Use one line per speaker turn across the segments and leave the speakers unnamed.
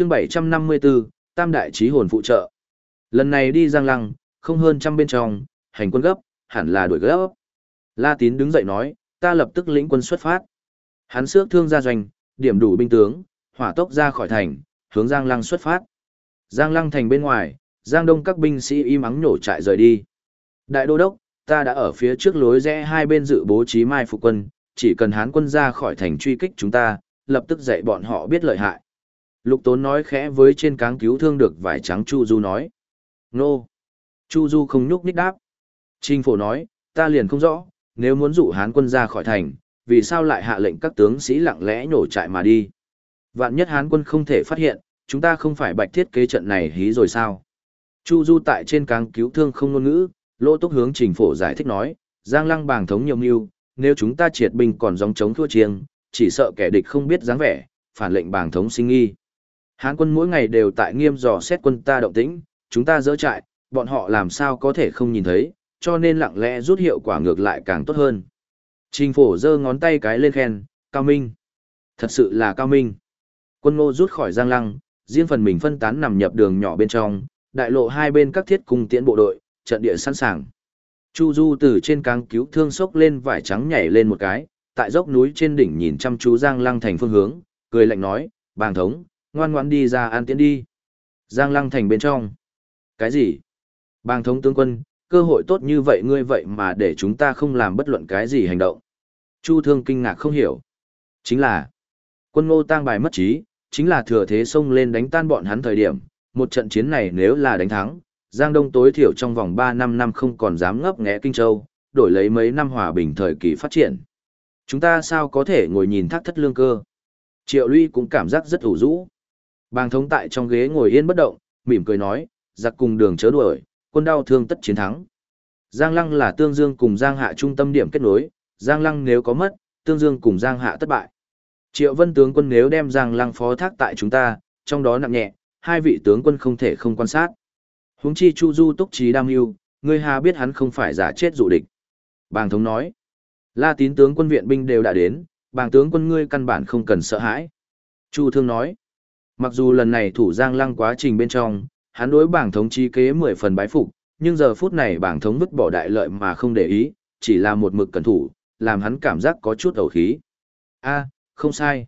chương 754, Tam Đại Trí Hồn phụ trợ. Lần này đi Giang Lăng, không hơn trăm bên trong, hành quân gấp, hẳn là đuổi gấp. La Tín đứng dậy nói, ta lập tức lĩnh quân xuất phát. Hắn xước thương ra doanh, điểm đủ binh tướng, hỏa tốc ra khỏi thành, hướng Giang Lăng xuất phát. Giang Lăng thành bên ngoài, Giang Đông các binh sĩ im ắng nhổ trại rời đi. Đại đô đốc, ta đã ở phía trước lối rẽ hai bên dự bố trí mai phục quân, chỉ cần hán quân ra khỏi thành truy kích chúng ta, lập tức dạy bọn họ biết lợi hại. Lục Tốn nói khẽ với trên cáng cứu thương được vải trắng Chu Du nói. Nô! Chu Du không nhúc nhích đáp. Trình phổ nói, ta liền không rõ, nếu muốn dụ hán quân ra khỏi thành, vì sao lại hạ lệnh các tướng sĩ lặng lẽ nhổ trại mà đi. Vạn nhất hán quân không thể phát hiện, chúng ta không phải bạch thiết kế trận này hí rồi sao. Chu Du tại trên cáng cứu thương không ngôn ngữ, lỗ túc hướng trình phổ giải thích nói, giang lăng bàng thống nhiều mưu, nếu chúng ta triệt binh còn dòng chống thua chiêng, chỉ sợ kẻ địch không biết dáng vẻ, phản lệnh bàng thống sinh nghi. Hán quân mỗi ngày đều tại nghiêm dò xét quân ta động tĩnh, chúng ta dỡ trại, bọn họ làm sao có thể không nhìn thấy, cho nên lặng lẽ rút hiệu quả ngược lại càng tốt hơn. Trình phổ giơ ngón tay cái lên khen, cao minh. Thật sự là cao minh. Quân ngô rút khỏi giang lăng, riêng phần mình phân tán nằm nhập đường nhỏ bên trong, đại lộ hai bên các thiết cung tiễn bộ đội, trận địa sẵn sàng. Chu Du từ trên cáng cứu thương sốc lên vải trắng nhảy lên một cái, tại dốc núi trên đỉnh nhìn chăm chú Giang Lăng thành phương hướng, cười lạnh nói, bàng thống, ngoan ngoãn đi ra an tiễn đi. Giang Lăng thành bên trong. Cái gì? Bàng thống tướng quân, cơ hội tốt như vậy ngươi vậy mà để chúng ta không làm bất luận cái gì hành động. Chu thương kinh ngạc không hiểu. Chính là, quân ngô tang bài mất trí, chính là thừa thế xông lên đánh tan bọn hắn thời điểm. Một trận chiến này nếu là đánh thắng, Giang Đông tối thiểu trong vòng 3 năm năm không còn dám ngấp nghé Kinh Châu, đổi lấy mấy năm hòa bình thời kỳ phát triển. Chúng ta sao có thể ngồi nhìn thác thất lương cơ? Triệu Luy cũng cảm giác rất ủ rũ. Bàng thống tại trong ghế ngồi yên bất động, mỉm cười nói, giặc cùng đường chớ đuổi, quân đau thương tất chiến thắng. Giang Lăng là Tương Dương cùng Giang Hạ trung tâm điểm kết nối, Giang Lăng nếu có mất, Tương Dương cùng Giang Hạ thất bại. Triệu Vân tướng quân nếu đem Giang Lăng phó thác tại chúng ta, trong đó nặng nhẹ, hai vị tướng quân không thể không quan sát. Huống chi Chu Du túc trí đam mưu, ngươi hà biết hắn không phải giả chết dụ địch. Bàng thống nói, La tín tướng quân viện binh đều đã đến, bàng tướng quân ngươi căn bản không cần sợ hãi. Chu thương nói, mặc dù lần này thủ Giang Lăng quá trình bên trong, hắn đối bảng thống chi kế mười phần bái phục, nhưng giờ phút này bảng thống vứt bỏ đại lợi mà không để ý, chỉ là một mực cẩn thủ, làm hắn cảm giác có chút ẩu khí. A, không sai.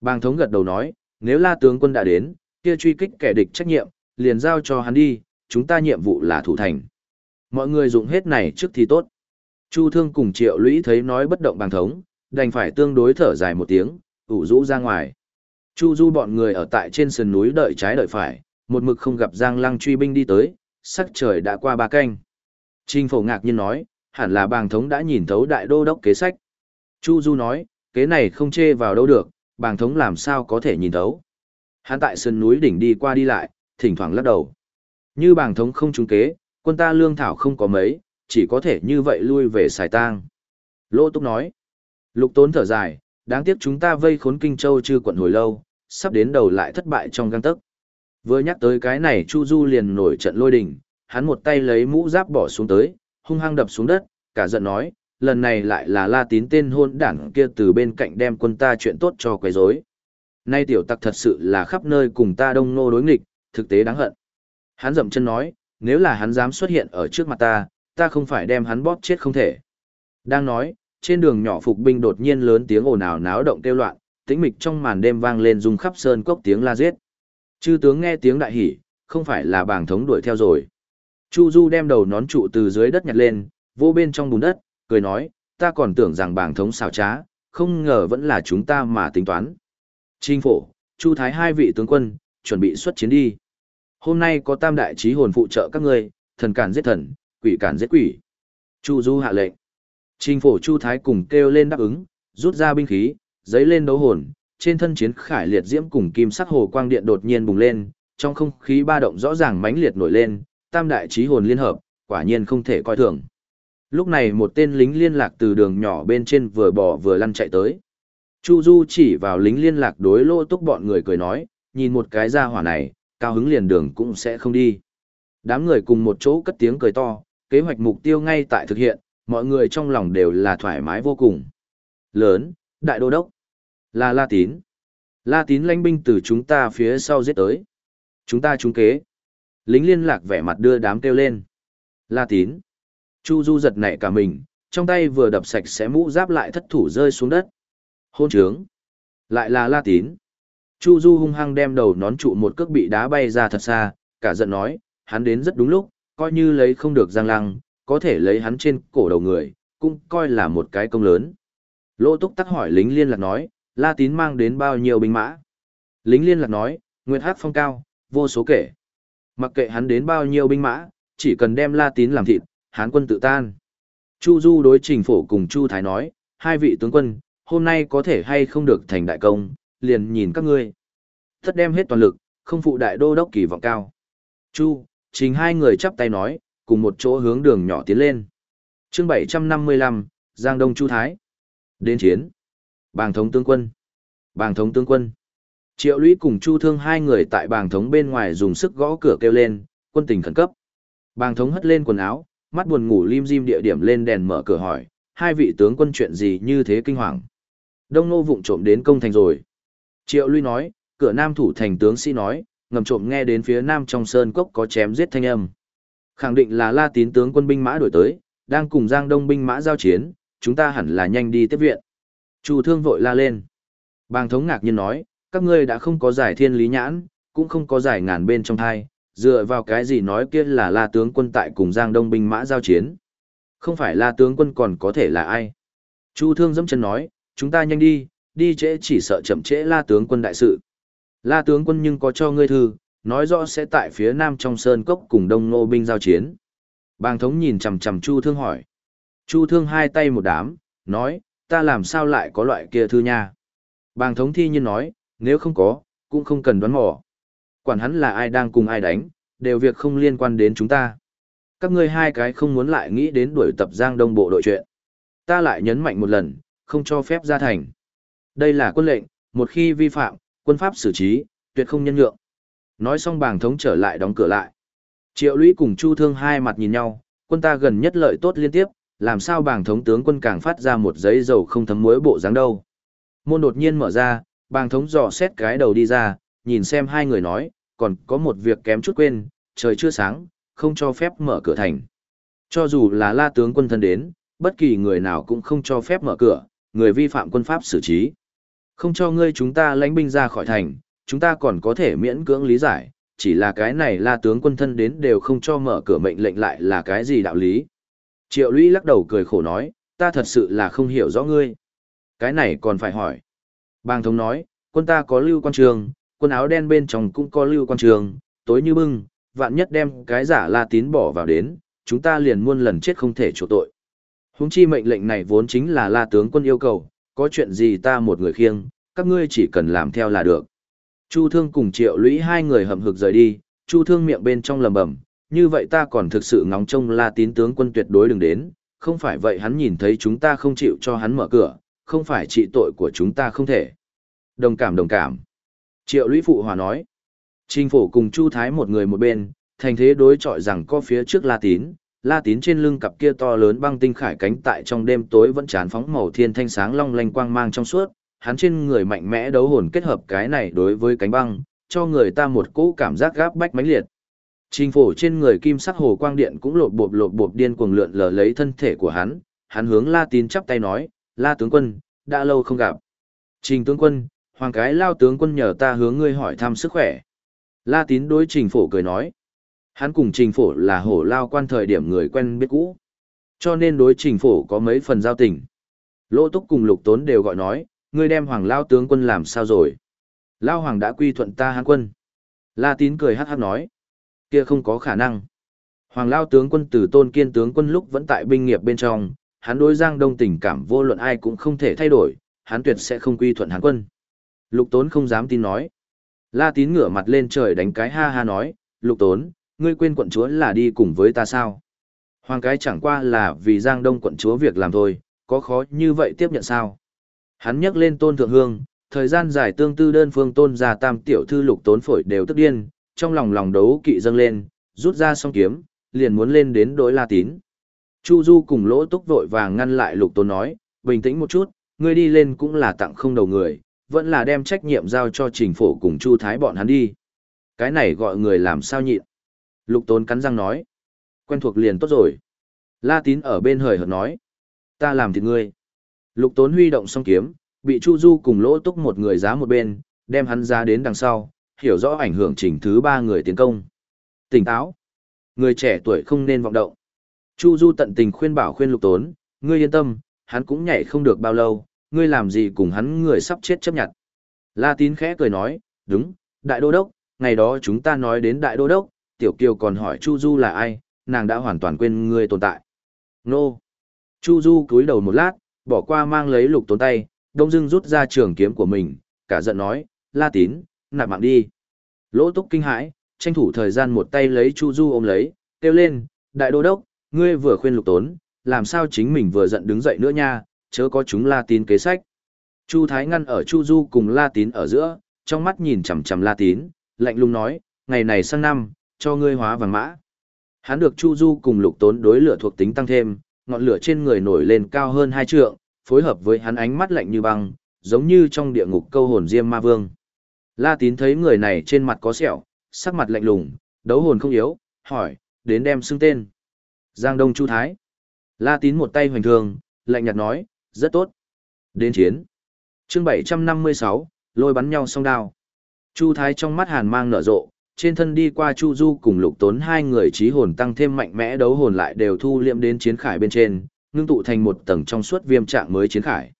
Bàng thống gật đầu nói, nếu la tướng quân đã đến, kia truy kích kẻ địch trách nhiệm, liền giao cho hắn đi, chúng ta nhiệm vụ là thủ thành. Mọi người dùng hết này trước thì tốt. Chu thương cùng triệu lũy thấy nói bất động bàng thống, đành phải tương đối thở dài một tiếng, ủ rũ ra ngoài. Chu du bọn người ở tại trên sườn núi đợi trái đợi phải, một mực không gặp Giang Lăng truy binh đi tới, sắc trời đã qua ba canh. Trình phổ ngạc nhiên nói, hẳn là bàng thống đã nhìn thấu đại đô đốc kế sách. Chu Du nói, kế này không chê vào đâu được, bàng thống làm sao có thể nhìn thấu. Hắn tại sườn núi đỉnh đi qua đi lại, thỉnh thoảng lắc đầu. Như bàng thống không trúng kế, quân ta lương thảo không có mấy, chỉ có thể như vậy lui về xài tang. Lô Túc nói, lục tốn thở dài, đáng tiếc chúng ta vây khốn Kinh Châu chưa quận hồi lâu, sắp đến đầu lại thất bại trong găng tấc. Vừa nhắc tới cái này Chu Du liền nổi trận lôi đình, hắn một tay lấy mũ giáp bỏ xuống tới, hung hăng đập xuống đất, cả giận nói, lần này lại là la tín tên hôn đảng kia từ bên cạnh đem quân ta chuyện tốt cho quấy rối. Nay tiểu tặc thật sự là khắp nơi cùng ta đông nô đối nghịch, thực tế đáng hận. Hắn dậm chân nói, nếu là hắn dám xuất hiện ở trước mặt ta, ta không phải đem hắn bóp chết không thể. Đang nói, trên đường nhỏ phục binh đột nhiên lớn tiếng ồn ào náo động kêu loạn, tĩnh mịch trong màn đêm vang lên rung khắp sơn cốc tiếng la giết. Chư tướng nghe tiếng đại hỉ, không phải là bàng thống đuổi theo rồi. Chu Du đem đầu nón trụ từ dưới đất nhặt lên, vô bên trong bùn đất, cười nói, ta còn tưởng rằng bàng thống xào trá, không ngờ vẫn là chúng ta mà tính toán. Trinh phổ, Chu Thái hai vị tướng quân, chuẩn bị xuất chiến đi. Hôm nay có tam đại trí hồn phụ trợ các ngươi, thần cản giết thần, quỷ cản giết quỷ. Chu Du hạ lệnh. Trình phổ Chu Thái cùng kêu lên đáp ứng, rút ra binh khí, giấy lên đấu hồn, trên thân chiến khải liệt diễm cùng kim sắc hồ quang điện đột nhiên bùng lên, trong không khí ba động rõ ràng mãnh liệt nổi lên, tam đại trí hồn liên hợp, quả nhiên không thể coi thường. Lúc này một tên lính liên lạc từ đường nhỏ bên trên vừa bỏ vừa lăn chạy tới. Chu Du chỉ vào lính liên lạc đối lô túc bọn người cười nói, nhìn một cái ra hỏa này, cao hứng liền đường cũng sẽ không đi. Đám người cùng một chỗ cất tiếng cười to, kế hoạch mục tiêu ngay tại thực hiện, mọi người trong lòng đều là thoải mái vô cùng. Lớn, đại đô đốc. Là La Tín. La tín lãnh binh từ chúng ta phía sau giết tới. Chúng ta trúng kế. Lính liên lạc vẻ mặt đưa đám kêu lên. La tín. Chu Du giật nảy cả mình, trong tay vừa đập sạch sẽ mũ giáp lại thất thủ rơi xuống đất. Hôn trướng. Lại là La tín. Chu Du hung hăng đem đầu nón trụ một cước bị đá bay ra thật xa, cả giận nói, hắn đến rất đúng lúc, coi như lấy không được giang lăng, có thể lấy hắn trên cổ đầu người, cũng coi là một cái công lớn. Lỗ túc tắc hỏi lính liên lạc nói, La tín mang đến bao nhiêu binh mã? Lính liên lạc nói, Nguyệt Hắc phong cao, vô số kể. Mặc kệ hắn đến bao nhiêu binh mã, chỉ cần đem La tín làm thịt, hán quân tự tan. Chu Du đối trình phổ cùng Chu Thái nói, hai vị tướng quân, hôm nay có thể hay không được thành đại công, liền nhìn các ngươi. Thất đem hết toàn lực, không phụ đại đô đốc kỳ vọng cao. Chu, trình hai người chắp tay nói, cùng một chỗ hướng đường nhỏ tiến lên. chương 755, Giang Đông Chu Thái. Đến chiến. Bàng thống tướng quân. Bàng thống tướng quân. Triệu lũy cùng Chu Thương hai người tại bàng thống bên ngoài dùng sức gõ cửa kêu lên, quân tình khẩn cấp. Bàng thống hất lên quần áo, mắt buồn ngủ lim dim địa điểm lên đèn mở cửa hỏi, hai vị tướng quân chuyện gì như thế kinh hoàng. Đông nô vụng trộm đến công thành rồi. Triệu lũy nói, cửa nam thủ thành tướng sĩ nói, ngầm trộm nghe đến phía nam trong sơn cốc có chém giết thanh âm. Khẳng định là La Tín tướng quân binh mã đổi tới, đang cùng Giang Đông binh mã giao chiến, chúng ta hẳn là nhanh đi tiếp viện. Chu Thương vội la lên. Bàng thống ngạc nhiên nói, các ngươi đã không có giải thiên lý nhãn, cũng không có giải ngàn bên trong thai, dựa vào cái gì nói kia là La tướng quân tại cùng Giang Đông binh mã giao chiến. Không phải La tướng quân còn có thể là ai. Chu Thương dẫm chân nói, chúng ta nhanh đi, đi trễ chỉ sợ chậm trễ La tướng quân đại sự. La tướng quân nhưng có cho ngươi thư, nói rõ sẽ tại phía nam trong sơn cốc cùng đông nô binh giao chiến. Bàng thống nhìn chằm chằm Chu Thương hỏi. Chu Thương hai tay một đám, nói, ta làm sao lại có loại kia thư nha. Bàng thống thi nhiên nói, nếu không có, cũng không cần đoán mò. Quản hắn là ai đang cùng ai đánh, đều việc không liên quan đến chúng ta. Các ngươi hai cái không muốn lại nghĩ đến đuổi tập giang đông bộ đội chuyện. Ta lại nhấn mạnh một lần, không cho phép ra thành. Đây là quân lệnh, một khi vi phạm, quân pháp xử trí, tuyệt không nhân nhượng. Nói xong bàng thống trở lại đóng cửa lại. Triệu lũy cùng Chu Thương hai mặt nhìn nhau, quân ta gần nhất lợi tốt liên tiếp, làm sao bàng thống tướng quân càng phát ra một giấy dầu không thấm muối bộ dáng đâu. Môn đột nhiên mở ra, bàng thống dò xét cái đầu đi ra, nhìn xem hai người nói, còn có một việc kém chút quên, trời chưa sáng, không cho phép mở cửa thành. Cho dù là la tướng quân thân đến, bất kỳ người nào cũng không cho phép mở cửa, người vi phạm quân pháp xử trí. Không cho ngươi chúng ta lãnh binh ra khỏi thành, chúng ta còn có thể miễn cưỡng lý giải, chỉ là cái này la tướng quân thân đến đều không cho mở cửa mệnh lệnh lại là cái gì đạo lý. Triệu lũy lắc đầu cười khổ nói, ta thật sự là không hiểu rõ ngươi. Cái này còn phải hỏi. Bang thống nói, quân ta có lưu quan trường, quân áo đen bên trong cũng có lưu quan trường, tối như bưng, vạn nhất đem cái giả la tín bỏ vào đến, chúng ta liền muôn lần chết không thể chỗ tội. Húng chi mệnh lệnh này vốn chính là la tướng quân yêu cầu, có chuyện gì ta một người khiêng, các ngươi chỉ cần làm theo là được. Chu Thương cùng Triệu Lũy hai người hậm hực rời đi, Chu Thương miệng bên trong lầm bầm, như vậy ta còn thực sự ngóng trông La Tín tướng quân tuyệt đối đừng đến, không phải vậy hắn nhìn thấy chúng ta không chịu cho hắn mở cửa, không phải trị tội của chúng ta không thể. Đồng cảm đồng cảm. Triệu Lũy phụ hòa nói. Trình Phủ cùng Chu Thái một người một bên, thành thế đối chọi rằng có phía trước La Tín, La Tín trên lưng cặp kia to lớn băng tinh khải cánh tại trong đêm tối vẫn tràn phóng màu thiên thanh sáng long lanh quang mang trong suốt, hắn trên người mạnh mẽ đấu hồn kết hợp cái này đối với cánh băng, cho người ta một cỗ cảm giác gáp bách mãnh liệt. Trình phổ trên người kim sắc hồ quang điện cũng lột bộp lột bộp điên cuồng lượn lờ lấy thân thể của hắn, hắn hướng La Tín chắp tay nói, La tướng quân, đã lâu không gặp. Trình tướng quân, hoàng cái lao tướng quân nhờ ta hướng ngươi hỏi thăm sức khỏe. La Tín đối trình phổ cười nói, Hắn cùng trình phổ là hổ lao quan thời điểm người quen biết cũ. Cho nên đối trình phổ có mấy phần giao tình. Lỗ túc cùng lục tốn đều gọi nói, ngươi đem hoàng lao tướng quân làm sao rồi. Lao hoàng đã quy thuận ta hán quân. La tín cười hát hát nói. Kia không có khả năng. Hoàng lao tướng quân từ tôn kiên tướng quân lúc vẫn tại binh nghiệp bên trong, hắn đối giang đông tình cảm vô luận ai cũng không thể thay đổi, hắn tuyệt sẽ không quy thuận hán quân. Lục tốn không dám tin nói. La tín ngửa mặt lên trời đánh cái ha ha nói, lục tốn, ngươi quên quận chúa là đi cùng với ta sao? Hoàng cái chẳng qua là vì Giang Đông quận chúa việc làm thôi, có khó như vậy tiếp nhận sao? Hắn nhắc lên tôn thượng hương, thời gian dài tương tư đơn phương tôn gia tam tiểu thư lục tốn phổi đều tức điên, trong lòng lòng đấu kỵ dâng lên, rút ra song kiếm, liền muốn lên đến đối la tín. Chu Du cùng lỗ túc vội vàng ngăn lại lục tốn nói, bình tĩnh một chút, ngươi đi lên cũng là tặng không đầu người, vẫn là đem trách nhiệm giao cho trình phổ cùng Chu Thái bọn hắn đi. Cái này gọi người làm sao nhịn. Lục Tốn cắn răng nói. Quen thuộc liền tốt rồi. La Tín ở bên hời hợt nói. Ta làm thì ngươi. Lục Tốn huy động song kiếm, bị Chu Du cùng lỗ túc một người giá một bên, đem hắn ra đến đằng sau, hiểu rõ ảnh hưởng trình thứ ba người tiến công. Tỉnh táo. Người trẻ tuổi không nên vọng động. Chu Du tận tình khuyên bảo khuyên Lục Tốn, ngươi yên tâm, hắn cũng nhảy không được bao lâu, ngươi làm gì cùng hắn người sắp chết chấp nhận. La Tín khẽ cười nói, đúng, đại đô đốc, ngày đó chúng ta nói đến đại đô đốc, tiểu kiều còn hỏi Chu Du là ai, nàng đã hoàn toàn quên ngươi tồn tại. Nô! Chu Du cúi đầu một lát, bỏ qua mang lấy lục tốn tay, đông dưng rút ra trường kiếm của mình, cả giận nói, La Tín, nạp mạng đi. Lỗ túc kinh hãi, tranh thủ thời gian một tay lấy Chu Du ôm lấy, kêu lên, đại đô đốc, ngươi vừa khuyên lục tốn, làm sao chính mình vừa giận đứng dậy nữa nha, chớ có chúng La Tín kế sách. Chu Thái ngăn ở Chu Du cùng La Tín ở giữa, trong mắt nhìn chằm chằm La Tín, lạnh lùng nói, ngày này sang năm, cho ngươi hóa vàng mã. Hắn được Chu Du cùng lục tốn đối lửa thuộc tính tăng thêm, ngọn lửa trên người nổi lên cao hơn hai trượng, phối hợp với hắn ánh mắt lạnh như băng, giống như trong địa ngục câu hồn diêm ma vương. La Tín thấy người này trên mặt có sẹo, sắc mặt lạnh lùng, đấu hồn không yếu, hỏi, đến đem xưng tên. Giang Đông Chu Thái. La Tín một tay hoành thường, lạnh nhạt nói, rất tốt. Đến chiến. chương 756, lôi bắn nhau song đao. Chu Thái trong mắt hàn mang nở rộ, trên thân đi qua Chu Du cùng Lục Tốn hai người trí hồn tăng thêm mạnh mẽ đấu hồn lại đều thu liệm đến chiến khải bên trên, ngưng tụ thành một tầng trong suốt viêm trạng mới chiến khải.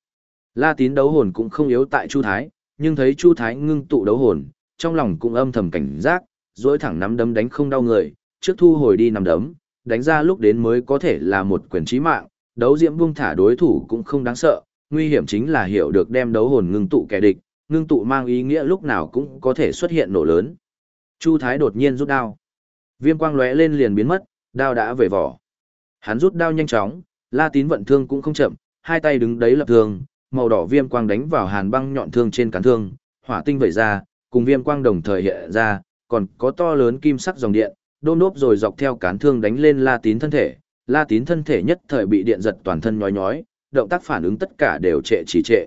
La Tín đấu hồn cũng không yếu tại Chu Thái, nhưng thấy Chu Thái ngưng tụ đấu hồn, trong lòng cũng âm thầm cảnh giác, duỗi thẳng nắm đấm đánh không đau người, trước thu hồi đi nắm đấm, đánh ra lúc đến mới có thể là một quyền chí mạng, đấu diễm buông thả đối thủ cũng không đáng sợ, nguy hiểm chính là hiểu được đem đấu hồn ngưng tụ kẻ địch, ngưng tụ mang ý nghĩa lúc nào cũng có thể xuất hiện nổ lớn. Chu Thái đột nhiên rút đao. Viêm quang lóe lên liền biến mất, đao đã về vỏ. Hắn rút đao nhanh chóng, La Tín vận thương cũng không chậm, hai tay đứng đấy lập thương, màu đỏ viêm quang đánh vào hàn băng nhọn thương trên cán thương, hỏa tinh vẩy ra, cùng viêm quang đồng thời hiện ra, còn có to lớn kim sắc dòng điện, đôm đốp rồi dọc theo cán thương đánh lên La Tín thân thể. La Tín thân thể nhất thời bị điện giật toàn thân nhói nhói, động tác phản ứng tất cả đều trệ chỉ trệ.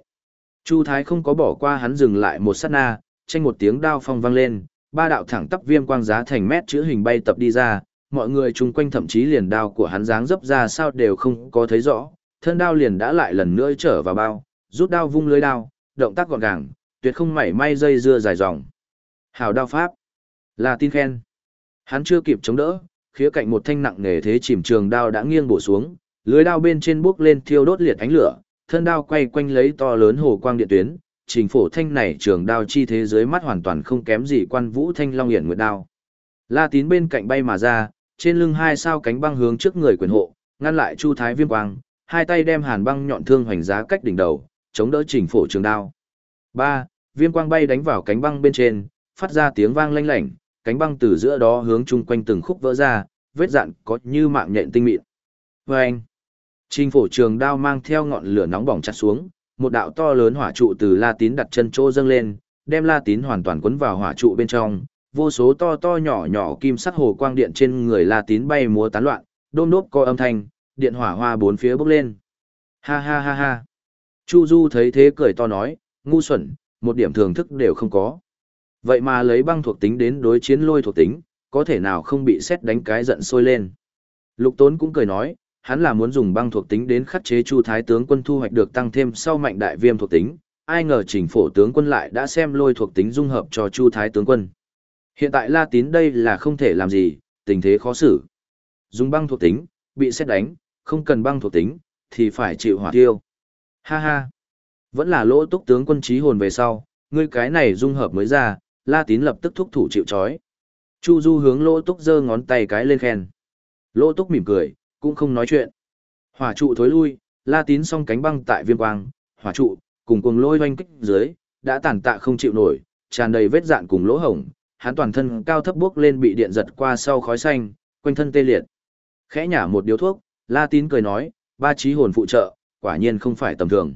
Chu Thái không có bỏ qua hắn dừng lại một sát na, tranh một tiếng đao phong vang lên, ba đạo thẳng tắp viêm quang giá thành mét chữ hình bay tập đi ra, mọi người chung quanh thậm chí liền đao của hắn dáng dấp ra sao đều không có thấy rõ, thân đao liền đã lại lần nữa trở vào bao, rút đao vung lưới đao, động tác gọn gàng, tuyệt không mảy may dây dưa dài dòng. Hào đao pháp, là tin khen. Hắn chưa kịp chống đỡ, khía cạnh một thanh nặng nề thế chìm trường đao đã nghiêng bổ xuống, lưới đao bên trên bước lên thiêu đốt liệt ánh lửa, thân đao quay quanh lấy to lớn hồ quang điện tuyến, trình phổ thanh này trường đao chi thế giới mắt hoàn toàn không kém gì quan vũ thanh long hiển nguyệt đao. La tín bên cạnh bay mà ra, trên lưng hai sao cánh băng hướng trước người quyền hộ, ngăn lại chu thái viêm quang, hai tay đem hàn băng nhọn thương hoành giá cách đỉnh đầu, chống đỡ trình phổ trường đao. Ba, Viêm quang bay đánh vào cánh băng bên trên, phát ra tiếng vang lanh lảnh, cánh băng từ giữa đó hướng chung quanh từng khúc vỡ ra, vết dạn có như mạng nhện tinh mịn. Vâng! Trình phổ trường đao mang theo ngọn lửa nóng bỏng chặt xuống, một đạo to lớn hỏa trụ từ La Tín đặt chân chỗ dâng lên, đem La Tín hoàn toàn cuốn vào hỏa trụ bên trong, vô số to to nhỏ nhỏ kim sắc hồ quang điện trên người La Tín bay múa tán loạn, đôm đốp có âm thanh, điện hỏa hoa bốn phía bốc lên. Ha ha ha ha. Chu Du thấy thế cười to nói, ngu xuẩn, một điểm thưởng thức đều không có. Vậy mà lấy băng thuộc tính đến đối chiến lôi thuộc tính, có thể nào không bị xét đánh cái giận sôi lên. Lục Tốn cũng cười nói, hắn là muốn dùng băng thuộc tính đến khắc chế Chu Thái tướng quân thu hoạch được tăng thêm sau mạnh đại viêm thuộc tính, ai ngờ chỉnh phổ tướng quân lại đã xem lôi thuộc tính dung hợp cho Chu Thái tướng quân. Hiện tại La Tín đây là không thể làm gì, tình thế khó xử. Dùng băng thuộc tính, bị xét đánh, không cần băng thuộc tính, thì phải chịu hỏa tiêu. Ha ha. Vẫn là lỗ túc tướng quân trí hồn về sau, ngươi cái này dung hợp mới ra, La Tín lập tức thúc thủ chịu chói. Chu Du hướng lỗ túc giơ ngón tay cái lên khen. Lỗ túc mỉm cười, cũng không nói chuyện. Hỏa trụ thối lui, La Tín song cánh băng tại viêm quang, hỏa trụ, cùng cuồng lôi hoanh kích dưới, đã tàn tạ không chịu nổi, tràn đầy vết dạn cùng lỗ hổng, hắn toàn thân cao thấp bước lên bị điện giật qua sau khói xanh, quanh thân tê liệt. Khẽ nhả một điếu thuốc, La Tín cười nói, ba trí hồn phụ trợ, quả nhiên không phải tầm thường.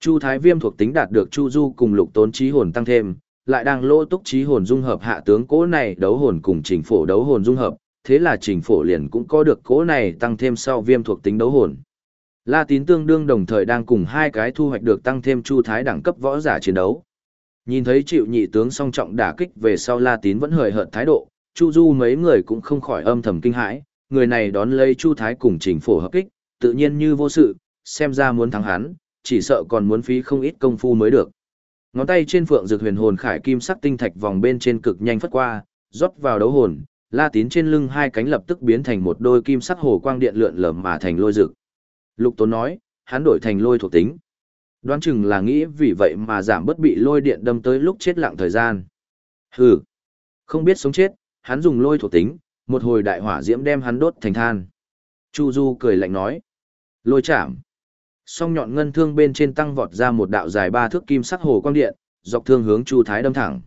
Chu Thái Viêm thuộc tính đạt được Chu Du cùng Lục Tốn trí hồn tăng thêm, lại đang lỗ túc trí hồn dung hợp hạ tướng cố này đấu hồn cùng trình phổ đấu hồn dung hợp, thế là trình phổ liền cũng có được cố này tăng thêm sau viêm thuộc tính đấu hồn. La Tín tương đương đồng thời đang cùng hai cái thu hoạch được tăng thêm Chu Thái đẳng cấp võ giả chiến đấu, Nhìn thấy chịu nhị tướng song trọng đả kích về sau La Tín vẫn hời hợt thái độ, Chu Du mấy người cũng không khỏi âm thầm kinh hãi, người này đón lấy Chu Thái cùng trình phổ hợp kích, tự nhiên như vô sự, xem ra muốn thắng hắn, chỉ sợ còn muốn phí không ít công phu mới được. Ngón tay trên phượng dược huyền hồn khải kim sắc tinh thạch vòng bên trên cực nhanh phất qua, rót vào đấu hồn, La Tín trên lưng hai cánh lập tức biến thành một đôi kim sắc hồ quang điện lượn lờ mà thành lôi dược. Lục Tốn nói, hắn đổi thành lôi thuộc tính. Đoán chừng là nghĩ vì vậy mà giảm bất bị lôi điện đâm tới lúc chết lặng thời gian. Hừ, không biết sống chết, hắn dùng lôi thuộc tính, một hồi đại hỏa diễm đem hắn đốt thành than. Chu Du cười lạnh nói, lôi chạm. Song nhọn ngân thương bên trên tăng vọt ra một đạo dài ba thước kim sắc hồ quang điện, dọc thương hướng Chu Thái đâm thẳng.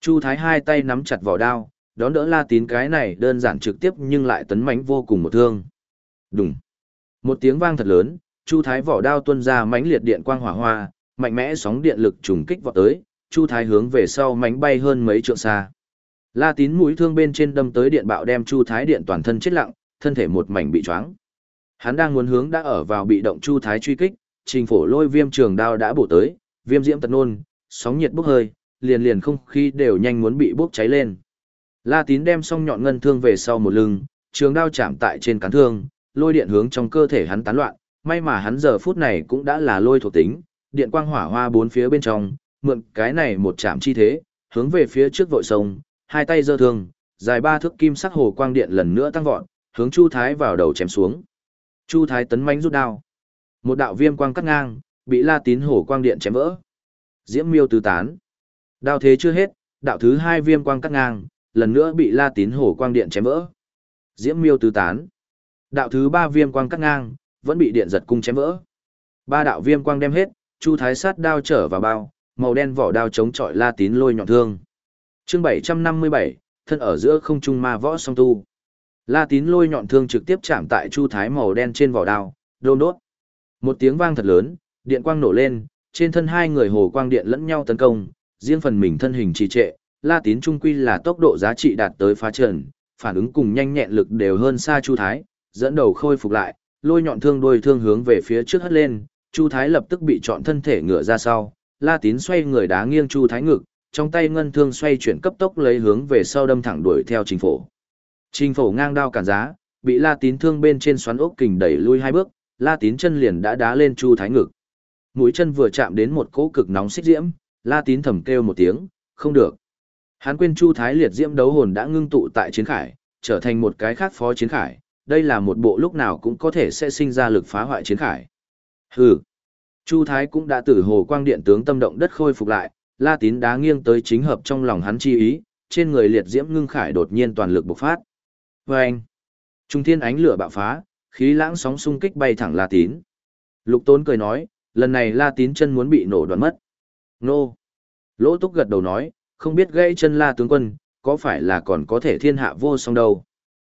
Chu Thái hai tay nắm chặt vỏ đao, đón đỡ La Tín cái này đơn giản trực tiếp nhưng lại tấn mãnh vô cùng một thương. Đùng. Một tiếng vang thật lớn, Chu Thái vỏ đao tuôn ra mãnh liệt điện quang hỏa hoa, mạnh mẽ sóng điện lực trùng kích vọt tới, Chu Thái hướng về sau mánh bay hơn mấy trượng xa. La Tín mũi thương bên trên đâm tới điện bạo đem Chu Thái điện toàn thân chết lặng, thân thể một mảnh bị choáng. Hắn đang muốn hướng đã ở vào bị động Chu Thái truy kích, trình phổ lôi viêm trường đao đã bổ tới, viêm diễm tật nôn, sóng nhiệt bốc hơi, liền liền không khí đều nhanh muốn bị bốc cháy lên. La Tín đem xong nhọn ngân thương về sau một lưng, trường đao chạm tại trên cán thương, lôi điện hướng trong cơ thể hắn tán loạn, may mà hắn giờ phút này cũng đã là lôi thuộc tính, điện quang hỏa hoa bốn phía bên trong, mượn cái này một chạm chi thế, hướng về phía trước vội sông, hai tay giơ thương, dài ba thước kim sắc hồ quang điện lần nữa tăng vọt, hướng Chu Thái vào đầu chém xuống. Chu Thái tấn mãnh rút đao. Một đạo viêm quang cắt ngang, bị La Tín hồ quang điện chém vỡ. Diễm Miêu tứ tán. Đao thế chưa hết, đạo thứ hai viêm quang cắt ngang, lần nữa bị La Tín hồ quang điện chém vỡ. Diễm Miêu tứ tán. Đạo thứ ba viêm quang cắt ngang, vẫn bị điện giật cung chém vỡ. Ba đạo viêm quang đem hết, Chu Thái sát đao trở vào bao, màu đen vỏ đao chống chọi La Tín lôi nhọn thương. Chương 757, thân ở giữa không trung ma võ song tu. La Tín lôi nhọn thương trực tiếp chạm tại Chu Thái màu đen trên vỏ đao, đôn đốt. Một tiếng vang thật lớn, điện quang nổ lên, trên thân hai người hồ quang điện lẫn nhau tấn công, riêng phần mình thân hình trì trệ, La Tín trung quy là tốc độ giá trị đạt tới phá trần, phản ứng cùng nhanh nhẹn lực đều hơn xa Chu Thái, dẫn đầu khôi phục lại, lôi nhọn thương đôi thương hướng về phía trước hất lên, Chu Thái lập tức bị chọn thân thể ngựa ra sau, La Tín xoay người đá nghiêng Chu Thái ngực, trong tay ngân thương xoay chuyển cấp tốc lấy hướng về sau đâm thẳng đuổi theo Trình Phổ. Trình Phổ ngang đao cản giá, bị La Tín thương bên trên xoắn ốc kình đẩy lui hai bước, La Tín chân liền đã đá lên Chu Thái ngực. Mũi chân vừa chạm đến một cỗ cực nóng xích diễm, La Tín thầm kêu một tiếng, không được. Hắn quên Chu Thái liệt diễm đấu hồn đã ngưng tụ tại chiến khải, trở thành một cái khác phó chiến khải, đây là một bộ lúc nào cũng có thể sẽ sinh ra lực phá hoại chiến khải. Hừ. Chu Thái cũng đã tử hồ quang điện tướng tâm động đất khôi phục lại, La Tín đá nghiêng tới chính hợp trong lòng hắn chi ý, trên người liệt diễm ngưng khải đột nhiên toàn lực bộc phát. Vâng! Trung thiên ánh lửa bạo phá, khí lãng sóng xung kích bay thẳng La Tín. Lục Tốn cười nói, lần này La Tín chân muốn bị nổ đoạn mất. Nô! Lỗ Túc gật đầu nói, không biết gãy chân La tướng quân, có phải là còn có thể thiên hạ vô song đâu.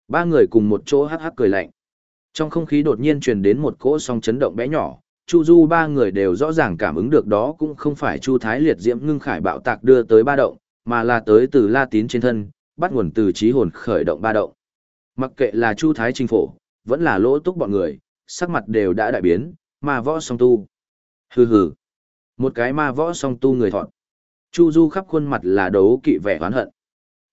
Ba người cùng một chỗ hắc hắc cười lạnh. Trong không khí đột nhiên truyền đến một cỗ song chấn động bé nhỏ, Chu Du ba người đều rõ ràng cảm ứng được đó cũng không phải Chu Thái liệt diễm ngưng khải bạo tạc đưa tới ba động, mà là tới từ La Tín trên thân, bắt nguồn từ trí hồn khởi động ba động. Mặc kệ là Chu Thái trinh Phổ, vẫn là lỗ túc bọn người, sắc mặt đều đã đại biến, ma võ song tu. Hừ hừ. Một cái ma võ song tu người thọn. Chu Du khắp khuôn mặt là đấu kỵ vẻ oán hận.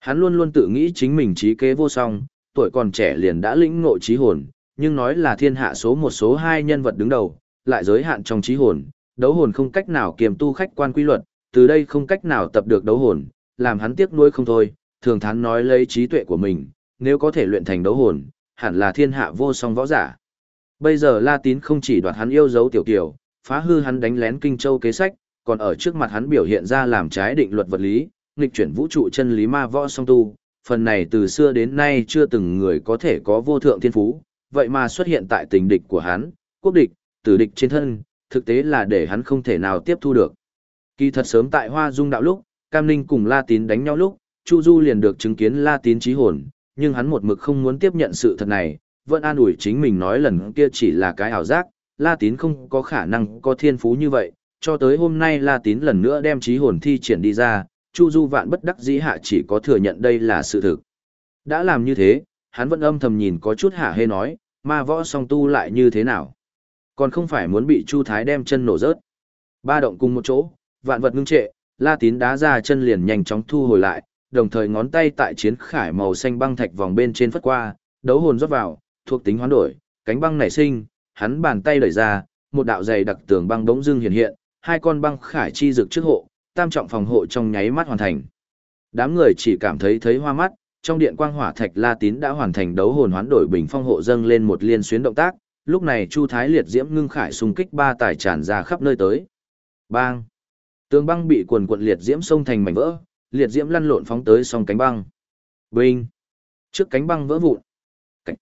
Hắn luôn luôn tự nghĩ chính mình trí kế vô song, tuổi còn trẻ liền đã lĩnh ngộ trí hồn, nhưng nói là thiên hạ số một số hai nhân vật đứng đầu, lại giới hạn trong trí hồn, đấu hồn không cách nào kiềm tu khách quan quy luật, từ đây không cách nào tập được đấu hồn, làm hắn tiếc nuối không thôi, thường thán nói lấy trí tuệ của mình, nếu có thể luyện thành đấu hồn, hẳn là thiên hạ vô song võ giả. Bây giờ La Tín không chỉ đoạt hắn yêu dấu tiểu tiểu, phá hư hắn đánh lén kinh châu kế sách, còn ở trước mặt hắn biểu hiện ra làm trái định luật vật lý, nghịch chuyển vũ trụ chân lý ma võ song tu, phần này từ xưa đến nay chưa từng người có thể có vô thượng thiên phú, vậy mà xuất hiện tại tình địch của hắn, quốc địch, tử địch trên thân, thực tế là để hắn không thể nào tiếp thu được. Kỳ thật sớm tại Hoa Dung đạo lúc, Cam Ninh cùng La Tín đánh nhau lúc, Chu Du liền được chứng kiến La Tín trí hồn, nhưng hắn một mực không muốn tiếp nhận sự thật này, vẫn an ủi chính mình nói lần kia chỉ là cái ảo giác, La Tín không có khả năng có thiên phú như vậy, cho tới hôm nay La Tín lần nữa đem trí hồn thi triển đi ra, Chu Du vạn bất đắc dĩ hạ chỉ có thừa nhận đây là sự thực. Đã làm như thế, hắn vẫn âm thầm nhìn có chút hạ hê nói, ma võ song tu lại như thế nào. Còn không phải muốn bị Chu Thái đem chân nổ rớt. Ba động cùng một chỗ, vạn vật ngưng trệ, La Tín đá ra chân liền nhanh chóng thu hồi lại, đồng thời ngón tay tại chiến khải màu xanh băng thạch vòng bên trên phất qua, đấu hồn rót vào, thuộc tính hoán đổi, cánh băng nảy sinh, hắn bàn tay đẩy ra, một đạo dày đặc tường băng bỗng dưng hiện hiện, hai con băng khải chi dực trước hộ, tam trọng phòng hộ trong nháy mắt hoàn thành. Đám người chỉ cảm thấy thấy hoa mắt, trong điện quang hỏa thạch La Tín đã hoàn thành đấu hồn hoán đổi bình phong hộ dâng lên một liên xuyến động tác, lúc này Chu Thái liệt diễm ngưng khải xung kích ba tài tràn ra khắp nơi tới. Bang! Tường băng bị quần quận liệt diễm xông thành mảnh vỡ, liệt diễm lăn lộn phóng tới song cánh băng. Binh! Trước cánh băng vỡ vụn. Cánh.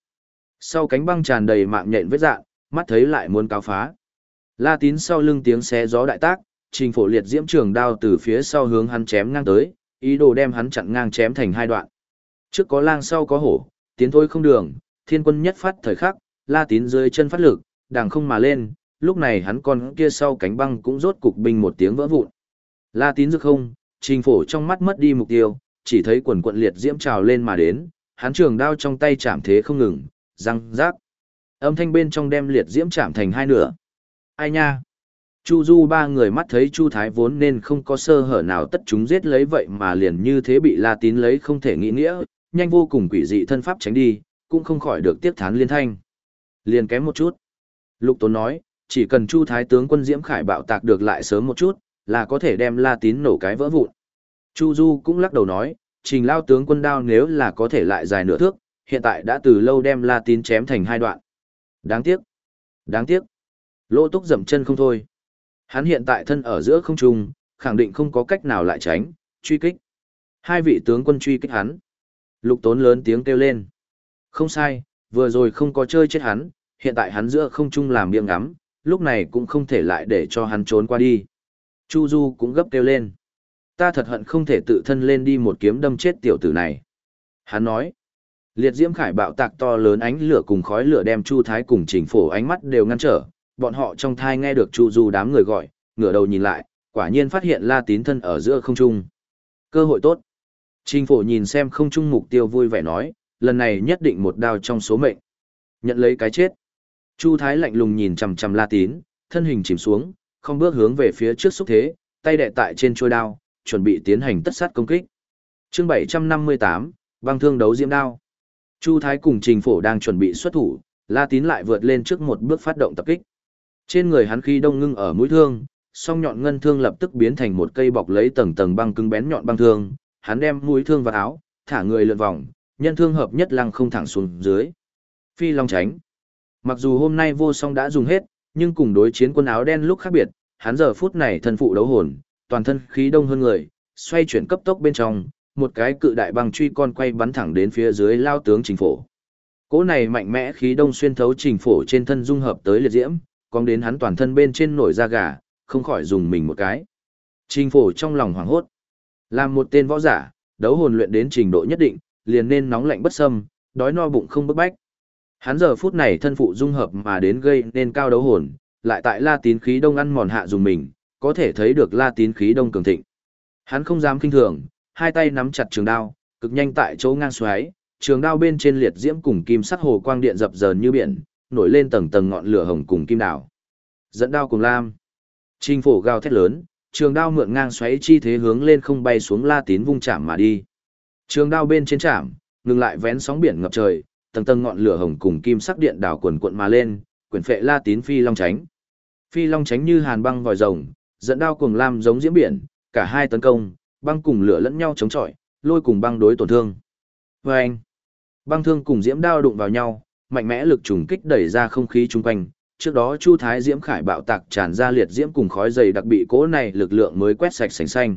Sau cánh băng tràn đầy mạng nhện vết dạng, mắt thấy lại muốn cáo phá. La Tín sau lưng tiếng xé gió đại tác, trình phổ liệt diễm trường đao từ phía sau hướng hắn chém ngang tới, ý đồ đem hắn chặn ngang chém thành hai đoạn. Trước có lang sau có hổ, tiến thôi không đường, thiên quân nhất phát thời khắc, la tín dưới chân phát lực, đàng không mà lên, lúc này hắn còn kia sau cánh băng cũng rốt cục binh một tiếng vỡ vụn. La tín rực không, trình phổ trong mắt mất đi mục tiêu, chỉ thấy quần quận liệt diễm trào lên mà đến, hắn trường đao trong tay chạm thế không ngừng, răng rác. Âm thanh bên trong đem liệt diễm chạm thành hai nửa. Ai nha? Chu Du ba người mắt thấy Chu Thái vốn nên không có sơ hở nào tất chúng giết lấy vậy mà liền như thế bị La Tín lấy không thể nghĩ nghĩa, nhanh vô cùng quỷ dị thân pháp tránh đi, cũng không khỏi được tiếp thán liên thanh. Liền kém một chút. Lục Tốn nói, chỉ cần Chu Thái tướng quân Diễm Khải bạo tạc được lại sớm một chút, là có thể đem La Tín nổ cái vỡ vụn. Chu Du cũng lắc đầu nói, trình lao tướng quân đao nếu là có thể lại dài nửa thước, hiện tại đã từ lâu đem La Tín chém thành hai đoạn. Đáng tiếc. Đáng tiếc. Lỗ túc dậm chân không thôi. Hắn hiện tại thân ở giữa không trung, khẳng định không có cách nào lại tránh, truy kích. Hai vị tướng quân truy kích hắn. Lục tốn lớn tiếng kêu lên. Không sai, vừa rồi không có chơi chết hắn, hiện tại hắn giữa không trung làm miệng ngắm, lúc này cũng không thể lại để cho hắn trốn qua đi. Chu Du cũng gấp kêu lên. Ta thật hận không thể tự thân lên đi một kiếm đâm chết tiểu tử này. Hắn nói. Liệt diễm khải bạo tạc to lớn ánh lửa cùng khói lửa đem Chu Thái cùng chỉnh phổ ánh mắt đều ngăn trở, bọn họ trong thai nghe được Chu Du đám người gọi, ngửa đầu nhìn lại, quả nhiên phát hiện La Tín thân ở giữa không trung. Cơ hội tốt. Trình phổ nhìn xem không trung mục tiêu vui vẻ nói, lần này nhất định một đao trong số mệnh. Nhận lấy cái chết. Chu Thái lạnh lùng nhìn chằm chằm La Tín, thân hình chìm xuống, không bước hướng về phía trước xúc thế, tay đè tại trên chuôi đao, chuẩn bị tiến hành tất sát công kích. Chương 758, băng thương đấu diễm đao. Chu Thái cùng Trình Phổ đang chuẩn bị xuất thủ, La Tín lại vượt lên trước một bước phát động tập kích. Trên người hắn khí đông ngưng ở mũi thương, song nhọn ngân thương lập tức biến thành một cây bọc lấy tầng tầng băng cứng bén nhọn băng thương, hắn đem mũi thương vào áo, thả người lượn vòng, nhân thương hợp nhất lăng không thẳng xuống dưới. Phi Long tránh. Mặc dù hôm nay vô song đã dùng hết, nhưng cùng đối chiến quân áo đen lúc khác biệt, hắn giờ phút này thân phụ đấu hồn, toàn thân khí đông hơn người, xoay chuyển cấp tốc bên trong, một cái cự đại băng truy con quay bắn thẳng đến phía dưới lao tướng trình phổ. Cỗ này mạnh mẽ khí đông xuyên thấu trình phổ trên thân dung hợp tới liệt diễm, còn đến hắn toàn thân bên trên nổi da gà, không khỏi dùng mình một cái. Trình phổ trong lòng hoảng hốt. Làm một tên võ giả, đấu hồn luyện đến trình độ nhất định, liền nên nóng lạnh bất sâm, đói no bụng không bức bách. Hắn giờ phút này thân phụ dung hợp mà đến gây nên cao đấu hồn, lại tại La Tín khí đông ăn mòn hạ dùng mình, có thể thấy được La Tín khí đông cường thịnh. Hắn không dám kinh thường, hai tay nắm chặt trường đao, cực nhanh tại chỗ ngang xoáy, trường đao bên trên liệt diễm cùng kim sắc hồ quang điện dập dờn như biển, nổi lên tầng tầng ngọn lửa hồng cùng kim đảo. Dẫn đao cùng lam. Trình phổ gào thét lớn, trường đao mượn ngang xoáy chi thế hướng lên không bay xuống La Tín vung chạm mà đi. Trường đao bên trên chạm, ngừng lại vén sóng biển ngập trời, tầng tầng ngọn lửa hồng cùng kim sắc điện đảo quần cuộn mà lên, quyển phệ La Tín phi long tránh. Phi long tránh như hàn băng vòi rồng, dẫn đao cùng lam giống diễm biển, cả hai tấn công, băng cùng lửa lẫn nhau chống chọi, lôi cùng băng đối tổn thương. Vâng! băng thương cùng diễm đao đụng vào nhau, mạnh mẽ lực trùng kích đẩy ra không khí chung quanh. Trước đó Chu Thái Diễm Khải bạo tạc tràn ra liệt diễm cùng khói dày đặc bị cỗ này lực lượng mới quét sạch sành xanh.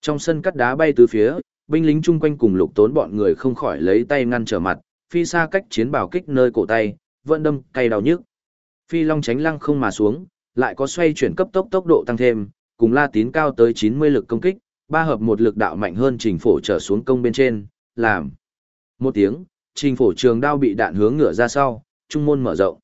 Trong sân cắt đá bay từ phía, binh lính chung quanh cùng lục tốn bọn người không khỏi lấy tay ngăn trở mặt, phi xa cách chiến bảo kích nơi cổ tay, vận đâm cay đau nhức. Phi long tránh lăng không mà xuống, lại có xoay chuyển cấp tốc tốc độ tăng thêm, cùng la tín cao tới 90 lực công kích, ba hợp một lực đạo mạnh hơn trình phổ trở xuống công bên trên, làm. Một tiếng, trình phổ trường đao bị đạn hướng ngửa ra sau, trung môn mở rộng.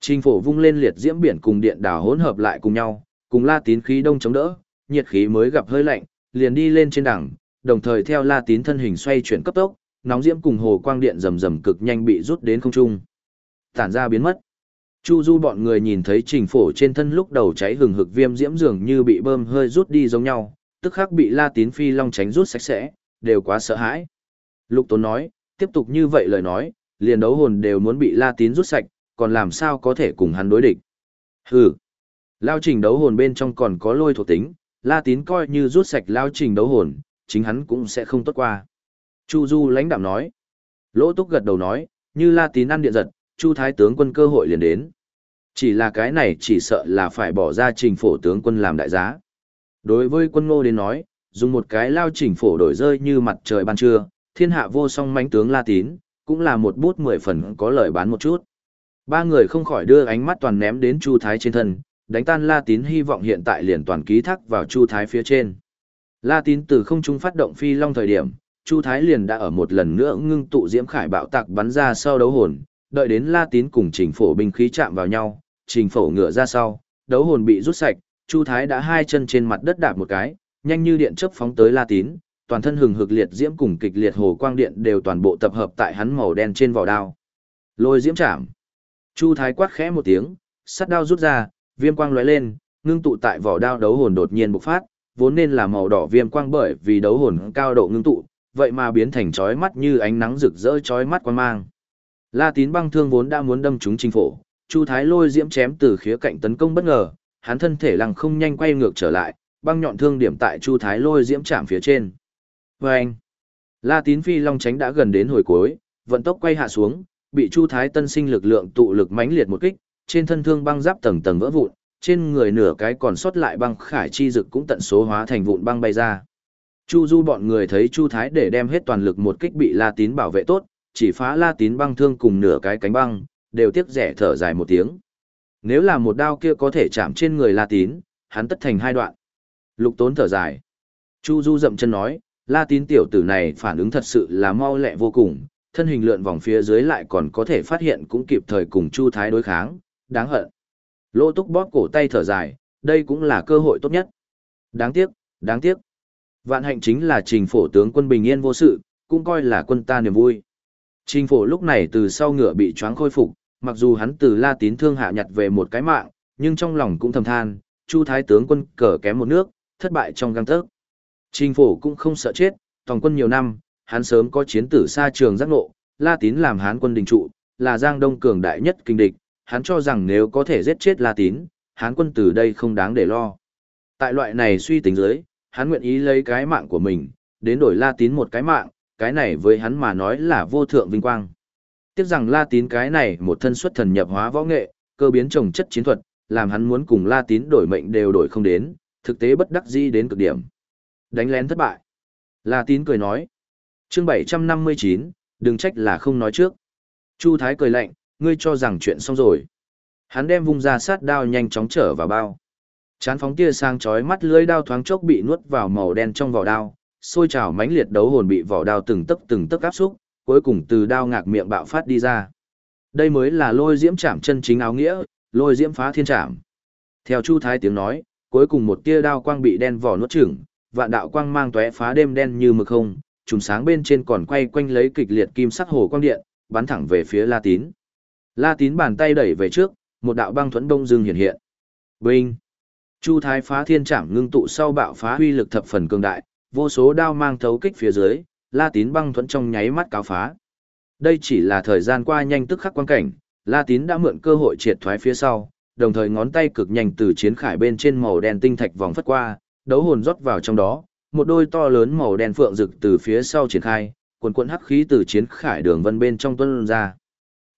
Trình phổ vung lên liệt diễm biển cùng điện đảo hỗn hợp lại cùng nhau, cùng la tín khí đông chống đỡ, nhiệt khí mới gặp hơi lạnh, liền đi lên trên đẳng, đồng thời theo la tín thân hình xoay chuyển cấp tốc, nóng diễm cùng hồ quang điện rầm rầm cực nhanh bị rút đến không trung. Tản ra biến mất. Chu du bọn người nhìn thấy trình phổ trên thân lúc đầu cháy hừng hực viêm diễm dường như bị bơm hơi rút đi giống nhau, tức khắc bị La Tín Phi Long tránh rút sạch sẽ, đều quá sợ hãi. Lục Tốn nói, tiếp tục như vậy lời nói, liền đấu hồn đều muốn bị La Tín rút sạch, còn làm sao có thể cùng hắn đối địch. Hừ. Lao trình đấu hồn bên trong còn có lôi thuộc tính, La Tín coi như rút sạch lao trình đấu hồn, chính hắn cũng sẽ không tốt qua. Chu Du lãnh đạm nói. Lỗ Túc gật đầu nói, như La Tín ăn điện giật, Chu Thái tướng quân cơ hội liền đến. Chỉ là cái này chỉ sợ là phải bỏ ra trình phổ tướng quân làm đại giá. Đối với quân ngô đến nói, dùng một cái lao trình phổ đổi rơi như mặt trời ban trưa, thiên hạ vô song mãnh tướng La Tín, cũng là một bút mười phần có lợi bán một chút. Ba người không khỏi đưa ánh mắt toàn ném đến Chu Thái trên thân, đánh tan La Tín hy vọng hiện tại liền toàn ký thác vào Chu Thái phía trên. La Tín từ không trung phát động phi long thời điểm, Chu Thái liền đã ở một lần nữa ngưng tụ diễm khải bạo tạc bắn ra sau đấu hồn, đợi đến La Tín cùng Trình Phổ binh khí chạm vào nhau, Trình Phổ ngựa ra sau, đấu hồn bị rút sạch, Chu Thái đã hai chân trên mặt đất đạp một cái, nhanh như điện chớp phóng tới La Tín, toàn thân hừng hực liệt diễm cùng kịch liệt hồ quang điện đều toàn bộ tập hợp tại hắn màu đen trên vỏ đao. Lôi diễm chạm. Chu Thái quát khẽ một tiếng, sắt đao rút ra, viêm quang lóe lên, ngưng tụ tại vỏ đao đấu hồn đột nhiên bộc phát, vốn nên là màu đỏ viêm quang bởi vì đấu hồn cao độ ngưng tụ, vậy mà biến thành chói mắt như ánh nắng rực rỡ chói mắt quang mang. La Tín băng thương vốn đã muốn đâm trúng chính phủ, Chu Thái lôi diễm chém từ khía cạnh tấn công bất ngờ, hắn thân thể lăng không nhanh quay ngược trở lại, băng nhọn thương điểm tại Chu Thái lôi diễm chạm phía trên. Và anh, La Tín phi long tránh đã gần đến hồi cuối, vận tốc quay hạ xuống, bị Chu Thái tân sinh lực lượng tụ lực mãnh liệt một kích, trên thân thương băng giáp tầng tầng vỡ vụn, trên người nửa cái còn sót lại băng khải chi dực cũng tận số hóa thành vụn băng bay ra. Chu Du bọn người thấy Chu Thái để đem hết toàn lực một kích bị La Tín bảo vệ tốt, chỉ phá La Tín băng thương cùng nửa cái cánh băng, đều tiếc rẻ thở dài một tiếng. Nếu là một đao kia có thể chạm trên người La Tín, hắn tất thành hai đoạn. Lục Tốn thở dài. Chu Du dậm chân nói, La Tín tiểu tử này phản ứng thật sự là mau lẹ vô cùng, thân hình lượn vòng phía dưới lại còn có thể phát hiện cũng kịp thời cùng Chu Thái đối kháng, đáng hận. Lô Túc bóp cổ tay thở dài, đây cũng là cơ hội tốt nhất. Đáng tiếc, đáng tiếc. Vạn hạnh chính là trình phổ tướng quân bình yên vô sự, cũng coi là quân ta niềm vui. Trình phổ lúc này từ sau ngựa bị choáng khôi phục, mặc dù hắn từ la tín thương hạ nhặt về một cái mạng, nhưng trong lòng cũng thầm than, chu thái tướng quân cờ kém một nước, thất bại trong găng tớc. Trình phổ cũng không sợ chết, toàn quân nhiều năm, hắn sớm có chiến tử xa trường giác ngộ, la tín làm hán quân đình trụ, là giang đông cường đại nhất kinh địch, hắn cho rằng nếu có thể giết chết la tín, hán quân từ đây không đáng để lo. Tại loại này suy tính dưới, hắn nguyện ý lấy cái mạng của mình, đến đổi La Tín một cái mạng, cái này với hắn mà nói là vô thượng vinh quang. Tiếc rằng La Tín cái này một thân xuất thần nhập hóa võ nghệ, cơ biến trồng chất chiến thuật, làm hắn muốn cùng La Tín đổi mệnh đều đổi không đến, thực tế bất đắc dĩ đến cực điểm. Đánh lén thất bại. La Tín cười nói. Chương 759, đừng trách là không nói trước. Chu Thái cười lạnh, ngươi cho rằng chuyện xong rồi. Hắn đem vung ra sát đao nhanh chóng trở vào bao. Chán phóng tia sang chói mắt lưới đao thoáng chốc bị nuốt vào màu đen trong vỏ đao, sôi trào mãnh liệt đấu hồn bị vỏ đao từng tấc từng tấc áp xúc, cuối cùng từ đao ngạc miệng bạo phát đi ra. Đây mới là lôi diễm chạm chân chính áo nghĩa, lôi diễm phá thiên chạm. Theo Chu Thái tiếng nói, cuối cùng một tia đao quang bị đen vỏ nuốt chửng, vạn đạo quang mang tóe phá đêm đen như mực không, trùng sáng bên trên còn quay quanh lấy kịch liệt kim sắc hồ quang điện, bắn thẳng về phía La Tín. La Tín bàn tay đẩy về trước, một đạo băng thuẫn đông dương hiện hiện. Binh! Chu Thái phá thiên trảm ngưng tụ sau bạo phá huy lực thập phần cường đại, vô số đao mang thấu kích phía dưới, La Tín băng thuẫn trong nháy mắt cáo phá. Đây chỉ là thời gian qua nhanh tức khắc quan cảnh, La Tín đã mượn cơ hội triệt thoái phía sau, đồng thời ngón tay cực nhanh từ chiến khải bên trên màu đen tinh thạch vòng phất qua, đấu hồn rót vào trong đó, một đôi to lớn màu đen phượng rực từ phía sau triển khai, quần quần hắc khí từ chiến khải đường vân bên trong tuôn ra.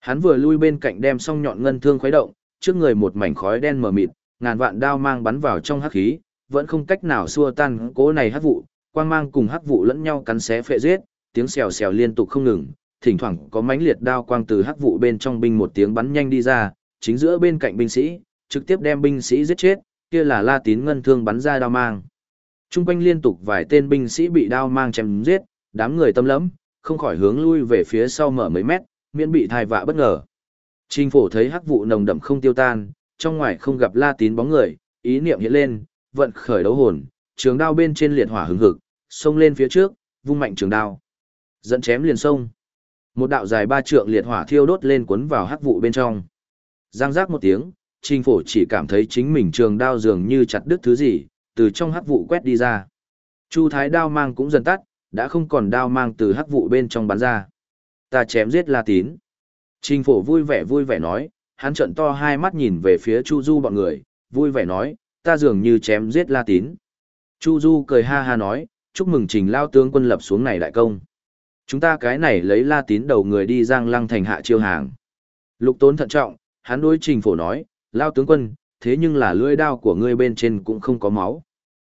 Hắn vừa lui bên cạnh đem song nhọn ngân thương khuấy động, trước người một mảnh khói đen mờ mịt, ngàn vạn đao mang bắn vào trong hắc khí, vẫn không cách nào xua tan cố này hắc vụ, quang mang cùng hắc vụ lẫn nhau cắn xé phệ giết, tiếng xèo xèo liên tục không ngừng, thỉnh thoảng có mãnh liệt đao quang từ hắc vụ bên trong binh một tiếng bắn nhanh đi ra, chính giữa bên cạnh binh sĩ, trực tiếp đem binh sĩ giết chết, kia là La Tín ngân thương bắn ra đao mang. Trung quanh liên tục vài tên binh sĩ bị đao mang chém giết, đám người tâm lẫm, không khỏi hướng lui về phía sau mở mấy mét, miễn bị thai vạ bất ngờ. Trình phổ thấy hắc vụ nồng đậm không tiêu tan, trong ngoài không gặp la tín bóng người, ý niệm hiện lên, vận khởi đấu hồn, trường đao bên trên liệt hỏa hứng hực, xông lên phía trước, vung mạnh trường đao. Dẫn chém liền sông. Một đạo dài ba trượng liệt hỏa thiêu đốt lên cuốn vào hắc vụ bên trong. Giang giác một tiếng, Trình Phổ chỉ cảm thấy chính mình trường đao dường như chặt đứt thứ gì, từ trong hắc vụ quét đi ra. Chu Thái đao mang cũng dần tắt, đã không còn đao mang từ hắc vụ bên trong bắn ra. Ta chém giết La Tín. Trình phổ vui vẻ vui vẻ nói, hắn trợn to hai mắt nhìn về phía Chu Du bọn người, vui vẻ nói, ta dường như chém giết La Tín. Chu Du cười ha ha nói, chúc mừng trình lao tướng quân lập xuống này đại công. Chúng ta cái này lấy La Tín đầu người đi giang lăng thành hạ chiêu hàng. Lục tốn thận trọng, hắn đối trình phổ nói, lao tướng quân, thế nhưng là lưỡi đao của ngươi bên trên cũng không có máu.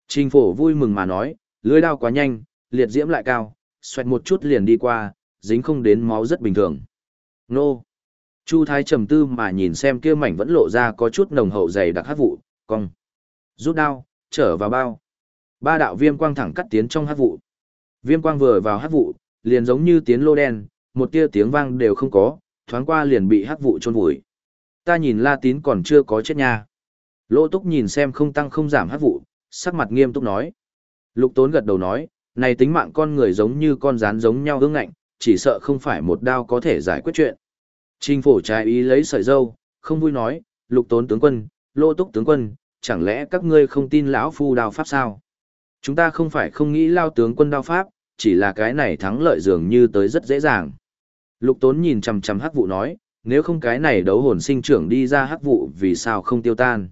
Trình phổ vui mừng mà nói, lưỡi đao quá nhanh, liệt diễm lại cao, xoẹt một chút liền đi qua, dính không đến máu rất bình thường. Nô! Chu Thái trầm tư mà nhìn xem kia mảnh vẫn lộ ra có chút nồng hậu dày đặc hát vụ, cong. Rút đao, trở vào bao. Ba đạo viêm quang thẳng cắt tiến trong hát vụ. Viêm quang vừa vào hát vụ, liền giống như tiến lô đen, một tia tiếng vang đều không có, thoáng qua liền bị hát vụ trôn vùi. Ta nhìn La Tín còn chưa có chết nha. Lỗ Túc nhìn xem không tăng không giảm hát vụ, sắc mặt nghiêm túc nói. Lục Tốn gật đầu nói, này tính mạng con người giống như con rán giống nhau ương ngạnh, chỉ sợ không phải một đao có thể giải quyết chuyện. Trình phổ trái ý lấy sợi dâu, không vui nói, lục tốn tướng quân, lỗ túc tướng quân, chẳng lẽ các ngươi không tin lão phu đao pháp sao? Chúng ta không phải không nghĩ lao tướng quân đao pháp, chỉ là cái này thắng lợi dường như tới rất dễ dàng. Lục tốn nhìn chằm chằm hắc vụ nói, nếu không cái này đấu hồn sinh trưởng đi ra hắc vụ vì sao không tiêu tan?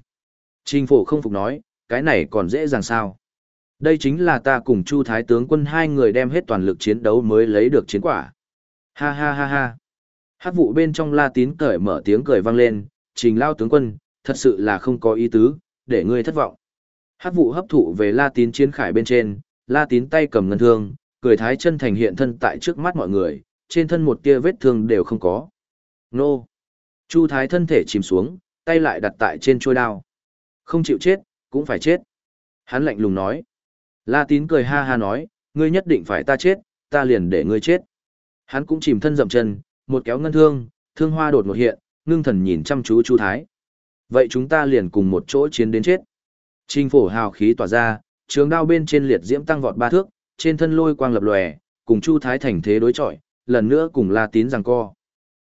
Trình phổ không phục nói, cái này còn dễ dàng sao? Đây chính là ta cùng Chu Thái tướng quân hai người đem hết toàn lực chiến đấu mới lấy được chiến quả. Ha ha ha ha. Hát vụ bên trong la tín cởi mở tiếng cười vang lên, trình lao tướng quân, thật sự là không có ý tứ, để ngươi thất vọng. Hát vụ hấp thụ về la tín chiến khải bên trên, la tín tay cầm ngân thương, cười thái chân thành hiện thân tại trước mắt mọi người, trên thân một tia vết thương đều không có. Nô! Chu thái thân thể chìm xuống, tay lại đặt tại trên trôi đao. Không chịu chết, cũng phải chết. Hắn lạnh lùng nói. La tín cười ha ha nói, ngươi nhất định phải ta chết, ta liền để ngươi chết. Hắn cũng chìm thân dậm chân, một kéo ngân thương, thương hoa đột một hiện, ngưng thần nhìn chăm chú Chu Thái. Vậy chúng ta liền cùng một chỗ chiến đến chết. Trình phổ hào khí tỏa ra, trường đao bên trên liệt diễm tăng vọt ba thước, trên thân lôi quang lập lòe, cùng Chu Thái thành thế đối chọi, lần nữa cùng La Tín giằng co.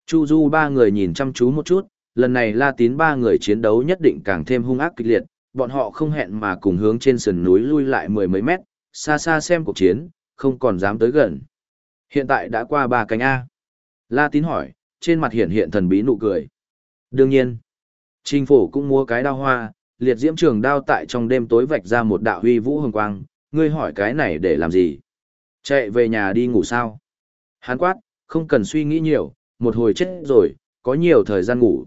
Chu Du ba người nhìn chăm chú một chút, lần này La Tín ba người chiến đấu nhất định càng thêm hung ác kịch liệt, bọn họ không hẹn mà cùng hướng trên sườn núi lui lại mười mấy mét, xa xa xem cuộc chiến, không còn dám tới gần. Hiện tại đã qua ba cánh A. La tín hỏi, trên mặt hiện hiện thần bí nụ cười. Đương nhiên, trình phổ cũng mua cái đao hoa, liệt diễm trường đao tại trong đêm tối vạch ra một đạo huy vũ hồng quang, ngươi hỏi cái này để làm gì? Chạy về nhà đi ngủ sao? Hán quát, không cần suy nghĩ nhiều, một hồi chết rồi, có nhiều thời gian ngủ.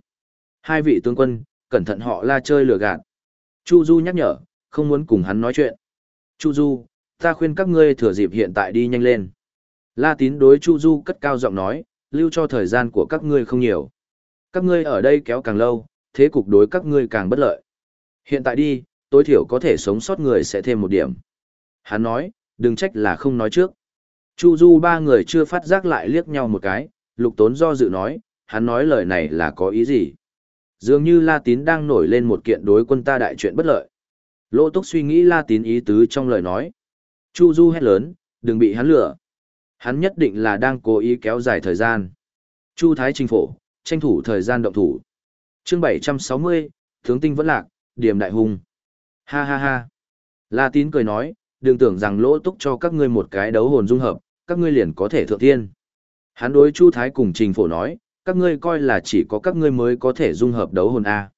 Hai vị tướng quân, cẩn thận họ la chơi lừa gạt. Chu Du nhắc nhở, không muốn cùng hắn nói chuyện. Chu Du, ta khuyên các ngươi thừa dịp hiện tại đi nhanh lên. La tín đối Chu Du cất cao giọng nói, lưu cho thời gian của các ngươi không nhiều. Các ngươi ở đây kéo càng lâu, thế cục đối các ngươi càng bất lợi. Hiện tại đi, tối thiểu có thể sống sót người sẽ thêm một điểm. Hắn nói, đừng trách là không nói trước. Chu Du ba người chưa phát giác lại liếc nhau một cái, lục tốn do dự nói, hắn nói lời này là có ý gì. Dường như La Tín đang nổi lên một kiện đối quân ta đại chuyện bất lợi. Lỗ Túc suy nghĩ La Tín ý tứ trong lời nói. Chu Du hét lớn, đừng bị hắn lừa. Hắn nhất định là đang cố ý kéo dài thời gian. Chu Thái Trình Phổ, tranh thủ thời gian động thủ. chương 760, tướng tinh vẫn lạc, điểm đại hùng. Ha ha ha. La Tín cười nói, đừng tưởng rằng lỗ túc cho các ngươi một cái đấu hồn dung hợp, các ngươi liền có thể thượng thiên. Hắn đối Chu Thái cùng Trình Phổ nói, các ngươi coi là chỉ có các ngươi mới có thể dung hợp đấu hồn A.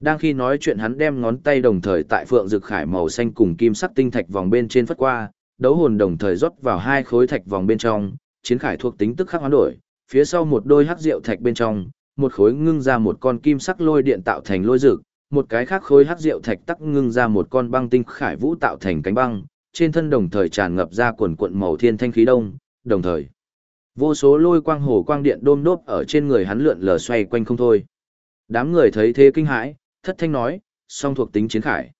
Đang khi nói chuyện hắn đem ngón tay đồng thời tại phượng rực khải màu xanh cùng kim sắc tinh thạch vòng bên trên phất qua, đấu hồn đồng thời rót vào hai khối thạch vòng bên trong, chiến khải thuộc tính tức khắc hoán đổi, phía sau một đôi hắc rượu thạch bên trong, một khối ngưng ra một con kim sắc lôi điện tạo thành lôi rực, một cái khác khối hắc rượu thạch tắc ngưng ra một con băng tinh khải vũ tạo thành cánh băng, trên thân đồng thời tràn ngập ra quần quận màu thiên thanh khí đông, đồng thời vô số lôi quang hồ quang điện đôm đốp ở trên người hắn lượn lờ xoay quanh không thôi. Đám người thấy thế kinh hãi, thất thanh nói, song thuộc tính chiến khải.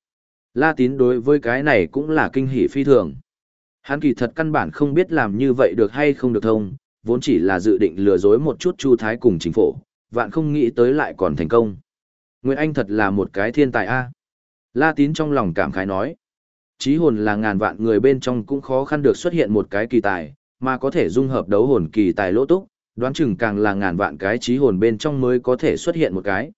La tín đối với cái này cũng là kinh hỉ phi thường. Hắn kỳ thật căn bản không biết làm như vậy được hay không được thông, vốn chỉ là dự định lừa dối một chút Chu Thái cùng chính phủ, vạn không nghĩ tới lại còn thành công. Nguyễn Anh thật là một cái thiên tài a. La Tín trong lòng cảm khái nói. Chí hồn là ngàn vạn người bên trong cũng khó khăn được xuất hiện một cái kỳ tài, mà có thể dung hợp đấu hồn kỳ tài lỗ túc, đoán chừng càng là ngàn vạn cái trí hồn bên trong mới có thể xuất hiện một cái.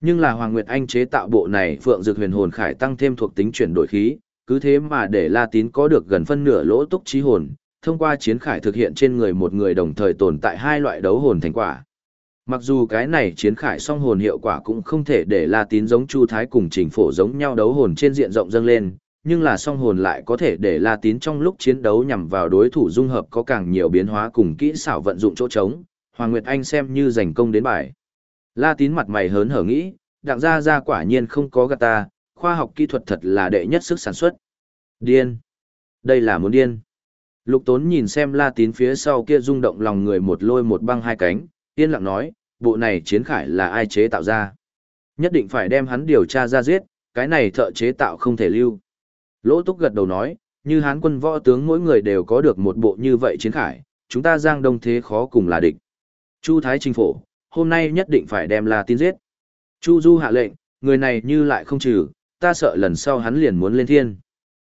Nhưng là Hoàng Nguyệt Anh chế tạo bộ này Phượng Dược Huyền Hồn Khải tăng thêm thuộc tính chuyển đổi khí, cứ thế mà để La Tín có được gần phân nửa lỗ túc trí hồn, thông qua chiến khải thực hiện trên người một người đồng thời tồn tại hai loại đấu hồn thành quả. Mặc dù cái này chiến khải song hồn hiệu quả cũng không thể để La Tín giống Chu Thái cùng Trình Phổ giống nhau đấu hồn trên diện rộng dâng lên, nhưng là song hồn lại có thể để La Tín trong lúc chiến đấu nhằm vào đối thủ dung hợp có càng nhiều biến hóa cùng kỹ xảo vận dụng chỗ trống, Hoàng Nguyệt Anh xem như giành công đến bài. La Tín mặt mày hớn hở nghĩ, đặng gia gia quả nhiên không có gạt ta, khoa học kỹ thuật thật là đệ nhất sức sản xuất. Điên. Đây là muốn điên. Lục Tốn nhìn xem La Tín phía sau kia rung động lòng người một lôi một băng hai cánh, yên lặng nói, bộ này chiến khải là ai chế tạo ra. Nhất định phải đem hắn điều tra ra giết, cái này thợ chế tạo không thể lưu. Lỗ Túc gật đầu nói, như hán quân võ tướng mỗi người đều có được một bộ như vậy chiến khải, chúng ta giang đông thế khó cùng là địch. Chu Thái Chính Phổ, hôm nay nhất định phải đem La Tín giết. Chu Du hạ lệnh, người này như lại không trừ, ta sợ lần sau hắn liền muốn lên thiên.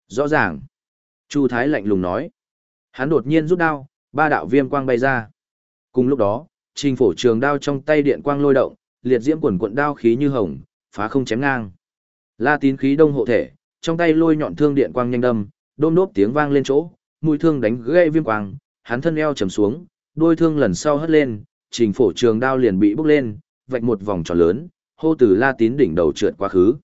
Rõ ràng. Chu Thái lạnh lùng nói. Hắn đột nhiên rút đao, ba đạo viêm quang bay ra. Cùng lúc đó, trình phổ trường đao trong tay điện quang lôi động, liệt diễm quần quận đao khí như hồng, phá không chém ngang. La tín khí đông hộ thể, trong tay lôi nhọn thương điện quang nhanh đâm, đôm đốp tiếng vang lên chỗ, mũi thương đánh gãy viêm quang, hắn thân eo trầm xuống, đôi thương lần sau hất lên, trình phổ trường đao liền bị bốc lên, vạch một vòng tròn lớn, hô từ La tín đỉnh đầu trượt quá khứ.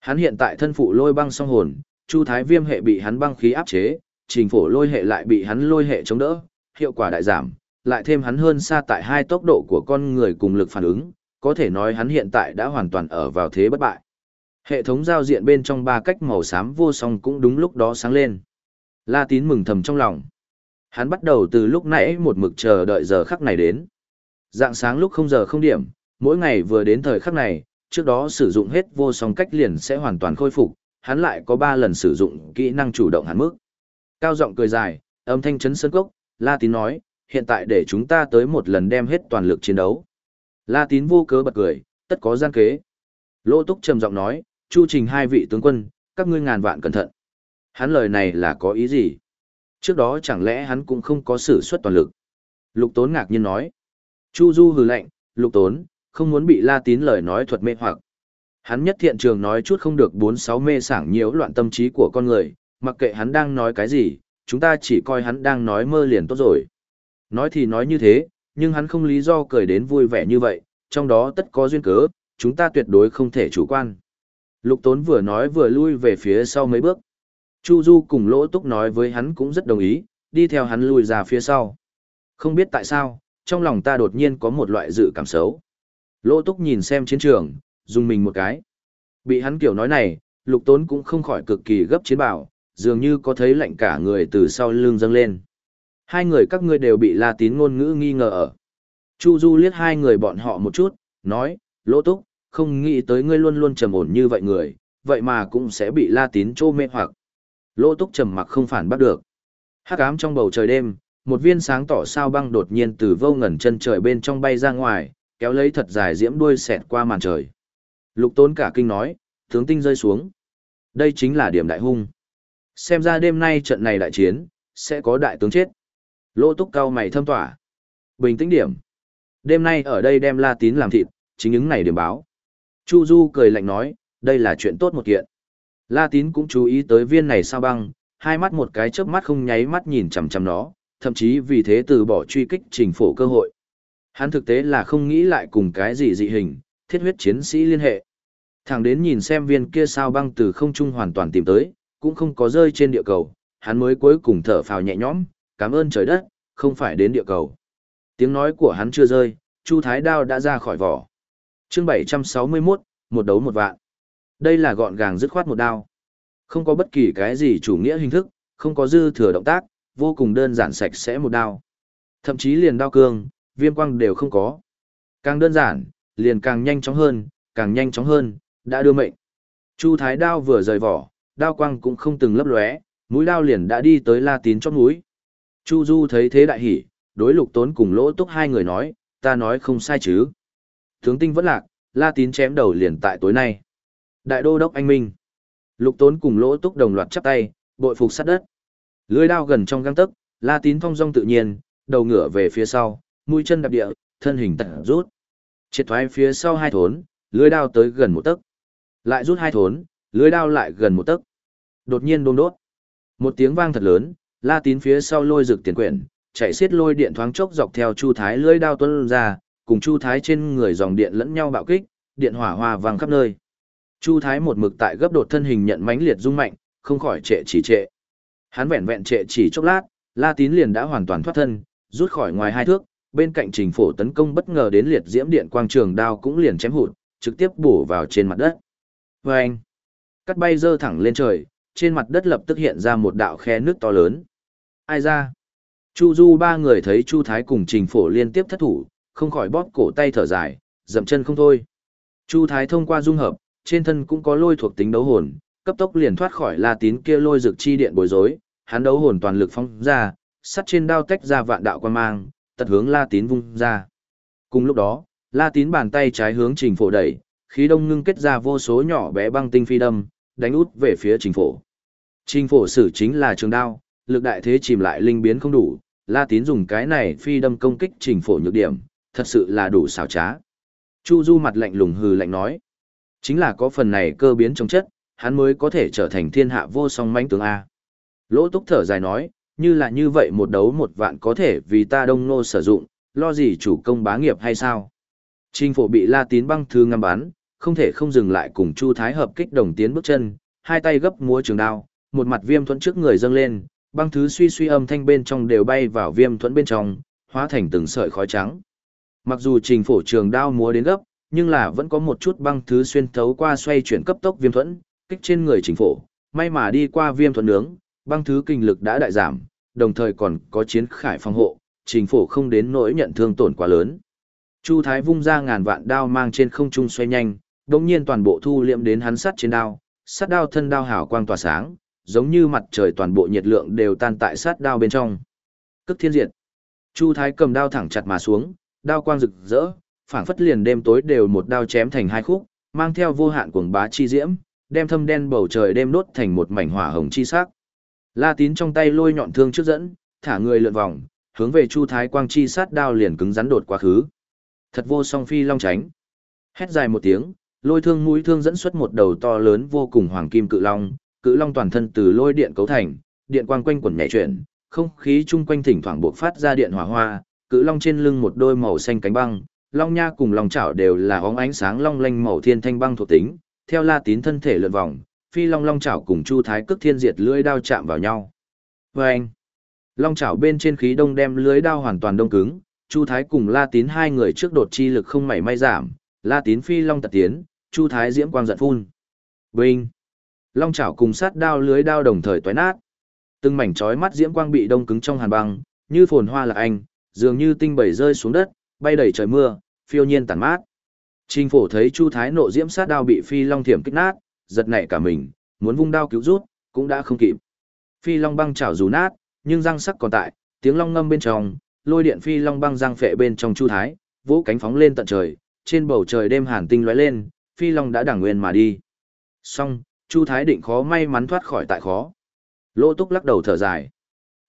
Hắn hiện tại thân phụ lôi băng song hồn, Chu Thái Viêm hệ bị hắn băng khí áp chế, Trình Phổ lôi hệ lại bị hắn lôi hệ chống đỡ, hiệu quả đại giảm, lại thêm hắn hơn xa tại hai tốc độ của con người cùng lực phản ứng, có thể nói hắn hiện tại đã hoàn toàn ở vào thế bất bại. Hệ thống giao diện bên trong ba cách màu xám vô song cũng đúng lúc đó sáng lên. La Tín mừng thầm trong lòng. Hắn bắt đầu từ lúc nãy một mực chờ đợi giờ khắc này đến. Dạng sáng lúc không giờ không điểm, mỗi ngày vừa đến thời khắc này, trước đó sử dụng hết vô song cách liền sẽ hoàn toàn khôi phục, hắn lại có ba lần sử dụng kỹ năng chủ động hắn mức. Cao giọng cười dài, âm thanh chấn sân cốc, La Tín nói, hiện tại để chúng ta tới một lần đem hết toàn lực chiến đấu. La Tín vô cớ bật cười, tất có gian kế. Lỗ Túc trầm giọng nói, chu trình hai vị tướng quân, các ngươi ngàn vạn cẩn thận. Hắn lời này là có ý gì? Trước đó chẳng lẽ hắn cũng không có sử xuất toàn lực? Lục Tốn ngạc nhiên nói. Chu Du hừ lạnh, Lục Tốn, không muốn bị La Tín lời nói thuật mê hoặc. Hắn nhất thiện trường nói chút không được bốn sáu mê sảng nhiễu loạn tâm trí của con người, mặc kệ hắn đang nói cái gì, chúng ta chỉ coi hắn đang nói mơ liền tốt rồi. Nói thì nói như thế, nhưng hắn không lý do cười đến vui vẻ như vậy, trong đó tất có duyên cớ, chúng ta tuyệt đối không thể chủ quan. Lục Tốn vừa nói vừa lui về phía sau mấy bước. Chu Du cùng Lỗ Túc nói với hắn cũng rất đồng ý, đi theo hắn lui ra phía sau. Không biết tại sao, trong lòng ta đột nhiên có một loại dự cảm xấu. Lỗ Túc nhìn xem chiến trường, dùng mình một cái. Bị hắn kiểu nói này, Lục Tốn cũng không khỏi cực kỳ gấp chiến bảo, dường như có thấy lạnh cả người từ sau lưng dâng lên. Hai người các ngươi đều bị La Tín ngôn ngữ nghi ngờ ở. Chu Du liếc hai người bọn họ một chút, nói, Lỗ Túc, không nghĩ tới ngươi luôn luôn trầm ổn như vậy người, vậy mà cũng sẽ bị La Tín trô mê hoặc. Lỗ Túc trầm mặc không phản bắt được. Hắc ám trong bầu trời đêm, một viên sáng tỏ sao băng đột nhiên từ vô ngần chân trời bên trong bay ra ngoài, kéo lấy thật dài diễm đuôi xẹt qua màn trời. Lục Tốn cả kinh nói, tướng tinh rơi xuống. Đây chính là điểm đại hung. Xem ra đêm nay trận này đại chiến, sẽ có đại tướng chết. Lỗ túc cao mày thâm tỏa. Bình tĩnh điểm. Đêm nay ở đây đem la tín làm thịt, chính những này điểm báo. Chu Du cười lạnh nói, đây là chuyện tốt một kiện. La tín cũng chú ý tới viên này sao băng, hai mắt một cái chớp mắt không nháy mắt nhìn chằm chằm nó, thậm chí vì thế từ bỏ truy kích trình phổ cơ hội. Hắn thực tế là không nghĩ lại cùng cái gì dị hình, thiết huyết chiến sĩ liên hệ. Thẳng đến nhìn xem viên kia sao băng từ không trung hoàn toàn tìm tới, cũng không có rơi trên địa cầu, hắn mới cuối cùng thở phào nhẹ nhõm, cảm ơn trời đất, không phải đến địa cầu. Tiếng nói của hắn chưa rơi, Chu Thái Đao đã ra khỏi vỏ. Chương 761, một đấu một vạn. Đây là gọn gàng dứt khoát một đao. Không có bất kỳ cái gì chủ nghĩa hình thức, không có dư thừa động tác, vô cùng đơn giản sạch sẽ một đao. Thậm chí liền đao cương, viêm quang đều không có. Càng đơn giản, liền càng nhanh chóng hơn, càng nhanh chóng hơn, đã đưa mệnh. Chu Thái đao vừa rời vỏ, đao quang cũng không từng lấp lóe, mũi đao liền đã đi tới La Tín chót núi. Chu Du thấy thế đại hỉ, đối Lục Tốn cùng Lỗ Túc hai người nói, ta nói không sai chứ. Tướng tinh vẫn lạc, La Tín chém đầu liền tại tối nay. Đại đô đốc anh minh. Lục Tốn cùng Lỗ Túc đồng loạt chắp tay, bội phục sát đất. Lưỡi đao gần trong gang tấc, La Tín phong dong tự nhiên, đầu ngửa về phía sau, mũi chân đạp địa, thân hình tận rút. Triệt thoái phía sau hai thốn, lưỡi đao tới gần một tấc. Lại rút hai thốn, lưỡi đao lại gần một tấc. Đột nhiên đôm đốt. Một tiếng vang thật lớn, La Tín phía sau lôi rực tiền quyển, chạy xiết lôi điện thoáng chốc dọc theo Chu Thái lưỡi đao tuôn ra, cùng Chu Thái trên người dòng điện lẫn nhau bạo kích, điện hỏa hoa vang khắp nơi. Chu Thái một mực tại gấp đột thân hình nhận mãnh liệt rung mạnh, không khỏi trệ chỉ trệ. Hắn vẹn vẹn trệ chỉ chốc lát, La Tín liền đã hoàn toàn thoát thân, rút khỏi ngoài hai thước, bên cạnh Trình Phổ tấn công bất ngờ đến liệt diễm điện quang trường đao cũng liền chém hụt, trực tiếp bổ vào trên mặt đất. Vâng! Cắt bay dơ thẳng lên trời, trên mặt đất lập tức hiện ra một đạo khe nước to lớn. Ai ra? Chu Du ba người thấy Chu Thái cùng Trình Phổ liên tiếp thất thủ, không khỏi bóp cổ tay thở dài, dậm chân không thôi. Chu Thái thông qua dung hợp, trên thân cũng có lôi thuộc tính đấu hồn, cấp tốc liền thoát khỏi La Tín kia lôi dược chi điện bối rối, hắn đấu hồn toàn lực phóng ra, sắt trên đao tách ra vạn đạo quan mang, tật hướng La Tín vung ra. Cùng lúc đó, La Tín bàn tay trái hướng Trình Phổ đẩy, khí đông ngưng kết ra vô số nhỏ bé băng tinh phi đâm, đánh út về phía Trình Phổ. Trình Phổ sử chính là trường đao, lực đại thế chìm lại linh biến không đủ, La Tín dùng cái này phi đâm công kích Trình Phổ nhược điểm, thật sự là đủ xảo trá. Chu Du mặt lạnh lùng hừ lạnh nói, chính là có phần này cơ biến trong chất, hắn mới có thể trở thành thiên hạ vô song mãnh tướng A. Lỗ túc thở dài nói, như là như vậy một đấu một vạn có thể vì ta đông nô sử dụng, lo gì chủ công bá nghiệp hay sao? Trình phổ bị la tín băng thư ngắm bắn, không thể không dừng lại cùng Chu Thái hợp kích đồng tiến bước chân, hai tay gấp múa trường đao, một mặt viêm thuẫn trước người dâng lên, băng thứ suy suy âm thanh bên trong đều bay vào viêm thuẫn bên trong, hóa thành từng sợi khói trắng. Mặc dù trình phổ trường đao múa đến gấp, nhưng là vẫn có một chút băng thứ xuyên thấu qua xoay chuyển cấp tốc viêm thuẫn, kích trên người trình phổ, may mà đi qua viêm thuẫn nướng, băng thứ kinh lực đã đại giảm, đồng thời còn có chiến khải phòng hộ, trình phổ không đến nỗi nhận thương tổn quá lớn. Chu Thái vung ra ngàn vạn đao mang trên không trung xoay nhanh, đồng nhiên toàn bộ thu liệm đến hắn sắt trên đao, sắt đao thân đao hào quang tỏa sáng, giống như mặt trời toàn bộ nhiệt lượng đều tan tại sắt đao bên trong. Cức thiên diệt. Chu Thái cầm đao thẳng chặt mà xuống, đao quang rực rỡ, phảng phất liền đêm tối đều một đao chém thành hai khúc, mang theo vô hạn cuồng bá chi diễm, đem thâm đen bầu trời đêm đốt thành một mảnh hỏa hồng chi sắc. La Tín trong tay lôi nhọn thương trước dẫn, thả người lượn vòng, hướng về Chu Thái Quang chi sát đao liền cứng rắn đột quá khứ. Thật vô song phi long tránh. Hét dài một tiếng, lôi thương mũi thương dẫn xuất một đầu to lớn vô cùng hoàng kim cự long, cự long toàn thân từ lôi điện cấu thành, điện quang quanh quẩn nhẹ chuyển, không khí chung quanh thỉnh thoảng bộc phát ra điện hỏa hoa, cự long trên lưng một đôi màu xanh cánh băng, long nha cùng long chảo đều là óng ánh sáng long lanh màu thiên thanh băng thuộc tính, theo La Tín thân thể lượn vòng, phi long long chảo cùng chu thái cước thiên diệt lưỡi đao chạm vào nhau. Vâng! long chảo bên trên khí đông đem lưới đao hoàn toàn đông cứng chu thái cùng la tín hai người trước đột chi lực không mảy may giảm la tín phi long tật tiến chu thái diễm quang giận phun. Vinh! Long chảo cùng sát đao lưới đao đồng thời toái nát. Từng mảnh trói mắt diễm quang bị đông cứng trong hàn băng như phồn hoa là anh dường như tinh bẩy rơi xuống đất bay đầy trời mưa phiêu nhiên tàn mát Trình phổ thấy Chu Thái nộ diễm sát đao bị phi long thiểm kích nát, giật nảy cả mình, muốn vung đao cứu rút, cũng đã không kịp. Phi long băng chảo dù nát, nhưng răng sắc còn tại, tiếng long ngâm bên trong, lôi điện phi long băng răng phệ bên trong chu thái, vỗ cánh phóng lên tận trời, trên bầu trời đêm hàn tinh lóe lên, phi long đã đẳng nguyên mà đi. Song, chu thái định khó may mắn thoát khỏi tại khó. Lỗ túc lắc đầu thở dài.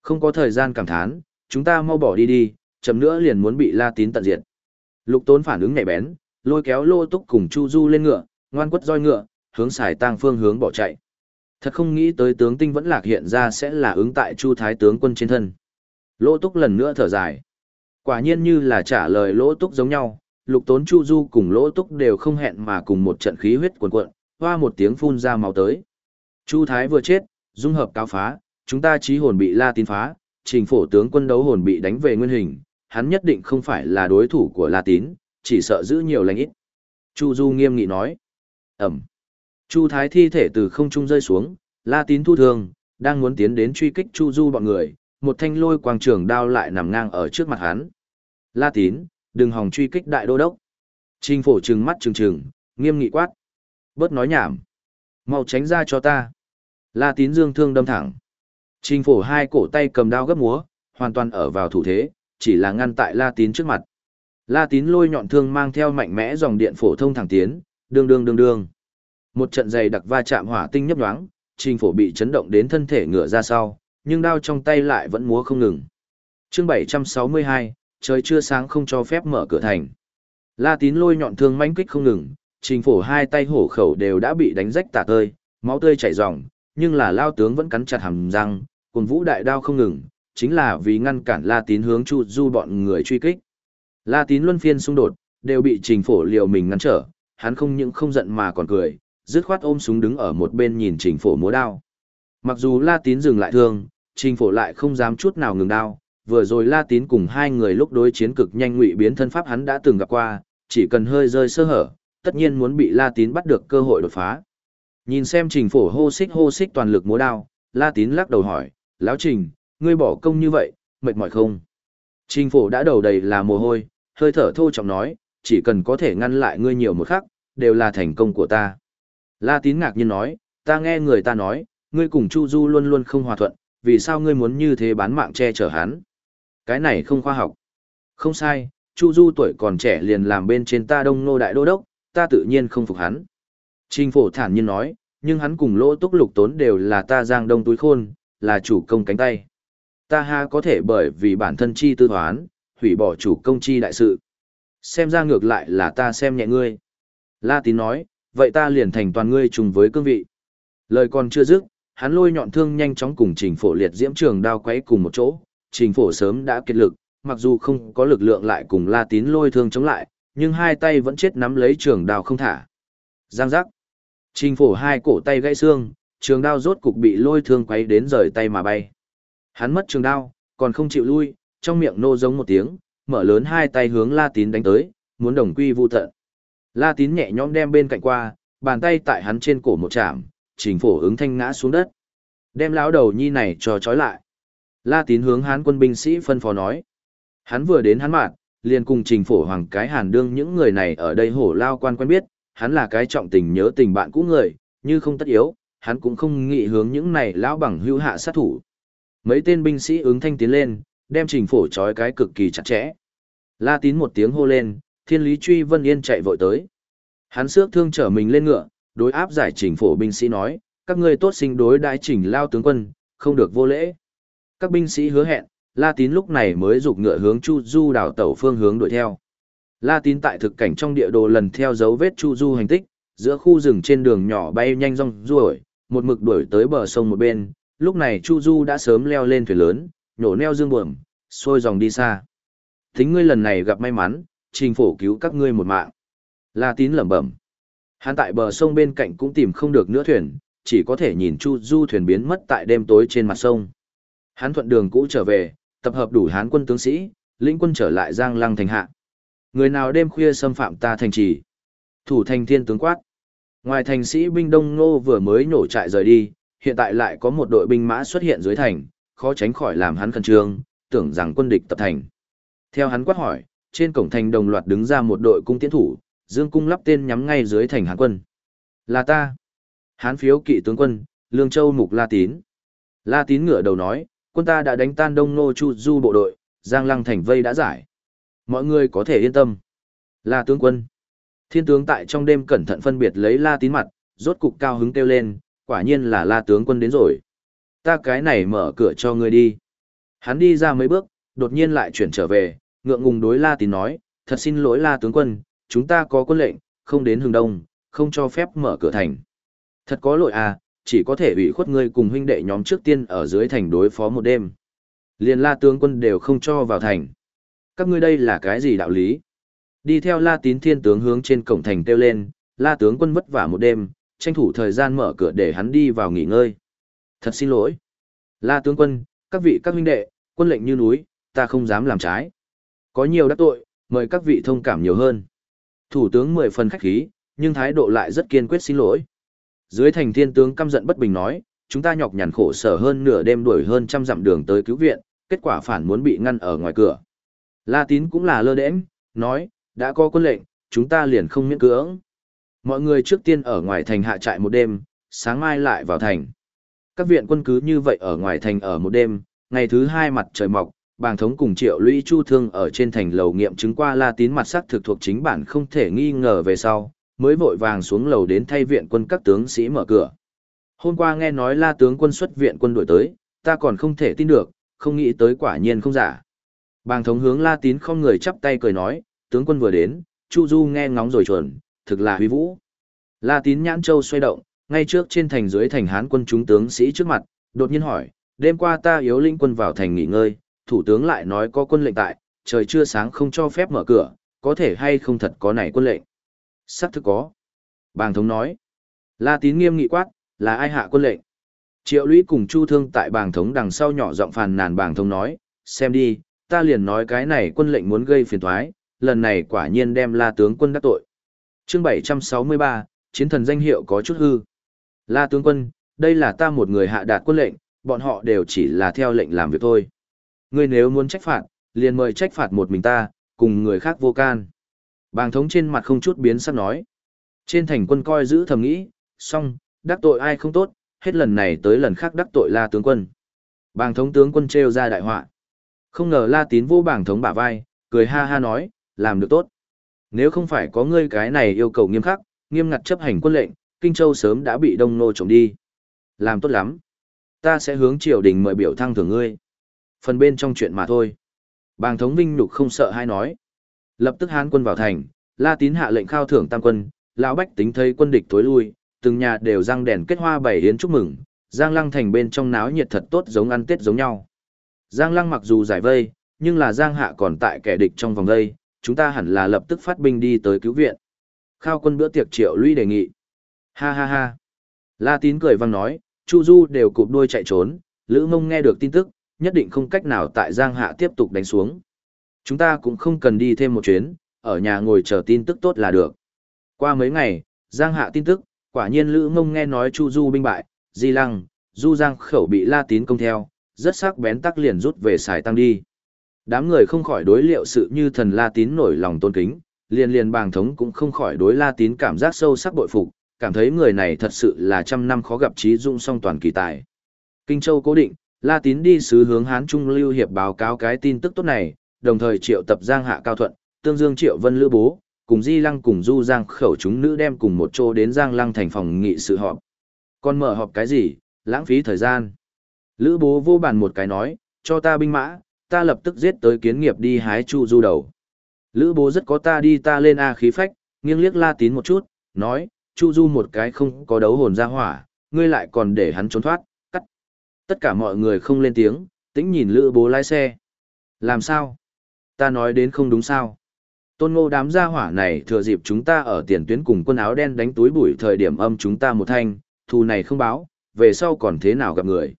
Không có thời gian cảm thán, chúng ta mau bỏ đi đi, chậm nữa liền muốn bị la tín tận diệt. Lục tốn phản ứng nhạy bén, lôi kéo lô túc cùng chu du lên ngựa, ngoan quất roi ngựa, hướng xài tang phương hướng bỏ chạy. Thật không nghĩ tới tướng tinh vẫn lạc hiện ra sẽ là ứng tại Chu Thái tướng quân trên thân. Lỗ Túc lần nữa thở dài. Quả nhiên như là trả lời Lỗ Túc giống nhau, Lục Tốn Chu Du cùng Lỗ Túc đều không hẹn mà cùng một trận khí huyết cuồn cuộn, hoa một tiếng phun ra máu tới. Chu Thái vừa chết, dung hợp cáo phá, chúng ta trí hồn bị La Tín phá, trình phổ tướng quân đấu hồn bị đánh về nguyên hình, hắn nhất định không phải là đối thủ của La Tín, chỉ sợ giữ nhiều lành ít. Chu Du nghiêm nghị nói. Ẩm. Chu Thái thi thể từ không trung rơi xuống, La Tín thu thường, đang muốn tiến đến truy kích Chu Du bọn người, một thanh lôi quang trường đao lại nằm ngang ở trước mặt hắn. La Tín, đừng hòng truy kích đại đô đốc. Trình phổ trừng mắt trừng trừng, nghiêm nghị quát. Bớt nói nhảm. Mau tránh ra cho ta. La Tín dương thương đâm thẳng. Trình phổ hai cổ tay cầm đao gấp múa, hoàn toàn ở vào thủ thế, chỉ là ngăn tại La Tín trước mặt. La Tín lôi nhọn thương mang theo mạnh mẽ dòng điện phổ thông thẳng tiến, đương đương đương đương. Một trận dày đặc va chạm hỏa tinh nhấp nhoáng, trình phổ bị chấn động đến thân thể ngửa ra sau, nhưng đao trong tay lại vẫn múa không ngừng. chương 762, trời chưa sáng không cho phép mở cửa thành. La tín lôi nhọn thương mãnh kích không ngừng, trình phổ hai tay hổ khẩu đều đã bị đánh rách tả tơi, máu tươi chảy ròng, nhưng là lao tướng vẫn cắn chặt hàm răng, cùng vũ đại đao không ngừng, chính là vì ngăn cản La Tín hướng Chu Du bọn người truy kích. La Tín luân phiên xung đột, đều bị trình phổ liều mình ngăn trở, hắn không những không giận mà còn cười, dứt khoát ôm súng đứng ở một bên nhìn trình phổ múa đao. Mặc dù La Tín dừng lại thương, trình phổ lại không dám chút nào ngừng đao, vừa rồi La Tín cùng hai người lúc đối chiến cực nhanh ngụy biến thân pháp hắn đã từng gặp qua, chỉ cần hơi rơi sơ hở, tất nhiên muốn bị La Tín bắt được cơ hội đột phá. Nhìn xem trình phổ hô xích hô xích toàn lực múa đao, La Tín lắc đầu hỏi, lão trình, ngươi bỏ công như vậy, mệt mỏi không? Trình phổ đã đầu đầy là mồ hôi, hơi thở thô trọng nói, chỉ cần có thể ngăn lại ngươi nhiều một khắc, đều là thành công của ta. La Tín ngạc nhiên nói, ta nghe người ta nói, ngươi cùng Chu Du luôn luôn không hòa thuận, vì sao ngươi muốn như thế bán mạng che chở hắn? Cái này không khoa học. Không sai, Chu Du tuổi còn trẻ liền làm bên trên ta đông nô đại đô đốc, ta tự nhiên không phục hắn. Trình phổ thản nhiên nói, nhưng hắn cùng lỗ túc lục tốn đều là ta giang đông túi khôn, là chủ công cánh tay. Ta ha có thể bởi vì bản thân chi tư hoán, hủy bỏ chủ công chi đại sự. Xem ra ngược lại là ta xem nhẹ ngươi. La tín nói, vậy ta liền thành toàn ngươi trùng với cương vị. Lời còn chưa dứt, hắn lôi nhọn thương nhanh chóng cùng trình phổ liệt diễm trường đao quấy cùng một chỗ. Trình phổ sớm đã kiệt lực, mặc dù không có lực lượng lại cùng la tín lôi thương chống lại, nhưng hai tay vẫn chết nắm lấy trường đao không thả. Giang giác. Trình phổ hai cổ tay gãy xương, trường đao rốt cục bị lôi thương quấy đến rời tay mà bay. Hắn mất trường đao, còn không chịu lui, trong miệng nô giống một tiếng, mở lớn hai tay hướng La Tín đánh tới, muốn đồng quy vu tận. La Tín nhẹ nhõm đem bên cạnh qua, bàn tay tại hắn trên cổ một chạm, trình phổ ứng thanh ngã xuống đất. Đem lão đầu nhi này cho trói lại. La Tín hướng hán quân binh sĩ phân phó nói. Hắn vừa đến hắn mạng, liền cùng trình phổ hoàng cái hàn đương những người này ở đây hổ lao quan quen biết, hắn là cái trọng tình nhớ tình bạn cũ người, như không tất yếu, hắn cũng không nghĩ hướng những này lão bằng hữu hạ sát thủ. Mấy tên binh sĩ ứng thanh tiến lên, đem trình phổ trói cái cực kỳ chặt chẽ. La tín một tiếng hô lên, thiên lý truy vân yên chạy vội tới. Hắn xước thương trở mình lên ngựa, đối áp giải trình phổ binh sĩ nói, các ngươi tốt sinh đối đại trình lao tướng quân, không được vô lễ. Các binh sĩ hứa hẹn, La tín lúc này mới rục ngựa hướng Chu Du đảo tẩu phương hướng đuổi theo. La tín tại thực cảnh trong địa đồ lần theo dấu vết Chu Du hành tích, giữa khu rừng trên đường nhỏ bay nhanh rong ruổi, một mực đuổi tới bờ sông một bên, lúc này Chu Du đã sớm leo lên thuyền lớn, nhổ neo dương buồm, xuôi dòng đi xa. Thính ngươi lần này gặp may mắn, trình phổ cứu các ngươi một mạng. La tín lẩm bẩm. Hắn tại bờ sông bên cạnh cũng tìm không được nữa thuyền, chỉ có thể nhìn Chu Du thuyền biến mất tại đêm tối trên mặt sông. Hắn thuận đường cũ trở về, tập hợp đủ hán quân tướng sĩ, lĩnh quân trở lại Giang Lăng thành hạ. Người nào đêm khuya xâm phạm ta thành trì? Thủ thành thiên tướng quát. Ngoài thành sĩ binh Đông Ngô vừa mới nổ trại rời đi, hiện tại lại có một đội binh mã xuất hiện dưới thành, khó tránh khỏi làm hắn khẩn trương, tưởng rằng quân địch tập thành. Theo hắn quát hỏi, trên cổng thành đồng loạt đứng ra một đội cung tiến thủ, dương cung lắp tên nhắm ngay dưới thành hán quân. Là ta. Hán phiếu kỵ tướng quân, Lương Châu Mục La Tín. La Tín ngửa đầu nói, quân ta đã đánh tan Đông Nô Chu Du bộ đội, Giang Lăng thành vây đã giải. Mọi người có thể yên tâm. La tướng quân. Thiên tướng tại trong đêm cẩn thận phân biệt lấy La Tín mặt, rốt cục cao hứng kêu lên, quả nhiên là La tướng quân đến rồi. Ta cái này mở cửa cho ngươi đi. Hắn đi ra mấy bước, đột nhiên lại chuyển trở về, ngượng ngùng đối La Tín nói, thật xin lỗi La tướng quân, chúng ta có quân lệnh, không đến hừng đông, không cho phép mở cửa thành. Thật có lỗi à, chỉ có thể ủy khuất ngươi cùng huynh đệ nhóm trước tiên ở dưới thành đối phó một đêm. Liền La tướng quân đều không cho vào thành. Các ngươi đây là cái gì đạo lý? Đi theo La Tín Thiên tướng hướng trên cổng thành kêu lên, La tướng quân vất vả một đêm, tranh thủ thời gian mở cửa để hắn đi vào nghỉ ngơi. Thật xin lỗi. La tướng quân, các vị các huynh đệ, quân lệnh như núi, ta không dám làm trái. Có nhiều đắc tội, mời các vị thông cảm nhiều hơn. Thủ tướng mười phần khách khí, nhưng thái độ lại rất kiên quyết xin lỗi. Dưới thành thiên tướng căm giận bất bình nói, chúng ta nhọc nhằn khổ sở hơn nửa đêm đuổi hơn trăm dặm đường tới cứu viện, kết quả phản muốn bị ngăn ở ngoài cửa. La tín cũng là lơ đễnh, nói, đã có quân lệnh, chúng ta liền không miễn cưỡng. Mọi người trước tiên ở ngoài thành hạ trại một đêm, sáng mai lại vào thành. Các viện quân cứ như vậy ở ngoài thành ở một đêm, ngày thứ hai mặt trời mọc, bàng thống cùng triệu lũy chu thương ở trên thành lầu nghiệm chứng qua la tín mặt sắc thực thuộc chính bản không thể nghi ngờ về sau, mới vội vàng xuống lầu đến thay viện quân các tướng sĩ mở cửa. Hôm qua nghe nói la tướng quân xuất viện quân đổi tới, ta còn không thể tin được, không nghĩ tới quả nhiên không giả. Bàng thống hướng la tín không người chắp tay cười nói, tướng quân vừa đến, Chu Du nghe ngóng rồi chuẩn, thực là huy vũ. La tín nhãn châu xoay động, ngay trước trên thành dưới thành hán quân chúng tướng sĩ trước mặt, đột nhiên hỏi, đêm qua ta yếu linh quân vào thành nghỉ ngơi, thủ tướng lại nói có quân lệnh tại, trời chưa sáng không cho phép mở cửa, có thể hay không thật có này quân lệnh. Sắc thực có. Bàng thống nói, La tín nghiêm nghị quát, là ai hạ quân lệnh? Triệu lũy cùng chu thương tại bàng thống đằng sau nhỏ giọng phàn nàn bàng thống nói, xem đi, ta liền nói cái này quân lệnh muốn gây phiền thoái, lần này quả nhiên đem la tướng quân đắc tội. chương 763, chiến thần danh hiệu có chút hư. La tướng quân, đây là ta một người hạ đạt quân lệnh, bọn họ đều chỉ là theo lệnh làm việc thôi. Ngươi nếu muốn trách phạt, liền mời trách phạt một mình ta, cùng người khác vô can. Bàng thống trên mặt không chút biến sắc nói. Trên thành quân coi giữ thầm nghĩ, xong, đắc tội ai không tốt, hết lần này tới lần khác đắc tội la tướng quân. Bàng thống tướng quân trêu ra đại họa. Không ngờ la tín vô bàng thống bả vai, cười ha ha nói, làm được tốt. Nếu không phải có ngươi cái này yêu cầu nghiêm khắc, nghiêm ngặt chấp hành quân lệnh, Kinh Châu sớm đã bị đông nô trộm đi. Làm tốt lắm. Ta sẽ hướng triều đình mời biểu thăng thưởng ngươi. Phần bên trong chuyện mà thôi. Bàng thống vinh nhục không sợ hay nói. Lập tức hán quân vào thành, La Tín hạ lệnh khao thưởng tam quân, lão bách tính thấy quân địch tối lui, từng nhà đều răng đèn kết hoa bày yến chúc mừng, Giang Lăng thành bên trong náo nhiệt thật tốt giống ăn Tết giống nhau. Giang Lăng mặc dù giải vây, nhưng là Giang Hạ còn tại kẻ địch trong vòng đây, chúng ta hẳn là lập tức phát binh đi tới cứu viện. Khao quân bữa tiệc triệu lũy đề nghị. Ha ha ha. La Tín cười vang nói, Chu Du đều cụp đuôi chạy trốn, Lữ Mông nghe được tin tức, nhất định không cách nào tại Giang Hạ tiếp tục đánh xuống. Chúng ta cũng không cần đi thêm một chuyến, ở nhà ngồi chờ tin tức tốt là được. Qua mấy ngày, Giang Hạ tin tức, quả nhiên Lữ Mông nghe nói Chu Du binh bại, Di Lăng, Du Giang khẩu bị La Tín công theo, rất sắc bén tắc liền rút về xài tăng đi. Đám người không khỏi đối liệu sự như thần La Tín nổi lòng tôn kính, liền liền bàng thống cũng không khỏi đối La Tín cảm giác sâu sắc bội phục, cảm thấy người này thật sự là trăm năm khó gặp trí dung song toàn kỳ tài. Kinh Châu cố định, La Tín đi sứ hướng Hán Trung Lưu Hiệp báo cáo cái tin tức tốt này, đồng thời triệu tập Giang Hạ Cao Thuận, Tương Dương Triệu Vân Lữ Bố, cùng Di Lăng cùng Du Giang khẩu chúng nữ đem cùng một chỗ đến Giang Lăng thành phòng nghị sự họp. Còn mở họp cái gì, lãng phí thời gian. Lữ Bố vô bàn một cái nói, cho ta binh mã, ta lập tức giết tới kiến nghiệp đi hái Chu Du đầu. Lữ Bố rất có ta đi ta lên A khí phách, nghiêng liếc La Tín một chút, nói, Chu Du một cái không có đấu hồn ra hỏa, ngươi lại còn để hắn trốn thoát, cắt. Tất cả mọi người không lên tiếng, tĩnh nhìn Lữ Bố lái xe. Làm sao? Ta nói đến không đúng sao? Tôn ngô đám gia hỏa này thừa dịp chúng ta ở tiền tuyến cùng quân áo đen đánh túi bụi thời điểm âm chúng ta một thanh, thù này không báo, về sau còn thế nào gặp người.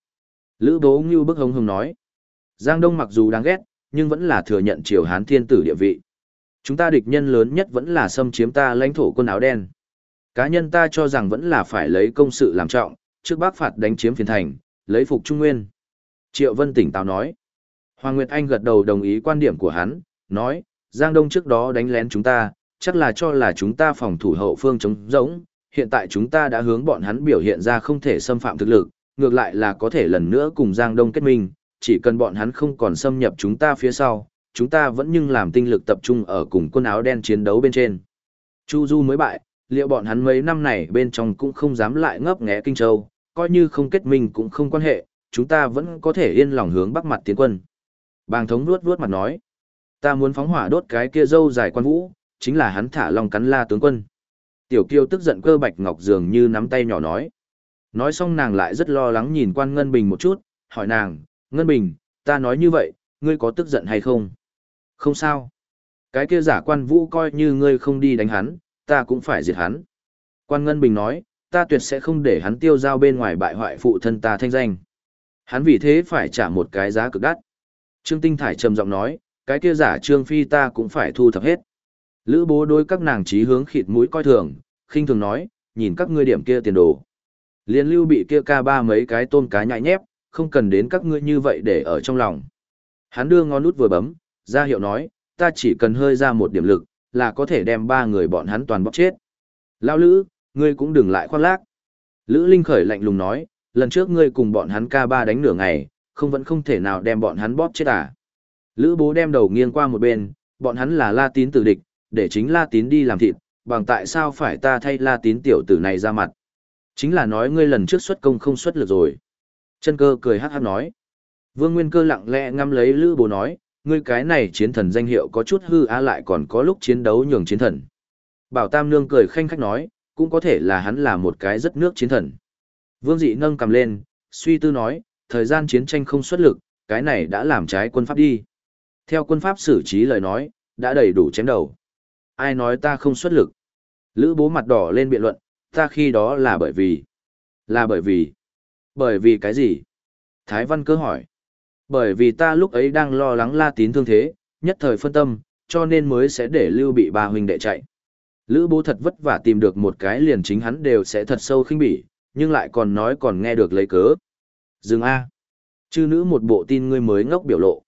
Lữ bố ngưu bức hống hồng nói. Giang Đông mặc dù đáng ghét, nhưng vẫn là thừa nhận triều hán thiên tử địa vị. Chúng ta địch nhân lớn nhất vẫn là xâm chiếm ta lãnh thổ quân áo đen. Cá nhân ta cho rằng vẫn là phải lấy công sự làm trọng, trước bác phạt đánh chiếm phiền thành, lấy phục Trung Nguyên. Triệu Vân tỉnh táo nói. Hoàng Nguyệt Anh gật đầu đồng ý quan điểm của hắn, nói, Giang Đông trước đó đánh lén chúng ta, chắc là cho là chúng ta phòng thủ hậu phương chống rỗng, hiện tại chúng ta đã hướng bọn hắn biểu hiện ra không thể xâm phạm thực lực, ngược lại là có thể lần nữa cùng Giang Đông kết minh, chỉ cần bọn hắn không còn xâm nhập chúng ta phía sau, chúng ta vẫn nhưng làm tinh lực tập trung ở cùng quân áo đen chiến đấu bên trên. Chu Du mới bại, liệu bọn hắn mấy năm này bên trong cũng không dám lại ngấp nghé Kinh Châu, coi như không kết minh cũng không quan hệ, chúng ta vẫn có thể yên lòng hướng bắc mặt tiến quân. Bàng thống nuốt nuốt mặt nói, ta muốn phóng hỏa đốt cái kia dâu dài quan vũ, chính là hắn thả lòng cắn la tướng quân. Tiểu kiêu tức giận cơ bạch ngọc dường như nắm tay nhỏ nói. Nói xong nàng lại rất lo lắng nhìn quan Ngân Bình một chút, hỏi nàng, Ngân Bình, ta nói như vậy, ngươi có tức giận hay không? Không sao. Cái kia giả quan vũ coi như ngươi không đi đánh hắn, ta cũng phải diệt hắn. Quan Ngân Bình nói, ta tuyệt sẽ không để hắn tiêu giao bên ngoài bại hoại phụ thân ta thanh danh. Hắn vì thế phải trả một cái giá cực đắt. Trương Tinh Thải trầm giọng nói, cái kia giả Trương Phi ta cũng phải thu thập hết. Lữ bố đối các nàng trí hướng khịt mũi coi thường, khinh thường nói, nhìn các ngươi điểm kia tiền đồ. Liên lưu bị kia ca ba mấy cái tôm cá nhại nhép, không cần đến các ngươi như vậy để ở trong lòng. Hắn đưa ngón nút vừa bấm, ra hiệu nói, ta chỉ cần hơi ra một điểm lực, là có thể đem ba người bọn hắn toàn bóc chết. Lao Lữ, ngươi cũng đừng lại khoan lác. Lữ Linh khởi lạnh lùng nói, lần trước ngươi cùng bọn hắn ca ba đánh nửa ngày, không vẫn không thể nào đem bọn hắn bóp chết à. Lữ bố đem đầu nghiêng qua một bên, bọn hắn là la tín tử địch, để chính la tín đi làm thịt, bằng tại sao phải ta thay la tín tiểu tử này ra mặt. Chính là nói ngươi lần trước xuất công không xuất lực rồi. Chân cơ cười hát hát nói. Vương Nguyên cơ lặng lẽ ngắm lấy Lữ bố nói, ngươi cái này chiến thần danh hiệu có chút hư á lại còn có lúc chiến đấu nhường chiến thần. Bảo Tam Nương cười khanh khách nói, cũng có thể là hắn là một cái rất nước chiến thần. Vương dị nâng cầm lên, suy tư nói, thời gian chiến tranh không xuất lực, cái này đã làm trái quân pháp đi. Theo quân pháp xử trí lời nói, đã đầy đủ chém đầu. Ai nói ta không xuất lực? Lữ bố mặt đỏ lên biện luận, ta khi đó là bởi vì... Là bởi vì... Bởi vì cái gì? Thái Văn cơ hỏi. Bởi vì ta lúc ấy đang lo lắng la tín thương thế, nhất thời phân tâm, cho nên mới sẽ để lưu bị ba huynh đệ chạy. Lữ bố thật vất vả tìm được một cái liền chính hắn đều sẽ thật sâu khinh bỉ, nhưng lại còn nói còn nghe được lấy cớ. Dừng A. Chư nữ một bộ tin ngươi mới ngốc biểu lộ.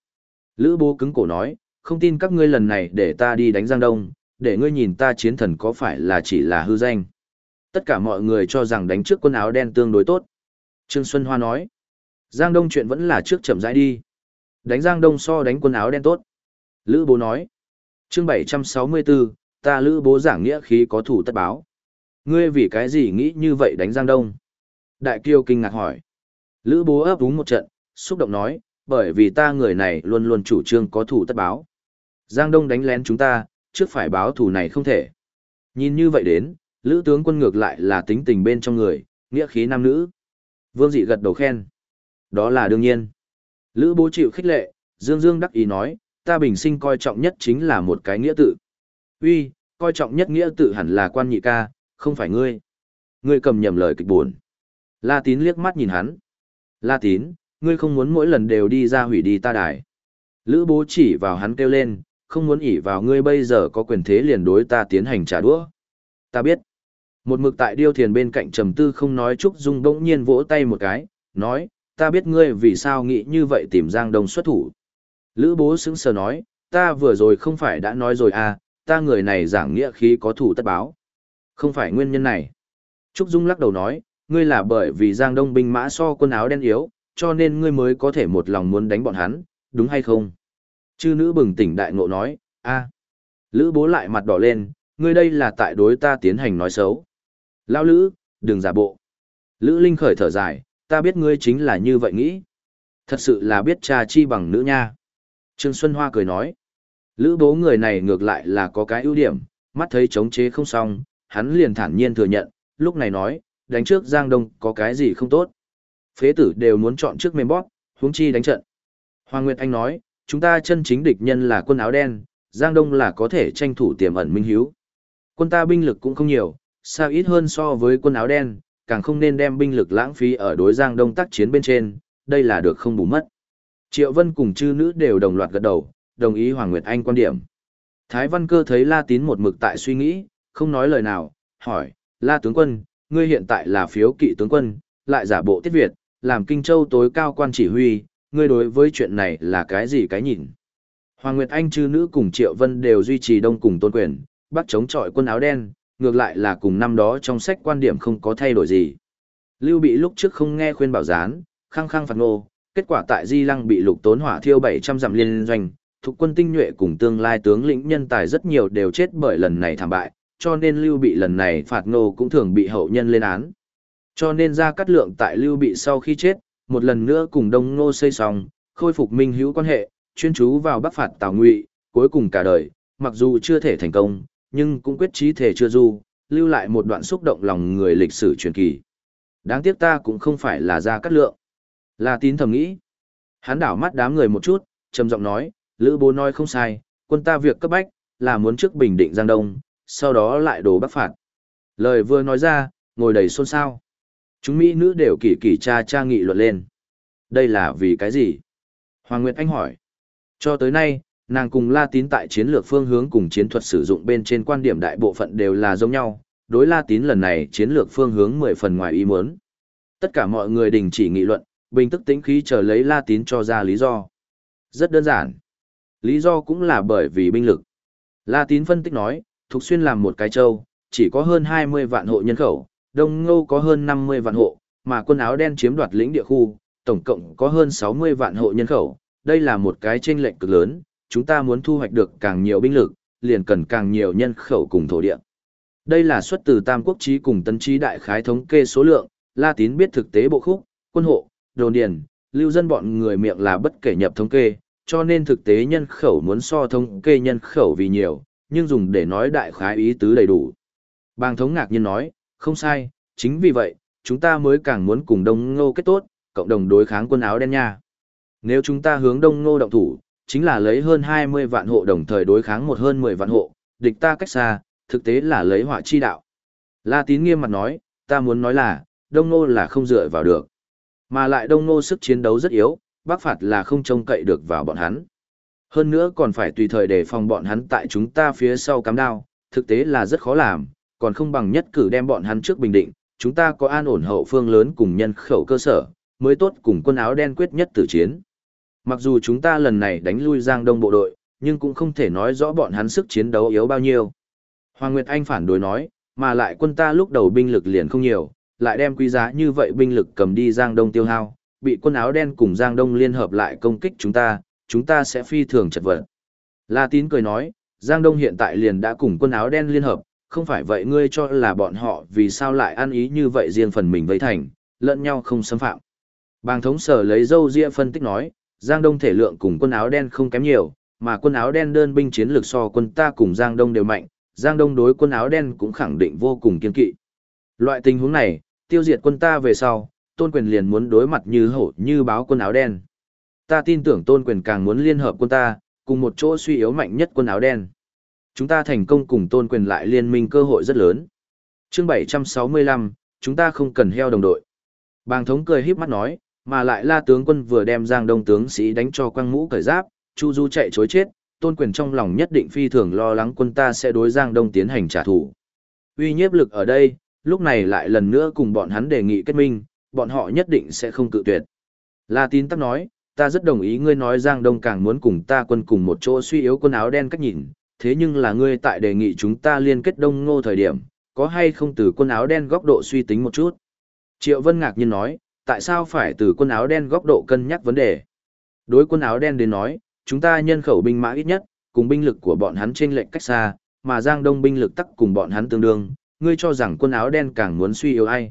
Lữ bố cứng cổ nói, không tin các ngươi lần này để ta đi đánh Giang Đông, để ngươi nhìn ta chiến thần có phải là chỉ là hư danh. Tất cả mọi người cho rằng đánh trước quân áo đen tương đối tốt. Trương Xuân Hoa nói, Giang Đông chuyện vẫn là trước chậm rãi đi. Đánh Giang Đông so đánh quân áo đen tốt. Lữ bố nói, chương 764, ta lữ bố giảng nghĩa khí có thủ tất báo. Ngươi vì cái gì nghĩ như vậy đánh Giang Đông? Đại Kiêu kinh ngạc hỏi. Lữ bố ấp úng một trận, xúc động nói, bởi vì ta người này luôn luôn chủ trương có thủ tất báo. Giang Đông đánh lén chúng ta, trước phải báo thủ này không thể. Nhìn như vậy đến, Lữ tướng quân ngược lại là tính tình bên trong người, nghĩa khí nam nữ. Vương dị gật đầu khen. Đó là đương nhiên. Lữ bố chịu khích lệ, Dương Dương đắc ý nói, ta bình sinh coi trọng nhất chính là một cái nghĩa tự. Uy, coi trọng nhất nghĩa tự hẳn là quan nhị ca, không phải ngươi. Ngươi cầm nhầm lời kịch buồn. La tín liếc mắt nhìn hắn. La tín, ngươi không muốn mỗi lần đều đi ra hủy đi ta đài. Lữ bố chỉ vào hắn kêu lên, không muốn ỉ vào ngươi bây giờ có quyền thế liền đối ta tiến hành trả đũa. Ta biết. Một mực tại điêu thiền bên cạnh trầm tư không nói Trúc Dung bỗng nhiên vỗ tay một cái, nói, ta biết ngươi vì sao nghĩ như vậy tìm Giang Đông xuất thủ. Lữ bố sững sờ nói, ta vừa rồi không phải đã nói rồi à, ta người này giảng nghĩa khí có thủ tất báo. Không phải nguyên nhân này. Trúc Dung lắc đầu nói, ngươi là bởi vì Giang Đông binh mã so quân áo đen yếu, cho nên ngươi mới có thể một lòng muốn đánh bọn hắn, đúng hay không? Chư nữ bừng tỉnh đại ngộ nói, a, Lữ bố lại mặt đỏ lên, ngươi đây là tại đối ta tiến hành nói xấu. Lao Lữ, đừng giả bộ. Lữ Linh khởi thở dài, ta biết ngươi chính là như vậy nghĩ. Thật sự là biết cha chi bằng nữ nha. Trương Xuân Hoa cười nói, Lữ bố người này ngược lại là có cái ưu điểm, mắt thấy chống chế không xong, hắn liền thản nhiên thừa nhận, lúc này nói, đánh trước Giang Đông có cái gì không tốt. Phế tử đều muốn chọn trước mềm bóp, huống chi đánh trận. Hoàng Nguyệt Anh nói, chúng ta chân chính địch nhân là quân áo đen, Giang Đông là có thể tranh thủ tiềm ẩn minh hiếu. Quân ta binh lực cũng không nhiều, sao ít hơn so với quân áo đen, càng không nên đem binh lực lãng phí ở đối Giang Đông tác chiến bên trên, đây là được không bù mất. Triệu Vân cùng chư nữ đều đồng loạt gật đầu, đồng ý Hoàng Nguyệt Anh quan điểm. Thái Văn Cơ thấy La Tín một mực tại suy nghĩ, không nói lời nào, hỏi, La tướng quân, ngươi hiện tại là phiếu kỵ tướng quân, lại giả bộ tiết Việt, làm Kinh Châu tối cao quan chỉ huy, ngươi đối với chuyện này là cái gì cái nhìn? Hoàng Nguyệt Anh chư nữ cùng Triệu Vân đều duy trì đông cùng tôn quyền, bắt chống chọi quân áo đen, ngược lại là cùng năm đó trong sách quan điểm không có thay đổi gì. Lưu bị lúc trước không nghe khuyên bảo gián, khăng khăng phạt nô, kết quả tại Di Lăng bị lục tốn hỏa thiêu 700 dặm liên doanh, thuộc quân tinh nhuệ cùng tương lai tướng lĩnh nhân tài rất nhiều đều chết bởi lần này thảm bại, cho nên Lưu Bị lần này phạt nô cũng thường bị hậu nhân lên án. Cho nên ra cắt lượng tại Lưu Bị sau khi chết, một lần nữa cùng Đông Ngô xây xong, khôi phục minh hữu quan hệ, chuyên chú vào bắc phạt Tào Ngụy, cuối cùng cả đời, mặc dù chưa thể thành công, nhưng cũng quyết trí thể chưa du, lưu lại một đoạn xúc động lòng người lịch sử truyền kỳ. Đáng tiếc ta cũng không phải là ra cắt lượng. Là tín thầm nghĩ. Hắn đảo mắt đám người một chút, trầm giọng nói, Lữ bố nói không sai, quân ta việc cấp bách, là muốn trước bình định Giang Đông, sau đó lại đổ bắc phạt. Lời vừa nói ra, ngồi đầy xôn xao. Chúng Mỹ nữ đều kỳ kỳ cha cha nghị luận lên. Đây là vì cái gì? Hoàng Nguyệt Anh hỏi. Cho tới nay, nàng cùng La Tín tại chiến lược phương hướng cùng chiến thuật sử dụng bên trên quan điểm đại bộ phận đều là giống nhau. Đối La Tín lần này chiến lược phương hướng mười phần ngoài ý muốn. Tất cả mọi người đình chỉ nghị luận, bình tức tĩnh khí chờ lấy La Tín cho ra lý do. Rất đơn giản. Lý do cũng là bởi vì binh lực. La Tín phân tích nói, Thục Xuyên làm một cái châu, chỉ có hơn 20 vạn hộ nhân khẩu, Đông Ngô có hơn 50 vạn hộ, mà quân áo đen chiếm đoạt lĩnh địa khu, tổng cộng có hơn 60 vạn hộ nhân khẩu. Đây là một cái chênh lệch cực lớn, chúng ta muốn thu hoạch được càng nhiều binh lực, liền cần càng nhiều nhân khẩu cùng thổ địa. Đây là xuất từ Tam Quốc Chí cùng Tân Chí Đại Khái thống kê số lượng, La Tín biết thực tế bộ khúc, quân hộ, đồn điền, lưu dân bọn người miệng là bất kể nhập thống kê, cho nên thực tế nhân khẩu muốn so thống kê nhân khẩu vì nhiều, nhưng dùng để nói đại khái ý tứ đầy đủ. Bàng thống ngạc nhiên nói, không sai, chính vì vậy, chúng ta mới càng muốn cùng Đông Ngô kết tốt, cộng đồng đối kháng quân áo đen nha. Nếu chúng ta hướng Đông Ngô động thủ, chính là lấy hơn 20 vạn hộ đồng thời đối kháng một hơn 10 vạn hộ, địch ta cách xa, thực tế là lấy họa chi đạo. La Tín nghiêm mặt nói, ta muốn nói là, Đông nô là không dựa vào được. Mà lại Đông nô sức chiến đấu rất yếu, Bắc Phạt là không trông cậy được vào bọn hắn. Hơn nữa còn phải tùy thời đề phòng bọn hắn tại chúng ta phía sau cắm đao, thực tế là rất khó làm, còn không bằng nhất cử đem bọn hắn trước bình định, chúng ta có an ổn hậu phương lớn cùng nhân khẩu cơ sở, mới tốt cùng quân áo đen quyết nhất tử chiến. Mặc dù chúng ta lần này đánh lui Giang Đông bộ đội, nhưng cũng không thể nói rõ bọn hắn sức chiến đấu yếu bao nhiêu. Hoàng Nguyệt Anh phản đối nói, mà lại quân ta lúc đầu binh lực liền không nhiều, lại đem quý giá như vậy binh lực cầm đi Giang Đông tiêu hao, bị quân áo đen cùng Giang Đông liên hợp lại công kích chúng ta, chúng ta sẽ phi thường chật vật. La Tín cười nói, Giang Đông hiện tại liền đã cùng quân áo đen liên hợp, không phải vậy ngươi cho là bọn họ vì sao lại ăn ý như vậy riêng phần mình vây thành, lẫn nhau không xâm phạm. Bàng thống sở lấy dâu ria phân tích nói, Giang Đông thể lượng cùng quân áo đen không kém nhiều, mà quân áo đen đơn binh chiến lược so quân ta cùng Giang Đông đều mạnh, Giang Đông đối quân áo đen cũng khẳng định vô cùng kiên kỵ. Loại tình huống này, tiêu diệt quân ta về sau, tôn quyền liền muốn đối mặt như hổ như báo quân áo đen. Ta tin tưởng tôn quyền càng muốn liên hợp quân ta, cùng một chỗ suy yếu mạnh nhất quân áo đen. Chúng ta thành công cùng tôn quyền lại liên minh cơ hội rất lớn. chương 765, chúng ta không cần heo đồng đội. Bàng thống cười híp mắt nói, mà lại la tướng quân vừa đem giang đông tướng sĩ đánh cho quăng mũ cởi giáp, chu du chạy chối chết, tôn quyền trong lòng nhất định phi thường lo lắng quân ta sẽ đối giang đông tiến hành trả thù. Uy nhiếp lực ở đây, lúc này lại lần nữa cùng bọn hắn đề nghị kết minh, bọn họ nhất định sẽ không cự tuyệt. La tín tắc nói, ta rất đồng ý ngươi nói Giang Đông càng muốn cùng ta quân cùng một chỗ suy yếu quân áo đen cách nhìn, thế nhưng là ngươi tại đề nghị chúng ta liên kết Đông Ngô thời điểm, có hay không từ quân áo đen góc độ suy tính một chút. Triệu Vân ngạc nhiên nói, tại sao phải từ quân áo đen góc độ cân nhắc vấn đề? Đối quân áo đen đến nói, chúng ta nhân khẩu binh mã ít nhất, cùng binh lực của bọn hắn trên lệnh cách xa, mà Giang Đông binh lực tắc cùng bọn hắn tương đương, ngươi cho rằng quân áo đen càng muốn suy yếu ai?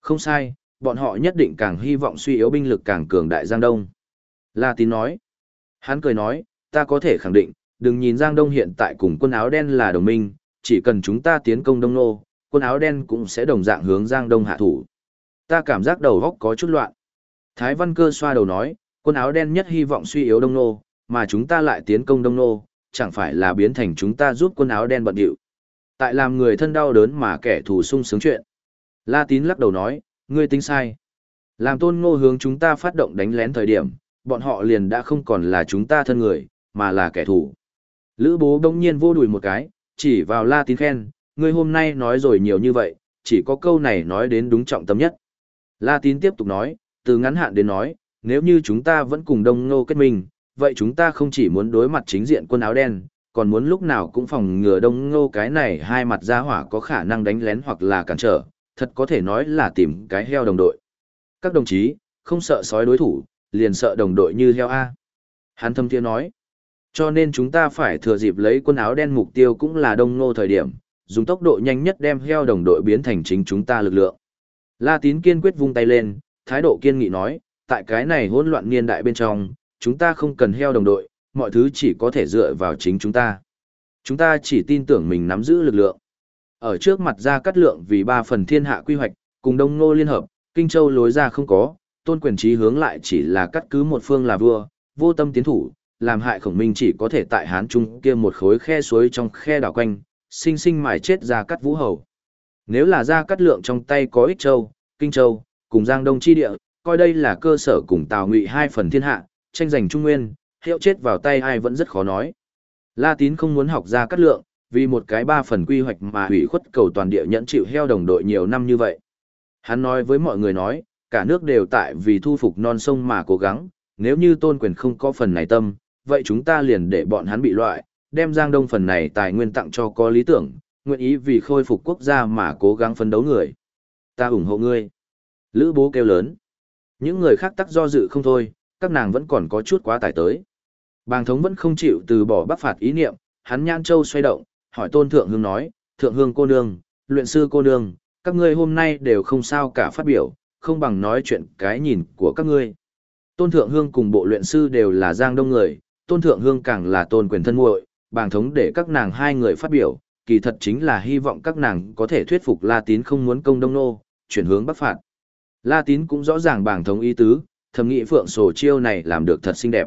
Không sai, bọn họ nhất định càng hy vọng suy yếu binh lực càng cường đại Giang Đông. La Tín nói. Hắn cười nói, ta có thể khẳng định, đừng nhìn Giang Đông hiện tại cùng quân áo đen là đồng minh, chỉ cần chúng ta tiến công Đông Nô, quân áo đen cũng sẽ đồng dạng hướng Giang Đông hạ thủ. Ta cảm giác đầu góc có chút loạn. Thái Văn Cơ xoa đầu nói, quân áo đen nhất hy vọng suy yếu Đông Nô, mà chúng ta lại tiến công Đông Nô, chẳng phải là biến thành chúng ta giúp quân áo đen bận điệu. Tại làm người thân đau đớn mà kẻ thù sung sướng chuyện. La Tín lắc đầu nói, ngươi tính sai. Làm tôn ngô hướng chúng ta phát động đánh lén thời điểm, bọn họ liền đã không còn là chúng ta thân người, mà là kẻ thù. Lữ bố đông nhiên vô đùi một cái, chỉ vào la tín khen, ngươi hôm nay nói rồi nhiều như vậy, chỉ có câu này nói đến đúng trọng tâm nhất. La tín tiếp tục nói, từ ngắn hạn đến nói, nếu như chúng ta vẫn cùng đông ngô kết minh, vậy chúng ta không chỉ muốn đối mặt chính diện quân áo đen, còn muốn lúc nào cũng phòng ngừa đông ngô cái này hai mặt ra hỏa có khả năng đánh lén hoặc là cản trở, thật có thể nói là tìm cái heo đồng đội. Các đồng chí, không sợ sói đối thủ, liền sợ đồng đội như heo A. Hắn thâm thiên nói, cho nên chúng ta phải thừa dịp lấy quân áo đen mục tiêu cũng là đông ngô thời điểm, dùng tốc độ nhanh nhất đem heo đồng đội biến thành chính chúng ta lực lượng. La tín kiên quyết vung tay lên, thái độ kiên nghị nói, tại cái này hỗn loạn niên đại bên trong, chúng ta không cần heo đồng đội, mọi thứ chỉ có thể dựa vào chính chúng ta. Chúng ta chỉ tin tưởng mình nắm giữ lực lượng. Ở trước mặt ra cắt lượng vì ba phần thiên hạ quy hoạch, cùng đông ngô liên hợp, kinh châu lối ra không có, tôn quyền trí hướng lại chỉ là cắt cứ một phương là vua, vô tâm tiến thủ, làm hại khổng minh chỉ có thể tại hán trung kia một khối khe suối trong khe đảo quanh, sinh sinh mài chết ra cắt vũ hầu. Nếu là ra cắt lượng trong tay có ích châu, kinh châu, cùng giang đông chi địa, coi đây là cơ sở cùng tào ngụy hai phần thiên hạ, tranh giành trung nguyên, hiệu chết vào tay ai vẫn rất khó nói. La tín không muốn học ra cắt lượng, vì một cái ba phần quy hoạch mà hủy khuất cầu toàn địa nhẫn chịu heo đồng đội nhiều năm như vậy. Hắn nói với mọi người nói, cả nước đều tại vì thu phục non sông mà cố gắng, nếu như tôn quyền không có phần này tâm, vậy chúng ta liền để bọn hắn bị loại, đem Giang Đông phần này tài nguyên tặng cho có lý tưởng, nguyện ý vì khôi phục quốc gia mà cố gắng phấn đấu người. Ta ủng hộ ngươi. Lữ bố kêu lớn. Những người khác tắc do dự không thôi, các nàng vẫn còn có chút quá tải tới. Bàng thống vẫn không chịu từ bỏ bắc phạt ý niệm, hắn nhan châu xoay động, hỏi tôn thượng hương nói, thượng hương cô nương, luyện sư cô nương, các ngươi hôm nay đều không sao cả phát biểu, không bằng nói chuyện cái nhìn của các ngươi. Tôn thượng hương cùng bộ luyện sư đều là giang đông người, tôn thượng hương càng là tôn quyền thân muội, bàng thống để các nàng hai người phát biểu, kỳ thật chính là hy vọng các nàng có thể thuyết phục La Tín không muốn công Đông Nô, chuyển hướng Bắc phạt. La Tín cũng rõ ràng bảng thống ý tứ, thầm nghĩ phượng sổ chiêu này làm được thật xinh đẹp.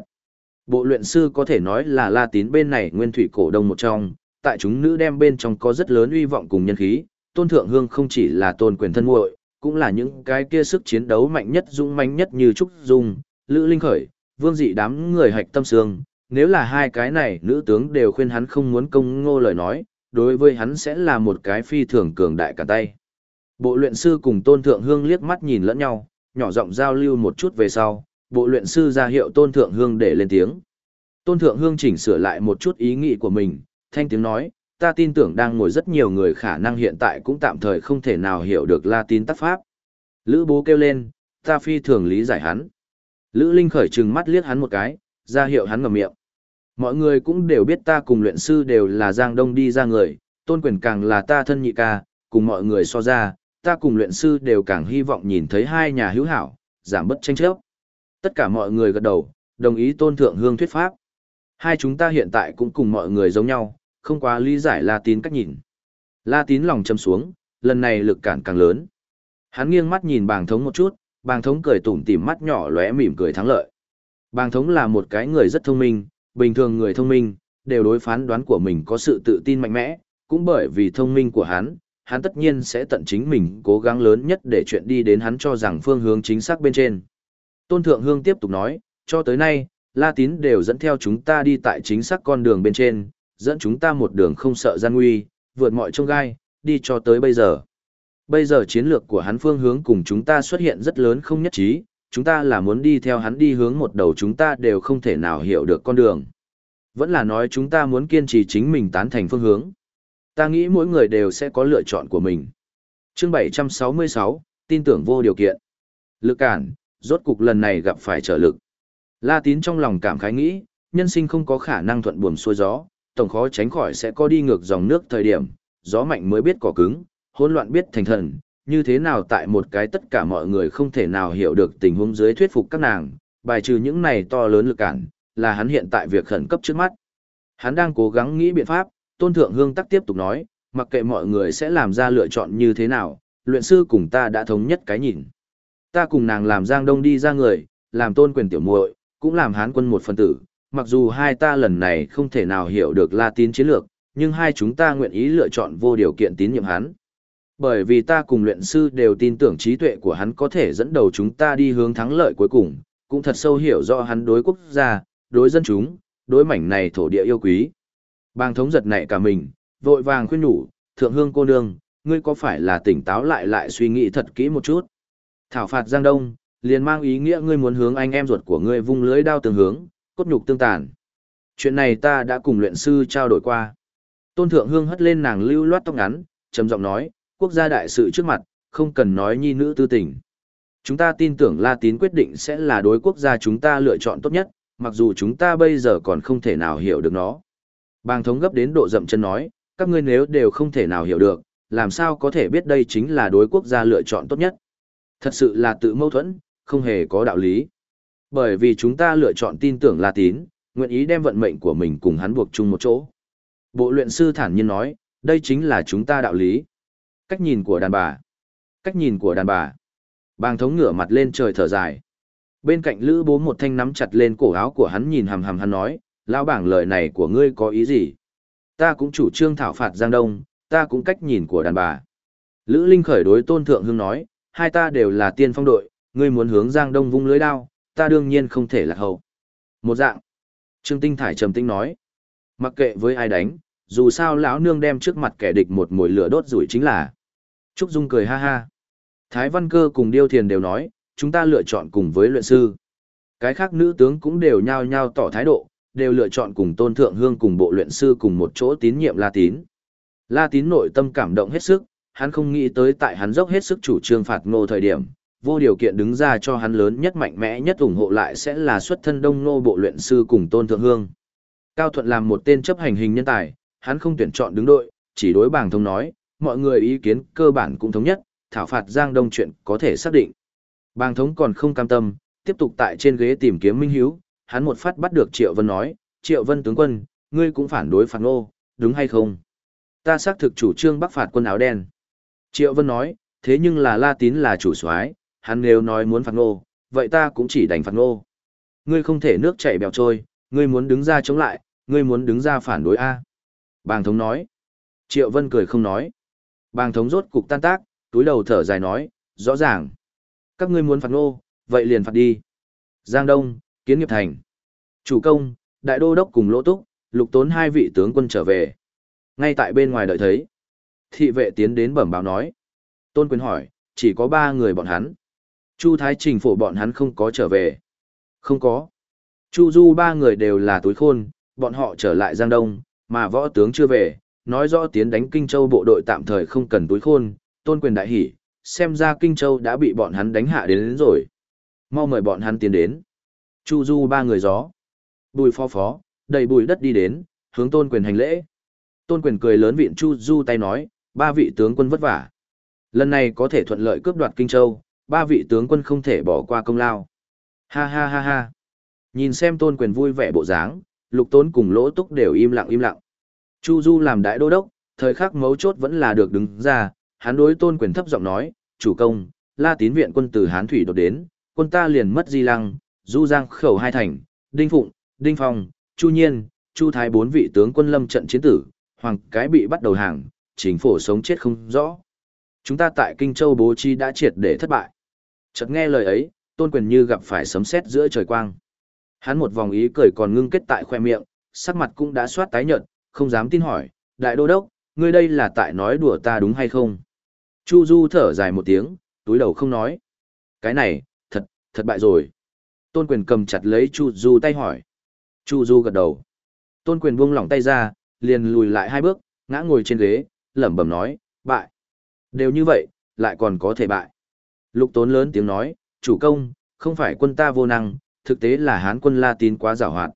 Bộ luyện sư có thể nói là La Tín bên này nguyên thủy cổ đông một trong, tại chúng nữ đem bên trong có rất lớn uy vọng cùng nhân khí, tôn thượng hương không chỉ là tôn quyền thân muội cũng là những cái kia sức chiến đấu mạnh nhất dũng mãnh nhất như Trúc Dung, Lữ Linh Khởi, Vương Dị đám người hạch tâm sương, nếu là hai cái này nữ tướng đều khuyên hắn không muốn công ngô lời nói, đối với hắn sẽ là một cái phi thường cường đại cả tay. Bộ luyện sư cùng tôn thượng hương liếc mắt nhìn lẫn nhau, nhỏ giọng giao lưu một chút về sau, bộ luyện sư ra hiệu tôn thượng hương để lên tiếng. Tôn thượng hương chỉnh sửa lại một chút ý nghĩ của mình, thanh tiếng nói, ta tin tưởng đang ngồi rất nhiều người khả năng hiện tại cũng tạm thời không thể nào hiểu được latin tác pháp. Lữ bố kêu lên, ta phi thường lý giải hắn. Lữ Linh khởi trừng mắt liếc hắn một cái, ra hiệu hắn ngậm miệng. Mọi người cũng đều biết ta cùng luyện sư đều là Giang Đông đi ra người, tôn quyền càng là ta thân nhị ca, cùng mọi người so ra, ta cùng luyện sư đều càng hy vọng nhìn thấy hai nhà hữu hảo, giảm bất tranh chấp. Tất cả mọi người gật đầu, đồng ý tôn thượng hương thuyết pháp. Hai chúng ta hiện tại cũng cùng mọi người giống nhau, không quá lý giải La Tín cách nhìn. La Tín lòng châm xuống, lần này lực cản càng lớn. Hắn nghiêng mắt nhìn bàng thống một chút, bàng thống cười tủm tỉm mắt nhỏ lóe mỉm cười thắng lợi. Bàng thống là một cái người rất thông minh, bình thường người thông minh, đều đối phán đoán của mình có sự tự tin mạnh mẽ, cũng bởi vì thông minh của hắn, hắn tất nhiên sẽ tận chính mình cố gắng lớn nhất để chuyện đi đến hắn cho rằng phương hướng chính xác bên trên. Tôn Thượng Hương tiếp tục nói, cho tới nay, La Tín đều dẫn theo chúng ta đi tại chính xác con đường bên trên, dẫn chúng ta một đường không sợ gian nguy, vượt mọi trông gai, đi cho tới bây giờ. Bây giờ chiến lược của hắn phương hướng cùng chúng ta xuất hiện rất lớn không nhất trí, chúng ta là muốn đi theo hắn đi hướng một đầu chúng ta đều không thể nào hiểu được con đường. Vẫn là nói chúng ta muốn kiên trì chính mình tán thành phương hướng. Ta nghĩ mỗi người đều sẽ có lựa chọn của mình. Chương 766, tin tưởng vô điều kiện. Lực cản, rốt cục lần này gặp phải trở lực. La tín trong lòng cảm khái nghĩ, nhân sinh không có khả năng thuận buồm xuôi gió, tổng khó tránh khỏi sẽ có đi ngược dòng nước thời điểm, gió mạnh mới biết cỏ cứng, hỗn loạn biết thành thần, như thế nào tại một cái tất cả mọi người không thể nào hiểu được tình huống dưới thuyết phục các nàng, bài trừ những này to lớn lực cản, là hắn hiện tại việc khẩn cấp trước mắt. Hắn đang cố gắng nghĩ biện pháp, Tôn Thượng Hương tắc tiếp tục nói, mặc kệ mọi người sẽ làm ra lựa chọn như thế nào, luyện sư cùng ta đã thống nhất cái nhìn. Ta cùng nàng làm Giang Đông đi ra người, làm tôn quyền tiểu muội, cũng làm hán quân một phần tử, mặc dù hai ta lần này không thể nào hiểu được La tín chiến lược, nhưng hai chúng ta nguyện ý lựa chọn vô điều kiện tín nhiệm hắn. Bởi vì ta cùng luyện sư đều tin tưởng trí tuệ của hắn có thể dẫn đầu chúng ta đi hướng thắng lợi cuối cùng, cũng thật sâu hiểu rõ hắn đối quốc gia, đối dân chúng, đối mảnh này thổ địa yêu quý. Bang thống giật nảy cả mình, vội vàng khuyên nhủ, thượng hương cô nương, ngươi có phải là tỉnh táo lại lại suy nghĩ thật kỹ một chút. Thảo phạt Giang Đông, liền mang ý nghĩa ngươi muốn hướng anh em ruột của ngươi vung lưới đao tương hướng, cốt nhục tương tàn. Chuyện này ta đã cùng luyện sư trao đổi qua. Tôn Thượng Hương hất lên nàng lưu loát tóc ngắn, trầm giọng nói, quốc gia đại sự trước mặt, không cần nói nhi nữ tư tình. Chúng ta tin tưởng La Tín quyết định sẽ là đối quốc gia chúng ta lựa chọn tốt nhất, mặc dù chúng ta bây giờ còn không thể nào hiểu được nó. Bàng thống gấp đến độ dậm chân nói, các ngươi nếu đều không thể nào hiểu được, làm sao có thể biết đây chính là đối quốc gia lựa chọn tốt nhất. Thật sự là tự mâu thuẫn, không hề có đạo lý. Bởi vì chúng ta lựa chọn tin tưởng La Tín, nguyện ý đem vận mệnh của mình cùng hắn buộc chung một chỗ. Bộ luyện sư thản nhiên nói, đây chính là chúng ta đạo lý. Cách nhìn của đàn bà. Cách nhìn của đàn bà. Bàng thống ngửa mặt lên trời thở dài. Bên cạnh lữ bố một thanh nắm chặt lên cổ áo của hắn nhìn hầm hầm hắn nói, lão bảng lời này của ngươi có ý gì? Ta cũng chủ trương thảo phạt Giang Đông, ta cũng cách nhìn của đàn bà. Lữ Linh khởi đối tôn thượng hương nói, hai ta đều là tiên phong đội, ngươi muốn hướng Giang Đông vung lưới đao, ta đương nhiên không thể lạc hậu. Một dạng. Trương Tinh Thải trầm tinh nói, mặc kệ với ai đánh, dù sao lão nương đem trước mặt kẻ địch một mồi lửa đốt rủi chính là. Trúc Dung cười ha ha. Thái Văn Cơ cùng Điêu Thiền đều nói, chúng ta lựa chọn cùng với luyện sư. Cái khác nữ tướng cũng đều nhao nhao tỏ thái độ, đều lựa chọn cùng tôn thượng hương cùng bộ luyện sư cùng một chỗ tín nhiệm La Tín. La Tín nội tâm cảm động hết sức, hắn không nghĩ tới tại hắn dốc hết sức chủ trương phạt ngô thời điểm, vô điều kiện đứng ra cho hắn lớn nhất mạnh mẽ nhất ủng hộ lại sẽ là xuất thân đông nô bộ luyện sư cùng tôn thượng hương. Cao Thuận làm một tên chấp hành hình nhân tài, hắn không tuyển chọn đứng đội, chỉ đối bảng thông nói, mọi người ý kiến cơ bản cũng thống nhất, thảo phạt Giang Đông chuyện có thể xác định. Bàng thống còn không cam tâm, tiếp tục tại trên ghế tìm kiếm Minh Hiếu, hắn một phát bắt được Triệu Vân nói, Triệu Vân tướng quân, ngươi cũng phản đối phản ngô, đúng hay không? Ta xác thực chủ trương bắc phạt quân áo đen. Triệu Vân nói, thế nhưng là La Tín là chủ soái, hắn nếu nói muốn phạt ngô, vậy ta cũng chỉ đành phạt ngô. Ngươi không thể nước chảy bèo trôi, ngươi muốn đứng ra chống lại, ngươi muốn đứng ra phản đối A. Bàng thống nói. Triệu Vân cười không nói. Bàng thống rốt cục tan tác, túi đầu thở dài nói, rõ ràng. Các ngươi muốn phạt ngô, vậy liền phạt đi. Giang Đông, Kiến Nghiệp Thành. Chủ công, Đại Đô Đốc cùng Lỗ Túc, lục tốn hai vị tướng quân trở về. Ngay tại bên ngoài đợi thấy. Thị vệ tiến đến bẩm báo nói. Tôn quyền hỏi, chỉ có ba người bọn hắn. Chu Thái Trình phổ bọn hắn không có trở về. Không có. Chu Du ba người đều là túi khôn, bọn họ trở lại Giang Đông, mà võ tướng chưa về, nói rõ tiến đánh Kinh Châu bộ đội tạm thời không cần túi khôn, tôn quyền đại hỉ, xem ra Kinh Châu đã bị bọn hắn đánh hạ đến, đến rồi. Mau mời bọn hắn tiến đến. Chu Du ba người gió. Bùi phó phó, đầy bùi đất đi đến, hướng tôn quyền hành lễ. Tôn quyền cười lớn viện Chu Du tay nói, ba vị tướng quân vất vả. Lần này có thể thuận lợi cướp đoạt Kinh Châu, ba vị tướng quân không thể bỏ qua công lao. Ha ha ha ha. Nhìn xem tôn quyền vui vẻ bộ dáng, lục tốn cùng lỗ túc đều im lặng im lặng. Chu Du làm đại đô đốc, thời khắc mấu chốt vẫn là được đứng ra, hắn đối tôn quyền thấp giọng nói, chủ công, la tín viện quân từ Hán Thủy đột đến, quân ta liền mất di lăng, du giang khẩu hai thành, đinh phụng, đinh phong, chu nhiên, chu thái bốn vị tướng quân lâm trận chiến tử, hoàng cái bị bắt đầu hàng, chính phủ sống chết không rõ. Chúng ta tại Kinh Châu bố trí đã triệt để thất bại. Chợt nghe lời ấy, tôn quyền như gặp phải sấm sét giữa trời quang. Hắn một vòng ý cười còn ngưng kết tại khoe miệng, sắc mặt cũng đã soát tái nhợt, không dám tin hỏi, đại đô đốc, ngươi đây là tại nói đùa ta đúng hay không? Chu Du thở dài một tiếng, túi đầu không nói. Cái này, thật, thật bại rồi. Tôn quyền cầm chặt lấy Chu Du tay hỏi. Chu Du gật đầu. Tôn quyền buông lỏng tay ra, liền lùi lại hai bước, ngã ngồi trên ghế, lẩm bẩm nói, bại. Đều như vậy, lại còn có thể bại. Lục tốn lớn tiếng nói, chủ công, không phải quân ta vô năng, thực tế là hán quân La Tín quá giàu hoạt.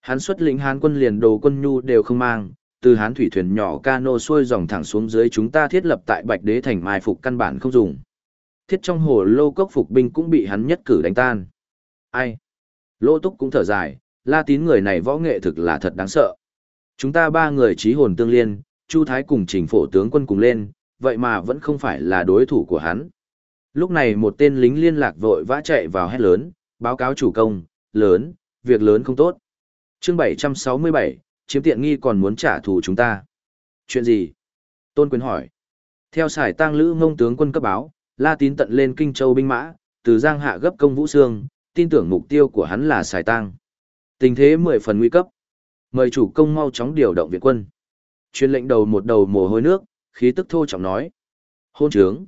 Hán xuất lĩnh hán quân liền đồ quân nhu đều không mang, từ hán thủy thuyền nhỏ cano xuôi dòng thẳng xuống dưới chúng ta thiết lập tại Bạch Đế thành mai phục căn bản không dùng. Thiết trong hồ lô cốc phục binh cũng bị hắn nhất cử đánh tan. Ai? Lô Túc cũng thở dài, La Tín người này võ nghệ thực là thật đáng sợ. Chúng ta ba người trí hồn tương liên, Chu Thái cùng trình phổ tướng quân cùng lên, vậy mà vẫn không phải là đối thủ của hắn. Lúc này một tên lính liên lạc vội vã chạy vào hét lớn, báo cáo chủ công, lớn, việc lớn không tốt chương 767, chiếm tiện nghi còn muốn trả thù chúng ta. Chuyện gì? Tôn Quyền hỏi. Theo sải tang lữ ngông tướng quân cấp báo, La Tín tận lên Kinh Châu binh mã, từ Giang hạ gấp công Vũ Sương, tin tưởng mục tiêu của hắn là sải tang. Tình thế mười phần nguy cấp. Mời chủ công mau chóng điều động viện quân. Chuyên lệnh đầu một đầu mồ hôi nước, khí tức thô trọng nói. Hôn trướng.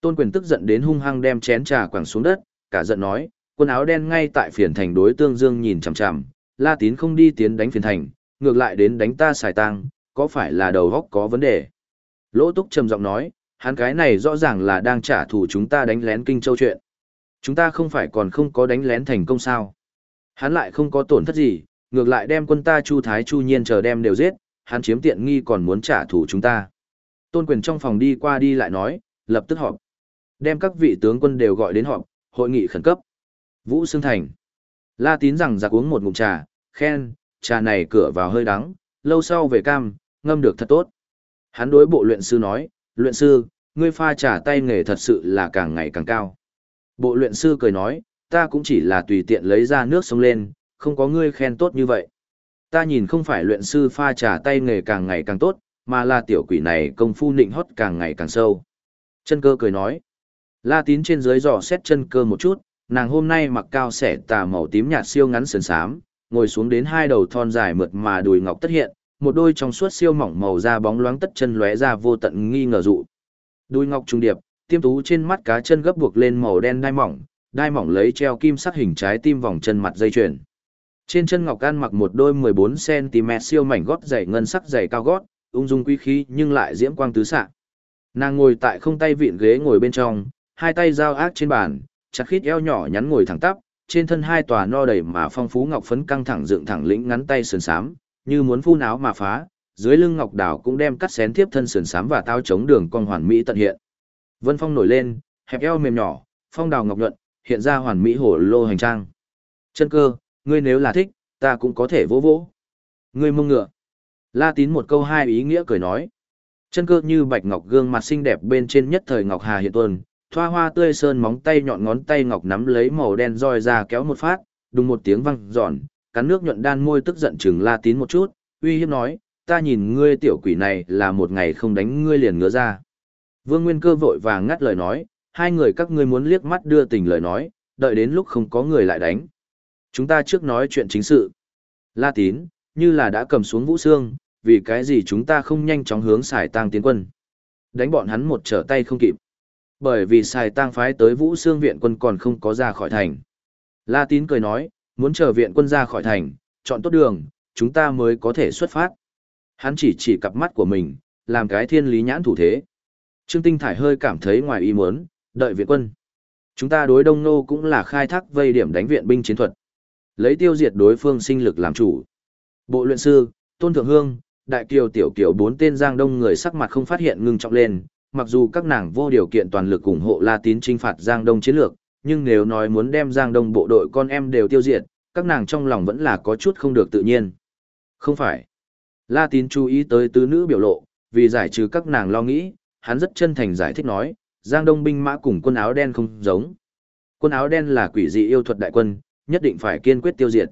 Tôn quyền tức giận đến hung hăng đem chén trà quẳng xuống đất, cả giận nói, quân áo đen ngay tại phiền thành đối tương dương nhìn chằm chằm, La Tín không đi tiến đánh phiền thành, ngược lại đến đánh ta xài tang, có phải là đầu góc có vấn đề? Lỗ Túc trầm giọng nói, hắn cái này rõ ràng là đang trả thù chúng ta đánh lén kinh châu chuyện. Chúng ta không phải còn không có đánh lén thành công sao? Hắn lại không có tổn thất gì, ngược lại đem quân ta Chu Thái Chu Nhiên chờ đem đều giết, hắn chiếm tiện nghi còn muốn trả thù chúng ta. Tôn quyền trong phòng đi qua đi lại nói, lập tức họp. Đem các vị tướng quân đều gọi đến họp, hội nghị khẩn cấp. Vũ Sương Thành. La tín rằng giặc uống một ngụm trà, khen, trà này cửa vào hơi đắng, lâu sau về cam, ngâm được thật tốt. Hắn đối bộ luyện sư nói, luyện sư, ngươi pha trà tay nghề thật sự là càng ngày càng cao. Bộ luyện sư cười nói, ta cũng chỉ là tùy tiện lấy ra nước sông lên, không có ngươi khen tốt như vậy. Ta nhìn không phải luyện sư pha trà tay nghề càng ngày càng tốt, mà là tiểu quỷ này công phu nịnh hót càng ngày càng sâu. Chân cơ cười nói, La tín trên dưới dò xét chân cơ một chút, nàng hôm nay mặc cao sẻ tà màu tím nhạt siêu ngắn sườn sám ngồi xuống đến hai đầu thon dài mượt mà đùi ngọc tất hiện, một đôi trong suốt siêu mỏng màu da bóng loáng tất chân lóe ra vô tận nghi ngờ dụ. Đùi ngọc trung điệp, tiêm tú trên mắt cá chân gấp buộc lên màu đen đai mỏng, đai mỏng lấy treo kim sắc hình trái tim vòng chân mặt dây chuyền. Trên chân ngọc ăn mặc một đôi 14 cm siêu mảnh gót dày ngân sắc dày cao gót, ung dung quý khí nhưng lại diễm quang tứ xạ. Nàng ngồi tại không tay vịn ghế ngồi bên trong, hai tay giao ác trên bàn, chặt khít eo nhỏ nhắn ngồi thẳng tắp, trên thân hai tòa no đầy mà phong phú ngọc phấn căng thẳng dựng thẳng lĩnh ngắn tay sườn xám, như muốn phun áo mà phá, dưới lưng ngọc đảo cũng đem cắt xén tiếp thân sườn xám và tao chống đường con hoàn mỹ tận hiện. Vân phong nổi lên, hẹp eo mềm nhỏ, phong đào ngọc nhuận, hiện ra hoàn mỹ hổ lô hành trang. Chân cơ, ngươi nếu là thích, ta cũng có thể vỗ vỗ. Ngươi mông ngựa. La tín một câu hai ý nghĩa cười nói. Chân cơ như bạch ngọc gương mặt xinh đẹp bên trên nhất thời ngọc hà hiện tuần, thoa hoa tươi sơn móng tay nhọn ngón tay ngọc nắm lấy màu đen roi ra kéo một phát, đùng một tiếng vang giòn, cắn nước nhuận đan môi tức giận chừng La Tín một chút, uy hiếp nói, ta nhìn ngươi tiểu quỷ này là một ngày không đánh ngươi liền ngứa ra. Vương Nguyên Cơ vội vàng ngắt lời nói, hai người các ngươi muốn liếc mắt đưa tình lời nói, đợi đến lúc không có người lại đánh. Chúng ta trước nói chuyện chính sự. La Tín, như là đã cầm xuống Vũ Sương, vì cái gì chúng ta không nhanh chóng hướng xài tang tiến quân. Đánh bọn hắn một trở tay không kịp. Bởi vì xài tang phái tới Vũ xương viện quân còn không có ra khỏi thành. La Tín cười nói, muốn chờ viện quân ra khỏi thành, chọn tốt đường, chúng ta mới có thể xuất phát. Hắn chỉ chỉ cặp mắt của mình, làm cái thiên lý nhãn thủ thế. Trương Tinh Thải hơi cảm thấy ngoài ý muốn, đợi viện quân. Chúng ta đối Đông Nô cũng là khai thác vây điểm đánh viện binh chiến thuật. Lấy tiêu diệt đối phương sinh lực làm chủ. Bộ luyện sư, Tôn Thượng Hương, Đại Kiều Tiểu Kiều bốn tên giang đông người sắc mặt không phát hiện ngưng trọng lên, mặc dù các nàng vô điều kiện toàn lực ủng hộ La Tín chinh phạt giang đông chiến lược, nhưng nếu nói muốn đem giang đông bộ đội con em đều tiêu diệt, các nàng trong lòng vẫn là có chút không được tự nhiên. Không phải. La Tín chú ý tới tứ nữ biểu lộ, vì giải trừ các nàng lo nghĩ, hắn rất chân thành giải thích nói, Giang Đông binh mã cùng quân áo đen không giống. Quân áo đen là quỷ dị yêu thuật đại quân, nhất định phải kiên quyết tiêu diệt.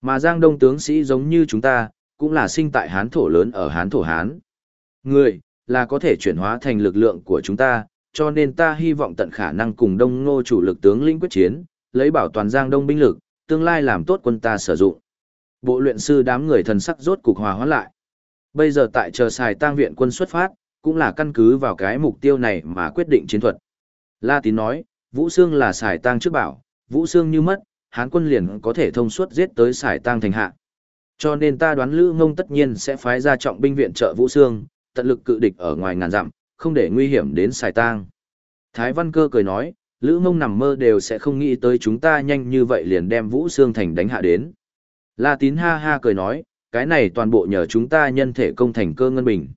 Mà Giang Đông tướng sĩ giống như chúng ta, cũng là sinh tại Hán thổ lớn ở Hán thổ Hán. Người, là có thể chuyển hóa thành lực lượng của chúng ta, cho nên ta hy vọng tận khả năng cùng Đông Ngô chủ lực tướng lĩnh quyết chiến, lấy bảo toàn Giang Đông binh lực, tương lai làm tốt quân ta sử dụng. Bộ luyện sư đám người thần sắc rốt cục hòa hóa lại. Bây giờ tại chờ xài tang viện quân xuất phát, cũng là căn cứ vào cái mục tiêu này mà quyết định chiến thuật. La Tín nói, Vũ Sương là xài tang trước bảo, Vũ Sương như mất, Hán quân liền có thể thông suốt giết tới xài tang thành hạ. Cho nên ta đoán Lữ Ngông tất nhiên sẽ phái ra trọng binh viện trợ Vũ Sương, tận lực cự địch ở ngoài ngàn dặm, không để nguy hiểm đến xài tang. Thái Văn Cơ cười nói, Lữ Ngông nằm mơ đều sẽ không nghĩ tới chúng ta nhanh như vậy liền đem Vũ xương thành đánh hạ đến. La Tín ha ha cười nói, cái này toàn bộ nhờ chúng ta nhân thể công thành cơ ngân bình.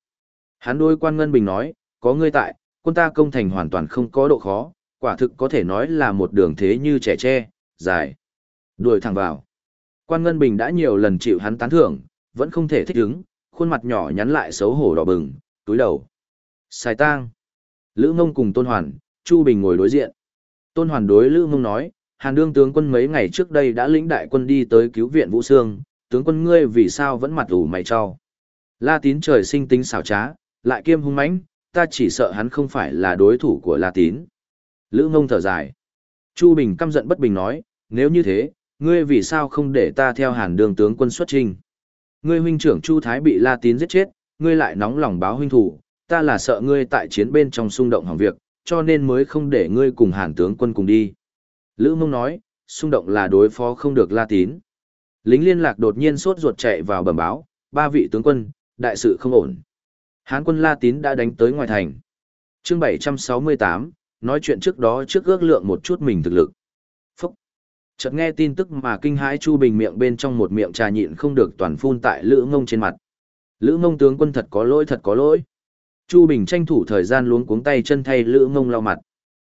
Hắn đôi quan ngân bình nói, có ngươi tại, quân ta công thành hoàn toàn không có độ khó, quả thực có thể nói là một đường thế như trẻ tre, dài. Đuổi thẳng vào. Quan ngân bình đã nhiều lần chịu hắn tán thưởng, vẫn không thể thích ứng, khuôn mặt nhỏ nhắn lại xấu hổ đỏ bừng, túi đầu. Sai tang. Lữ ngông cùng Tôn Hoàn, Chu Bình ngồi đối diện. Tôn Hoàn đối Lữ ngông nói, Hàn đương tướng quân mấy ngày trước đây đã lĩnh đại quân đi tới cứu viện Vũ Sương, tướng quân ngươi vì sao vẫn mặt ủ mày cho. La tín trời sinh tính xảo trá, lại kiêm hung mãnh, ta chỉ sợ hắn không phải là đối thủ của La tín. Lữ ngông thở dài. Chu Bình căm giận bất bình nói, nếu như thế, ngươi vì sao không để ta theo hàn đương tướng quân xuất trình? Ngươi huynh trưởng Chu Thái bị La tín giết chết, ngươi lại nóng lòng báo huynh thủ, ta là sợ ngươi tại chiến bên trong xung động hỏng việc, cho nên mới không để ngươi cùng hàn tướng quân cùng đi. Lữ mông nói, xung động là đối phó không được La tín. Lính liên lạc đột nhiên sốt ruột chạy vào bẩm báo, ba vị tướng quân, đại sự không ổn. Hán quân La Tín đã đánh tới ngoài thành. chương 768, nói chuyện trước đó trước ước lượng một chút mình thực lực. Chợt nghe tin tức mà kinh hãi Chu Bình miệng bên trong một miệng trà nhịn không được toàn phun tại Lữ Ngông trên mặt. Lữ Ngông tướng quân thật có lỗi thật có lỗi. Chu Bình tranh thủ thời gian luống cuống tay chân thay Lữ Ngông lau mặt.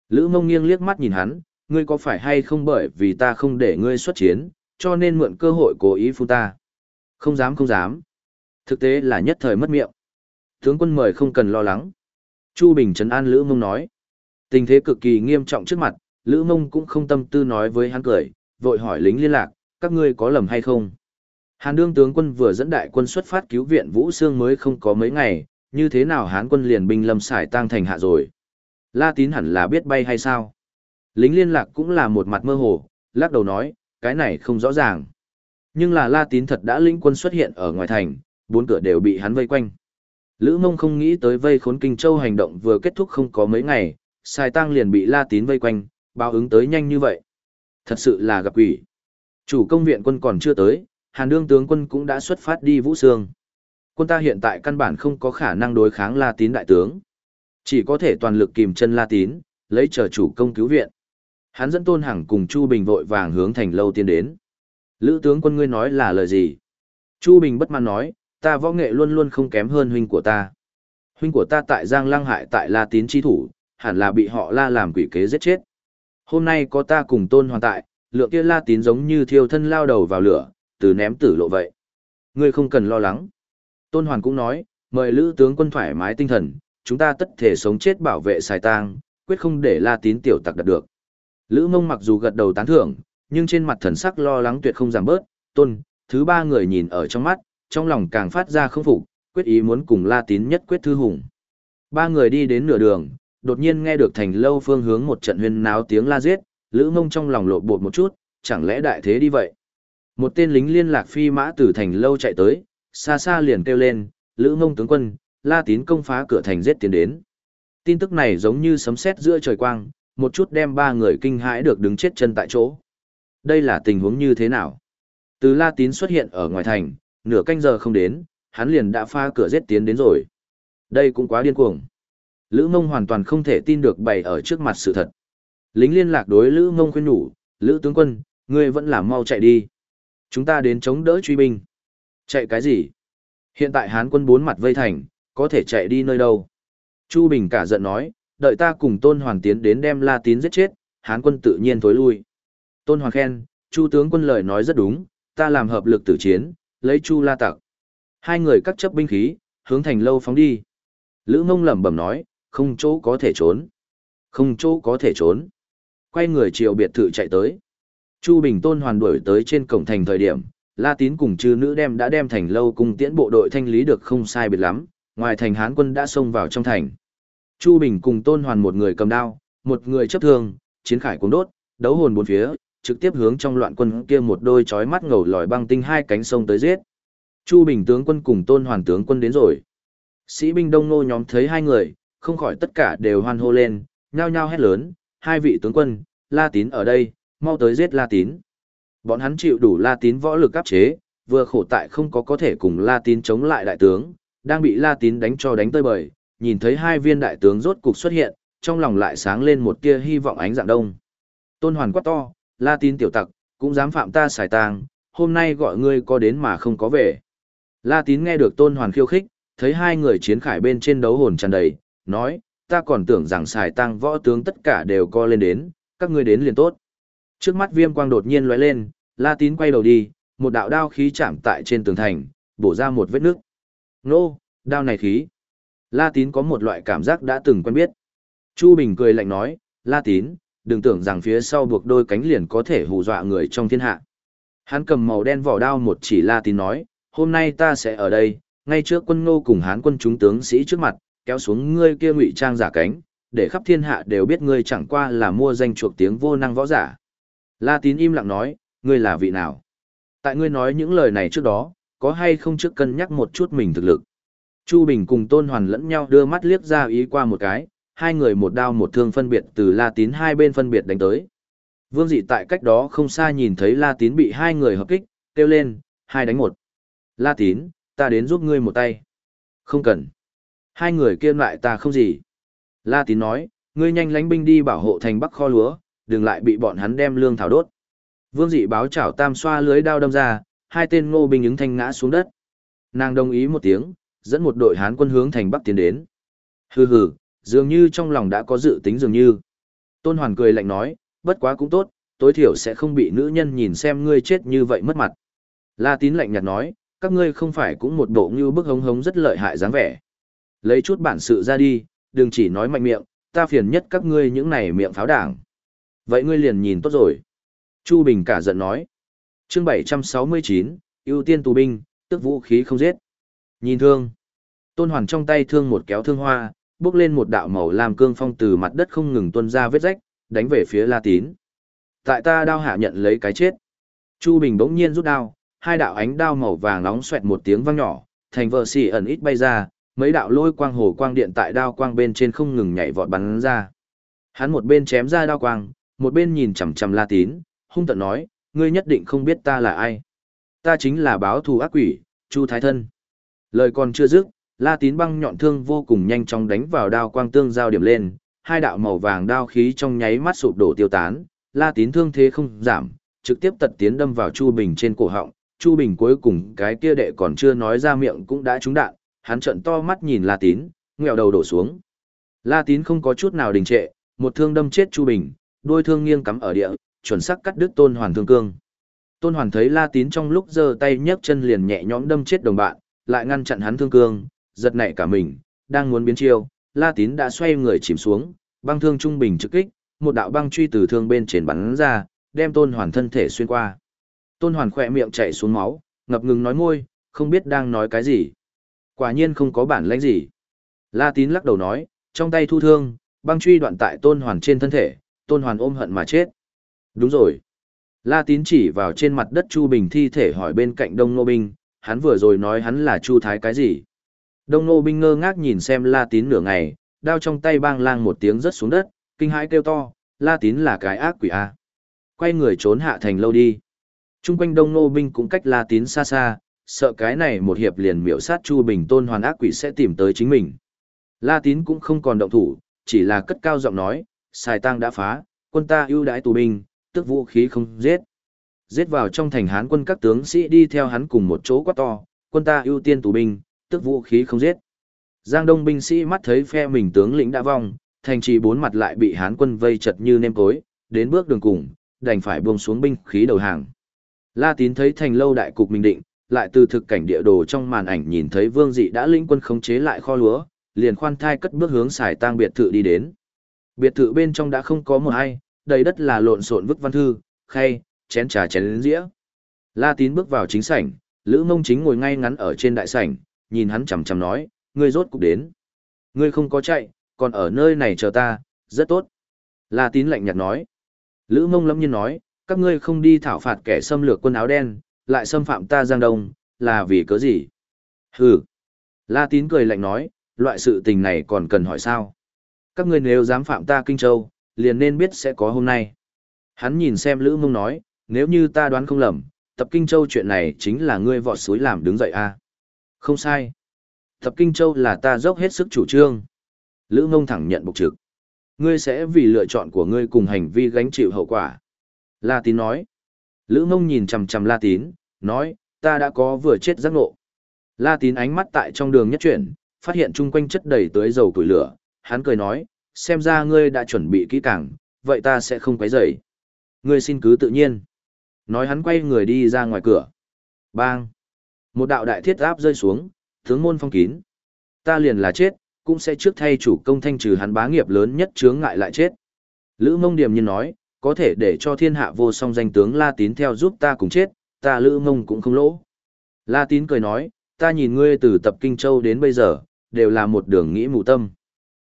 Lữ Ngông nghiêng liếc mắt nhìn hắn, ngươi có phải hay không bởi vì ta không để ngươi xuất chiến, cho nên mượn cơ hội cố ý phun ta. Không dám không dám. Thực tế là nhất thời mất miệng. Tướng quân mời không cần lo lắng. Chu Bình trấn an Lữ Mông nói. Tình thế cực kỳ nghiêm trọng trước mặt, Lữ Mông cũng không tâm tư nói với hắn cười, vội hỏi lính liên lạc, các ngươi có lầm hay không? Hàn đương tướng quân vừa dẫn đại quân xuất phát cứu viện Vũ Sương mới không có mấy ngày, như thế nào Hán quân liền binh lâm xài tang thành hạ rồi? La tín hẳn là biết bay hay sao? Lính liên lạc cũng là một mặt mơ hồ, lắc đầu nói, cái này không rõ ràng. Nhưng là La Tín thật đã lĩnh quân xuất hiện ở ngoài thành, bốn cửa đều bị hắn vây quanh. Lữ Mông không nghĩ tới vây khốn Kinh Châu hành động vừa kết thúc không có mấy ngày, xài tang liền bị La Tín vây quanh, báo ứng tới nhanh như vậy. Thật sự là gặp quỷ. Chủ công viện quân còn chưa tới, Hàn đương tướng quân cũng đã xuất phát đi Vũ Sương. Quân ta hiện tại căn bản không có khả năng đối kháng La Tín đại tướng. Chỉ có thể toàn lực kìm chân La Tín, lấy chờ chủ công cứu viện. Hắn dẫn Tôn Hằng cùng Chu Bình vội vàng hướng thành lâu tiến đến. Lữ tướng quân ngươi nói là lời gì? Chu Bình bất mãn nói, ta võ nghệ luôn luôn không kém hơn huynh của ta. Huynh của ta tại Giang Lăng hại tại La Tín chi thủ, hẳn là bị họ La làm quỷ kế giết chết. Hôm nay có ta cùng Tôn Hoàn tại, lượng kia La Tín giống như thiêu thân lao đầu vào lửa, từ ném tử lộ vậy. Ngươi không cần lo lắng. Tôn Hoàn cũng nói, mời Lữ tướng quân thoải mái tinh thần, chúng ta tất thể sống chết bảo vệ xài tang, quyết không để La Tín tiểu tặc đạt được. Lữ Mông mặc dù gật đầu tán thưởng, nhưng trên mặt thần sắc lo lắng tuyệt không giảm bớt, tôn, thứ ba người nhìn ở trong mắt, trong lòng càng phát ra không phục, quyết ý muốn cùng La Tín nhất quyết thư hùng. Ba người đi đến nửa đường, đột nhiên nghe được thành lâu phương hướng một trận huyên náo tiếng la giết, Lữ Mông trong lòng lộ bột một chút, chẳng lẽ đại thế đi vậy? Một tên lính liên lạc phi mã từ thành lâu chạy tới, xa xa liền kêu lên, Lữ Mông tướng quân, La Tín công phá cửa thành giết tiến đến. Tin tức này giống như sấm sét giữa trời quang, một chút đem ba người kinh hãi được đứng chết chân tại chỗ. Đây là tình huống như thế nào? Từ La Tín xuất hiện ở ngoài thành, nửa canh giờ không đến, hắn liền đã pha cửa giết tiến đến rồi. Đây cũng quá điên cuồng. Lữ Mông hoàn toàn không thể tin được bày ở trước mặt sự thật. Lính liên lạc đối Lữ Mông khuyên nhủ, Lữ tướng quân, ngươi vẫn là mau chạy đi. Chúng ta đến chống đỡ truy binh. Chạy cái gì? Hiện tại Hán quân bốn mặt vây thành, có thể chạy đi nơi đâu? Chu Bình cả giận nói, đợi ta cùng Tôn Hoàn tiến đến đem La Tín giết chết, Hán quân tự nhiên thối lui. Tôn Hoàn khen, Chu tướng quân lời nói rất đúng, ta làm hợp lực tử chiến, lấy Chu La tặc. Hai người cắt chấp binh khí, hướng thành lâu phóng đi. Lữ Mông lẩm bẩm nói, không chỗ có thể trốn. Không chỗ có thể trốn. Quay người chiều biệt thự chạy tới. Chu Bình Tôn hoàn đuổi tới trên cổng thành thời điểm, La Tín cùng chư nữ đem đã đem thành lâu cùng tiễn bộ đội thanh lý được không sai biệt lắm, ngoài thành Hán quân đã xông vào trong thành. Chu Bình cùng Tôn Hoàn một người cầm đao, một người chấp thương, chiến khải cuốn đốt, đấu hồn bốn phía, trực tiếp hướng trong loạn quân kia một đôi chói mắt ngầu lòi băng tinh hai cánh sông tới giết. Chu Bình tướng quân cùng Tôn Hoàn tướng quân đến rồi. Sĩ binh đông nô nhóm thấy hai người, không khỏi tất cả đều hoan hô lên, nhao nhao hét lớn, hai vị tướng quân, La Tín ở đây, mau tới giết La Tín. Bọn hắn chịu đủ La Tín võ lực áp chế, vừa khổ tại không có có thể cùng La Tín chống lại đại tướng, đang bị La Tín đánh cho đánh tơi bời, nhìn thấy hai viên đại tướng rốt cục xuất hiện, trong lòng lại sáng lên một tia hy vọng ánh dạng đông. Tôn Hoàn quát to, La Tín tiểu tặc, cũng dám phạm ta xài tang, hôm nay gọi ngươi có đến mà không có về. La Tín nghe được Tôn Hoàn khiêu khích, thấy hai người chiến khải bên trên đấu hồn tràn đầy, nói, ta còn tưởng rằng xài tăng võ tướng tất cả đều co lên đến, các ngươi đến liền tốt. Trước mắt viêm quang đột nhiên lóe lên, La Tín quay đầu đi, một đạo đao khí chạm tại trên tường thành, bổ ra một vết nước. Nô, đao này khí. La Tín có một loại cảm giác đã từng quen biết. Chu Bình cười lạnh nói, La Tín, đừng tưởng rằng phía sau buộc đôi cánh liền có thể hù dọa người trong thiên hạ. Hắn cầm màu đen vỏ đao một chỉ La Tín nói, hôm nay ta sẽ ở đây, ngay trước quân ngô cùng hán quân chúng tướng sĩ trước mặt, kéo xuống ngươi kia ngụy trang giả cánh, để khắp thiên hạ đều biết ngươi chẳng qua là mua danh chuộc tiếng vô năng võ giả. La tín im lặng nói, ngươi là vị nào? Tại ngươi nói những lời này trước đó, có hay không trước cân nhắc một chút mình thực lực? Chu Bình cùng Tôn Hoàn lẫn nhau đưa mắt liếc ra ý qua một cái, hai người một đao một thương phân biệt từ La Tín hai bên phân biệt đánh tới. Vương dị tại cách đó không xa nhìn thấy La Tín bị hai người hợp kích, kêu lên, hai đánh một. La Tín, ta đến giúp ngươi một tay. Không cần. Hai người kia lại ta không gì. La Tín nói, ngươi nhanh lánh binh đi bảo hộ thành bắc kho lúa, đừng lại bị bọn hắn đem lương thảo đốt. Vương dị báo chảo tam xoa lưới đao đâm ra, hai tên ngô binh ứng thanh ngã xuống đất. Nàng đồng ý một tiếng, dẫn một đội hán quân hướng thành bắc tiến đến. Hừ hừ, dường như trong lòng đã có dự tính dường như. Tôn Hoàn cười lạnh nói, bất quá cũng tốt, tối thiểu sẽ không bị nữ nhân nhìn xem ngươi chết như vậy mất mặt. La Tín lạnh nhạt nói, các ngươi không phải cũng một bộ như bức hống hống rất lợi hại dáng vẻ. Lấy chút bản sự ra đi, đừng chỉ nói mạnh miệng, ta phiền nhất các ngươi những này miệng pháo đảng. Vậy ngươi liền nhìn tốt rồi. Chu Bình cả giận nói. chương 769, ưu tiên tù binh, tức vũ khí không giết. Nhìn thương. Tôn Hoàn trong tay thương một kéo thương hoa, bước lên một đạo màu làm cương phong từ mặt đất không ngừng tuôn ra vết rách, đánh về phía La Tín. Tại ta đao hạ nhận lấy cái chết. Chu Bình bỗng nhiên rút đao, hai đạo ánh đao màu vàng nóng xoẹt một tiếng vang nhỏ, thành vợ xì ẩn ít bay ra, mấy đạo lôi quang hồ quang điện tại đao quang bên trên không ngừng nhảy vọt bắn ra. Hắn một bên chém ra đao quang, một bên nhìn chằm chằm La Tín, hung tợn nói, ngươi nhất định không biết ta là ai. Ta chính là báo thù ác quỷ, Chu Thái Thân. Lời còn chưa dứt, La Tín băng nhọn thương vô cùng nhanh chóng đánh vào đao quang tương giao điểm lên, hai đạo màu vàng đao khí trong nháy mắt sụp đổ tiêu tán, La Tín thương thế không giảm, trực tiếp tật tiến đâm vào Chu Bình trên cổ họng, Chu Bình cuối cùng cái kia đệ còn chưa nói ra miệng cũng đã trúng đạn, hắn trợn to mắt nhìn La Tín, ngẹo đầu đổ xuống. La Tín không có chút nào đình trệ, một thương đâm chết Chu Bình, đôi thương nghiêng cắm ở địa, chuẩn xác cắt đứt Tôn Hoàn thương cương. Tôn Hoàn thấy La Tín trong lúc giơ tay nhấc chân liền nhẹ nhõm đâm chết đồng bạn, lại ngăn chặn hắn thương cương, giật nảy cả mình, đang muốn biến chiêu, La Tín đã xoay người chìm xuống, băng thương trung bình trực kích, một đạo băng truy từ thương bên trên bắn ra, đem Tôn Hoàn thân thể xuyên qua. Tôn Hoàn khỏe miệng chảy xuống máu, ngập ngừng nói môi, không biết đang nói cái gì. Quả nhiên không có bản lãnh gì. La Tín lắc đầu nói, trong tay thu thương, băng truy đoạn tại Tôn Hoàn trên thân thể, Tôn Hoàn ôm hận mà chết. Đúng rồi. La Tín chỉ vào trên mặt đất Chu Bình thi thể hỏi bên cạnh Đông Nô Binh, hắn vừa rồi nói hắn là Chu Thái cái gì. Đông Nô Binh ngơ ngác nhìn xem La Tín nửa ngày, đao trong tay bang lang một tiếng rớt xuống đất, kinh hãi kêu to, La Tín là cái ác quỷ a. Quay người trốn hạ thành lâu đi. Trung quanh Đông Nô Binh cũng cách La Tín xa xa, sợ cái này một hiệp liền miểu sát Chu Bình Tôn hoàn ác quỷ sẽ tìm tới chính mình. La Tín cũng không còn động thủ, chỉ là cất cao giọng nói, xài tang đã phá, quân ta ưu đãi tù binh, tức vũ khí không giết. Giết vào trong thành Hán quân các tướng sĩ đi theo hắn cùng một chỗ quá to, quân ta ưu tiên tù binh, tức vũ khí không giết. Giang Đông binh sĩ mắt thấy phe mình tướng lĩnh đã vong, thành trì bốn mặt lại bị Hán quân vây chật như nêm cối, đến bước đường cùng, đành phải buông xuống binh khí đầu hàng. La Tín thấy thành lâu đại cục mình định, lại từ thực cảnh địa đồ trong màn ảnh nhìn thấy Vương Dị đã lĩnh quân khống chế lại kho lúa, liền khoan thai cất bước hướng xài tang biệt thự đi đến. Biệt thự bên trong đã không có một ai, đầy đất là lộn xộn vứt văn thư, khay, chén trà chén lớn dĩa. La Tín bước vào chính sảnh, Lữ Mông Chính ngồi ngay ngắn ở trên đại sảnh, nhìn hắn chằm chằm nói, ngươi rốt cục đến. Ngươi không có chạy, còn ở nơi này chờ ta, rất tốt. La Tín lạnh nhạt nói. Lữ Mông lâm nhiên nói, các ngươi không đi thảo phạt kẻ xâm lược quân áo đen, lại xâm phạm ta Giang Đông, là vì cớ gì? Hừ. La Tín cười lạnh nói, loại sự tình này còn cần hỏi sao? Các ngươi nếu dám phạm ta Kinh Châu, liền nên biết sẽ có hôm nay. Hắn nhìn xem Lữ Mông nói, nếu như ta đoán không lầm, tập Kinh Châu chuyện này chính là ngươi vọt suối làm đứng dậy a à? Không sai. Tập Kinh Châu là ta dốc hết sức chủ trương. Lữ Mông thẳng nhận bục trực. Ngươi sẽ vì lựa chọn của ngươi cùng hành vi gánh chịu hậu quả. La Tín nói. Lữ Mông nhìn chầm chầm La Tín, nói, ta đã có vừa chết giác ngộ. La Tín ánh mắt tại trong đường nhất chuyển, phát hiện chung quanh chất đầy tới dầu củi lửa, hắn cười nói, xem ra ngươi đã chuẩn bị kỹ càng, vậy ta sẽ không quấy rầy. Ngươi xin cứ tự nhiên. Nói hắn quay người đi ra ngoài cửa. Bang! Một đạo đại thiết áp rơi xuống, tướng môn phong kín. Ta liền là chết, cũng sẽ trước thay chủ công thanh trừ hắn bá nghiệp lớn nhất chướng ngại lại chết. Lữ mông điểm nhiên nói, có thể để cho thiên hạ vô song danh tướng La Tín theo giúp ta cùng chết, ta lữ mông cũng không lỗ. La Tín cười nói, ta nhìn ngươi từ tập Kinh Châu đến bây giờ, đều là một đường nghĩ mù tâm.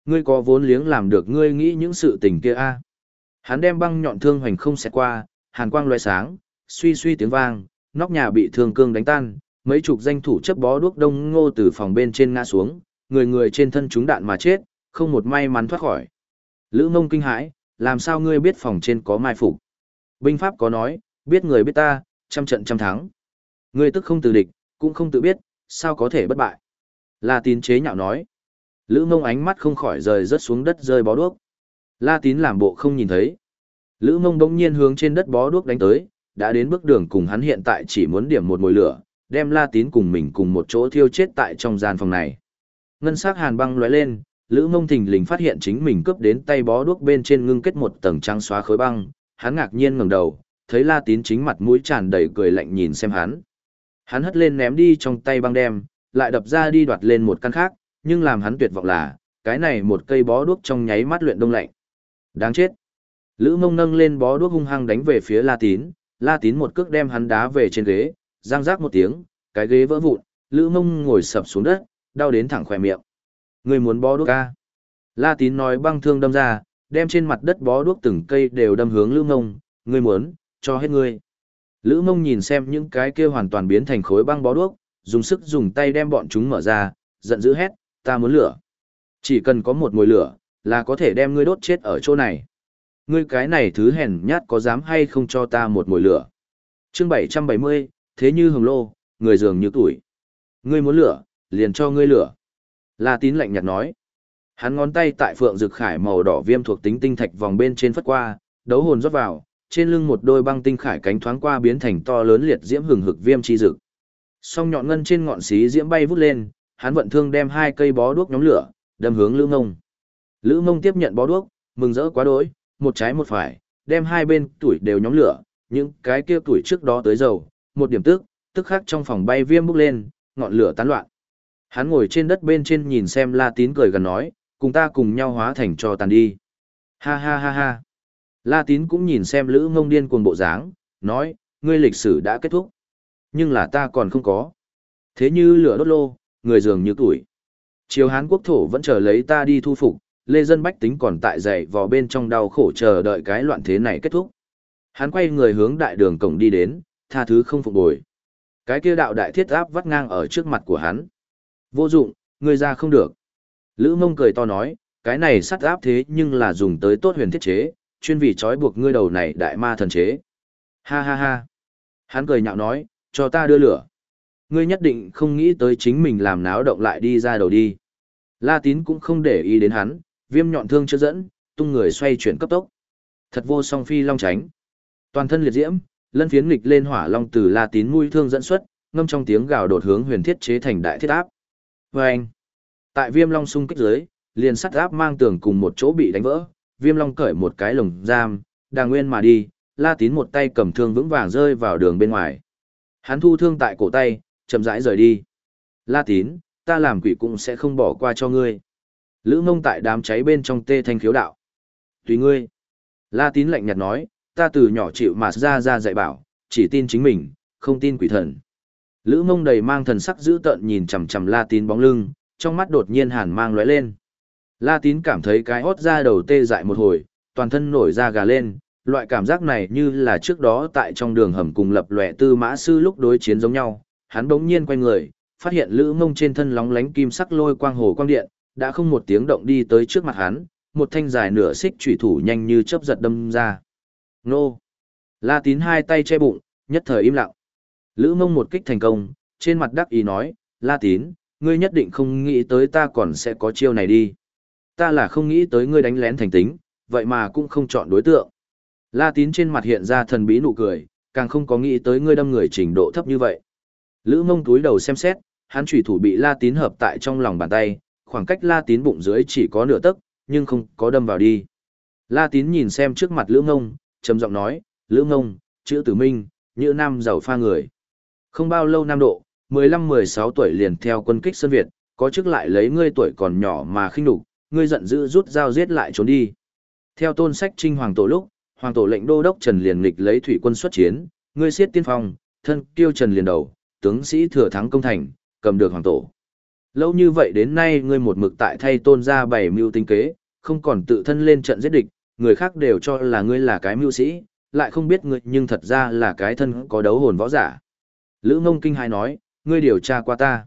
Ngươi có vốn liếng làm được ngươi nghĩ những sự tình kia a Hắn đem băng nhọn thương hoành không xẹt qua, hàn quang loại sáng, suy suy tiếng vang, nóc nhà bị thương cương đánh tan, mấy chục danh thủ chấp bó đuốc đông ngô từ phòng bên trên ngã xuống, người người trên thân chúng đạn mà chết, không một may mắn thoát khỏi. Lữ mông kinh hãi, làm sao ngươi biết phòng trên có mai phục? Binh pháp có nói, biết người biết ta, trăm trận trăm thắng. Ngươi tức không từ địch, cũng không tự biết, sao có thể bất bại? La tín chế nhạo nói. Lữ mông ánh mắt không khỏi rời rớt xuống đất rơi bó đuốc. La tín làm bộ không nhìn thấy. Lữ mông bỗng nhiên hướng trên đất bó đuốc đánh tới, đã đến bước đường cùng hắn hiện tại chỉ muốn điểm một mồi lửa, đem La tín cùng mình cùng một chỗ thiêu chết tại trong gian phòng này. Ngân sắc hàn băng lóe lên, Lữ Mông Thình lình phát hiện chính mình cướp đến tay bó đuốc bên trên ngưng kết một tầng trắng xóa khối băng, hắn ngạc nhiên ngẩng đầu, thấy La Tín chính mặt mũi tràn đầy cười lạnh nhìn xem hắn. Hắn hất lên ném đi trong tay băng đem, lại đập ra đi đoạt lên một căn khác, nhưng làm hắn tuyệt vọng là, cái này một cây bó đuốc trong nháy mắt luyện đông lạnh. Đáng chết. Lữ Mông nâng lên bó đuốc hung hăng đánh về phía La Tín, La Tín một cước đem hắn đá về trên ghế, giang rác một tiếng, cái ghế vỡ vụn, Lữ Mông ngồi sập xuống đất, đau đến thẳng khỏe miệng. Người muốn bó đuốc ca. La tín nói băng thương đâm ra, đem trên mặt đất bó đuốc từng cây đều đâm hướng Lữ Mông, ngươi muốn, cho hết ngươi. Lữ Mông nhìn xem những cái kia hoàn toàn biến thành khối băng bó đuốc, dùng sức dùng tay đem bọn chúng mở ra, giận dữ hét, ta muốn lửa. Chỉ cần có một mùi lửa, là có thể đem ngươi đốt chết ở chỗ này. Ngươi cái này thứ hèn nhát có dám hay không cho ta một mùi lửa. chương 770, thế như hồng lô, người dường như tuổi. Ngươi muốn lửa, liền cho ngươi lửa. La tín lạnh nhạt nói. Hắn ngón tay tại phượng dược khải màu đỏ viêm thuộc tính tinh thạch vòng bên trên phất qua, đấu hồn rót vào, trên lưng một đôi băng tinh khải cánh thoáng qua biến thành to lớn liệt diễm hừng hực viêm chi dực, Song nhọn ngân trên ngọn xí diễm bay vút lên, hắn vận thương đem hai cây bó đuốc nhóm lửa, đâm hướng Lữ Ngông. Lữ Ngông tiếp nhận bó đuốc, mừng rỡ quá đỗi, một trái một phải, đem hai bên tuổi đều nhóm lửa, những cái kia tuổi trước đó tới dầu, một điểm tức, tức khắc trong phòng bay viêm bốc lên, ngọn lửa tán loạn. Hắn ngồi trên đất bên trên nhìn xem La Tín cười gần nói, cùng ta cùng nhau hóa thành cho tàn đi. Ha ha ha ha. La Tín cũng nhìn xem Lữ Ngông điên cuồng bộ dáng, nói, ngươi lịch sử đã kết thúc. Nhưng là ta còn không có. Thế như lửa đốt lô, người dường như tuổi. Chiều Hán quốc thổ vẫn chờ lấy ta đi thu phục, lê dân bách tính còn tại dậy vò bên trong đau khổ chờ đợi cái loạn thế này kết thúc. Hắn quay người hướng đại đường cổng đi đến, tha thứ không phục bồi. Cái kia đạo đại thiết áp vắt ngang ở trước mặt của hắn. Vô dụng, ngươi ra không được. Lữ mông cười to nói, cái này sắt áp thế nhưng là dùng tới tốt huyền thiết chế, chuyên vì trói buộc ngươi đầu này đại ma thần chế. Ha ha ha. Hắn cười nhạo nói, cho ta đưa lửa. Ngươi nhất định không nghĩ tới chính mình làm náo động lại đi ra đầu đi. La tín cũng không để ý đến hắn, viêm nhọn thương chưa dẫn, tung người xoay chuyển cấp tốc. Thật vô song phi long tránh. Toàn thân liệt diễm, lân phiến nghịch lên hỏa long từ la tín mũi thương dẫn xuất, ngâm trong tiếng gào đột hướng huyền thiết chế thành đại thiết áp. Và anh, tại viêm long xung kích dưới, liền sắt áp mang tường cùng một chỗ bị đánh vỡ, viêm long cởi một cái lồng giam, đàng nguyên mà đi, la tín một tay cầm thương vững vàng rơi vào đường bên ngoài. Hắn thu thương tại cổ tay, chậm rãi rời đi. La tín, ta làm quỷ cũng sẽ không bỏ qua cho ngươi. Lữ mông tại đám cháy bên trong tê thanh khiếu đạo. Tùy ngươi. La tín lạnh nhạt nói, ta từ nhỏ chịu mà ra ra dạy bảo, chỉ tin chính mình, không tin quỷ thần. Lữ mông đầy mang thần sắc dữ tợn nhìn chằm chằm la tín bóng lưng, trong mắt đột nhiên hàn mang lóe lên. La tín cảm thấy cái hót ra đầu tê dại một hồi, toàn thân nổi da gà lên, loại cảm giác này như là trước đó tại trong đường hầm cùng lập lòe tư mã sư lúc đối chiến giống nhau. Hắn bỗng nhiên quay người, phát hiện lữ mông trên thân lóng lánh kim sắc lôi quang hồ quang điện, đã không một tiếng động đi tới trước mặt hắn, một thanh dài nửa xích chủy thủ nhanh như chớp giật đâm ra. Nô! La tín hai tay che bụng, nhất thời im lặng. Lữ mông một kích thành công, trên mặt đắc ý nói, La tín, ngươi nhất định không nghĩ tới ta còn sẽ có chiêu này đi. Ta là không nghĩ tới ngươi đánh lén thành tính, vậy mà cũng không chọn đối tượng. La tín trên mặt hiện ra thần bí nụ cười, càng không có nghĩ tới ngươi đâm người trình độ thấp như vậy. Lữ mông túi đầu xem xét, hắn chủy thủ bị La tín hợp tại trong lòng bàn tay, khoảng cách La tín bụng dưới chỉ có nửa tấc, nhưng không có đâm vào đi. La tín nhìn xem trước mặt Lữ Mông, trầm giọng nói, Lữ Mông, chữ tử minh, như nam giàu pha người. Không bao lâu nam độ, 15-16 tuổi liền theo quân kích Sơn Việt, có chức lại lấy ngươi tuổi còn nhỏ mà khinh đục, ngươi giận dữ rút dao giết lại trốn đi. Theo tôn sách trinh hoàng tổ lúc, hoàng tổ lệnh đô đốc Trần liền nghịch lấy thủy quân xuất chiến, ngươi siết tiên phong, thân kiêu Trần liền đầu, tướng sĩ thừa thắng công thành, cầm được hoàng tổ. Lâu như vậy đến nay ngươi một mực tại thay tôn ra bảy mưu tinh kế, không còn tự thân lên trận giết địch, người khác đều cho là ngươi là cái mưu sĩ, lại không biết ngươi nhưng thật ra là cái thân có đấu hồn võ giả. Lữ ngông kinh hai nói, ngươi điều tra qua ta.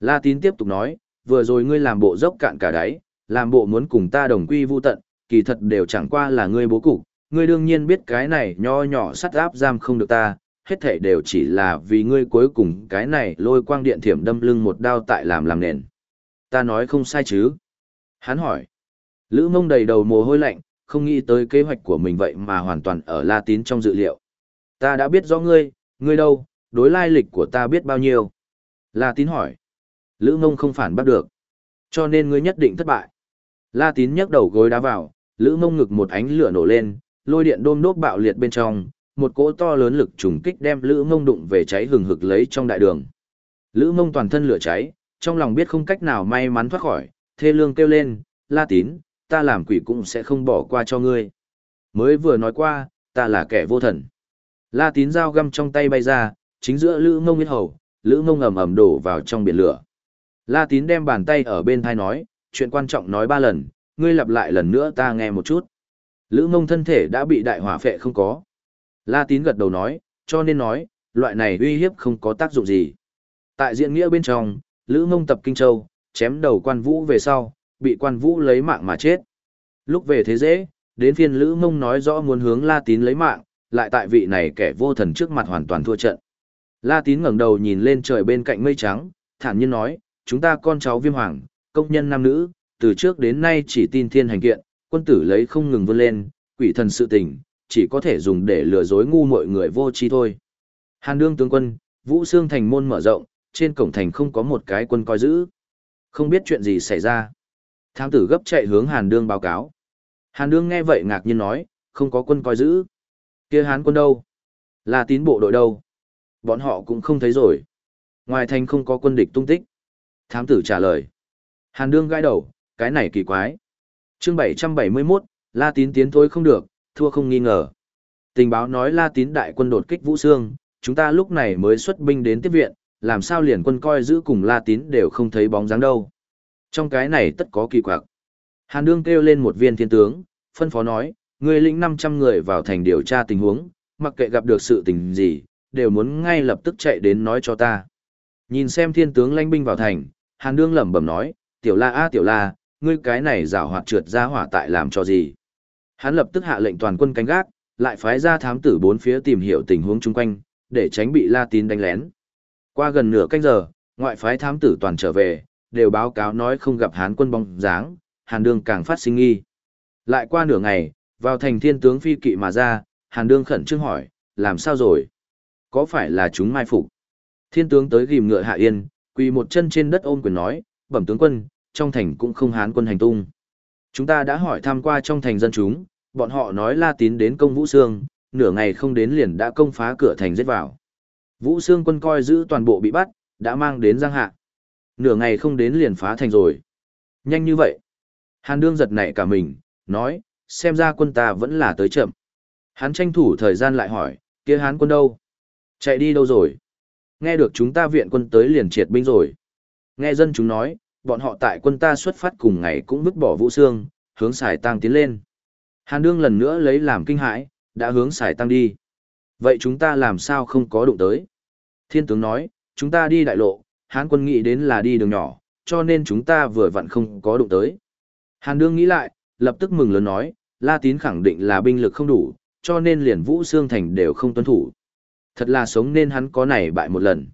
La tín tiếp tục nói, vừa rồi ngươi làm bộ dốc cạn cả đáy, làm bộ muốn cùng ta đồng quy vu tận, kỳ thật đều chẳng qua là ngươi bố cục, ngươi đương nhiên biết cái này nho nhỏ sắt áp giam không được ta, hết thảy đều chỉ là vì ngươi cuối cùng cái này lôi quang điện thiểm đâm lưng một đao tại làm làm nền. Ta nói không sai chứ? Hắn hỏi. Lữ mông đầy đầu mồ hôi lạnh, không nghĩ tới kế hoạch của mình vậy mà hoàn toàn ở La Tín trong dự liệu. Ta đã biết rõ ngươi, ngươi đâu, đối lai lịch của ta biết bao nhiêu. La Tín hỏi. Lữ mông không phản bắt được. Cho nên ngươi nhất định thất bại. La Tín nhấc đầu gối đá vào, lữ mông ngực một ánh lửa nổ lên, lôi điện đôm đốt bạo liệt bên trong, một cỗ to lớn lực trùng kích đem lữ mông đụng về cháy hừng hực lấy trong đại đường. Lữ mông toàn thân lửa cháy, trong lòng biết không cách nào may mắn thoát khỏi, thê lương kêu lên, la tín, ta làm quỷ cũng sẽ không bỏ qua cho ngươi. Mới vừa nói qua, ta là kẻ vô thần. La tín dao găm trong tay bay ra, chính giữa lữ mông biết hầu, lữ mông ầm ầm đổ vào trong biển lửa. La tín đem bàn tay ở bên thai nói, chuyện quan trọng nói ba lần, ngươi lặp lại lần nữa ta nghe một chút. Lữ mông thân thể đã bị đại hỏa phệ không có. La tín gật đầu nói, cho nên nói, loại này uy hiếp không có tác dụng gì. Tại diện nghĩa bên trong, Lữ mông tập Kinh Châu, chém đầu quan vũ về sau, bị quan vũ lấy mạng mà chết. Lúc về thế dễ, đến phiên Lữ mông nói rõ muốn hướng La tín lấy mạng, lại tại vị này kẻ vô thần trước mặt hoàn toàn thua trận. La tín ngẩng đầu nhìn lên trời bên cạnh mây trắng, thản nhiên nói, chúng ta con cháu viêm hoàng, công nhân nam nữ, từ trước đến nay chỉ tin thiên hành kiện, quân tử lấy không ngừng vươn lên, quỷ thần sự tình, chỉ có thể dùng để lừa dối ngu mọi người vô tri thôi. Hàn đương tướng quân, Vũ Xương thành môn mở rộng, trên cổng thành không có một cái quân coi giữ. Không biết chuyện gì xảy ra. Thám tử gấp chạy hướng Hàn đương báo cáo. Hàn đương nghe vậy ngạc nhiên nói, không có quân coi giữ. kia Hán quân đâu? Là tín bộ đội đâu? Bọn họ cũng không thấy rồi. Ngoài thành không có quân địch tung tích. Thám tử trả lời. Hàn đương gãi đầu, cái này kỳ quái. chương 771, La Tín tiến thôi không được, thua không nghi ngờ. Tình báo nói La Tín đại quân đột kích Vũ Sương, chúng ta lúc này mới xuất binh đến tiếp viện, làm sao liền quân coi giữ cùng La Tín đều không thấy bóng dáng đâu. Trong cái này tất có kỳ quặc. Hàn đương kêu lên một viên thiên tướng, phân phó nói, người lĩnh 500 người vào thành điều tra tình huống, mặc kệ gặp được sự tình gì, đều muốn ngay lập tức chạy đến nói cho ta. Nhìn xem thiên tướng lãnh binh vào thành, Hàn đương lẩm bẩm nói, tiểu la a tiểu la, ngươi cái này rào hoạt trượt ra hỏa tại làm cho gì. Hắn lập tức hạ lệnh toàn quân canh gác, lại phái ra thám tử bốn phía tìm hiểu tình huống chung quanh, để tránh bị La Tín đánh lén. Qua gần nửa canh giờ, ngoại phái thám tử toàn trở về, đều báo cáo nói không gặp Hán quân bóng dáng, Hàn Đương càng phát sinh nghi. Lại qua nửa ngày, vào thành thiên tướng phi kỵ mà ra, Hàn Đương khẩn trương hỏi, làm sao rồi? Có phải là chúng mai phục? Thiên tướng tới ghim ngựa hạ yên, quỳ một chân trên đất ôm quyền nói, bẩm tướng quân, trong thành cũng không Hán quân hành tung. Chúng ta đã hỏi thăm qua trong thành dân chúng, bọn họ nói La Tín đến công Vũ Sương, nửa ngày không đến liền đã công phá cửa thành giết vào. Vũ Sương quân coi giữ toàn bộ bị bắt, đã mang đến Giang Hạ. Nửa ngày không đến liền phá thành rồi. Nhanh như vậy. Hàn đương giật nảy cả mình, nói, xem ra quân ta vẫn là tới chậm. Hắn tranh thủ thời gian lại hỏi, kia hán quân đâu? Chạy đi đâu rồi? Nghe được chúng ta viện quân tới liền triệt binh rồi. Nghe dân chúng nói, bọn họ tại quân ta xuất phát cùng ngày cũng vứt bỏ vũ xương, hướng xài tăng tiến lên. Hàn đương lần nữa lấy làm kinh hãi, đã hướng xài tăng đi. Vậy chúng ta làm sao không có đụng tới? Thiên tướng nói, chúng ta đi đại lộ, hán quân nghĩ đến là đi đường nhỏ, cho nên chúng ta vừa vặn không có đụng tới. Hàn đương nghĩ lại, lập tức mừng lớn nói, La Tín khẳng định là binh lực không đủ, cho nên liền Vũ Sương Thành đều không tuân thủ. Thật là sống nên hắn có này bại một lần.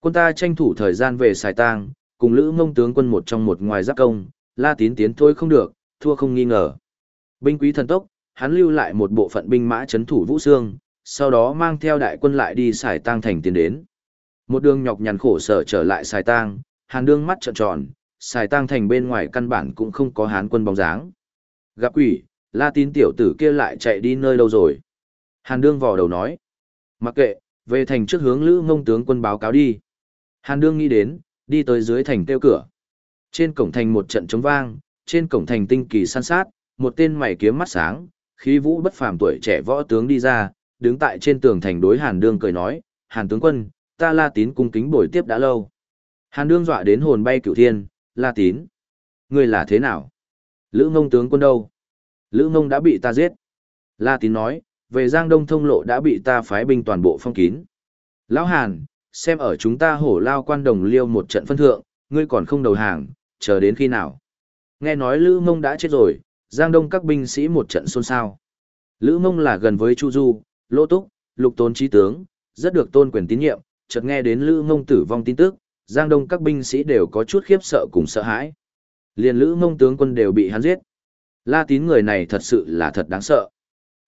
Quân ta tranh thủ thời gian về xài tang, cùng lữ mông tướng quân một trong một ngoài giáp công, La Tín tiến thôi không được, thua không nghi ngờ. Binh quý thần tốc, hắn lưu lại một bộ phận binh mã chấn thủ Vũ Sương, sau đó mang theo đại quân lại đi xài tang thành tiến đến. Một đường nhọc nhằn khổ sở trở lại xài tang, hàn đương mắt trợn tròn, xài tang thành bên ngoài căn bản cũng không có hán quân bóng dáng. Gặp quỷ, la tín tiểu tử kia lại chạy đi nơi đâu rồi. Hàn đương vò đầu nói. Mặc kệ, về thành trước hướng lữ ngông tướng quân báo cáo đi. Hàn đương nghĩ đến, đi tới dưới thành tiêu cửa. Trên cổng thành một trận trống vang, trên cổng thành tinh kỳ săn sát, một tên mày kiếm mắt sáng, khí vũ bất phàm tuổi trẻ võ tướng đi ra, đứng tại trên tường thành đối Hàn đương cười nói, Hàn tướng quân, ta la tín cung kính bồi tiếp đã lâu. Hàn đương dọa đến hồn bay cửu thiên, la tín. Ngươi là thế nào? Lữ ngông tướng quân đâu? Lữ ngông đã bị ta giết. La tín nói, về Giang Đông thông lộ đã bị ta phái binh toàn bộ phong kín. Lão Hàn, xem ở chúng ta hổ lao quan đồng liêu một trận phân thượng, ngươi còn không đầu hàng, chờ đến khi nào? Nghe nói Lữ Mông đã chết rồi, Giang Đông các binh sĩ một trận xôn xao. Lữ Mông là gần với Chu Du, Lô Túc, Lục Tôn Trí Tướng, rất được tôn quyền tín nhiệm, chợt nghe đến Lữ Mông tử vong tin tức, Giang Đông các binh sĩ đều có chút khiếp sợ cùng sợ hãi. Liền Lữ Mông tướng quân đều bị hắn giết. La Tín người này thật sự là thật đáng sợ.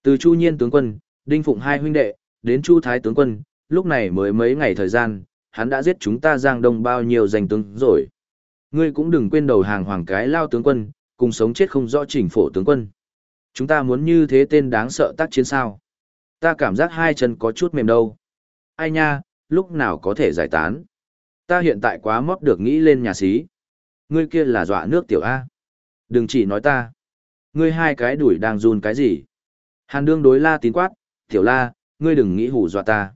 Từ Chu Nhiên tướng quân, Đinh Phụng hai huynh đệ, đến Chu Thái tướng quân, lúc này mới mấy ngày thời gian, hắn đã giết chúng ta Giang Đông bao nhiêu danh tướng rồi. Ngươi cũng đừng quên đầu hàng hoàng cái lao tướng quân, cùng sống chết không rõ chỉnh phổ tướng quân. Chúng ta muốn như thế tên đáng sợ tác chiến sao. Ta cảm giác hai chân có chút mềm đâu. Ai nha, lúc nào có thể giải tán. Ta hiện tại quá mót được nghĩ lên nhà xí. Ngươi kia là dọa nước tiểu A. Đừng chỉ nói ta. Ngươi hai cái đuổi đang run cái gì. Hàn đương đối la tín quát, tiểu la, ngươi đừng nghĩ hù dọa ta.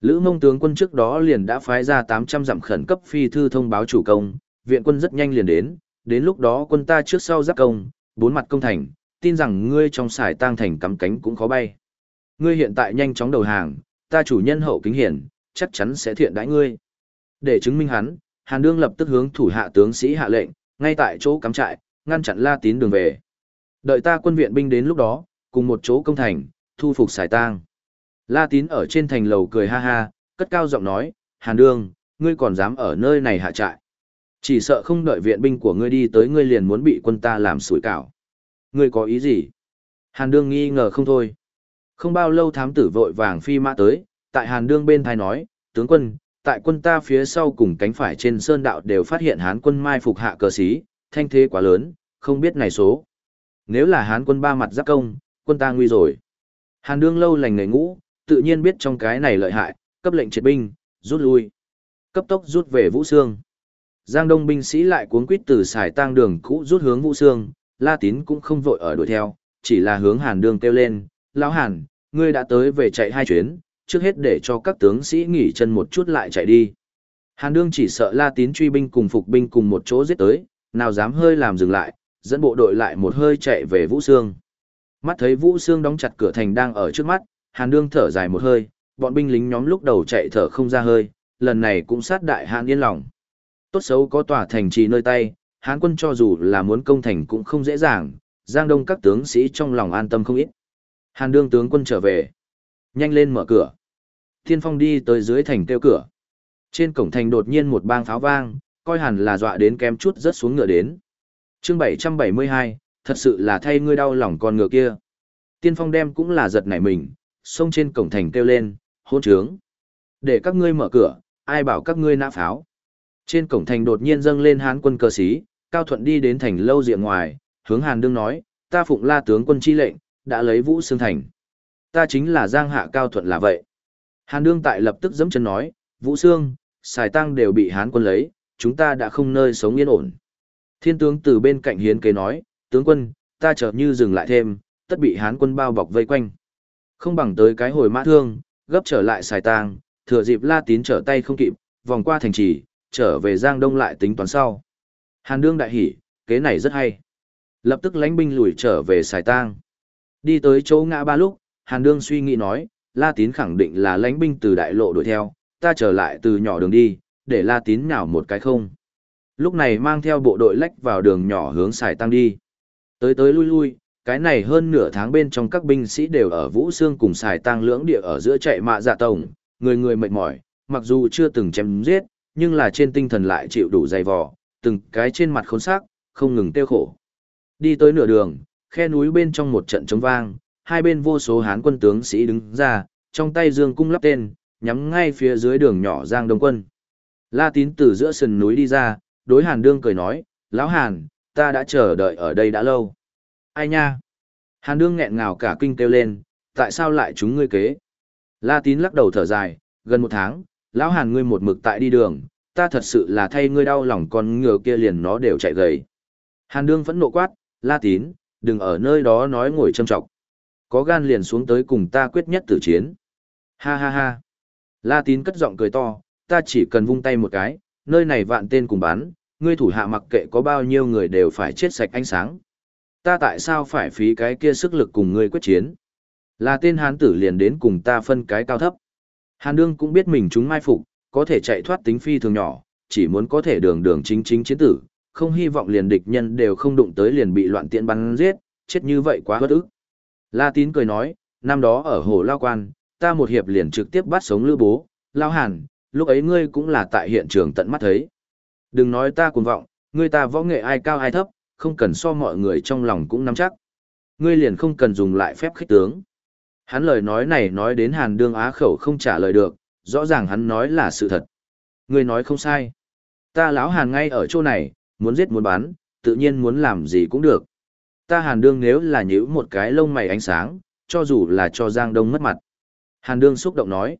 Lữ mông tướng quân trước đó liền đã phái ra 800 dặm khẩn cấp phi thư thông báo chủ công, viện quân rất nhanh liền đến, đến lúc đó quân ta trước sau giáp công, bốn mặt công thành, tin rằng ngươi trong xài tang thành cắm cánh cũng khó bay. Ngươi hiện tại nhanh chóng đầu hàng, ta chủ nhân hậu kính hiển, chắc chắn sẽ thiện đãi ngươi. Để chứng minh hắn, Hàn Đương lập tức hướng thủ hạ tướng sĩ hạ lệnh, ngay tại chỗ cắm trại, ngăn chặn La Tín đường về. Đợi ta quân viện binh đến lúc đó, cùng một chỗ công thành, thu phục xài tang. La Tín ở trên thành lầu cười ha ha, cất cao giọng nói, Hàn Đương, ngươi còn dám ở nơi này hạ trại. Chỉ sợ không đợi viện binh của ngươi đi tới ngươi liền muốn bị quân ta làm sủi cảo. Ngươi có ý gì? Hàn Đương nghi ngờ không thôi. Không bao lâu thám tử vội vàng phi mã tới, tại Hàn Đương bên thai nói, tướng quân, tại quân ta phía sau cùng cánh phải trên sơn đạo đều phát hiện Hán quân mai phục hạ cờ sĩ, thanh thế quá lớn, không biết này số. Nếu là Hán quân ba mặt giáp công, quân ta nguy rồi. Hàn Đương lâu lành người ngũ, tự nhiên biết trong cái này lợi hại, cấp lệnh triệt binh, rút lui. Cấp tốc rút về Vũ Sương. Giang Đông binh sĩ lại cuốn quýt từ xài tang đường cũ rút hướng Vũ Sương, La Tín cũng không vội ở đuổi theo, chỉ là hướng Hàn đương kêu lên, "Lão Hàn, ngươi đã tới về chạy hai chuyến, trước hết để cho các tướng sĩ nghỉ chân một chút lại chạy đi." Hàn đương chỉ sợ La Tín truy binh cùng phục binh cùng một chỗ giết tới, nào dám hơi làm dừng lại, dẫn bộ đội lại một hơi chạy về Vũ Sương. Mắt thấy Vũ Sương đóng chặt cửa thành đang ở trước mắt, Hàn Dương thở dài một hơi, bọn binh lính nhóm lúc đầu chạy thở không ra hơi, lần này cũng sát đại Hàn yên lòng. Tốt xấu có tòa thành trì nơi tay, Hán quân cho dù là muốn công thành cũng không dễ dàng, Giang Đông các tướng sĩ trong lòng an tâm không ít. Hàn đương tướng quân trở về. Nhanh lên mở cửa. Thiên phong đi tới dưới thành kêu cửa. Trên cổng thành đột nhiên một bang pháo vang, coi hẳn là dọa đến kém chút rớt xuống ngựa đến. chương 772, thật sự là thay ngươi đau lòng con ngựa kia. Tiên phong đem cũng là giật nảy mình, xông trên cổng thành kêu lên, hôn trướng. Để các ngươi mở cửa, ai bảo các ngươi nã pháo. Trên cổng thành đột nhiên dâng lên hán quân cờ sĩ, Cao Thuận đi đến thành lâu diện ngoài, hướng Hàn Đương nói, ta phụng la tướng quân chi lệnh, đã lấy Vũ xương Thành. Ta chính là Giang Hạ Cao Thuận là vậy. Hàn Đương tại lập tức giẫm chân nói, Vũ xương, xài tăng đều bị hán quân lấy, chúng ta đã không nơi sống yên ổn. Thiên tướng từ bên cạnh hiến kế nói, tướng quân, ta chợt như dừng lại thêm, tất bị hán quân bao bọc vây quanh. Không bằng tới cái hồi mã thương, gấp trở lại xài tang, thừa dịp la tín trở tay không kịp, vòng qua thành trì, trở về Giang Đông lại tính toán sau. Hàn đương đại hỉ, kế này rất hay. Lập tức lãnh binh lùi trở về xài tang. Đi tới chỗ ngã ba lúc, Hàn đương suy nghĩ nói, La Tín khẳng định là lãnh binh từ đại lộ đuổi theo, ta trở lại từ nhỏ đường đi, để La Tín nhào một cái không. Lúc này mang theo bộ đội lách vào đường nhỏ hướng xài tăng đi. Tới tới lui lui, cái này hơn nửa tháng bên trong các binh sĩ đều ở Vũ xương cùng xài tang lưỡng địa ở giữa chạy mạ dạ tổng, người người mệt mỏi, mặc dù chưa từng chém giết, nhưng là trên tinh thần lại chịu đủ dày vò, từng cái trên mặt khốn xác, không ngừng tiêu khổ. Đi tới nửa đường, khe núi bên trong một trận trống vang, hai bên vô số hán quân tướng sĩ đứng ra, trong tay dương cung lắp tên, nhắm ngay phía dưới đường nhỏ Giang Đông quân. La Tín từ giữa sườn núi đi ra, đối Hàn Đương cười nói, lão Hàn, ta đã chờ đợi ở đây đã lâu. Ai nha? Hàn Đương nghẹn ngào cả kinh kêu lên, tại sao lại chúng ngươi kế? La Tín lắc đầu thở dài, gần một tháng, lão hàn ngươi một mực tại đi đường, ta thật sự là thay ngươi đau lòng con ngựa kia liền nó đều chạy gầy. Hàn đương vẫn nộ quát, la tín, đừng ở nơi đó nói ngồi châm trọng. Có gan liền xuống tới cùng ta quyết nhất tử chiến. Ha ha ha. La tín cất giọng cười to, ta chỉ cần vung tay một cái, nơi này vạn tên cùng bắn, ngươi thủ hạ mặc kệ có bao nhiêu người đều phải chết sạch ánh sáng. Ta tại sao phải phí cái kia sức lực cùng ngươi quyết chiến? Là tên hán tử liền đến cùng ta phân cái cao thấp. Hàn Đương cũng biết mình chúng mai phục, có thể chạy thoát tính phi thường nhỏ, chỉ muốn có thể đường đường chính chính chiến tử, không hy vọng liền địch nhân đều không đụng tới liền bị loạn tiện bắn giết, chết như vậy quá bất ức. La Tín cười nói, năm đó ở hồ Lao Quan, ta một hiệp liền trực tiếp bắt sống Lữ Bố, Lao Hàn, lúc ấy ngươi cũng là tại hiện trường tận mắt thấy. Đừng nói ta cuồng vọng, ngươi ta võ nghệ ai cao ai thấp, không cần so mọi người trong lòng cũng nắm chắc. Ngươi liền không cần dùng lại phép khích tướng. Hắn lời nói này nói đến Hàn Đương Á khẩu không trả lời được, rõ ràng hắn nói là sự thật. Ngươi nói không sai. Ta lão Hàn ngay ở chỗ này, muốn giết muốn bán, tự nhiên muốn làm gì cũng được. Ta Hàn Đương nếu là nhíu một cái lông mày ánh sáng, cho dù là cho Giang Đông mất mặt. Hàn Đương xúc động nói.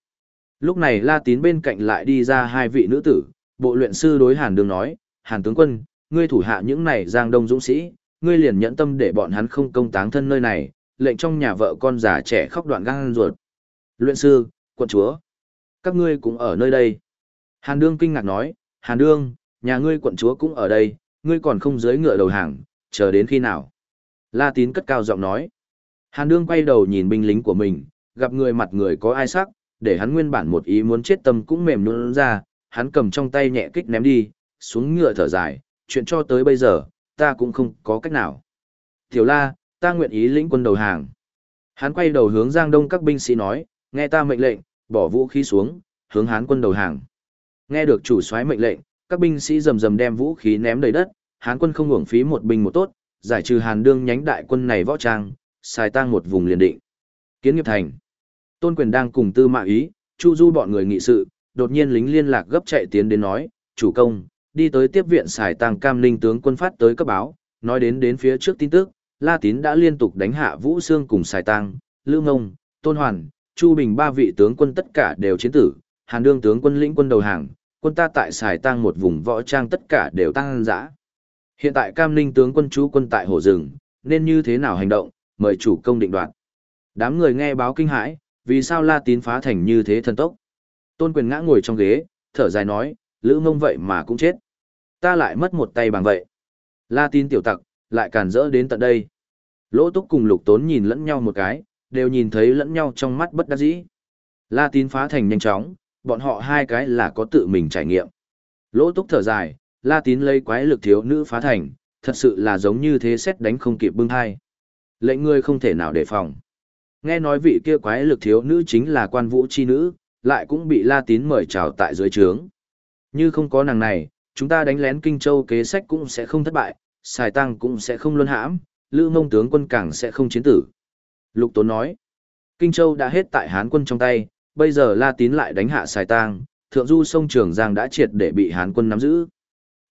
Lúc này La Tín bên cạnh lại đi ra hai vị nữ tử, bộ luyện sư đối Hàn Đường nói, Hàn tướng quân, ngươi thủ hạ những này Giang Đông dũng sĩ, ngươi liền nhẫn tâm để bọn hắn không công táng thân nơi này, lệnh trong nhà vợ con già trẻ khóc đoạn gan ruột. Luyện sư, quận chúa, các ngươi cũng ở nơi đây. Hàn Đương kinh ngạc nói, Hàn Đương, nhà ngươi quận chúa cũng ở đây, ngươi còn không dưới ngựa đầu hàng, chờ đến khi nào. La Tín cất cao giọng nói. Hàn Đương quay đầu nhìn binh lính của mình, gặp người mặt người có ai sắc, để hắn nguyên bản một ý muốn chết tâm cũng mềm nhũn ra, hắn cầm trong tay nhẹ kích ném đi, xuống ngựa thở dài, chuyện cho tới bây giờ, ta cũng không có cách nào. Tiểu La, ta nguyện ý lĩnh quân đầu hàng. Hắn quay đầu hướng Giang Đông các binh sĩ nói, nghe ta mệnh lệnh, bỏ vũ khí xuống, hướng Hán quân đầu hàng. Nghe được chủ soái mệnh lệnh, các binh sĩ rầm rầm đem vũ khí ném đầy đất, Hán quân không hưởng phí một binh một tốt, giải trừ Hàn đương nhánh đại quân này võ trang, xài tang một vùng liền định. Kiến nghiệp thành. Tôn quyền đang cùng tư mạ ý, chu du bọn người nghị sự, đột nhiên lính liên lạc gấp chạy tiến đến nói, chủ công, đi tới tiếp viện xài tang cam ninh tướng quân phát tới cấp báo, nói đến đến phía trước tin tức, La Tín đã liên tục đánh hạ Vũ Sương cùng xài Tăng, Lữ Ngông, Tôn Hoàn, Chu Bình ba vị tướng quân tất cả đều chiến tử, Hàn Đương tướng quân lĩnh quân đầu hàng, quân ta tại xài tăng một vùng võ trang tất cả đều tăng dã. Hiện tại Cam Ninh tướng quân chú quân tại hồ rừng, nên như thế nào hành động, mời chủ công định đoạt. Đám người nghe báo kinh hãi, vì sao La Tín phá thành như thế thần tốc. Tôn quyền ngã ngồi trong ghế, thở dài nói, lữ mông vậy mà cũng chết. Ta lại mất một tay bằng vậy. La Tín tiểu tặc, lại càn rỡ đến tận đây. Lỗ túc cùng lục tốn nhìn lẫn nhau một cái, đều nhìn thấy lẫn nhau trong mắt bất đắc dĩ. La Tín phá thành nhanh chóng, bọn họ hai cái là có tự mình trải nghiệm. Lỗ túc thở dài, La Tín lấy quái lực thiếu nữ phá thành, thật sự là giống như thế xét đánh không kịp bưng hai. Lệnh ngươi không thể nào đề phòng. Nghe nói vị kia quái lực thiếu nữ chính là quan vũ chi nữ, lại cũng bị La Tín mời chào tại dưới trướng. Như không có nàng này, chúng ta đánh lén Kinh Châu kế sách cũng sẽ không thất bại, xài tăng cũng sẽ không luân hãm, lữ mông tướng quân càng sẽ không chiến tử. Lục Tốn nói, Kinh Châu đã hết tại Hán quân trong tay, bây giờ La Tín lại đánh hạ xài tăng, thượng du sông Trường Giang đã triệt để bị Hán quân nắm giữ.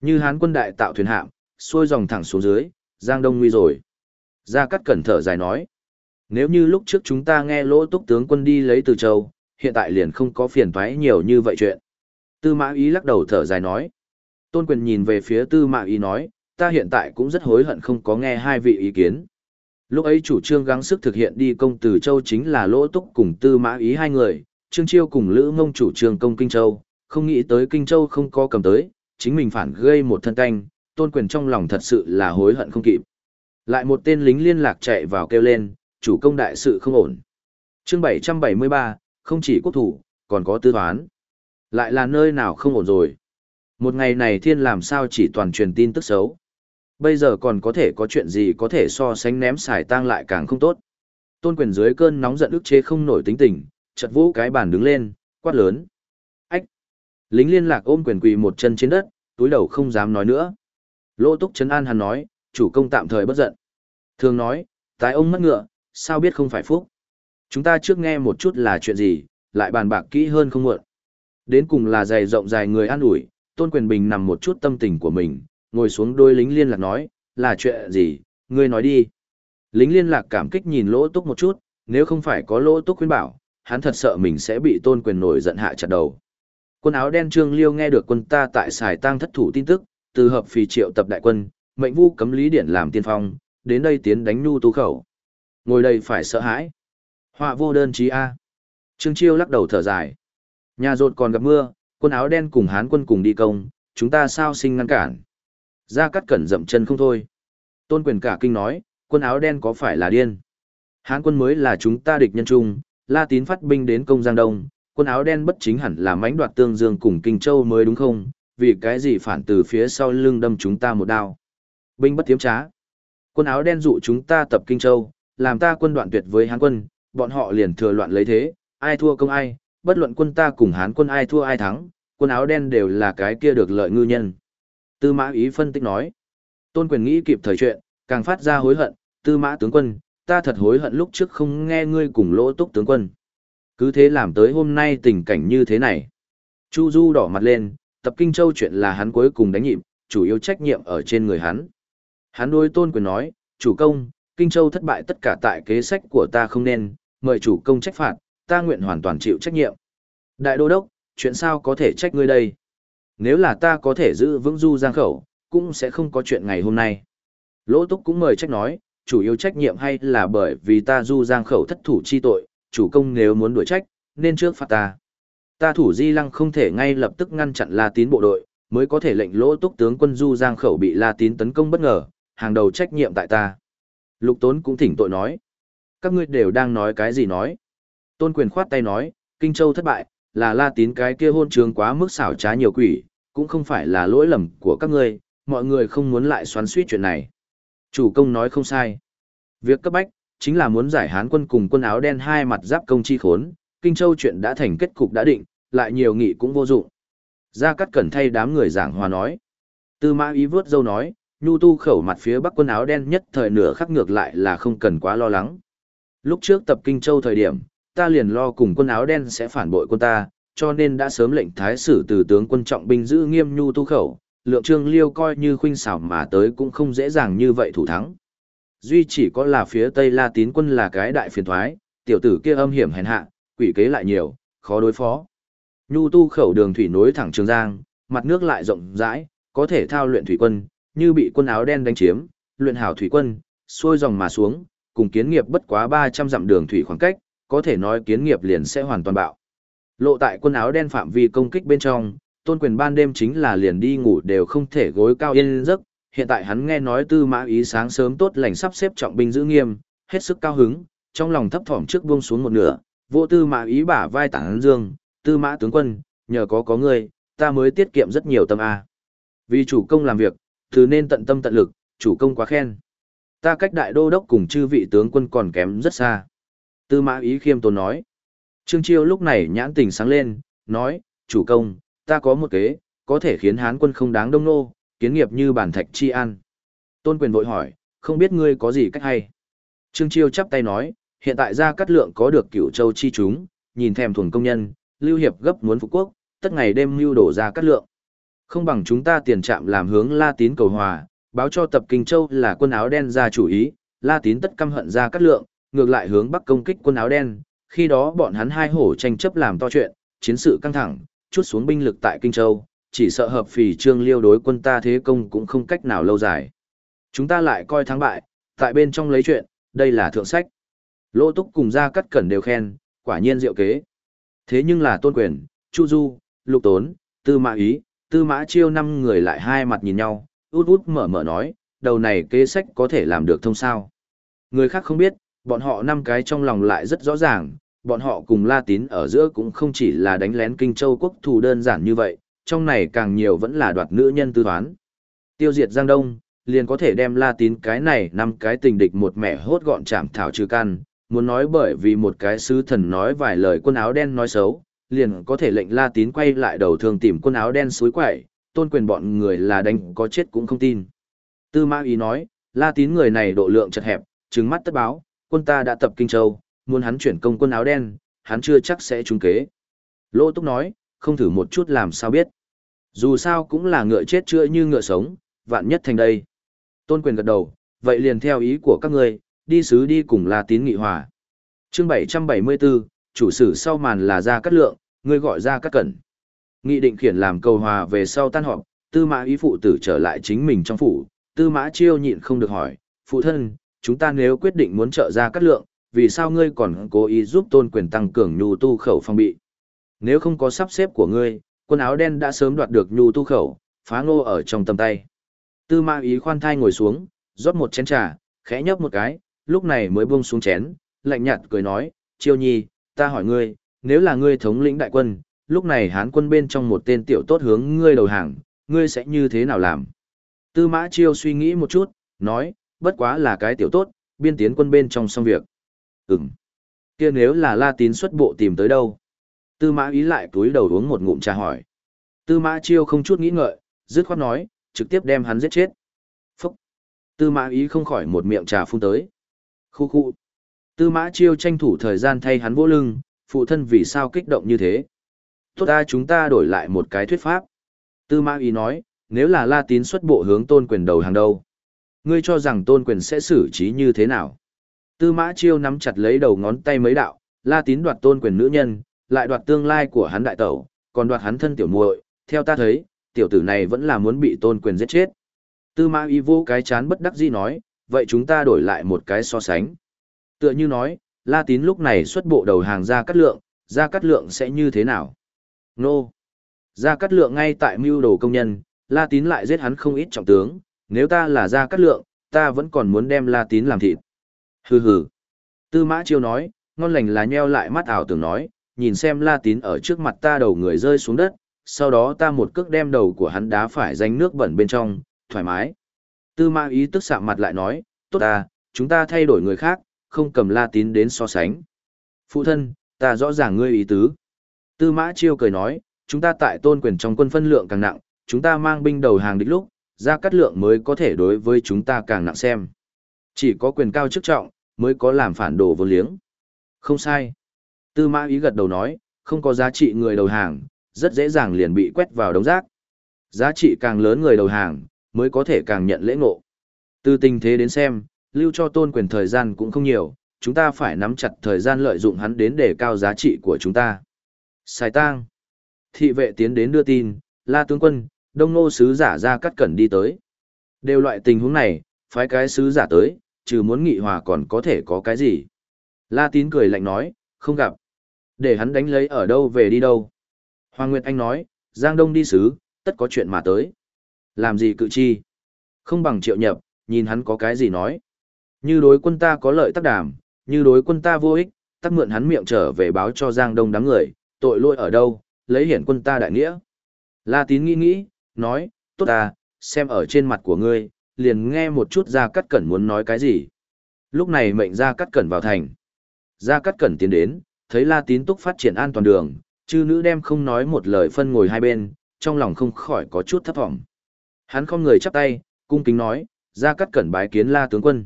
Như Hán quân đại tạo thuyền hạm, xuôi dòng thẳng xuống dưới, Giang Đông nguy rồi. Gia Cát Cẩn thở dài nói, nếu như lúc trước chúng ta nghe lỗ túc tướng quân đi lấy từ châu, hiện tại liền không có phiền toái nhiều như vậy chuyện. Tư mã ý lắc đầu thở dài nói. Tôn quyền nhìn về phía tư mã ý nói, ta hiện tại cũng rất hối hận không có nghe hai vị ý kiến. Lúc ấy chủ trương gắng sức thực hiện đi công từ châu chính là lỗ túc cùng tư mã ý hai người, trương chiêu cùng lữ ngông chủ trương công kinh châu, không nghĩ tới kinh châu không có cầm tới, chính mình phản gây một thân canh, tôn quyền trong lòng thật sự là hối hận không kịp. Lại một tên lính liên lạc chạy vào kêu lên, chủ công đại sự không ổn. chương 773, không chỉ quốc thủ, còn có tư toán. Lại là nơi nào không ổn rồi. Một ngày này thiên làm sao chỉ toàn truyền tin tức xấu. Bây giờ còn có thể có chuyện gì có thể so sánh ném xài tang lại càng không tốt. Tôn quyền dưới cơn nóng giận ức chế không nổi tính tình, chật vũ cái bàn đứng lên, quát lớn. Ách! Lính liên lạc ôm quyền quỳ một chân trên đất, túi đầu không dám nói nữa. Lô túc chấn an hắn nói, chủ công tạm thời bất giận. Thường nói, tái ông mất ngựa, sao biết không phải phúc. Chúng ta trước nghe một chút là chuyện gì, lại bàn bạc kỹ hơn không muộn. Đến cùng là dày rộng dài người an ủi, Tôn Quyền Bình nằm một chút tâm tình của mình, ngồi xuống đôi lính liên lạc nói, là chuyện gì, ngươi nói đi. Lính liên lạc cảm kích nhìn lỗ túc một chút, nếu không phải có lỗ túc khuyên bảo, hắn thật sợ mình sẽ bị Tôn Quyền nổi giận hạ chặt đầu. Quân áo đen Trương Liêu nghe được quân ta tại xài tang thất thủ tin tức, từ hợp phì triệu tập đại quân, mệnh vu cấm lý điển làm tiên phong, đến đây tiến đánh nhu tú khẩu. Ngồi đây phải sợ hãi. Họa vô đơn chí A. Trương Chiêu lắc đầu thở dài. Nhà rột còn gặp mưa, quân áo đen cùng hán quân cùng đi công, chúng ta sao sinh ngăn cản. Ra cắt cẩn dậm chân không thôi. Tôn quyền cả kinh nói, quân áo đen có phải là điên? Hán quân mới là chúng ta địch nhân chung, la tín phát binh đến công Giang Đông, quân áo đen bất chính hẳn là mãnh đoạt tương dương cùng Kinh Châu mới đúng không? Vì cái gì phản từ phía sau lưng đâm chúng ta một đao? Binh bất tiếm trá. Quân áo đen dụ chúng ta tập Kinh Châu, làm ta quân đoạn tuyệt với Hán quân, bọn họ liền thừa loạn lấy thế, ai thua công ai, bất luận quân ta cùng Hán quân ai thua ai thắng, quân áo đen đều là cái kia được lợi ngư nhân. Tư mã ý phân tích nói, tôn quyền nghĩ kịp thời chuyện, càng phát ra hối hận, tư mã tướng quân, ta thật hối hận lúc trước không nghe ngươi cùng lỗ túc tướng quân. Cứ thế làm tới hôm nay tình cảnh như thế này. Chu Du đỏ mặt lên, tập kinh châu chuyện là hắn cuối cùng đánh nhịp, chủ yếu trách nhiệm ở trên người hắn. Hắn đối tôn quyền nói, chủ công, Kinh Châu thất bại tất cả tại kế sách của ta không nên, mời chủ công trách phạt, ta nguyện hoàn toàn chịu trách nhiệm. Đại đô đốc, chuyện sao có thể trách ngươi đây? Nếu là ta có thể giữ vững du giang khẩu, cũng sẽ không có chuyện ngày hôm nay. Lỗ túc cũng mời trách nói, chủ yếu trách nhiệm hay là bởi vì ta du giang khẩu thất thủ chi tội, chủ công nếu muốn đuổi trách, nên trước phạt ta. Ta thủ di lăng không thể ngay lập tức ngăn chặn La Tín bộ đội, mới có thể lệnh lỗ túc tướng quân du giang khẩu bị La Tín tấn công bất ngờ, hàng đầu trách nhiệm tại ta. Lục Tốn cũng thỉnh tội nói. Các ngươi đều đang nói cái gì nói. Tôn quyền khoát tay nói, Kinh Châu thất bại, là la tín cái kia hôn trường quá mức xảo trá nhiều quỷ, cũng không phải là lỗi lầm của các ngươi, mọi người không muốn lại xoắn suýt chuyện này. Chủ công nói không sai. Việc cấp bách, chính là muốn giải hán quân cùng quân áo đen hai mặt giáp công chi khốn, Kinh Châu chuyện đã thành kết cục đã định, lại nhiều nghị cũng vô dụng. Gia Cát Cẩn thay đám người giảng hòa nói. Tư mã ý vớt dâu nói, nhu tu khẩu mặt phía bắc quân áo đen nhất thời nửa khắc ngược lại là không cần quá lo lắng. Lúc trước tập Kinh Châu thời điểm, ta liền lo cùng quân áo đen sẽ phản bội quân ta, cho nên đã sớm lệnh thái sử từ tướng quân trọng binh giữ nghiêm nhu tu khẩu, lượng trương liêu coi như khuynh xảo mà tới cũng không dễ dàng như vậy thủ thắng. Duy chỉ có là phía Tây La Tín quân là cái đại phiền thoái, tiểu tử kia âm hiểm hèn hạ, quỷ kế lại nhiều, khó đối phó. Nhu tu khẩu đường thủy nối thẳng Trường Giang, mặt nước lại rộng rãi, có thể thao luyện thủy quân, như bị quân áo đen đánh chiếm, luyện hảo thủy quân, xuôi dòng mà xuống, cùng kiến nghiệp bất quá 300 dặm đường thủy khoảng cách, có thể nói kiến nghiệp liền sẽ hoàn toàn bạo. Lộ tại quân áo đen phạm vi công kích bên trong, tôn quyền ban đêm chính là liền đi ngủ đều không thể gối cao yên giấc, hiện tại hắn nghe nói tư mã ý sáng sớm tốt lành sắp xếp trọng binh giữ nghiêm, hết sức cao hứng, trong lòng thấp thỏm trước buông xuống một nửa, vô tư mã ý bả vai tảng dương, tư mã tướng quân, nhờ có có người ta mới tiết kiệm rất nhiều tâm A. Vì chủ công làm việc, thứ nên tận tâm tận lực, chủ công quá khen. Ta cách đại đô đốc cùng chư vị tướng quân còn kém rất xa. Tư mã ý khiêm tốn nói. Trương Chiêu lúc này nhãn tình sáng lên, nói, chủ công, ta có một kế, có thể khiến hán quân không đáng đông nô, kiến nghiệp như bản thạch chi an. Tôn quyền vội hỏi, không biết ngươi có gì cách hay. Trương Chiêu chắp tay nói, hiện tại ra cắt lượng có được cửu châu chi chúng, nhìn thèm thuần công nhân, lưu hiệp gấp muốn phục quốc, tất ngày đêm mưu đổ ra cắt lượng. Không bằng chúng ta tiền trạm làm hướng La Tín cầu hòa, báo cho tập Kinh Châu là quân áo đen ra chủ ý, La Tín tất căm hận ra cắt lượng, ngược lại hướng bắc công kích quân áo đen, khi đó bọn hắn hai hổ tranh chấp làm to chuyện, chiến sự căng thẳng, chút xuống binh lực tại Kinh Châu, chỉ sợ hợp phì trương liêu đối quân ta thế công cũng không cách nào lâu dài. Chúng ta lại coi thắng bại, tại bên trong lấy chuyện, đây là thượng sách. Lỗ túc cùng ra cắt cẩn đều khen, quả nhiên diệu kế. Thế nhưng là tôn quyền, Chu Du, Lục Tốn, Tư Mã Ý, Tư Mã Chiêu năm người lại hai mặt nhìn nhau, út út mở mở nói, đầu này kế sách có thể làm được thông sao. Người khác không biết, bọn họ năm cái trong lòng lại rất rõ ràng, bọn họ cùng La Tín ở giữa cũng không chỉ là đánh lén Kinh Châu quốc thù đơn giản như vậy, trong này càng nhiều vẫn là đoạt nữ nhân tư toán. Tiêu diệt Giang Đông, liền có thể đem La Tín cái này năm cái tình địch một mẻ hốt gọn chạm thảo trừ căn, muốn nói bởi vì một cái sứ thần nói vài lời quân áo đen nói xấu, liền có thể lệnh La Tín quay lại đầu thường tìm quân áo đen suối quậy, tôn quyền bọn người là đánh có chết cũng không tin. Tư Mã Ý nói, La Tín người này độ lượng chật hẹp, trứng mắt tất báo, quân ta đã tập Kinh Châu, muốn hắn chuyển công quân áo đen, hắn chưa chắc sẽ trúng kế. Lô Túc nói, không thử một chút làm sao biết. Dù sao cũng là ngựa chết chưa như ngựa sống, vạn nhất thành đây. Tôn quyền gật đầu, vậy liền theo ý của các ngươi, đi sứ đi cùng La Tín nghị hòa. Chương 774, chủ sử sau màn là Gia Cát Lượng, ngươi gọi ra Cát Cẩn. Nghị định khiển làm cầu hòa về sau tan họp, Tư Mã Ý phụ tử trở lại chính mình trong phủ, Tư Mã Chiêu nhịn không được hỏi, phụ thân, chúng ta nếu quyết định muốn trợ ra Cát Lượng, vì sao ngươi còn cố ý giúp tôn quyền tăng cường nhu tu khẩu phong bị? Nếu không có sắp xếp của ngươi, quân áo đen đã sớm đoạt được nhu tu khẩu, phá ngô ở trong tầm tay. Tư Mã Ý khoan thai ngồi xuống, rót một chén trà, khẽ nhấp một cái, lúc này mới buông xuống chén, lạnh nhạt cười nói, Chiêu Nhi, ta hỏi ngươi, nếu là ngươi thống lĩnh đại quân, lúc này hán quân bên trong một tên tiểu tốt hướng ngươi đầu hàng, ngươi sẽ như thế nào làm? Tư Mã Chiêu suy nghĩ một chút, nói, bất quá là cái tiểu tốt, biên tiến quân bên trong xong việc. Ừm. kia nếu là La Tín xuất bộ tìm tới đâu? Tư Mã Ý lại túi đầu uống một ngụm trà hỏi. Tư Mã Chiêu không chút nghĩ ngợi, dứt khoát nói, trực tiếp đem hắn giết chết. Phúc. Tư Mã Ý không khỏi một miệng trà phun tới. Khu khu. Tư Mã Chiêu tranh thủ thời gian thay hắn vỗ lưng, phụ thân vì sao kích động như thế. Tốt ta chúng ta đổi lại một cái thuyết pháp. Tư Mã Ý nói, nếu là La Tín xuất bộ hướng tôn quyền đầu hàng đâu. Ngươi cho rằng tôn quyền sẽ xử trí như thế nào? Tư Mã Chiêu nắm chặt lấy đầu ngón tay mấy đạo, La Tín đoạt tôn quyền nữ nhân, lại đoạt tương lai của hắn đại tẩu, còn đoạt hắn thân tiểu muội, theo ta thấy, tiểu tử này vẫn là muốn bị tôn quyền giết chết. Tư Mã Y vô cái chán bất đắc dĩ nói, vậy chúng ta đổi lại một cái so sánh. Tựa như nói, La Tín lúc này xuất bộ đầu hàng ra cắt lượng, ra cắt lượng sẽ như thế nào? Nô! gia cát lượng ngay tại mưu đồ công nhân, La Tín lại giết hắn không ít trọng tướng, nếu ta là gia cát lượng, ta vẫn còn muốn đem La Tín làm thịt. Hừ hừ. Tư Mã Chiêu nói, ngon lành là nheo lại mắt ảo tưởng nói, nhìn xem La Tín ở trước mặt ta đầu người rơi xuống đất, sau đó ta một cước đem đầu của hắn đá phải danh nước bẩn bên trong, thoải mái. Tư Mã ý tức sạm mặt lại nói, tốt ta, chúng ta thay đổi người khác, không cầm La Tín đến so sánh. Phụ thân, ta rõ ràng ngươi ý tứ. Tư Mã Chiêu cười nói, chúng ta tại tôn quyền trong quân phân lượng càng nặng, chúng ta mang binh đầu hàng địch lúc, ra cắt lượng mới có thể đối với chúng ta càng nặng xem. Chỉ có quyền cao chức trọng, mới có làm phản đồ vô liếng. Không sai. Tư mã ý gật đầu nói, không có giá trị người đầu hàng, rất dễ dàng liền bị quét vào đống rác. Giá trị càng lớn người đầu hàng, mới có thể càng nhận lễ ngộ. Từ tình thế đến xem, lưu cho tôn quyền thời gian cũng không nhiều, chúng ta phải nắm chặt thời gian lợi dụng hắn đến để cao giá trị của chúng ta. Sài tang. Thị vệ tiến đến đưa tin, La tướng quân, đông nô sứ giả ra cắt cẩn đi tới. Đều loại tình huống này, phái cái sứ giả tới, trừ muốn nghị hòa còn có thể có cái gì. La tín cười lạnh nói, không gặp. Để hắn đánh lấy ở đâu về đi đâu. Hoàng Nguyệt Anh nói, Giang Đông đi sứ, tất có chuyện mà tới. Làm gì cự chi? Không bằng triệu nhập, nhìn hắn có cái gì nói. Như đối quân ta có lợi tác đảm, như đối quân ta vô ích, tắc mượn hắn miệng trở về báo cho Giang Đông đám người, tội lỗi ở đâu, lấy hiển quân ta đại nghĩa. La tín nghĩ nghĩ, nói, tốt ta, xem ở trên mặt của ngươi, liền nghe một chút ra cắt cẩn muốn nói cái gì. Lúc này mệnh ra cắt cẩn vào thành. Ra cắt cẩn tiến đến, thấy la tín túc phát triển an toàn đường, chư nữ đem không nói một lời phân ngồi hai bên, trong lòng không khỏi có chút thấp thỏm. Hắn không người chắp tay, cung kính nói, ra cắt cẩn bái kiến la tướng quân.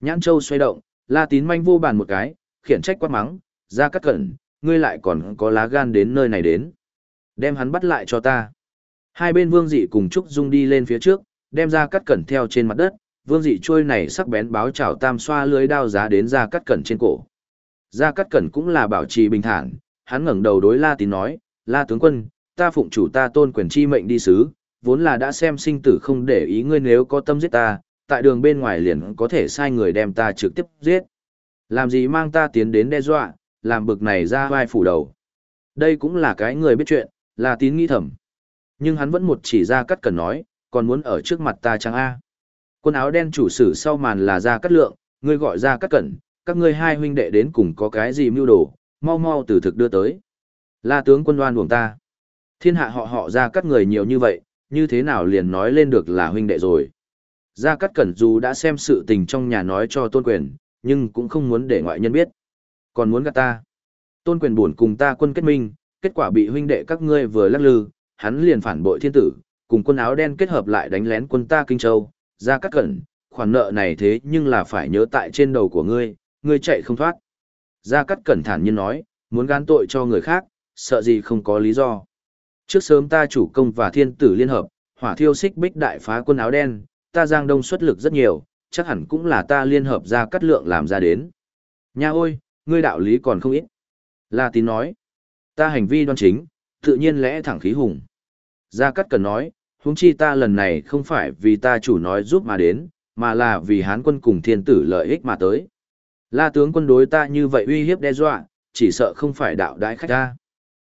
Nhãn châu xoay động, la tín manh vô bàn một cái, khiển trách quát mắng, ra cắt cẩn, ngươi lại còn có lá gan đến nơi này đến. Đem hắn bắt lại cho ta. Hai bên vương dị cùng Trúc Dung đi lên phía trước, đem ra cắt cẩn theo trên mặt đất, vương dị trôi này sắc bén báo chảo tam xoa lưới đao giá đến ra cắt cẩn trên cổ. Ra cắt cẩn cũng là bảo trì bình thản, hắn ngẩng đầu đối La Tín nói, La tướng quân, ta phụng chủ ta tôn quyền chi mệnh đi sứ, vốn là đã xem sinh tử không để ý ngươi nếu có tâm giết ta, tại đường bên ngoài liền có thể sai người đem ta trực tiếp giết. Làm gì mang ta tiến đến đe dọa, làm bực này ra vai phủ đầu. Đây cũng là cái người biết chuyện, là tín nghi thầm. Nhưng hắn vẫn một chỉ ra cắt cần nói, còn muốn ở trước mặt ta chăng a Quân áo đen chủ sử sau màn là ra cắt lượng, ngươi gọi ra cắt cẩn, các ngươi hai huynh đệ đến cùng có cái gì mưu đồ, mau mau từ thực đưa tới. La tướng quân đoan buồng ta. Thiên hạ họ họ ra cắt người nhiều như vậy, như thế nào liền nói lên được là huynh đệ rồi. Gia Cát Cẩn dù đã xem sự tình trong nhà nói cho tôn quyền, nhưng cũng không muốn để ngoại nhân biết. Còn muốn gạt ta. Tôn quyền buồn cùng ta quân kết minh, kết quả bị huynh đệ các ngươi vừa lắc lư, hắn liền phản bội thiên tử, cùng quân áo đen kết hợp lại đánh lén quân ta Kinh Châu, ra cắt cẩn, khoản nợ này thế nhưng là phải nhớ tại trên đầu của ngươi, ngươi chạy không thoát. Gia Cát Cẩn thản nhiên nói, muốn gán tội cho người khác, sợ gì không có lý do. Trước sớm ta chủ công và thiên tử liên hợp, hỏa thiêu xích bích đại phá quân áo đen, ta giang đông xuất lực rất nhiều, chắc hẳn cũng là ta liên hợp ra cắt lượng làm ra đến. Nha ôi, ngươi đạo lý còn không ít. La tín nói, ta hành vi đoan chính, tự nhiên lẽ thẳng khí hùng. Gia Cát Cần nói, huống chi ta lần này không phải vì ta chủ nói giúp mà đến, mà là vì hán quân cùng thiên tử lợi ích mà tới. La tướng quân đối ta như vậy uy hiếp đe dọa, chỉ sợ không phải đạo đái khách ta.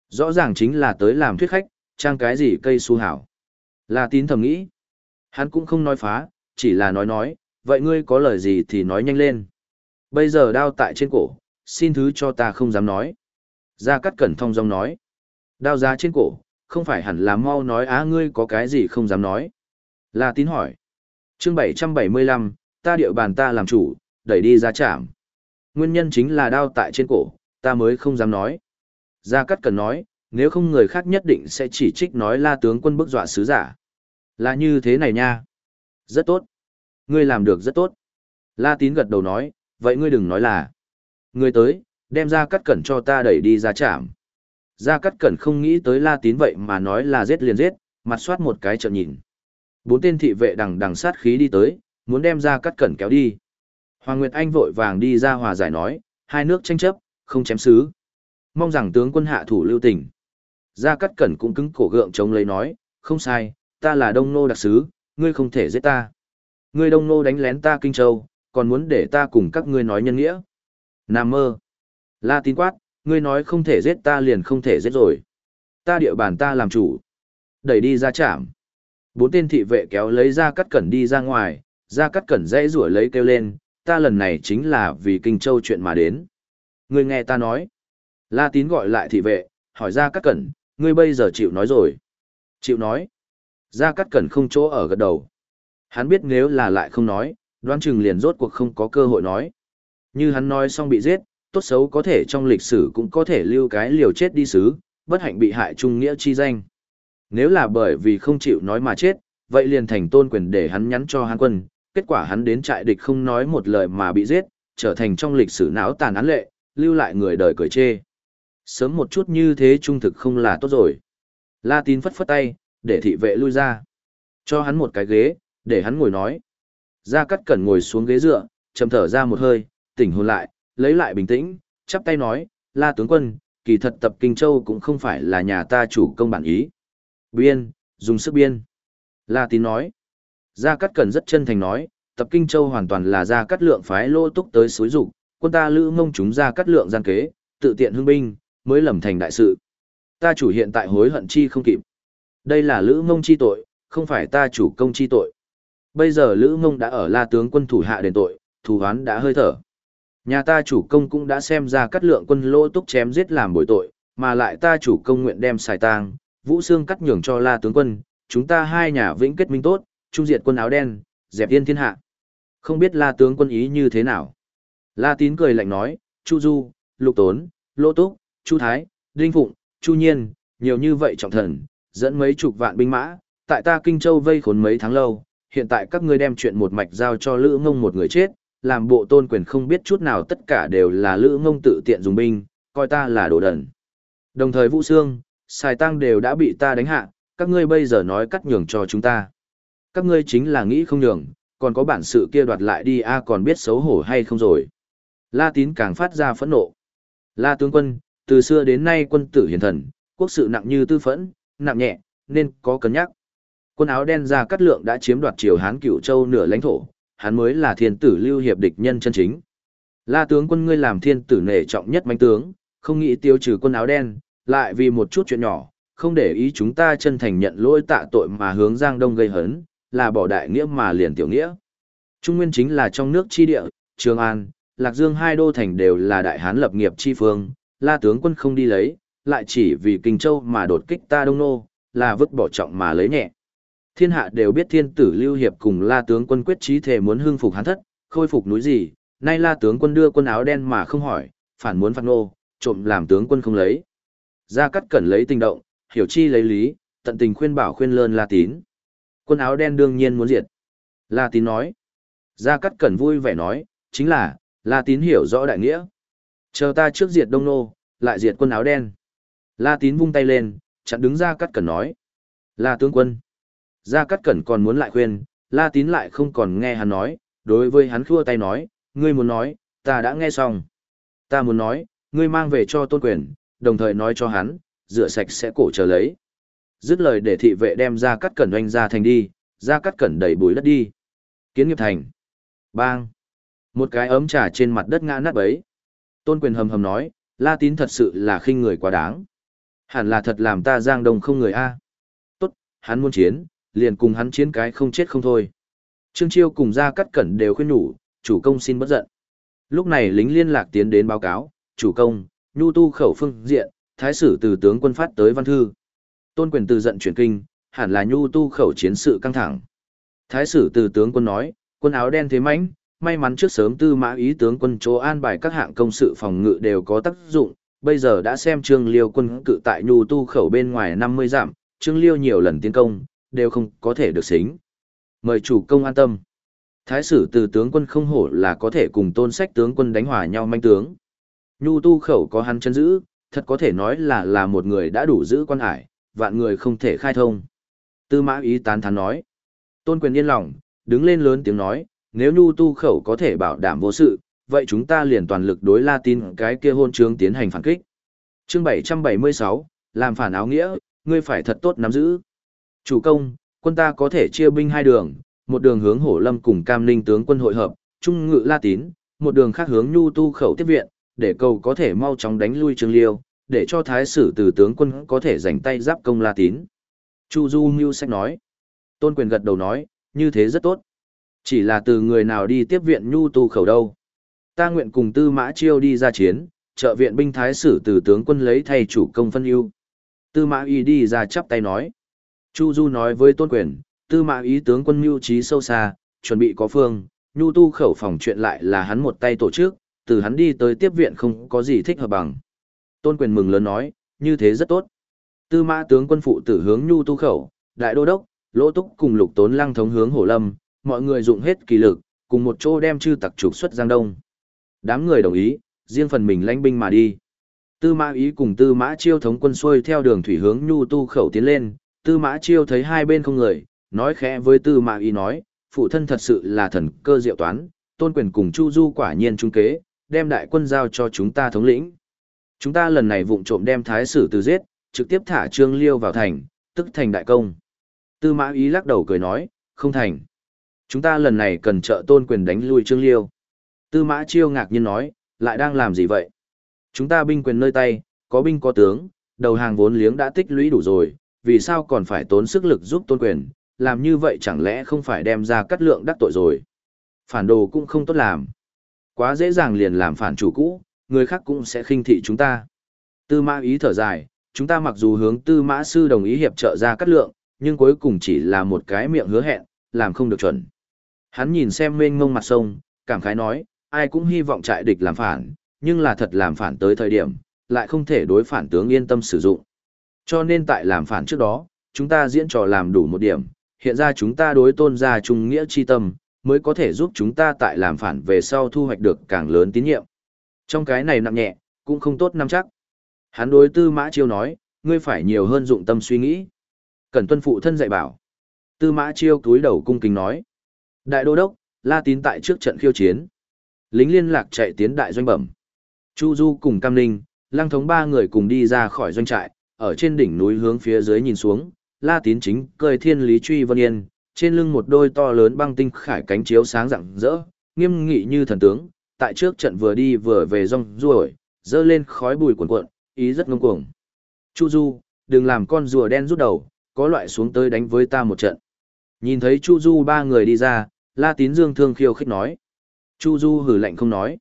Rõ ràng chính là tới làm thuyết khách, trang cái gì cây su hảo. La tín thầm nghĩ. Hắn cũng không nói phá, chỉ là nói nói, vậy ngươi có lời gì thì nói nhanh lên. Bây giờ đao tại trên cổ, xin thứ cho ta không dám nói. Gia Cát Cẩn thông dong nói. Đao giá trên cổ, không phải hẳn là mau nói á ngươi có cái gì không dám nói. La tín hỏi. chương 775, ta điệu bàn ta làm chủ, đẩy đi ra trạm. Nguyên nhân chính là đao tại trên cổ, ta mới không dám nói. Gia Cát Cẩn nói, nếu không người khác nhất định sẽ chỉ trích nói la tướng quân bức dọa sứ giả. Là như thế này nha. Rất tốt. Ngươi làm được rất tốt. La tín gật đầu nói, vậy ngươi đừng nói là. Ngươi tới, đem ra cắt cẩn cho ta đẩy đi ra trạm. Ra cắt Cẩn không nghĩ tới La Tín vậy mà nói là giết liền giết, mặt soát một cái trợn nhìn. Bốn tên thị vệ đằng đằng sát khí đi tới, muốn đem ra cắt Cẩn kéo đi. Hoàng Nguyệt Anh vội vàng đi ra hòa giải nói, hai nước tranh chấp, không chém xứ. Mong rằng tướng quân hạ thủ lưu tình. Gia Cát Cẩn cũng cứng cổ gượng chống lấy nói, không sai, ta là đông nô đặc sứ, ngươi không thể giết ta. Ngươi đông nô đánh lén ta Kinh Châu, còn muốn để ta cùng các ngươi nói nhân nghĩa. Nam mơ. La tín quát, ngươi nói không thể giết ta liền không thể giết rồi. Ta địa bàn ta làm chủ. Đẩy đi ra chạm. Bốn tên thị vệ kéo lấy ra cắt cẩn đi ra ngoài, ra cắt cẩn dãy rủa lấy kêu lên, ta lần này chính là vì Kinh Châu chuyện mà đến. Ngươi nghe ta nói. La tín gọi lại thị vệ, hỏi ra cắt cẩn, ngươi bây giờ chịu nói rồi. Chịu nói. Ra cắt cẩn không chỗ ở gật đầu. Hắn biết nếu là lại không nói, đoán chừng liền rốt cuộc không có cơ hội nói. Như hắn nói xong bị giết, tốt xấu có thể trong lịch sử cũng có thể lưu cái liều chết đi xứ, bất hạnh bị hại trung nghĩa chi danh. Nếu là bởi vì không chịu nói mà chết, vậy liền thành tôn quyền để hắn nhắn cho hắn quân, kết quả hắn đến trại địch không nói một lời mà bị giết, trở thành trong lịch sử não tàn án lệ, lưu lại người đời cười chê. Sớm một chút như thế trung thực không là tốt rồi. La tín phất phất tay, để thị vệ lui ra. Cho hắn một cái ghế, để hắn ngồi nói. Gia Cát Cẩn ngồi xuống ghế dựa, trầm thở ra một hơi, tỉnh hồn lại, lấy lại bình tĩnh, chắp tay nói, La tướng quân, kỳ thật tập Kinh Châu cũng không phải là nhà ta chủ công bản ý. Biên, dùng sức biên. La Tín nói. Gia Cát Cẩn rất chân thành nói, tập Kinh Châu hoàn toàn là Gia Cát Lượng phái lô túc tới suối rục, quân ta lữ ngông chúng Gia Cát Lượng gian kế, tự tiện hưng binh, mới lầm thành đại sự. Ta chủ hiện tại hối hận chi không kịp. Đây là lữ ngông chi tội, không phải ta chủ công chi tội. Bây giờ lữ ngông đã ở la tướng quân thủ hạ đền tội, thù hoán đã hơi thở. Nhà ta chủ công cũng đã xem ra cắt lượng quân lỗ túc chém giết làm bội tội, mà lại ta chủ công nguyện đem xài tang, vũ xương cắt nhường cho la tướng quân, chúng ta hai nhà vĩnh kết minh tốt, trung diệt quân áo đen, dẹp yên thiên hạ. Không biết la tướng quân ý như thế nào. La tín cười lạnh nói, Chu Du, Lục Tốn, Lỗ Túc, Chu Thái, Đinh Phụng, Chu Nhiên, nhiều như vậy trọng thần, dẫn mấy chục vạn binh mã, tại ta Kinh Châu vây khốn mấy tháng lâu, hiện tại các ngươi đem chuyện một mạch giao cho Lữ Ngông một người chết, làm bộ tôn quyền không biết chút nào tất cả đều là Lữ Ngông tự tiện dùng binh, coi ta là đồ đần. Đồng thời Vũ Sương, Sài Tăng đều đã bị ta đánh hạ, các ngươi bây giờ nói cắt nhường cho chúng ta. Các ngươi chính là nghĩ không nhường, còn có bản sự kia đoạt lại đi a còn biết xấu hổ hay không rồi. La Tín càng phát ra phẫn nộ. La tướng quân, từ xưa đến nay quân tử hiền thần, quốc sự nặng như tư phẫn, nặng nhẹ, nên có cân nhắc. Quân áo đen ra cắt lượng đã chiếm đoạt triều Hán cửu châu nửa lãnh thổ, hắn mới là thiên tử lưu hiệp địch nhân chân chính. La tướng quân ngươi làm thiên tử nể trọng nhất manh tướng, không nghĩ tiêu trừ quân áo đen, lại vì một chút chuyện nhỏ, không để ý chúng ta chân thành nhận lỗi tạ tội mà hướng Giang Đông gây hấn, là bỏ đại nghĩa mà liền tiểu nghĩa. Trung Nguyên chính là trong nước chi địa, Trường An, Lạc Dương hai đô thành đều là đại hán lập nghiệp chi phương, La tướng quân không đi lấy, lại chỉ vì Kinh Châu mà đột kích ta Đông Nô, là vứt bỏ trọng mà lấy nhẹ. Thiên hạ đều biết thiên tử Lưu Hiệp cùng La tướng quân quyết chí thể muốn hưng phục hán thất, khôi phục núi gì, nay La tướng quân đưa quân áo đen mà không hỏi, phản muốn phạt nô, trộm làm tướng quân không lấy. Gia Cát Cẩn lấy tình động, hiểu chi lấy lý, tận tình khuyên bảo khuyên lơn La Tín. Quân áo đen đương nhiên muốn diệt. La Tín nói. Gia Cát Cẩn vui vẻ nói, chính là, La Tín hiểu rõ đại nghĩa. Chờ ta trước diệt Đông Nô, lại diệt quân áo đen. La Tín vung tay lên, chặn đứng Gia Cát Cẩn nói. La tướng quân. Gia Cát Cẩn còn muốn lại khuyên, La Tín lại không còn nghe hắn nói, đối với hắn khua tay nói, ngươi muốn nói, ta đã nghe xong. Ta muốn nói, ngươi mang về cho tôn quyền, đồng thời nói cho hắn, rửa sạch sẽ cổ chờ lấy. Dứt lời để thị vệ đem Gia Cát Cẩn oanh ra thành đi, Gia Cát Cẩn đẩy bùi đất đi. Kiến nghiệp thành. Bang. Một cái ấm trà trên mặt đất ngã nát bấy. Tôn quyền hầm hầm nói, La Tín thật sự là khinh người quá đáng. Hẳn là thật làm ta giang đông không người a. Tốt, hắn muốn chiến, liền cùng hắn chiến cái không chết không thôi. Trương Chiêu cùng ra cắt cẩn đều khuyên nhủ, chủ công xin bất giận. Lúc này lính liên lạc tiến đến báo cáo, chủ công, nhu tu khẩu phương diện, thái sử từ tướng quân phát tới văn thư. Tôn quyền từ giận chuyển kinh, hẳn là nhu tu khẩu chiến sự căng thẳng. Thái sử từ tướng quân nói, quân áo đen thế mãnh, may mắn trước sớm tư mã ý tướng quân chỗ an bài các hạng công sự phòng ngự đều có tác dụng, bây giờ đã xem trương liêu quân cự tại nhu tu khẩu bên ngoài 50 dặm, trương liêu nhiều lần tiến công, đều không có thể được xính. Mời chủ công an tâm. Thái sử từ tướng quân không hổ là có thể cùng tôn sách tướng quân đánh hòa nhau manh tướng. Nhu tu khẩu có hắn chân giữ, thật có thể nói là là một người đã đủ giữ quan hải, vạn người không thể khai thông. Tư mã ý tán thán nói. Tôn quyền yên lòng, đứng lên lớn tiếng nói, nếu nhu tu khẩu có thể bảo đảm vô sự, vậy chúng ta liền toàn lực đối la tin cái kia hôn trướng tiến hành phản kích. Chương 776, làm phản áo nghĩa, ngươi phải thật tốt nắm giữ. Chủ công, quân ta có thể chia binh hai đường, một đường hướng Hổ Lâm cùng Cam Ninh tướng quân hội hợp, trung ngự La Tín, một đường khác hướng Nhu Tu khẩu tiếp viện, để cầu có thể mau chóng đánh lui Trương Liêu, để cho thái sử từ tướng quân có thể giành tay giáp công La Tín. Chu Du Mưu Sách nói. Tôn quyền gật đầu nói, như thế rất tốt. Chỉ là từ người nào đi tiếp viện Nhu Tu khẩu đâu. Ta nguyện cùng Tư Mã Chiêu đi ra chiến, trợ viện binh thái sử từ tướng quân lấy thay chủ công phân ưu. Tư Mã Y đi ra chắp tay nói. Chu Du nói với Tôn Quyền, tư mã ý tướng quân mưu trí sâu xa, chuẩn bị có phương, nhu tu khẩu phòng chuyện lại là hắn một tay tổ chức, từ hắn đi tới tiếp viện không có gì thích hợp bằng. Tôn Quyền mừng lớn nói, như thế rất tốt. Tư mã tướng quân phụ tử hướng nhu tu khẩu, đại đô đốc, lỗ túc cùng lục tốn lăng thống hướng hổ lâm, mọi người dụng hết kỳ lực, cùng một chỗ đem chư tặc trục xuất Giang Đông. Đám người đồng ý, riêng phần mình lãnh binh mà đi. Tư mã ý cùng tư mã chiêu thống quân xuôi theo đường thủy hướng nhu tu khẩu tiến lên, Tư mã chiêu thấy hai bên không người, nói khẽ với tư mã ý nói, phụ thân thật sự là thần cơ diệu toán, tôn quyền cùng Chu Du quả nhiên trung kế, đem đại quân giao cho chúng ta thống lĩnh. Chúng ta lần này vụng trộm đem thái sử từ giết, trực tiếp thả Trương Liêu vào thành, tức thành đại công. Tư mã ý lắc đầu cười nói, không thành. Chúng ta lần này cần trợ tôn quyền đánh lui Trương Liêu. Tư mã chiêu ngạc nhiên nói, lại đang làm gì vậy? Chúng ta binh quyền nơi tay, có binh có tướng, đầu hàng vốn liếng đã tích lũy đủ rồi, vì sao còn phải tốn sức lực giúp tôn quyền, làm như vậy chẳng lẽ không phải đem ra cắt lượng đắc tội rồi. Phản đồ cũng không tốt làm. Quá dễ dàng liền làm phản chủ cũ, người khác cũng sẽ khinh thị chúng ta. Tư mã ý thở dài, chúng ta mặc dù hướng tư mã sư đồng ý hiệp trợ ra cắt lượng, nhưng cuối cùng chỉ là một cái miệng hứa hẹn, làm không được chuẩn. Hắn nhìn xem mênh ngông mặt sông, cảm khái nói, ai cũng hy vọng trại địch làm phản, nhưng là thật làm phản tới thời điểm, lại không thể đối phản tướng yên tâm sử dụng. Cho nên tại làm phản trước đó, chúng ta diễn trò làm đủ một điểm, hiện ra chúng ta đối tôn gia trung nghĩa chi tâm, mới có thể giúp chúng ta tại làm phản về sau thu hoạch được càng lớn tín nhiệm. Trong cái này nặng nhẹ, cũng không tốt nắm chắc. Hắn đối tư mã chiêu nói, ngươi phải nhiều hơn dụng tâm suy nghĩ. Cần tuân phụ thân dạy bảo. Tư mã chiêu túi đầu cung kính nói. Đại đô đốc, la tín tại trước trận khiêu chiến. Lính liên lạc chạy tiến đại doanh bẩm. Chu Du cùng Cam Ninh, lang thống ba người cùng đi ra khỏi doanh trại, ở trên đỉnh núi hướng phía dưới nhìn xuống, la tín chính cười thiên lý truy vân yên, trên lưng một đôi to lớn băng tinh khải cánh chiếu sáng rạng rỡ, nghiêm nghị như thần tướng, tại trước trận vừa đi vừa về rong ruổi, dơ lên khói bùi cuộn cuộn, ý rất ngông cuồng. Chu Du, đừng làm con rùa đen rút đầu, có loại xuống tới đánh với ta một trận. Nhìn thấy Chu Du ba người đi ra, La Tín Dương thương khiêu khích nói. Chu Du hử lạnh không nói.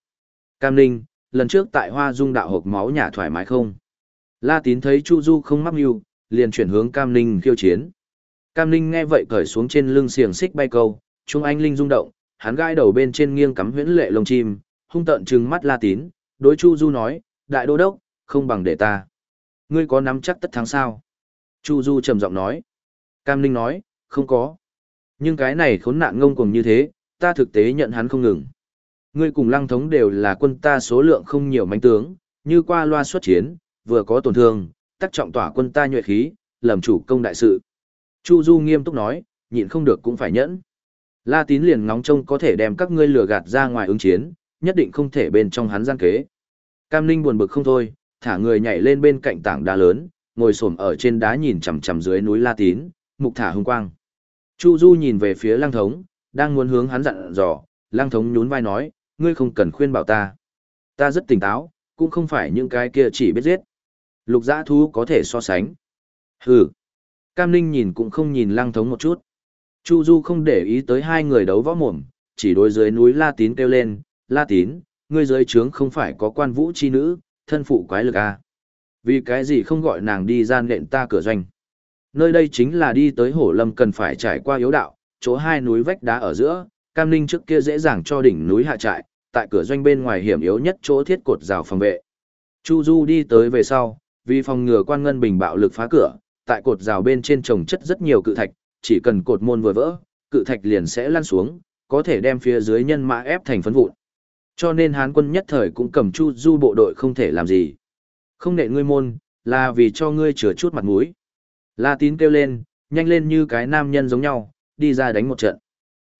Cam Ninh, lần trước tại Hoa Dung đạo hộp máu nhà thoải mái không? La Tín thấy Chu Du không mắc mưu, liền chuyển hướng Cam Ninh khiêu chiến. Cam Ninh nghe vậy cởi xuống trên lưng xiềng xích bay câu, Trung Anh Linh rung động, hắn gai đầu bên trên nghiêng cắm huyễn lệ lông chim, hung tợn trừng mắt La Tín, đối Chu Du nói, đại đô đốc, không bằng để ta. Ngươi có nắm chắc tất thắng sao? Chu Du trầm giọng nói. Cam Ninh nói, không có. Nhưng cái này khốn nạn ngông cuồng như thế, ta thực tế nhận hắn không ngừng. Ngươi cùng lăng thống đều là quân ta số lượng không nhiều mánh tướng, như qua loa xuất chiến, vừa có tổn thương, tác trọng tỏa quân ta nhuệ khí, lầm chủ công đại sự. Chu Du nghiêm túc nói, nhịn không được cũng phải nhẫn. La tín liền ngóng trông có thể đem các ngươi lừa gạt ra ngoài ứng chiến, nhất định không thể bên trong hắn gian kế. Cam Ninh buồn bực không thôi, thả người nhảy lên bên cạnh tảng đá lớn, ngồi xổm ở trên đá nhìn chằm chằm dưới núi La Tín, mục thả hung quang. Chu Du nhìn về phía Lăng Thống, đang muốn hướng hắn dặn dò, Lăng Thống nhún vai nói, ngươi không cần khuyên bảo ta. Ta rất tỉnh táo, cũng không phải những cái kia chỉ biết giết. Lục giã thú có thể so sánh. Hừ. Cam Ninh nhìn cũng không nhìn Lăng Thống một chút. Chu Du không để ý tới hai người đấu võ mồm, chỉ đối dưới núi La Tín kêu lên, La Tín, ngươi dưới trướng không phải có quan vũ chi nữ, thân phụ quái lực à. Vì cái gì không gọi nàng đi gian nện ta cửa doanh. Nơi đây chính là đi tới hổ lâm cần phải trải qua yếu đạo, chỗ hai núi vách đá ở giữa, Cam Ninh trước kia dễ dàng cho đỉnh núi hạ trại, tại cửa doanh bên ngoài hiểm yếu nhất chỗ thiết cột rào phòng vệ. Chu Du đi tới về sau, vì phòng ngừa quan ngân bình bạo lực phá cửa, tại cột rào bên trên trồng chất rất nhiều cự thạch, chỉ cần cột môn vừa vỡ, cự thạch liền sẽ lăn xuống, có thể đem phía dưới nhân mã ép thành phấn vụn. Cho nên Hán quân nhất thời cũng cầm Chu Du bộ đội không thể làm gì. Không nệ ngươi môn, là vì cho ngươi chừa chút mặt mũi. La Tín kêu lên, nhanh lên như cái nam nhân giống nhau, đi ra đánh một trận.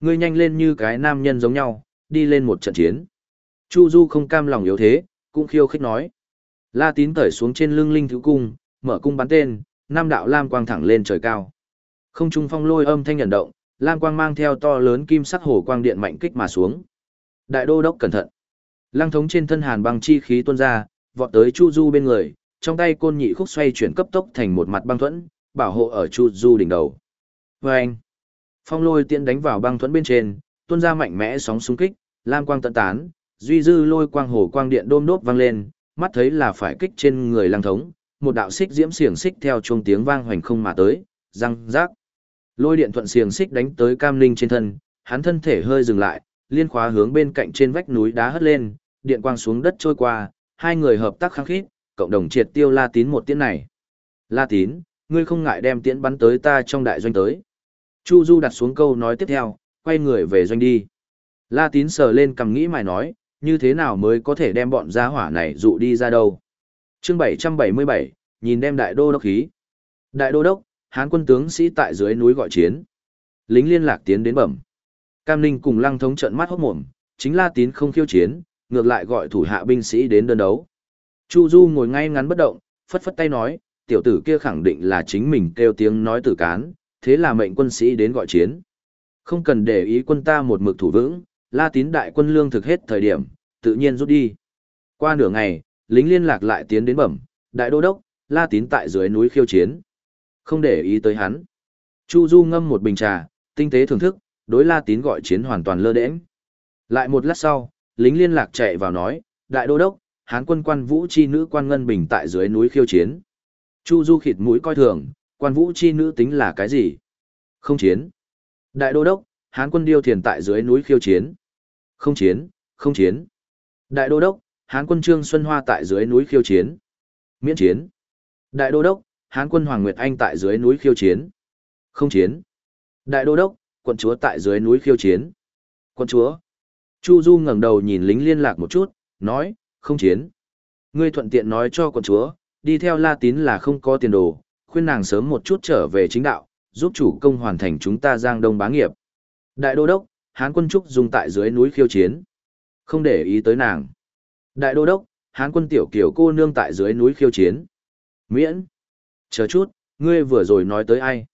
Ngươi nhanh lên như cái nam nhân giống nhau, đi lên một trận chiến. Chu Du không cam lòng yếu thế, cũng khiêu khích nói. La Tín cởi xuống trên lưng linh thứ cung, mở cung bắn tên, nam đạo lam quang thẳng lên trời cao. Không trung phong lôi âm thanh nhận động, lam quang mang theo to lớn kim sắc hổ quang điện mạnh kích mà xuống. Đại đô đốc cẩn thận. Lăng thống trên thân hàn băng chi khí tuôn ra, vọt tới Chu Du bên người, trong tay côn nhị khúc xoay chuyển cấp tốc thành một mặt băng thuẫn, bảo hộ ở Chu Du đỉnh đầu. Và anh, phong lôi tiện đánh vào băng thuẫn bên trên, tuôn ra mạnh mẽ sóng xung kích, lam quang tận tán, duy dư lôi quang hồ quang điện đôm đốp vang lên, mắt thấy là phải kích trên người lăng thống, một đạo xích diễm xiềng xích theo chuông tiếng vang hoành không mà tới, răng rác. Lôi điện thuận xiềng xích đánh tới Cam Linh trên thân, hắn thân thể hơi dừng lại, liên khóa hướng bên cạnh trên vách núi đá hất lên, điện quang xuống đất trôi qua, hai người hợp tác khăng khít, cộng đồng triệt tiêu La Tín một tiễn này. La Tín, ngươi không ngại đem tiễn bắn tới ta trong đại doanh tới. Chu Du đặt xuống câu nói tiếp theo, quay người về doanh đi. La Tín sờ lên cầm nghĩ mài nói, như thế nào mới có thể đem bọn gia hỏa này dụ đi ra đâu. chương 777, nhìn đem đại đô đốc khí. Đại đô đốc, hán quân tướng sĩ tại dưới núi gọi chiến. Lính liên lạc tiến đến bẩm. Cam Ninh cùng Lăng Thống trận mắt hốt mồm, chính La Tín không khiêu chiến, ngược lại gọi thủ hạ binh sĩ đến đơn đấu. Chu Du ngồi ngay ngắn bất động, phất phất tay nói, tiểu tử kia khẳng định là chính mình kêu tiếng nói tử cán, thế là mệnh quân sĩ đến gọi chiến. Không cần để ý quân ta một mực thủ vững, la tín đại quân lương thực hết thời điểm, tự nhiên rút đi. Qua nửa ngày, lính liên lạc lại tiến đến bẩm, đại đô đốc, la tín tại dưới núi khiêu chiến. Không để ý tới hắn. Chu Du ngâm một bình trà, tinh tế thưởng thức, đối la tín gọi chiến hoàn toàn lơ đễnh. Lại một lát sau, lính liên lạc chạy vào nói, đại đô đốc, hán quân quan vũ chi nữ quan ngân bình tại dưới núi khiêu chiến. Chu Du khịt mũi coi thường, quan vũ chi nữ tính là cái gì? Không chiến. Đại đô đốc, hán quân điêu thiền tại dưới núi khiêu chiến. Không chiến, không chiến. Đại đô đốc, hán quân trương xuân hoa tại dưới núi khiêu chiến. Miễn chiến. Đại đô đốc, hán quân hoàng nguyệt anh tại dưới núi khiêu chiến. Không chiến. Đại đô đốc, quận chúa tại dưới núi khiêu chiến. Quận chúa. Chu Du ngẩng đầu nhìn lính liên lạc một chút, nói, không chiến. Ngươi thuận tiện nói cho quận chúa, đi theo La Tín là không có tiền đồ, khuyên nàng sớm một chút trở về chính đạo, giúp chủ công hoàn thành chúng ta giang đông bá nghiệp. Đại đô đốc, Hán quân trúc dùng tại dưới núi khiêu chiến. Không để ý tới nàng. Đại đô đốc, Hán quân tiểu kiểu cô nương tại dưới núi khiêu chiến. Miễn. Chờ chút, ngươi vừa rồi nói tới ai?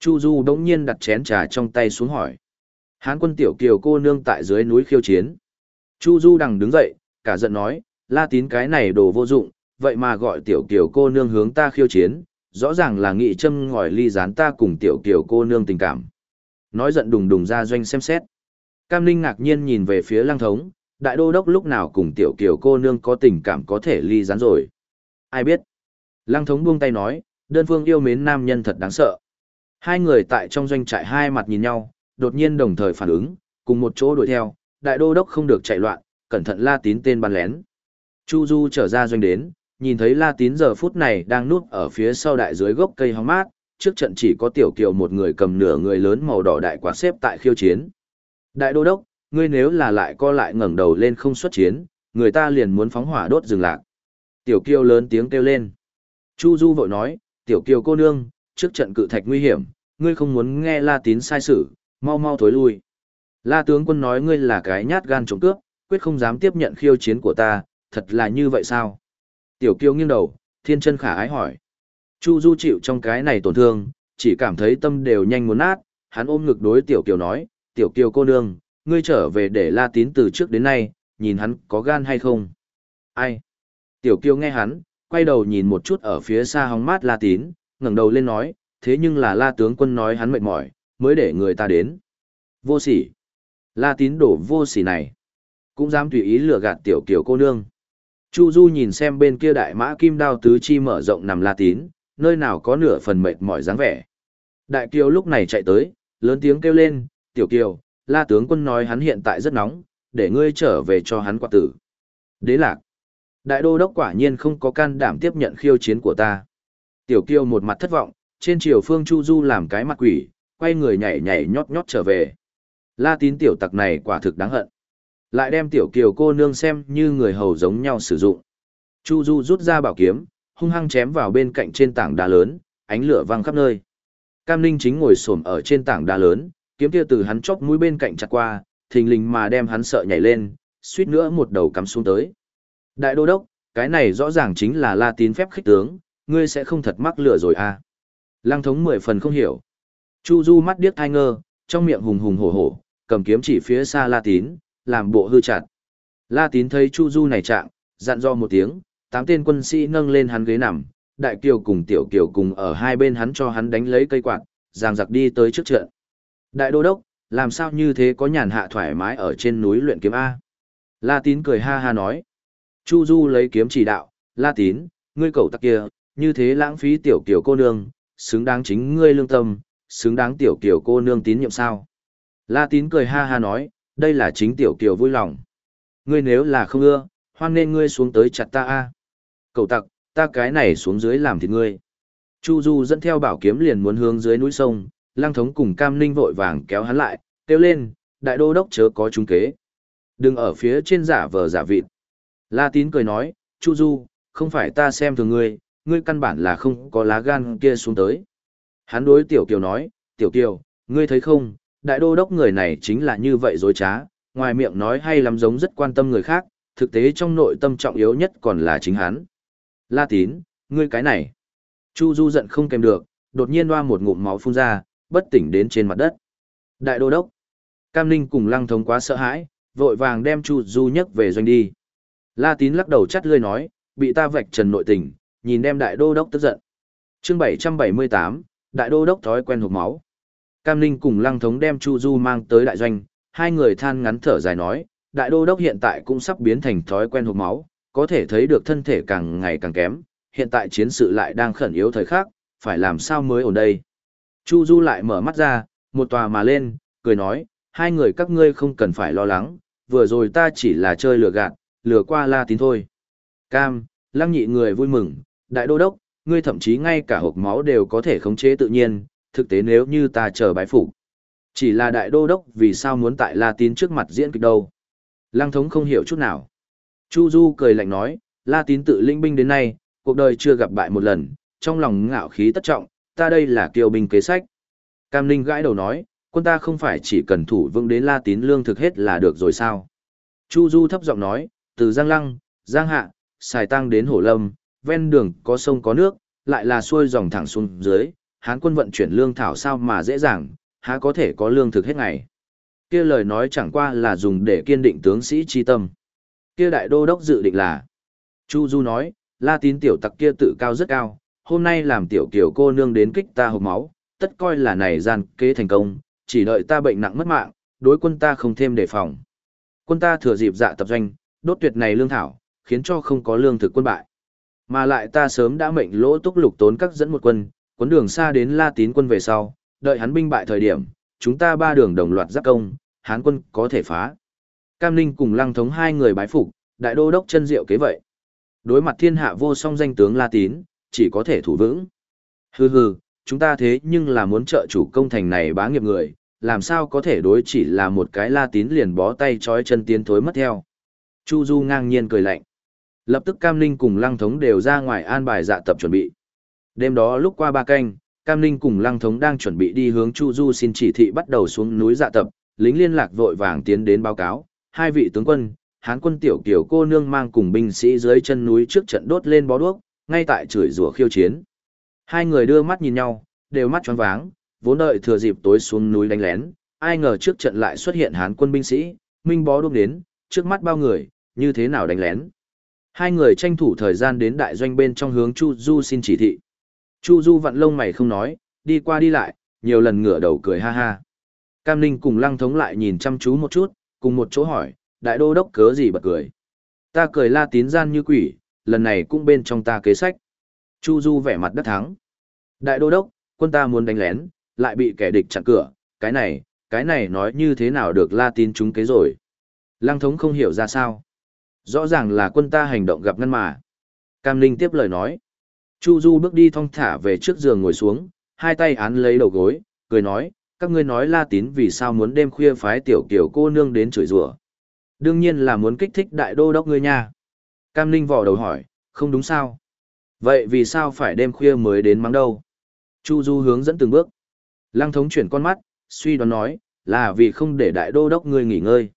Chu Du đống nhiên đặt chén trà trong tay xuống hỏi. Hán quân tiểu kiều cô nương tại dưới núi khiêu chiến. Chu Du đằng đứng dậy, cả giận nói, la tín cái này đồ vô dụng, vậy mà gọi tiểu kiều cô nương hướng ta khiêu chiến, rõ ràng là nghị châm ngòi ly gián ta cùng tiểu kiều cô nương tình cảm. Nói giận đùng đùng ra doanh xem xét. Cam Linh ngạc nhiên nhìn về phía lang thống, đại đô đốc lúc nào cùng tiểu kiều cô nương có tình cảm có thể ly rán rồi. Ai biết? Lăng thống buông tay nói, đơn phương yêu mến nam nhân thật đáng sợ. Hai người tại trong doanh trại hai mặt nhìn nhau, đột nhiên đồng thời phản ứng, cùng một chỗ đuổi theo, đại đô đốc không được chạy loạn, cẩn thận la tín tên bắn lén. Chu Du trở ra doanh đến, nhìn thấy la tín giờ phút này đang núp ở phía sau đại dưới gốc cây hóng mát, trước trận chỉ có tiểu kiều một người cầm nửa người lớn màu đỏ đại quạt xếp tại khiêu chiến. Đại đô đốc, ngươi nếu là lại co lại ngẩng đầu lên không xuất chiến, người ta liền muốn phóng hỏa đốt rừng lạc. Tiểu Kiêu lớn tiếng kêu lên. Chu Du vội nói, tiểu kiều cô nương, trước trận cự thạch nguy hiểm, ngươi không muốn nghe la tín sai sử, mau mau thối lui. La tướng quân nói ngươi là cái nhát gan trộm cướp, quyết không dám tiếp nhận khiêu chiến của ta, thật là như vậy sao? Tiểu kiều nghiêng đầu, thiên chân khả ái hỏi. Chu Du chịu trong cái này tổn thương, chỉ cảm thấy tâm đều nhanh muốn nát, hắn ôm ngực đối tiểu kiều nói, tiểu kiều cô nương, ngươi trở về để la tín từ trước đến nay, nhìn hắn có gan hay không? Ai? Tiểu kiều nghe hắn, quay đầu nhìn một chút ở phía xa hóng mát la tín, ngẩng đầu lên nói, thế nhưng là la tướng quân nói hắn mệt mỏi, mới để người ta đến. Vô sỉ. La tín đổ vô sỉ này. Cũng dám tùy ý lừa gạt tiểu kiều cô nương. Chu Du nhìn xem bên kia đại mã kim đao tứ chi mở rộng nằm la tín, nơi nào có nửa phần mệt mỏi dáng vẻ. Đại kiều lúc này chạy tới, lớn tiếng kêu lên, tiểu kiều, la tướng quân nói hắn hiện tại rất nóng, để ngươi trở về cho hắn quạt tử. Đế lạc. Đại đô đốc quả nhiên không có can đảm tiếp nhận khiêu chiến của ta. Tiểu kiều một mặt thất vọng, trên chiều phương Chu Du làm cái mặt quỷ, quay người nhảy nhảy nhót nhót trở về. La tín tiểu tặc này quả thực đáng hận. Lại đem tiểu kiều cô nương xem như người hầu giống nhau sử dụng. Chu Du rút ra bảo kiếm, hung hăng chém vào bên cạnh trên tảng đá lớn, ánh lửa vang khắp nơi. Cam Ninh chính ngồi xổm ở trên tảng đá lớn, kiếm kia từ hắn chóp mũi bên cạnh chặt qua, thình lình mà đem hắn sợ nhảy lên, suýt nữa một đầu cắm xuống tới. Đại đô đốc, cái này rõ ràng chính là La Tín phép khích tướng, ngươi sẽ không thật mắc lửa rồi à? Lăng thống mười phần không hiểu. Chu Du mắt điếc thai ngơ, trong miệng hùng hùng hổ hổ, cầm kiếm chỉ phía xa La Tín, làm bộ hư chặt. La Tín thấy Chu Du này trạng, dặn dò một tiếng, tám tên quân sĩ nâng lên hắn ghế nằm, đại kiều cùng tiểu kiều cùng ở hai bên hắn cho hắn đánh lấy cây quạt, giang giặc đi tới trước trận. Đại đô đốc, làm sao như thế có nhàn hạ thoải mái ở trên núi luyện kiếm A? La Tín cười ha ha nói. Chu Du lấy kiếm chỉ đạo, La Tín, ngươi cầu tắc kia, như thế lãng phí tiểu kiểu cô nương, xứng đáng chính ngươi lương tâm, xứng đáng tiểu kiểu cô nương tín nhiệm sao. La tín cười ha ha nói, đây là chính tiểu kiểu vui lòng. Ngươi nếu là không ưa, hoan nên ngươi xuống tới chặt ta a. Cầu tặc, ta cái này xuống dưới làm thịt ngươi. Chu Du dẫn theo bảo kiếm liền muốn hướng dưới núi sông, lang thống cùng cam ninh vội vàng kéo hắn lại, kêu lên, đại đô đốc chớ có trung kế. Đừng ở phía trên giả vờ giả vịt. La tín cười nói, Chu Du, không phải ta xem thường ngươi, ngươi căn bản là không có lá gan kia xuống tới. Hắn đối Tiểu Kiều nói, Tiểu Kiều, ngươi thấy không, đại đô đốc người này chính là như vậy dối trá, ngoài miệng nói hay lắm giống rất quan tâm người khác, thực tế trong nội tâm trọng yếu nhất còn là chính hắn. La tín, ngươi cái này. Chu Du giận không kèm được, đột nhiên loa một ngụm máu phun ra, bất tỉnh đến trên mặt đất. Đại đô đốc. Cam Ninh cùng lăng thống quá sợ hãi, vội vàng đem Chu Du nhấc về doanh đi. La tín lắc đầu chắt lươi nói, bị ta vạch trần nội tình, nhìn đem đại đô đốc tức giận. chương 778, đại đô đốc thói quen hộp máu. Cam Ninh cùng lăng thống đem Chu Du mang tới đại doanh, hai người than ngắn thở dài nói, đại đô đốc hiện tại cũng sắp biến thành thói quen hộp máu, có thể thấy được thân thể càng ngày càng kém, hiện tại chiến sự lại đang khẩn yếu thời khắc, phải làm sao mới ổn đây. Chu Du lại mở mắt ra, một tòa mà lên, cười nói, hai người các ngươi không cần phải lo lắng, vừa rồi ta chỉ là chơi lừa gạt, lừa qua la tín thôi. Cam, lăng nhị người vui mừng, đại đô đốc, ngươi thậm chí ngay cả hộp máu đều có thể khống chế tự nhiên, thực tế nếu như ta chờ bái phục Chỉ là đại đô đốc vì sao muốn tại La Tín trước mặt diễn kịch đâu. Lăng thống không hiểu chút nào. Chu Du cười lạnh nói, La Tín tự linh binh đến nay, cuộc đời chưa gặp bại một lần, trong lòng ngạo khí tất trọng, ta đây là kiêu binh kế sách. Cam Ninh gãi đầu nói, quân ta không phải chỉ cần thủ vững đến La Tín lương thực hết là được rồi sao. Chu Du thấp giọng nói, từ Giang Lăng, Giang Hạ, Sài Tăng đến Hổ Lâm, ven đường có sông có nước, lại là xuôi dòng thẳng xuống dưới, Hán quân vận chuyển lương thảo sao mà dễ dàng, há có thể có lương thực hết ngày. Kia lời nói chẳng qua là dùng để kiên định tướng sĩ chi tâm. Kia đại đô đốc dự định là. Chu Du nói, La Tín tiểu tặc kia tự cao rất cao, hôm nay làm tiểu kiểu cô nương đến kích ta hộp máu, tất coi là này gian kế thành công, chỉ đợi ta bệnh nặng mất mạng, đối quân ta không thêm đề phòng. Quân ta thừa dịp dạ tập doanh, đốt tuyệt này lương thảo, khiến cho không có lương thực quân bại. Mà lại ta sớm đã mệnh lỗ túc lục tốn các dẫn một quân, cuốn đường xa đến La Tín quân về sau, đợi hắn binh bại thời điểm, chúng ta ba đường đồng loạt giáp công, Hán quân có thể phá. Cam Ninh cùng Lăng Thống hai người bái phục, đại đô đốc chân diệu kế vậy. Đối mặt thiên hạ vô song danh tướng La Tín, chỉ có thể thủ vững. Hừ hừ, chúng ta thế nhưng là muốn trợ chủ công thành này bá nghiệp người, làm sao có thể đối chỉ là một cái La Tín liền bó tay trói chân tiến thối mất theo. Chu Du ngang nhiên cười lạnh. Lập tức Cam Ninh cùng Lăng Thống đều ra ngoài an bài dạ tập chuẩn bị. Đêm đó lúc qua ba canh, Cam Ninh cùng Lăng Thống đang chuẩn bị đi hướng Chu Du xin chỉ thị bắt đầu xuống núi dạ tập, lính liên lạc vội vàng tiến đến báo cáo, hai vị tướng quân, Hán quân tiểu kiểu cô nương mang cùng binh sĩ dưới chân núi trước trận đốt lên bó đuốc, ngay tại chửi rủa khiêu chiến. Hai người đưa mắt nhìn nhau, đều mắt choáng váng, vốn đợi thừa dịp tối xuống núi đánh lén, ai ngờ trước trận lại xuất hiện Hán quân binh sĩ, minh bó đuốc đến, trước mắt bao người, như thế nào đánh lén. Hai người tranh thủ thời gian đến đại doanh bên trong hướng Chu Du xin chỉ thị. Chu Du vặn lông mày không nói, đi qua đi lại, nhiều lần ngửa đầu cười ha ha. Cam Ninh cùng Lăng Thống lại nhìn chăm chú một chút, cùng một chỗ hỏi, đại đô đốc cớ gì bật cười. Ta cười la tín gian như quỷ, lần này cũng bên trong ta kế sách. Chu Du vẻ mặt đắc thắng. Đại đô đốc, quân ta muốn đánh lén, lại bị kẻ địch chặn cửa, cái này, cái này nói như thế nào được la tin chúng kế rồi. Lăng Thống không hiểu ra sao. Rõ ràng là quân ta hành động gặp ngăn mà. Cam Ninh tiếp lời nói. Chu Du bước đi thong thả về trước giường ngồi xuống, hai tay án lấy đầu gối, cười nói, các ngươi nói La Tín vì sao muốn đêm khuya phái tiểu kiểu cô nương đến chửi rủa. Đương nhiên là muốn kích thích đại đô đốc ngươi nha. Cam Ninh vò đầu hỏi, không đúng sao? Vậy vì sao phải đêm khuya mới đến mắng đâu? Chu Du hướng dẫn từng bước. Lăng thống chuyển con mắt, suy đoán nói, là vì không để đại đô đốc ngươi nghỉ ngơi.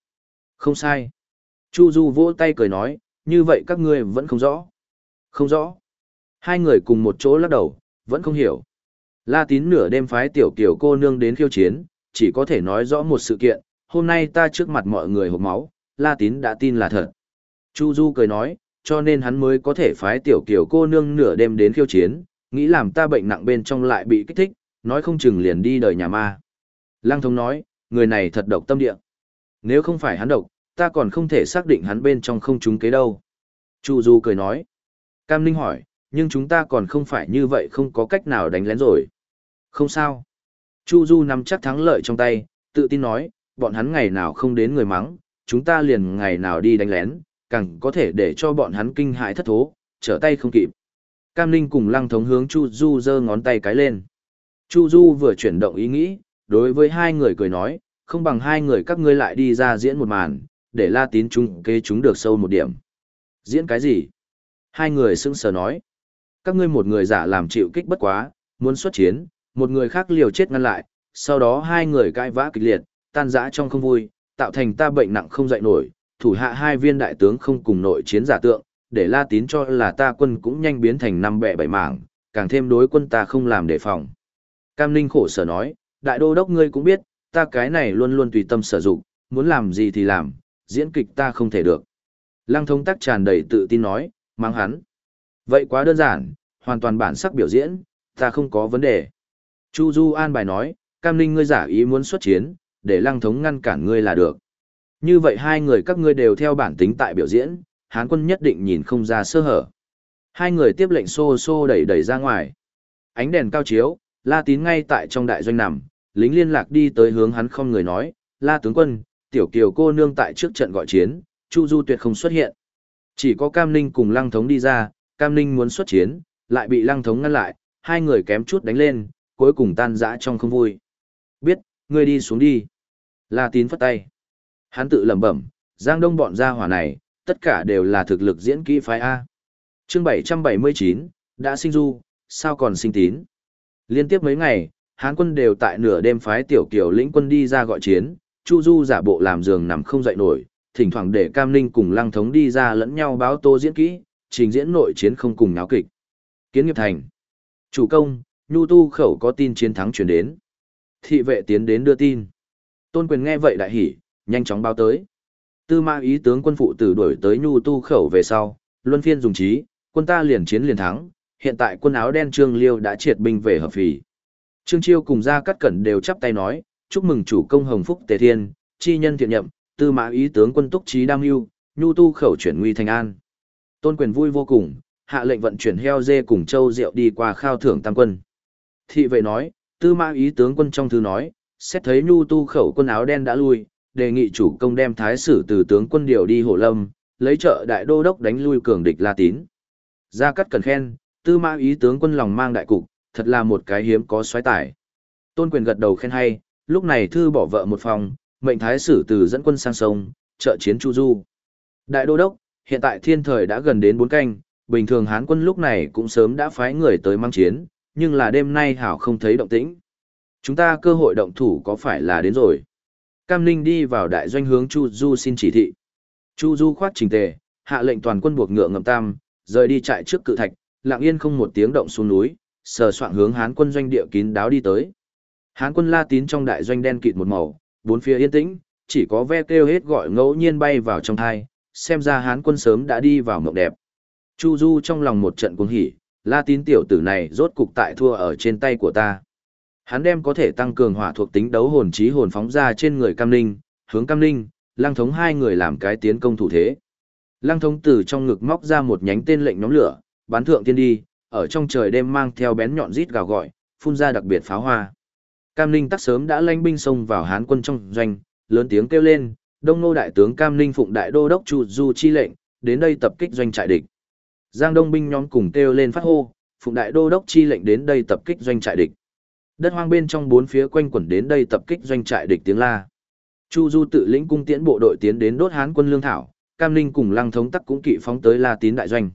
Không sai. Chu Du vỗ tay cười nói, như vậy các ngươi vẫn không rõ. Không rõ. Hai người cùng một chỗ lắc đầu, vẫn không hiểu. La tín nửa đêm phái tiểu kiểu cô nương đến khiêu chiến, chỉ có thể nói rõ một sự kiện, hôm nay ta trước mặt mọi người hộp máu, La tín đã tin là thật. Chu Du cười nói, cho nên hắn mới có thể phái tiểu kiểu cô nương nửa đêm đến khiêu chiến, nghĩ làm ta bệnh nặng bên trong lại bị kích thích, nói không chừng liền đi đời nhà ma. Lăng thống nói, người này thật độc tâm địa. Nếu không phải hắn độc, ta còn không thể xác định hắn bên trong không trúng kế đâu. Chu Du cười nói. Cam Ninh hỏi, nhưng chúng ta còn không phải như vậy không có cách nào đánh lén rồi. Không sao. Chu Du nắm chắc thắng lợi trong tay, tự tin nói, bọn hắn ngày nào không đến người mắng, chúng ta liền ngày nào đi đánh lén, càng có thể để cho bọn hắn kinh hại thất thố, trở tay không kịp. Cam Linh cùng Lăng Thống hướng Chu Du giơ ngón tay cái lên. Chu Du vừa chuyển động ý nghĩ, đối với hai người cười nói, không bằng hai người các ngươi lại đi ra diễn một màn, để La Tín chúng kế chúng được sâu một điểm. Diễn cái gì? Hai người sững sờ nói. Các ngươi một người giả làm chịu kích bất quá, muốn xuất chiến, một người khác liều chết ngăn lại, sau đó hai người cãi vã kịch liệt, tan rã trong không vui, tạo thành ta bệnh nặng không dậy nổi, thủ hạ hai viên đại tướng không cùng nội chiến giả tượng, để La Tín cho là ta quân cũng nhanh biến thành năm bẻ bảy mảng, càng thêm đối quân ta không làm đề phòng. Cam Ninh khổ sở nói, đại đô đốc ngươi cũng biết, ta cái này luôn luôn tùy tâm sử dụng, muốn làm gì thì làm, diễn kịch ta không thể được. Lăng thống tắc tràn đầy tự tin nói, mang hắn. Vậy quá đơn giản, hoàn toàn bản sắc biểu diễn, ta không có vấn đề. Chu Du an bài nói, Cam Ninh ngươi giả ý muốn xuất chiến, để lăng thống ngăn cản ngươi là được. Như vậy hai người các ngươi đều theo bản tính tại biểu diễn, Hán quân nhất định nhìn không ra sơ hở. Hai người tiếp lệnh xô xô đẩy đẩy ra ngoài. Ánh đèn cao chiếu, La Tín ngay tại trong đại doanh nằm, lính liên lạc đi tới hướng hắn không người nói, La tướng quân, tiểu kiều cô nương tại trước trận gọi chiến, Chu Du tuyệt không xuất hiện. Chỉ có Cam Ninh cùng Lăng Thống đi ra, Cam Ninh muốn xuất chiến, lại bị Lăng Thống ngăn lại, hai người kém chút đánh lên, cuối cùng tan rã trong không vui. Biết, ngươi đi xuống đi. La Tín phất tay. Hắn tự lẩm bẩm, Giang Đông bọn gia hỏa này, tất cả đều là thực lực diễn kỹ phái A. chương 779, đã sinh du, sao còn sinh tín. Liên tiếp mấy ngày, Hán quân đều tại nửa đêm phái tiểu kiều lĩnh quân đi ra gọi chiến, Chu Du giả bộ làm giường nằm không dậy nổi, thỉnh thoảng để Cam Ninh cùng Lăng Thống đi ra lẫn nhau báo tô diễn kỹ, trình diễn nội chiến không cùng náo kịch. Kiến nghiệp thành. Chủ công, Nhu Tu khẩu có tin chiến thắng chuyển đến. Thị vệ tiến đến đưa tin. Tôn quyền nghe vậy đại hỉ, nhanh chóng báo tới. Tư mã ý tướng quân phụ tử đuổi tới Nhu Tu khẩu về sau, luân phiên dùng trí, quân ta liền chiến liền thắng, hiện tại quân áo đen Trương Liêu đã triệt binh về hợp phì. Trương Chiêu cùng Gia Cát Cẩn đều chắp tay nói, chúc mừng chủ công hồng phúc tề thiên, chi nhân thiện nhậm, tư mã ý tướng quân túc trí đam yêu, nhu tu khẩu chuyển nguy thành an. Tôn quyền vui vô cùng, hạ lệnh vận chuyển heo dê cùng châu rượu đi qua khao thưởng tam quân. Thị vệ nói, tư mã ý tướng quân trong thư nói, xét thấy nhu tu khẩu quân áo đen đã lui, đề nghị chủ công đem thái sử từ tướng quân điều đi hộ lâm, lấy trợ đại đô đốc đánh lui cường địch La Tín. Gia Cát cần khen, tư mã ý tướng quân lòng mang đại cục, thật là một cái hiếm có xoáy tải. Tôn quyền gật đầu khen hay, lúc này thư bỏ vợ một phòng, mệnh thái sử từ dẫn quân sang sông, trợ chiến Chu Du. Đại đô đốc, hiện tại thiên thời đã gần đến bốn canh, bình thường Hán quân lúc này cũng sớm đã phái người tới mang chiến, nhưng là đêm nay hảo không thấy động tĩnh. Chúng ta cơ hội động thủ có phải là đến rồi? Cam Ninh đi vào đại doanh hướng Chu Du xin chỉ thị. Chu Du khoát trình tề, hạ lệnh toàn quân buộc ngựa ngầm tam, rời đi chạy trước cự thạch, lặng yên không một tiếng động xuống núi, sờ soạn hướng Hán quân doanh địa kín đáo đi tới. Hán quân La Tín trong đại doanh đen kịt một màu, bốn phía yên tĩnh, chỉ có ve kêu hết gọi ngẫu nhiên bay vào trong thai, xem ra Hán quân sớm đã đi vào mộng đẹp. Chu Du trong lòng một trận cuồng hỉ, La Tín tiểu tử này rốt cục tại thua ở trên tay của ta. Hắn đem có thể tăng cường hỏa thuộc tính đấu hồn trí hồn phóng ra trên người Cam Ninh, hướng Cam Ninh, Lăng Thống hai người làm cái tiến công thủ thế. Lăng Thống từ trong ngực móc ra một nhánh tên lệnh nhóm lửa, bán thượng tiên đi, ở trong trời đêm mang theo bén nhọn rít gào gọi, phun ra đặc biệt pháo hoa. Cam Ninh tắc sớm đã lanh binh xông vào Hán quân trong doanh, lớn tiếng kêu lên, Đông Nô đại tướng Cam Ninh phụng đại đô đốc Chu Du chi lệnh, đến đây tập kích doanh trại địch. Giang Đông binh nhóm cùng kêu lên phát hô, phụng đại đô đốc chi lệnh đến đây tập kích doanh trại địch. Đất hoang bên trong bốn phía quanh quẩn đến đây tập kích doanh trại địch tiếng la. Chu Du tự lĩnh cung tiễn bộ đội tiến đến đốt Hán quân lương thảo, Cam Ninh cùng Lăng Thống tắc cũng kỵ phóng tới La Tín đại doanh.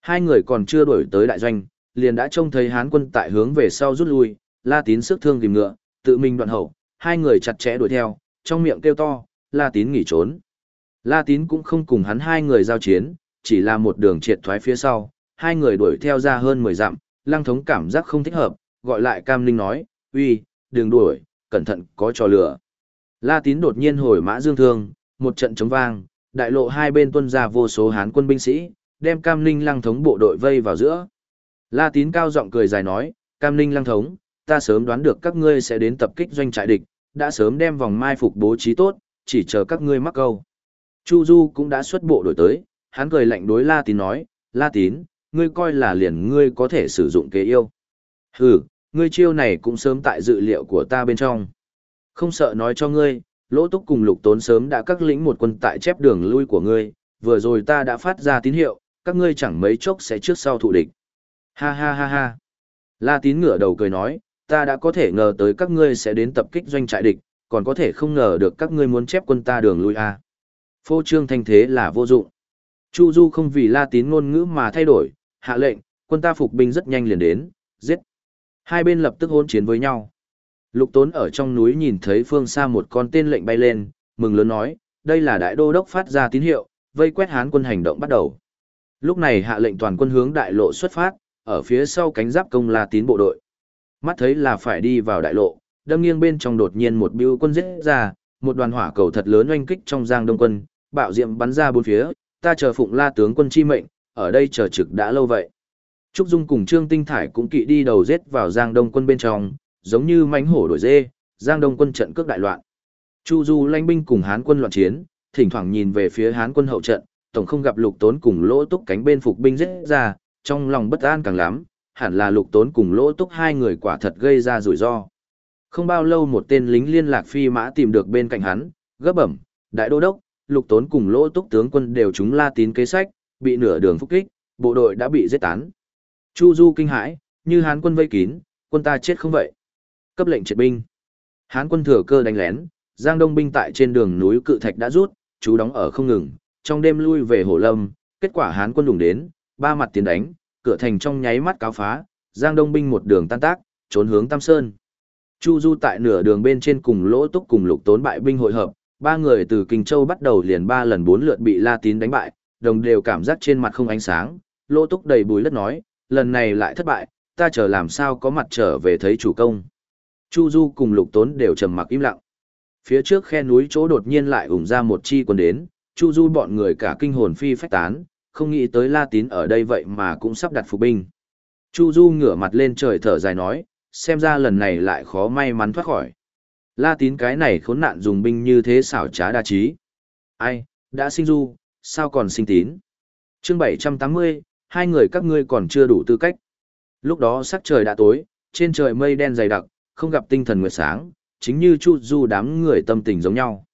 Hai người còn chưa đuổi tới đại doanh, liền đã trông thấy Hán quân tại hướng về sau rút lui, La Tín sức thương tìm ngựa, tự mình đoạn hậu, hai người chặt chẽ đuổi theo, trong miệng kêu to, La Tín nghỉ trốn. La Tín cũng không cùng hắn hai người giao chiến, chỉ là một đường triệt thoái phía sau, hai người đuổi theo ra hơn 10 dặm, Lăng Thống cảm giác không thích hợp, gọi lại Cam Linh nói, uy, đường đuổi, cẩn thận có trò lửa. La Tín đột nhiên hồi mã dương thương, một trận chống vang, đại lộ hai bên tuân ra vô số hán quân binh sĩ, đem Cam Ninh Lăng Thống bộ đội vây vào giữa. La Tín cao giọng cười dài nói, Cam Ninh Lăng Thống, ta sớm đoán được các ngươi sẽ đến tập kích doanh trại địch, đã sớm đem vòng mai phục bố trí tốt, chỉ chờ các ngươi mắc câu. Chu Du cũng đã xuất bộ đổi tới, hắn cười lạnh đối La Tín nói, La Tín, ngươi coi là liền ngươi có thể sử dụng kế yêu. Hừ, ngươi chiêu này cũng sớm tại dự liệu của ta bên trong. Không sợ nói cho ngươi, lỗ túc cùng lục tốn sớm đã các lĩnh một quân tại chép đường lui của ngươi, vừa rồi ta đã phát ra tín hiệu, các ngươi chẳng mấy chốc sẽ trước sau thụ địch. Ha ha ha ha. La tín ngửa đầu cười nói, ta đã có thể ngờ tới các ngươi sẽ đến tập kích doanh trại địch, còn có thể không ngờ được các ngươi muốn chép quân ta đường lui à. Phô trương thanh thế là vô dụng. Chu Du không vì La tín ngôn ngữ mà thay đổi, hạ lệnh, quân ta phục binh rất nhanh liền đến, giết. Hai bên lập tức hôn chiến với nhau. Lục Tốn ở trong núi nhìn thấy phương xa một con tên lệnh bay lên, mừng lớn nói, đây là đại đô đốc phát ra tín hiệu, vây quét Hán quân hành động bắt đầu. Lúc này hạ lệnh toàn quân hướng đại lộ xuất phát, ở phía sau cánh giáp công La Tín bộ đội. Mắt thấy là phải đi vào đại lộ, đâm nghiêng bên trong đột nhiên một bưu quân giết ra, một đoàn hỏa cầu thật lớn oanh kích trong giang đông quân, bạo diệm bắn ra bốn phía, ta chờ phụng La tướng quân chi mệnh, ở đây chờ trực đã lâu vậy. Trúc Dung cùng Trương Tinh Thải cũng kỵ đi đầu giết vào giang đông quân bên trong, giống như mánh hổ đổi dê, giang đông quân trận cước đại loạn. Chu Du lãnh binh cùng Hán quân loạn chiến, thỉnh thoảng nhìn về phía Hán quân hậu trận, tổng không gặp lục tốn cùng lỗ túc cánh bên phục binh giết ra, trong lòng bất an càng lắm, hẳn là lục tốn cùng lỗ túc hai người quả thật gây ra rủi ro. Không bao lâu một tên lính liên lạc phi mã tìm được bên cạnh hắn, gấp bẩm, đại đô đốc, lục tốn cùng lỗ túc tướng quân đều chúng la tín kế sách, bị nửa đường phục kích, bộ đội đã bị giết tán. Chu Du kinh hãi, như hán quân vây kín, quân ta chết không vậy. Cấp lệnh triệt binh. Hán quân thừa cơ đánh lén, Giang Đông binh tại trên đường núi Cự Thạch đã rút, chú đóng ở không ngừng, trong đêm lui về Hồ Lâm, kết quả Hán quân đùng đến, ba mặt tiến đánh, cửa thành trong nháy mắt cáo phá, Giang Đông binh một đường tan tác, trốn hướng Tam Sơn. Chu Du tại nửa đường bên trên cùng Lỗ Túc cùng Lục Tốn bại binh hội hợp, ba người từ Kinh Châu bắt đầu liền ba lần bốn lượt bị La Tín đánh bại, đồng đều cảm giác trên mặt không ánh sáng, Lỗ Túc đầy bùi đất nói, lần này lại thất bại, ta chờ làm sao có mặt trở về thấy chủ công. Chu Du cùng Lục Tốn đều trầm mặc im lặng. Phía trước khe núi chỗ đột nhiên lại ủng ra một chi quân đến, Chu Du bọn người cả kinh hồn phi phách tán, không nghĩ tới La Tín ở đây vậy mà cũng sắp đặt phục binh. Chu Du ngửa mặt lên trời thở dài nói, xem ra lần này lại khó may mắn thoát khỏi. La Tín cái này khốn nạn dùng binh như thế xảo trá đa trí. Ai, đã sinh Du, sao còn sinh tín? chương 780, hai người các ngươi còn chưa đủ tư cách. Lúc đó sắc trời đã tối, trên trời mây đen dày đặc, không gặp tinh thần nguyệt sáng, chính như Chu Du đám người tâm tình giống nhau.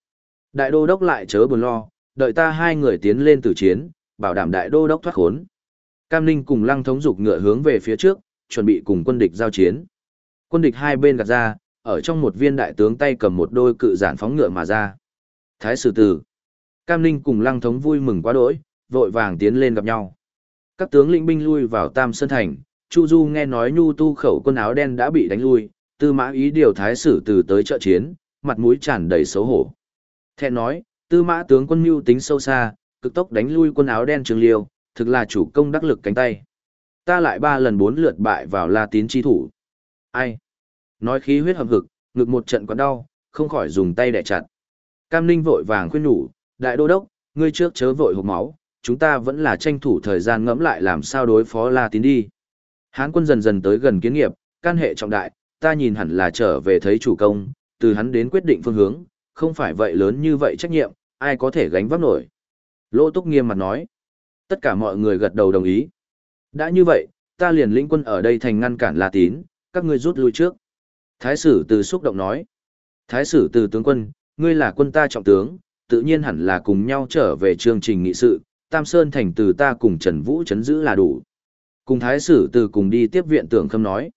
Đại đô đốc lại chớ buồn lo, đợi ta hai người tiến lên tử chiến, bảo đảm đại đô đốc thoát khốn. Cam Ninh cùng Lăng Thống dục ngựa hướng về phía trước, chuẩn bị cùng quân địch giao chiến. Quân địch hai bên gạt ra, ở trong một viên đại tướng tay cầm một đôi cự giản phóng ngựa mà ra. Thái sử tử. Cam Ninh cùng Lăng Thống vui mừng quá đỗi, vội vàng tiến lên gặp nhau. Các tướng lĩnh binh lui vào Tam Sơn Thành, Chu Du nghe nói Nhu Tu khẩu quân áo đen đã bị đánh lui, Tư Mã ý điều thái sử từ tới trợ chiến, mặt mũi tràn đầy xấu hổ. Thẹn nói, Tư Mã tướng quân mưu tính sâu xa, cực tốc đánh lui quân áo đen Trường Liêu, thực là chủ công đắc lực cánh tay. Ta lại ba lần bốn lượt bại vào La Tín chi thủ. Ai? Nói khí huyết hầm hực, ngực một trận quặn đau, không khỏi dùng tay đè chặt. Cam Ninh vội vàng khuyên nhủ, đại đô đốc, ngươi trước chớ vội hộc máu, chúng ta vẫn là tranh thủ thời gian ngẫm lại làm sao đối phó La Tín đi. Hán quân dần dần tới gần kiến nghiệp, can hệ trọng đại, ta nhìn hẳn là trở về thấy chủ công, từ hắn đến quyết định phương hướng, không phải vậy lớn như vậy trách nhiệm, ai có thể gánh vác nổi. Lỗ Túc nghiêm mặt nói. Tất cả mọi người gật đầu đồng ý. Đã như vậy, ta liền lĩnh quân ở đây thành ngăn cản La Tín, các ngươi rút lui trước. Thái sử từ xúc động nói. Thái sử từ tướng quân, ngươi là quân ta trọng tướng, tự nhiên hẳn là cùng nhau trở về chương trình nghị sự, Tam Sơn thành từ ta cùng Trần Vũ chấn giữ là đủ. Cùng thái sử từ cùng đi tiếp viện tưởng khâm nói.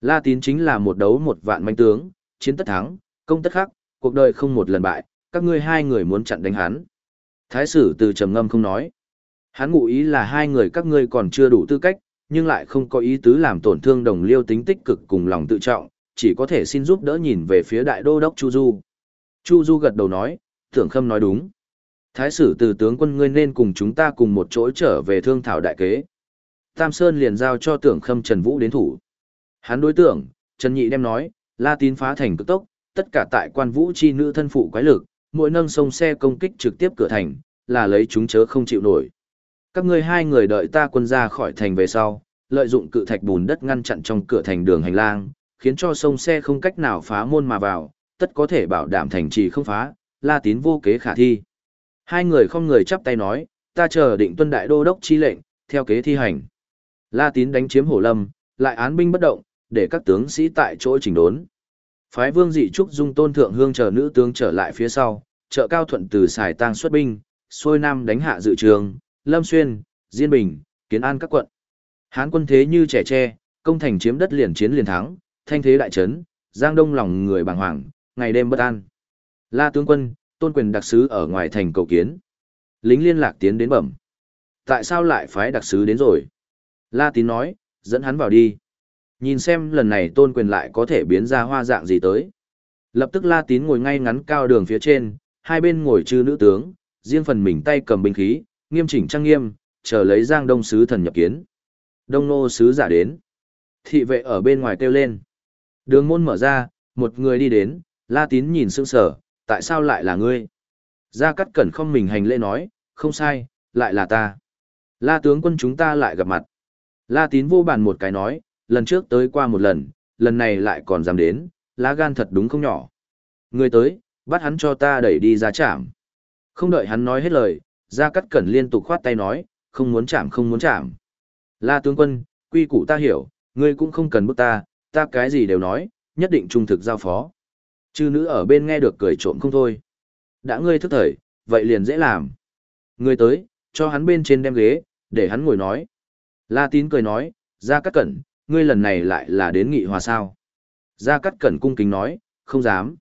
La tín chính là một đấu một vạn manh tướng, chiến tất thắng, công tất khắc, cuộc đời không một lần bại, các ngươi hai người muốn chặn đánh hắn. Thái sử từ trầm ngâm không nói. Hắn ngụ ý là hai người các ngươi còn chưa đủ tư cách, nhưng lại không có ý tứ làm tổn thương đồng liêu tính tích cực cùng lòng tự trọng, chỉ có thể xin giúp đỡ nhìn về phía đại đô đốc Chu Du. Chu Du gật đầu nói, tưởng khâm nói đúng. Thái sử từ tướng quân ngươi nên cùng chúng ta cùng một chỗ trở về thương thảo đại kế. Tam Sơn liền giao cho tưởng khâm Trần Vũ đến thủ. Hắn đối tượng, Trần Nhị đem nói, La Tín phá thành cực tốc, tất cả tại quan vũ chi nữ thân phụ quái lực, mỗi nâng sông xe công kích trực tiếp cửa thành, là lấy chúng chớ không chịu nổi. Các ngươi hai người đợi ta quân ra khỏi thành về sau, lợi dụng cự thạch bùn đất ngăn chặn trong cửa thành đường hành lang, khiến cho sông xe không cách nào phá môn mà vào, tất có thể bảo đảm thành trì không phá, La Tín vô kế khả thi. Hai người không người chắp tay nói, ta chờ định tuân đại đô đốc chi lệnh, theo kế thi hành. La Tín đánh chiếm Hổ Lâm, lại án binh bất động, để các tướng sĩ tại chỗ chỉnh đốn. Phái Vương Dị Trúc dung tôn thượng hương chờ nữ tướng trở lại phía sau, trợ cao thuận từ xài tang xuất binh, xuôi nam đánh hạ dự trường, Lâm Xuyên, Diên Bình, Kiến An các quận. Hán quân thế như trẻ tre, công thành chiếm đất liền chiến liền thắng, thanh thế đại trấn, giang đông lòng người bàng hoàng, ngày đêm bất an. La tướng quân, tôn quyền đặc sứ ở ngoài thành cầu kiến. Lính liên lạc tiến đến bẩm. Tại sao lại phái đặc sứ đến rồi? La tín nói, dẫn hắn vào đi. Nhìn xem lần này tôn quyền lại có thể biến ra hoa dạng gì tới. Lập tức La tín ngồi ngay ngắn cao đường phía trên, hai bên ngồi chư nữ tướng, riêng phần mình tay cầm binh khí, nghiêm chỉnh trang nghiêm, chờ lấy Giang Đông sứ thần nhập kiến. Đông nô sứ giả đến. Thị vệ ở bên ngoài kêu lên. Đường môn mở ra, một người đi đến, La Tín nhìn sững sờ, tại sao lại là ngươi? Gia Cát Cẩn không mình hành lễ nói, không sai, lại là ta. La tướng quân chúng ta lại gặp mặt. La Tín vô bàn một cái nói, lần trước tới qua một lần, lần này lại còn dám đến, lá gan thật đúng không nhỏ. Người tới, bắt hắn cho ta đẩy đi ra chạm. Không đợi hắn nói hết lời, Gia Cát Cẩn liên tục khoát tay nói, không muốn chạm không muốn chạm. La tướng quân, quy củ ta hiểu, ngươi cũng không cần bức ta, ta cái gì đều nói, nhất định trung thực giao phó. Chư nữ ở bên nghe được cười trộm không thôi. Đã ngươi thức thời, vậy liền dễ làm. Ngươi tới, cho hắn bên trên đem ghế, để hắn ngồi nói. La tín cười nói, ra cắt cẩn, ngươi lần này lại là đến nghị hòa sao. Ra cắt cẩn cung kính nói, không dám.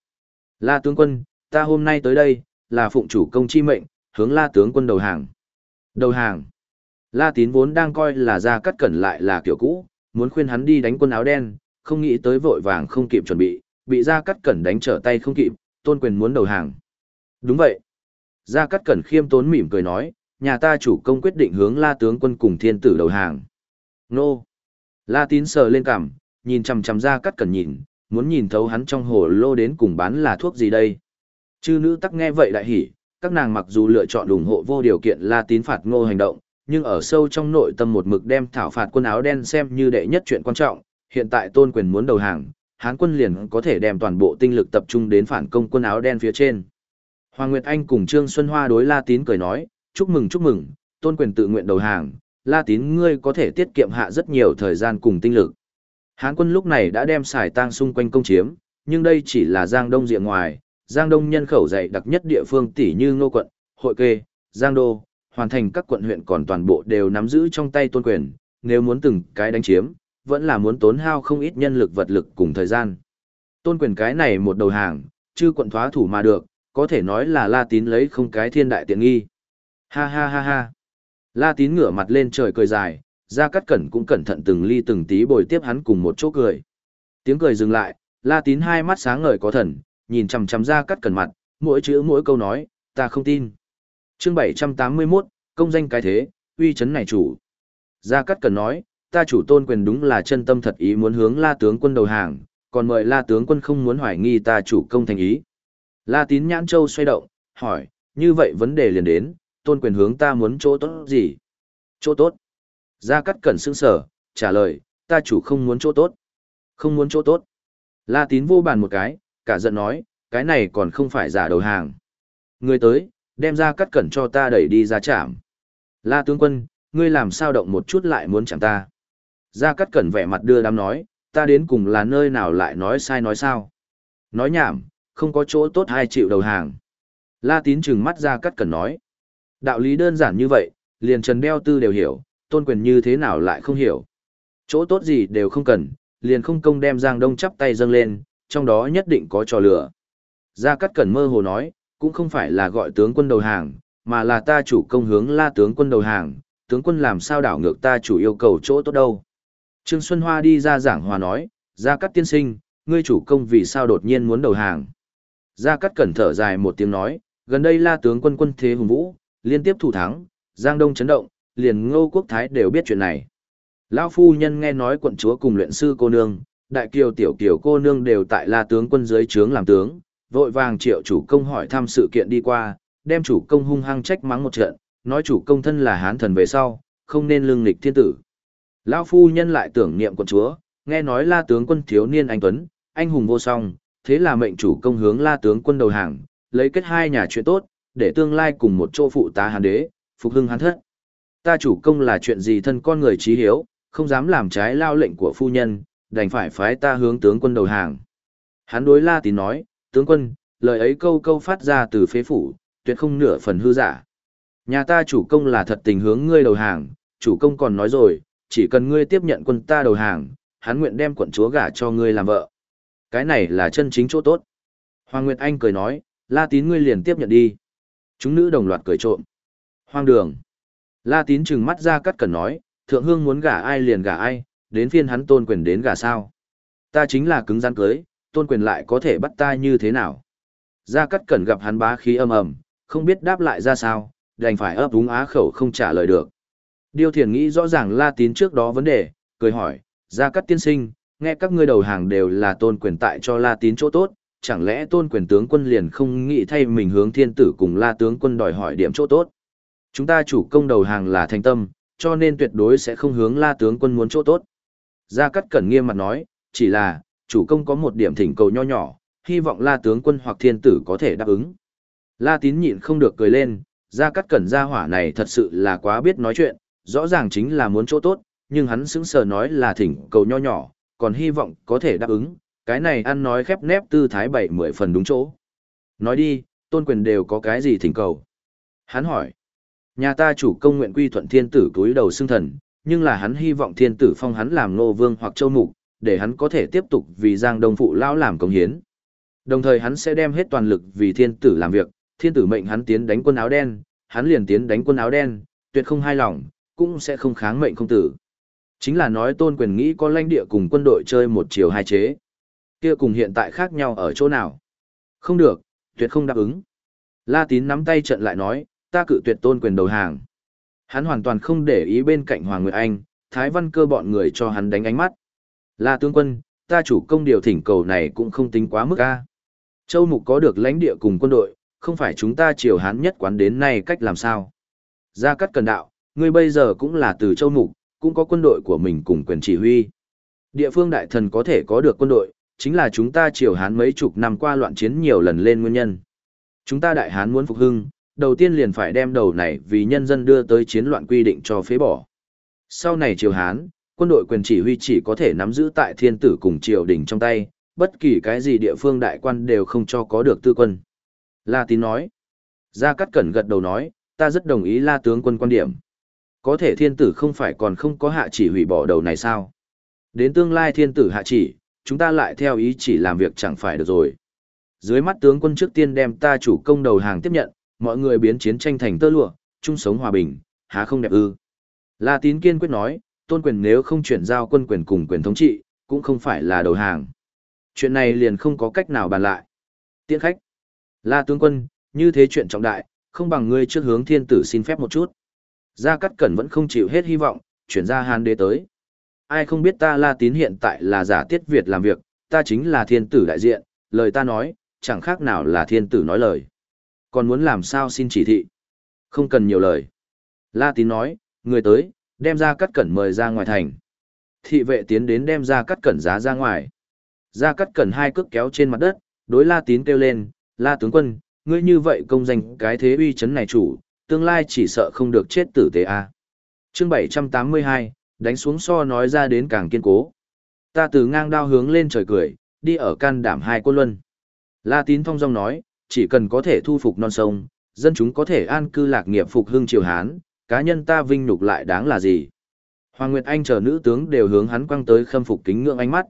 La tướng quân, ta hôm nay tới đây, là phụng chủ công chi mệnh, hướng la tướng quân đầu hàng. Đầu hàng. La tín vốn đang coi là ra cắt cẩn lại là kiểu cũ, muốn khuyên hắn đi đánh quân áo đen, không nghĩ tới vội vàng không kịp chuẩn bị, bị gia cát cẩn đánh trở tay không kịp, tôn quyền muốn đầu hàng. Đúng vậy. Gia Cát Cẩn khiêm tốn mỉm cười nói, nhà ta chủ công quyết định hướng la tướng quân cùng thiên tử đầu hàng. Nô! La tín sờ lên cằm, nhìn chằm chằm Gia Cát Cẩn nhìn, muốn nhìn thấu hắn trong hồ lô đến cùng bán là thuốc gì đây. Chư nữ tắc nghe vậy đại hỉ, các nàng mặc dù lựa chọn ủng hộ vô điều kiện la tín phạt ngô hành động, nhưng ở sâu trong nội tâm một mực đem thảo phạt quân áo đen xem như đệ nhất chuyện quan trọng, hiện tại tôn quyền muốn đầu hàng, Hán quân liền có thể đem toàn bộ tinh lực tập trung đến phản công quân áo đen phía trên. Hoàng Nguyệt Anh cùng Trương Xuân Hoa đối La Tín cười nói, chúc mừng chúc mừng, tôn quyền tự nguyện đầu hàng, La Tín ngươi có thể tiết kiệm hạ rất nhiều thời gian cùng tinh lực. Hán quân lúc này đã đem xài tang xung quanh công chiếm, nhưng đây chỉ là Giang Đông diện ngoài, Giang Đông nhân khẩu dày đặc nhất địa phương tỷ như Ngô quận, Hội Kê, Giang Đô, hoàn thành các quận huyện còn toàn bộ đều nắm giữ trong tay tôn quyền, nếu muốn từng cái đánh chiếm, vẫn là muốn tốn hao không ít nhân lực vật lực cùng thời gian. Tôn quyền cái này một đầu hàng, chứ quận thoá thủ mà được, có thể nói là La Tín lấy không cái thiên đại tiện nghi. Ha ha ha ha. La Tín ngửa mặt lên trời cười dài, Gia Cát Cẩn cũng cẩn thận từng ly từng tí bồi tiếp hắn cùng một chỗ cười. Tiếng cười dừng lại, La Tín hai mắt sáng ngời có thần, nhìn chằm chằm Gia Cát Cẩn mặt, mỗi chữ mỗi câu nói, ta không tin. Chương 781, công danh cái thế, uy chấn này chủ. Gia Cát Cẩn nói, ta chủ tôn quyền đúng là chân tâm thật ý muốn hướng La tướng quân đầu hàng, còn mời La tướng quân không muốn hoài nghi ta chủ công thành ý. La tín nhãn châu xoay động, hỏi, như vậy vấn đề liền đến, tôn quyền hướng ta muốn chỗ tốt gì? Chỗ tốt. Gia Cát Cẩn sững sở, trả lời, ta chủ không muốn chỗ tốt. Không muốn chỗ tốt. La tín vô bàn một cái, cả giận nói, cái này còn không phải giả đầu hàng. Người tới, đem Gia Cát Cẩn cho ta đẩy đi ra chạm. La tướng quân, ngươi làm sao động một chút lại muốn chạm ta. Gia Cát Cẩn vẻ mặt đưa đám nói, ta đến cùng là nơi nào lại nói sai nói sao. Nói nhảm, không có chỗ tốt hai triệu đầu hàng. La tín trừng mắt gia cát cẩn nói. Đạo lý đơn giản như vậy, liền Trần Đeo Tư đều hiểu, tôn quyền như thế nào lại không hiểu. Chỗ tốt gì đều không cần, liền không công đem Giang Đông chắp tay dâng lên, trong đó nhất định có trò lửa. Gia Cát Cẩn mơ hồ nói, cũng không phải là gọi tướng quân đầu hàng, mà là ta chủ công hướng la tướng quân đầu hàng, tướng quân làm sao đảo ngược ta chủ yêu cầu chỗ tốt đâu. Trương Xuân Hoa đi ra giảng hòa nói, Gia Cát tiên sinh, ngươi chủ công vì sao đột nhiên muốn đầu hàng. Gia Cát Cẩn thở dài một tiếng nói, gần đây la tướng quân quân thế hùng vũ, liên tiếp thủ thắng, Giang Đông chấn động, liền ngô quốc thái đều biết chuyện này. Lão phu nhân nghe nói quận chúa cùng luyện sư cô nương, đại kiều tiểu kiều cô nương đều tại la tướng quân dưới trướng làm tướng, vội vàng triệu chủ công hỏi thăm sự kiện đi qua, đem chủ công hung hăng trách mắng một trận, nói chủ công thân là hán thần về sau, không nên lương nghịch thiên tử. Lão phu nhân lại tưởng niệm quận chúa, nghe nói la tướng quân thiếu niên anh tuấn, anh hùng vô song, thế là mệnh chủ công hướng la tướng quân đầu hàng, lấy kết hai nhà chuyện tốt, để tương lai cùng một chỗ phụ tá hàn đế, phục hưng hán thất. Ta chủ công là chuyện gì thân con người trí hiếu, không dám làm trái lao lệnh của phu nhân, đành phải phái ta hướng tướng quân đầu hàng. Hắn đối la tín nói, tướng quân, lời ấy câu câu phát ra từ phế phủ, tuyệt không nửa phần hư giả. Nhà ta chủ công là thật tình hướng ngươi đầu hàng, chủ công còn nói rồi, chỉ cần ngươi tiếp nhận quân ta đầu hàng, hắn nguyện đem quận chúa gả cho ngươi làm vợ. Cái này là chân chính chỗ tốt. Hoàng Nguyệt Anh cười nói, La Tín ngươi liền tiếp nhận đi. Chúng nữ đồng loạt cười trộm. Hoang đường. La Tín trừng mắt ra cắt cẩn nói, thượng hương muốn gả ai liền gả ai, đến phiên hắn tôn quyền đến gả sao. Ta chính là cứng rắn cưới, tôn quyền lại có thể bắt ta như thế nào. Gia Cát Cẩn gặp hắn bá khí âm ầm, không biết đáp lại ra sao, đành phải ấp úng á khẩu không trả lời được. Điêu Thiền nghĩ rõ ràng La Tín trước đó vấn đề, cười hỏi, Gia Cát tiên sinh, nghe các ngươi đầu hàng đều là tôn quyền tại cho La Tín chỗ tốt, chẳng lẽ tôn quyền tướng quân liền không nghĩ thay mình hướng thiên tử cùng La tướng quân đòi hỏi điểm chỗ tốt? Chúng ta chủ công đầu hàng là thành tâm, cho nên tuyệt đối sẽ không hướng La tướng quân muốn chỗ tốt. Gia Cát Cẩn nghiêm mặt nói, chỉ là, chủ công có một điểm thỉnh cầu nho nhỏ, hy vọng La tướng quân hoặc thiên tử có thể đáp ứng. La tín nhịn không được cười lên, Gia Cát Cẩn gia hỏa này thật sự là quá biết nói chuyện, rõ ràng chính là muốn chỗ tốt, nhưng hắn sững sờ nói là thỉnh cầu nho nhỏ, còn hy vọng có thể đáp ứng, cái này ăn nói khép nép tư thái bảy mười phần đúng chỗ. Nói đi, tôn quyền đều có cái gì thỉnh cầu? Hắn hỏi, nhà ta chủ công nguyện quy thuận thiên tử túi đầu xưng thần, nhưng là hắn hy vọng thiên tử phong hắn làm nô vương hoặc châu mục, để hắn có thể tiếp tục vì giang đông phụ lão làm công hiến. Đồng thời hắn sẽ đem hết toàn lực vì thiên tử làm việc, thiên tử mệnh hắn tiến đánh quân áo đen, hắn liền tiến đánh quân áo đen, tuyệt không hai lòng, cũng sẽ không kháng mệnh không tử. Chính là nói tôn quyền nghĩ có lãnh địa cùng quân đội chơi một chiều hai chế. Kia cùng hiện tại khác nhau ở chỗ nào? Không được, tuyệt không đáp ứng. La tín nắm tay trận lại nói, ta cự tuyệt tôn quyền đầu hàng. Hắn hoàn toàn không để ý bên cạnh Hoàng Nguyệt Anh, Thái Văn cơ bọn người cho hắn đánh ánh mắt. La tướng quân, ta chủ công điều thỉnh cầu này cũng không tính quá mức ca. Châu Mục có được lãnh địa cùng quân đội, không phải chúng ta triều hán nhất quán đến nay cách làm sao. Gia Cát Cần Đạo, ngươi bây giờ cũng là từ Châu Mục, cũng có quân đội của mình cùng quyền chỉ huy. Địa phương đại thần có thể có được quân đội, chính là chúng ta triều hán mấy chục năm qua loạn chiến nhiều lần lên nguyên nhân. Chúng ta đại hán muốn phục hưng, đầu tiên liền phải đem đầu này vì nhân dân đưa tới chiến loạn quy định cho phế bỏ. Sau này triều hán, quân đội quyền chỉ huy chỉ có thể nắm giữ tại thiên tử cùng triều đình trong tay, bất kỳ cái gì địa phương đại quan đều không cho có được tư quân. La tín nói. Gia Cát Cẩn gật đầu nói, ta rất đồng ý la tướng quân quan điểm. Có thể thiên tử không phải còn không có hạ chỉ hủy bỏ đầu này sao? Đến tương lai thiên tử hạ chỉ, chúng ta lại theo ý chỉ làm việc chẳng phải được rồi. Dưới mắt tướng quân trước tiên đem ta chủ công đầu hàng tiếp nhận, mọi người biến chiến tranh thành tơ lụa, chung sống hòa bình, há không đẹp ư. La tín kiên quyết nói, tôn quyền nếu không chuyển giao quân quyền cùng quyền thống trị, cũng không phải là đầu hàng. Chuyện này liền không có cách nào bàn lại. Tiễn khách. La tướng quân, như thế chuyện trọng đại, không bằng ngươi trước hướng thiên tử xin phép một chút. Gia Cát Cẩn vẫn không chịu hết hy vọng, chuyển ra Hàn đế tới. Ai không biết ta La Tín hiện tại là giả tiết Việt làm việc, ta chính là thiên tử đại diện, lời ta nói, chẳng khác nào là thiên tử nói lời. Còn muốn làm sao xin chỉ thị? Không cần nhiều lời. La Tín nói, người tới, đem Gia Cát cẩn mời ra ngoài thành. Thị vệ tiến đến đem Gia Cát cẩn giá ra ngoài. Gia Cát cẩn hai cước kéo trên mặt đất, đối La Tín kêu lên, La tướng quân, ngươi như vậy công danh cái thế uy chấn này chủ, tương lai chỉ sợ không được chết tử tế a. À. Chương 782, đánh xuống so nói ra đến càng kiên cố. Ta từ ngang đao hướng lên trời cười, đi ở can đảm hai quân luân. La Tín thông dong nói, chỉ cần có thể thu phục non sông, dân chúng có thể an cư lạc nghiệp phục hưng triều Hán, cá nhân ta vinh nhục lại đáng là gì. Hoàng Nguyệt Anh chờ nữ tướng đều hướng hắn quăng tới khâm phục kính ngưỡng ánh mắt.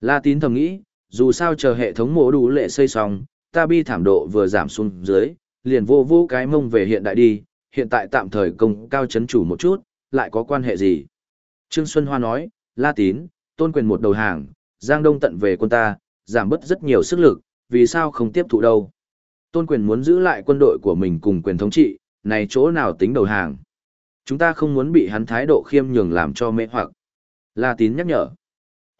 La Tín thầm nghĩ, dù sao chờ hệ thống mổ đủ lệ xây xong, ta bi thảm độ vừa giảm xuống dưới, liền vô vô cái mông về hiện đại đi, hiện tại tạm thời công cao chấn chủ một chút, lại có quan hệ gì. Trương Xuân Hoa nói, La Tín, tôn quyền một đầu hàng, Giang Đông tận về quân ta, giảm bớt rất nhiều sức lực, vì sao không tiếp thụ đâu. Tôn quyền muốn giữ lại quân đội của mình cùng quyền thống trị, này chỗ nào tính đầu hàng. Chúng ta không muốn bị hắn thái độ khiêm nhường làm cho mê hoặc. La Tín nhắc nhở.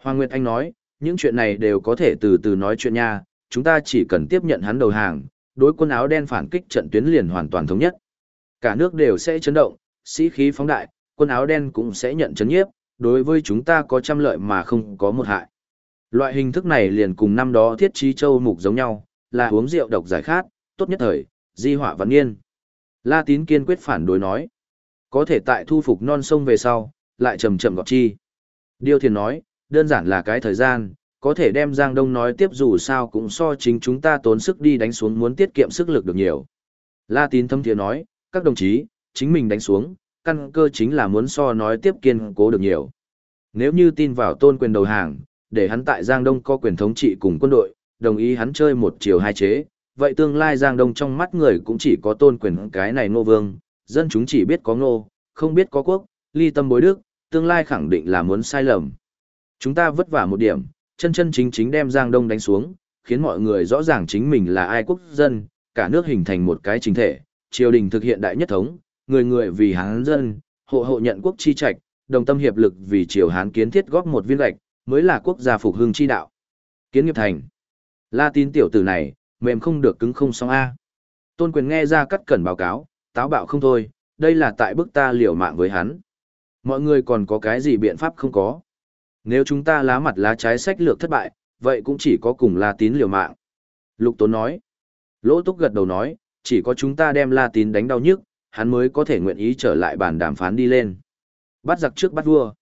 Hoàng Nguyệt Anh nói, những chuyện này đều có thể từ từ nói chuyện nha, chúng ta chỉ cần tiếp nhận hắn đầu hàng, đối quân áo đen phản kích trận tuyến liền hoàn toàn thống nhất. Cả nước đều sẽ chấn động, sĩ khí phóng đại, quân áo đen cũng sẽ nhận chấn nhiếp, đối với chúng ta có trăm lợi mà không có một hại. Loại hình thức này liền cùng năm đó thiết trí châu mục giống nhau, là uống rượu độc giải khát, tốt nhất thời, di họa văn nghiên. La tín kiên quyết phản đối nói, có thể tại thu phục non sông về sau, lại chậm chậm gọt chi. Điêu thiền nói, đơn giản là cái thời gian, có thể đem Giang Đông nói tiếp dù sao cũng so chính chúng ta tốn sức đi đánh xuống muốn tiết kiệm sức lực được nhiều. La tín thâm thiện nói, các đồng chí, chính mình đánh xuống, căn cơ chính là muốn so nói tiếp kiên cố được nhiều. Nếu như tin vào tôn quyền đầu hàng, để hắn tại Giang Đông có quyền thống trị cùng quân đội, đồng ý hắn chơi một chiều hai chế, vậy tương lai Giang Đông trong mắt người cũng chỉ có tôn quyền cái này ngô vương, dân chúng chỉ biết có ngô, không biết có quốc, ly tâm bối đức, tương lai khẳng định là muốn sai lầm. Chúng ta vất vả một điểm, chân chân chính chính đem Giang Đông đánh xuống, khiến mọi người rõ ràng chính mình là ai quốc dân, cả nước hình thành một cái chính thể, triều đình thực hiện đại nhất thống, người người vì Hán dân, hộ hộ nhận quốc chi trạch, đồng tâm hiệp lực vì triều Hán kiến thiết góp một viên gạch, mới là quốc gia phục hưng chi đạo. Kiến nghiệp thành. La tín tiểu tử này, mềm không được cứng không xong A. Tôn quyền nghe ra cắt cẩn báo cáo, táo bạo không thôi, đây là tại bức ta liều mạng với hắn. Mọi người còn có cái gì biện pháp không có. Nếu chúng ta lá mặt lá trái sách lược thất bại, vậy cũng chỉ có cùng La tín liều mạng. Lục Tốn nói. Lỗ Túc gật đầu nói, chỉ có chúng ta đem La tín đánh đau nhức, hắn mới có thể nguyện ý trở lại bàn đàm phán đi lên. Bắt giặc trước bắt vua.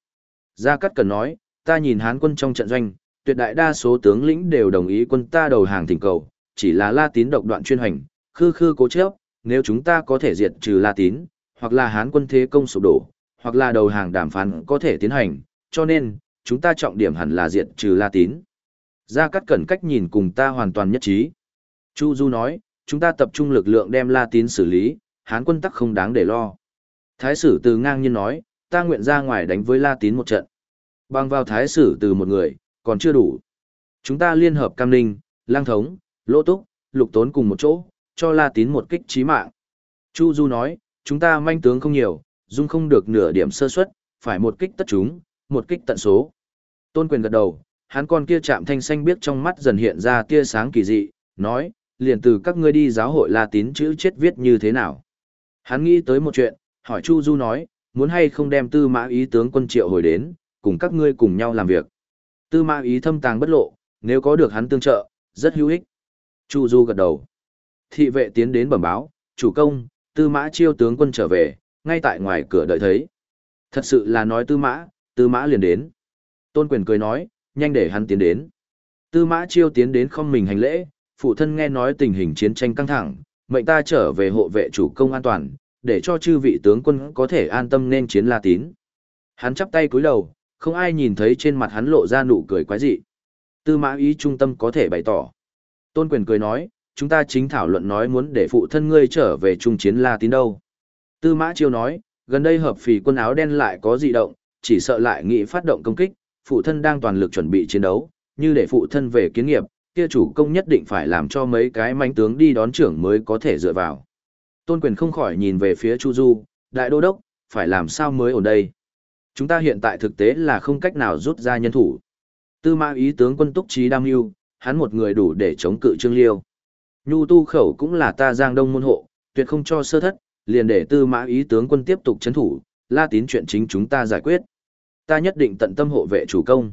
Gia Cát Cần nói, ta nhìn hán quân trong trận doanh, tuyệt đại đa số tướng lĩnh đều đồng ý quân ta đầu hàng thỉnh cầu, chỉ là La Tín độc đoạn chuyên hành, khư khư cố chấp, nếu chúng ta có thể diệt trừ La Tín, hoặc là hán quân thế công sụp đổ, hoặc là đầu hàng đàm phán có thể tiến hành, cho nên, chúng ta trọng điểm hẳn là diệt trừ La Tín. Gia Cát Cẩn cách nhìn cùng ta hoàn toàn nhất trí. Chu Du nói, chúng ta tập trung lực lượng đem La Tín xử lý, hán quân tắc không đáng để lo. Thái sử từ ngang nhiên nói, ta nguyện ra ngoài đánh với La Tín một trận. Bằng vào thái sử từ một người, còn chưa đủ. Chúng ta liên hợp Cam Ninh, Lang Thống, Lỗ Túc, Lục Tốn cùng một chỗ, cho La Tín một kích trí mạng. Chu Du nói, chúng ta manh tướng không nhiều, dung không được nửa điểm sơ suất, phải một kích tất chúng, một kích tận số. Tôn quyền gật đầu, hắn con kia chạm thanh xanh biết trong mắt dần hiện ra tia sáng kỳ dị, nói, liền từ các ngươi đi giáo hội La Tín chữ chết viết như thế nào. Hắn nghĩ tới một chuyện, hỏi Chu Du nói, muốn hay không đem tư mã ý tướng quân triệu hồi đến, cùng các ngươi cùng nhau làm việc. Tư mã ý thâm tàng bất lộ, nếu có được hắn tương trợ, rất hữu ích. Chu Du gật đầu. Thị vệ tiến đến bẩm báo, chủ công, tư mã chiêu tướng quân trở về, ngay tại ngoài cửa đợi thấy. Thật sự là nói tư mã, tư mã liền đến. Tôn quyền cười nói, nhanh để hắn tiến đến. Tư mã chiêu tiến đến không mình hành lễ, phụ thân nghe nói tình hình chiến tranh căng thẳng, mệnh ta trở về hộ vệ chủ công an toàn, để cho chư vị tướng quân có thể an tâm nên chiến La Tín. Hắn chắp tay cúi đầu, không ai nhìn thấy trên mặt hắn lộ ra nụ cười quái dị. Tư mã ý trung tâm có thể bày tỏ. Tôn quyền cười nói, chúng ta chính thảo luận nói muốn để phụ thân ngươi trở về trung chiến La Tín đâu. Tư mã chiêu nói, gần đây hợp phì quân áo đen lại có dị động, chỉ sợ lại nghĩ phát động công kích, phụ thân đang toàn lực chuẩn bị chiến đấu, như để phụ thân về kiến nghiệp, kia chủ công nhất định phải làm cho mấy cái mánh tướng đi đón trưởng mới có thể dựa vào. Tôn quyền không khỏi nhìn về phía Chu Du, đại đô đốc, phải làm sao mới ở đây. Chúng ta hiện tại thực tế là không cách nào rút ra nhân thủ. Tư mã ý tướng quân túc trí đam yêu hắn một người đủ để chống cự trương liêu. Nhu tu khẩu cũng là ta giang đông môn hộ, tuyệt không cho sơ thất, liền để tư mã ý tướng quân tiếp tục chấn thủ, la tín chuyện chính chúng ta giải quyết. Ta nhất định tận tâm hộ vệ chủ công.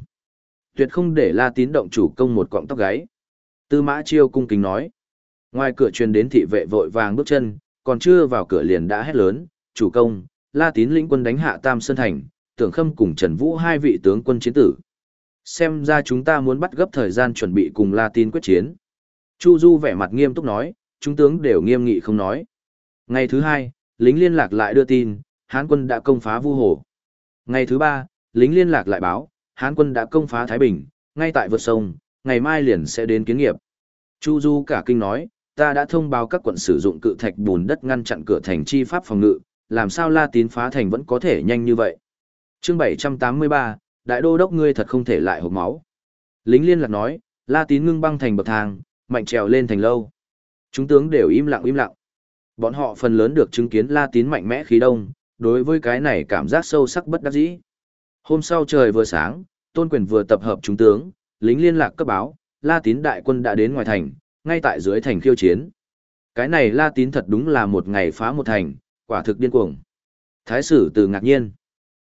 Tuyệt không để la tín động chủ công một cọng tóc gáy. Tư mã chiêu cung kính nói. Ngoài cửa truyền đến thị vệ vội vàng bước chân, còn chưa vào cửa liền đã hét lớn, chủ công, la tín lĩnh quân đánh hạ Tam Sơn Thành, tưởng khâm cùng Trần Vũ hai vị tướng quân chiến tử. Xem ra chúng ta muốn bắt gấp thời gian chuẩn bị cùng la tín quyết chiến. Chu Du vẻ mặt nghiêm túc nói, chúng tướng đều nghiêm nghị không nói. Ngày thứ hai, lính liên lạc lại đưa tin, Hán quân đã công phá Vu Hồ. Ngày thứ ba, lính liên lạc lại báo, Hán quân đã công phá Thái Bình, ngay tại vượt sông, ngày mai liền sẽ đến kiến nghiệp. Chu Du cả kinh nói, ta đã thông báo các quận sử dụng cự thạch bùn đất ngăn chặn cửa thành chi pháp phòng ngự, làm sao La Tín phá thành vẫn có thể nhanh như vậy. Chương 783, Đại đô đốc ngươi thật không thể lại hộp máu. Lính liên lạc nói, La Tín ngưng băng thành bậc thang, mạnh trèo lên thành lâu. Chúng tướng đều im lặng im lặng. Bọn họ phần lớn được chứng kiến La Tín mạnh mẽ khí đông, đối với cái này cảm giác sâu sắc bất đắc dĩ. Hôm sau trời vừa sáng, Tôn Quyền vừa tập hợp chúng tướng, lính liên lạc cấp báo, La Tín đại quân đã đến ngoài thành, ngay tại dưới thành khiêu chiến. Cái này La Tín thật đúng là một ngày phá một thành, quả thực điên cuồng. Thái sử từ ngạc nhiên.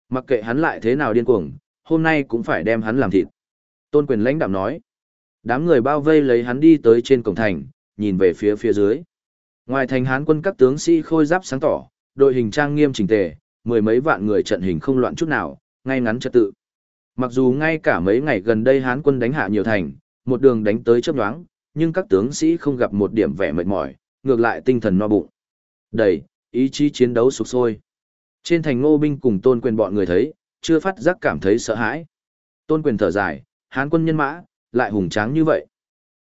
Mặc kệ hắn lại thế nào điên cuồng, hôm nay cũng phải đem hắn làm thịt. Tôn quyền lãnh đạm nói. Đám người bao vây lấy hắn đi tới trên cổng thành, nhìn về phía phía dưới. Ngoài thành hán quân các tướng sĩ khôi giáp sáng tỏ, đội hình trang nghiêm chỉnh tề, mười mấy vạn người trận hình không loạn chút nào, ngay ngắn trật tự. Mặc dù ngay cả mấy ngày gần đây hán quân đánh hạ nhiều thành, một đường đánh tới chớp nhoáng, nhưng các tướng sĩ không gặp một điểm vẻ mệt mỏi, ngược lại tinh thần no bụng. Đầy, ý chí chiến đấu sục sôi. Trên thành ngô binh cùng tôn quyền bọn người thấy, chưa phát giác cảm thấy sợ hãi. Tôn quyền thở dài, hán quân nhân mã, lại hùng tráng như vậy.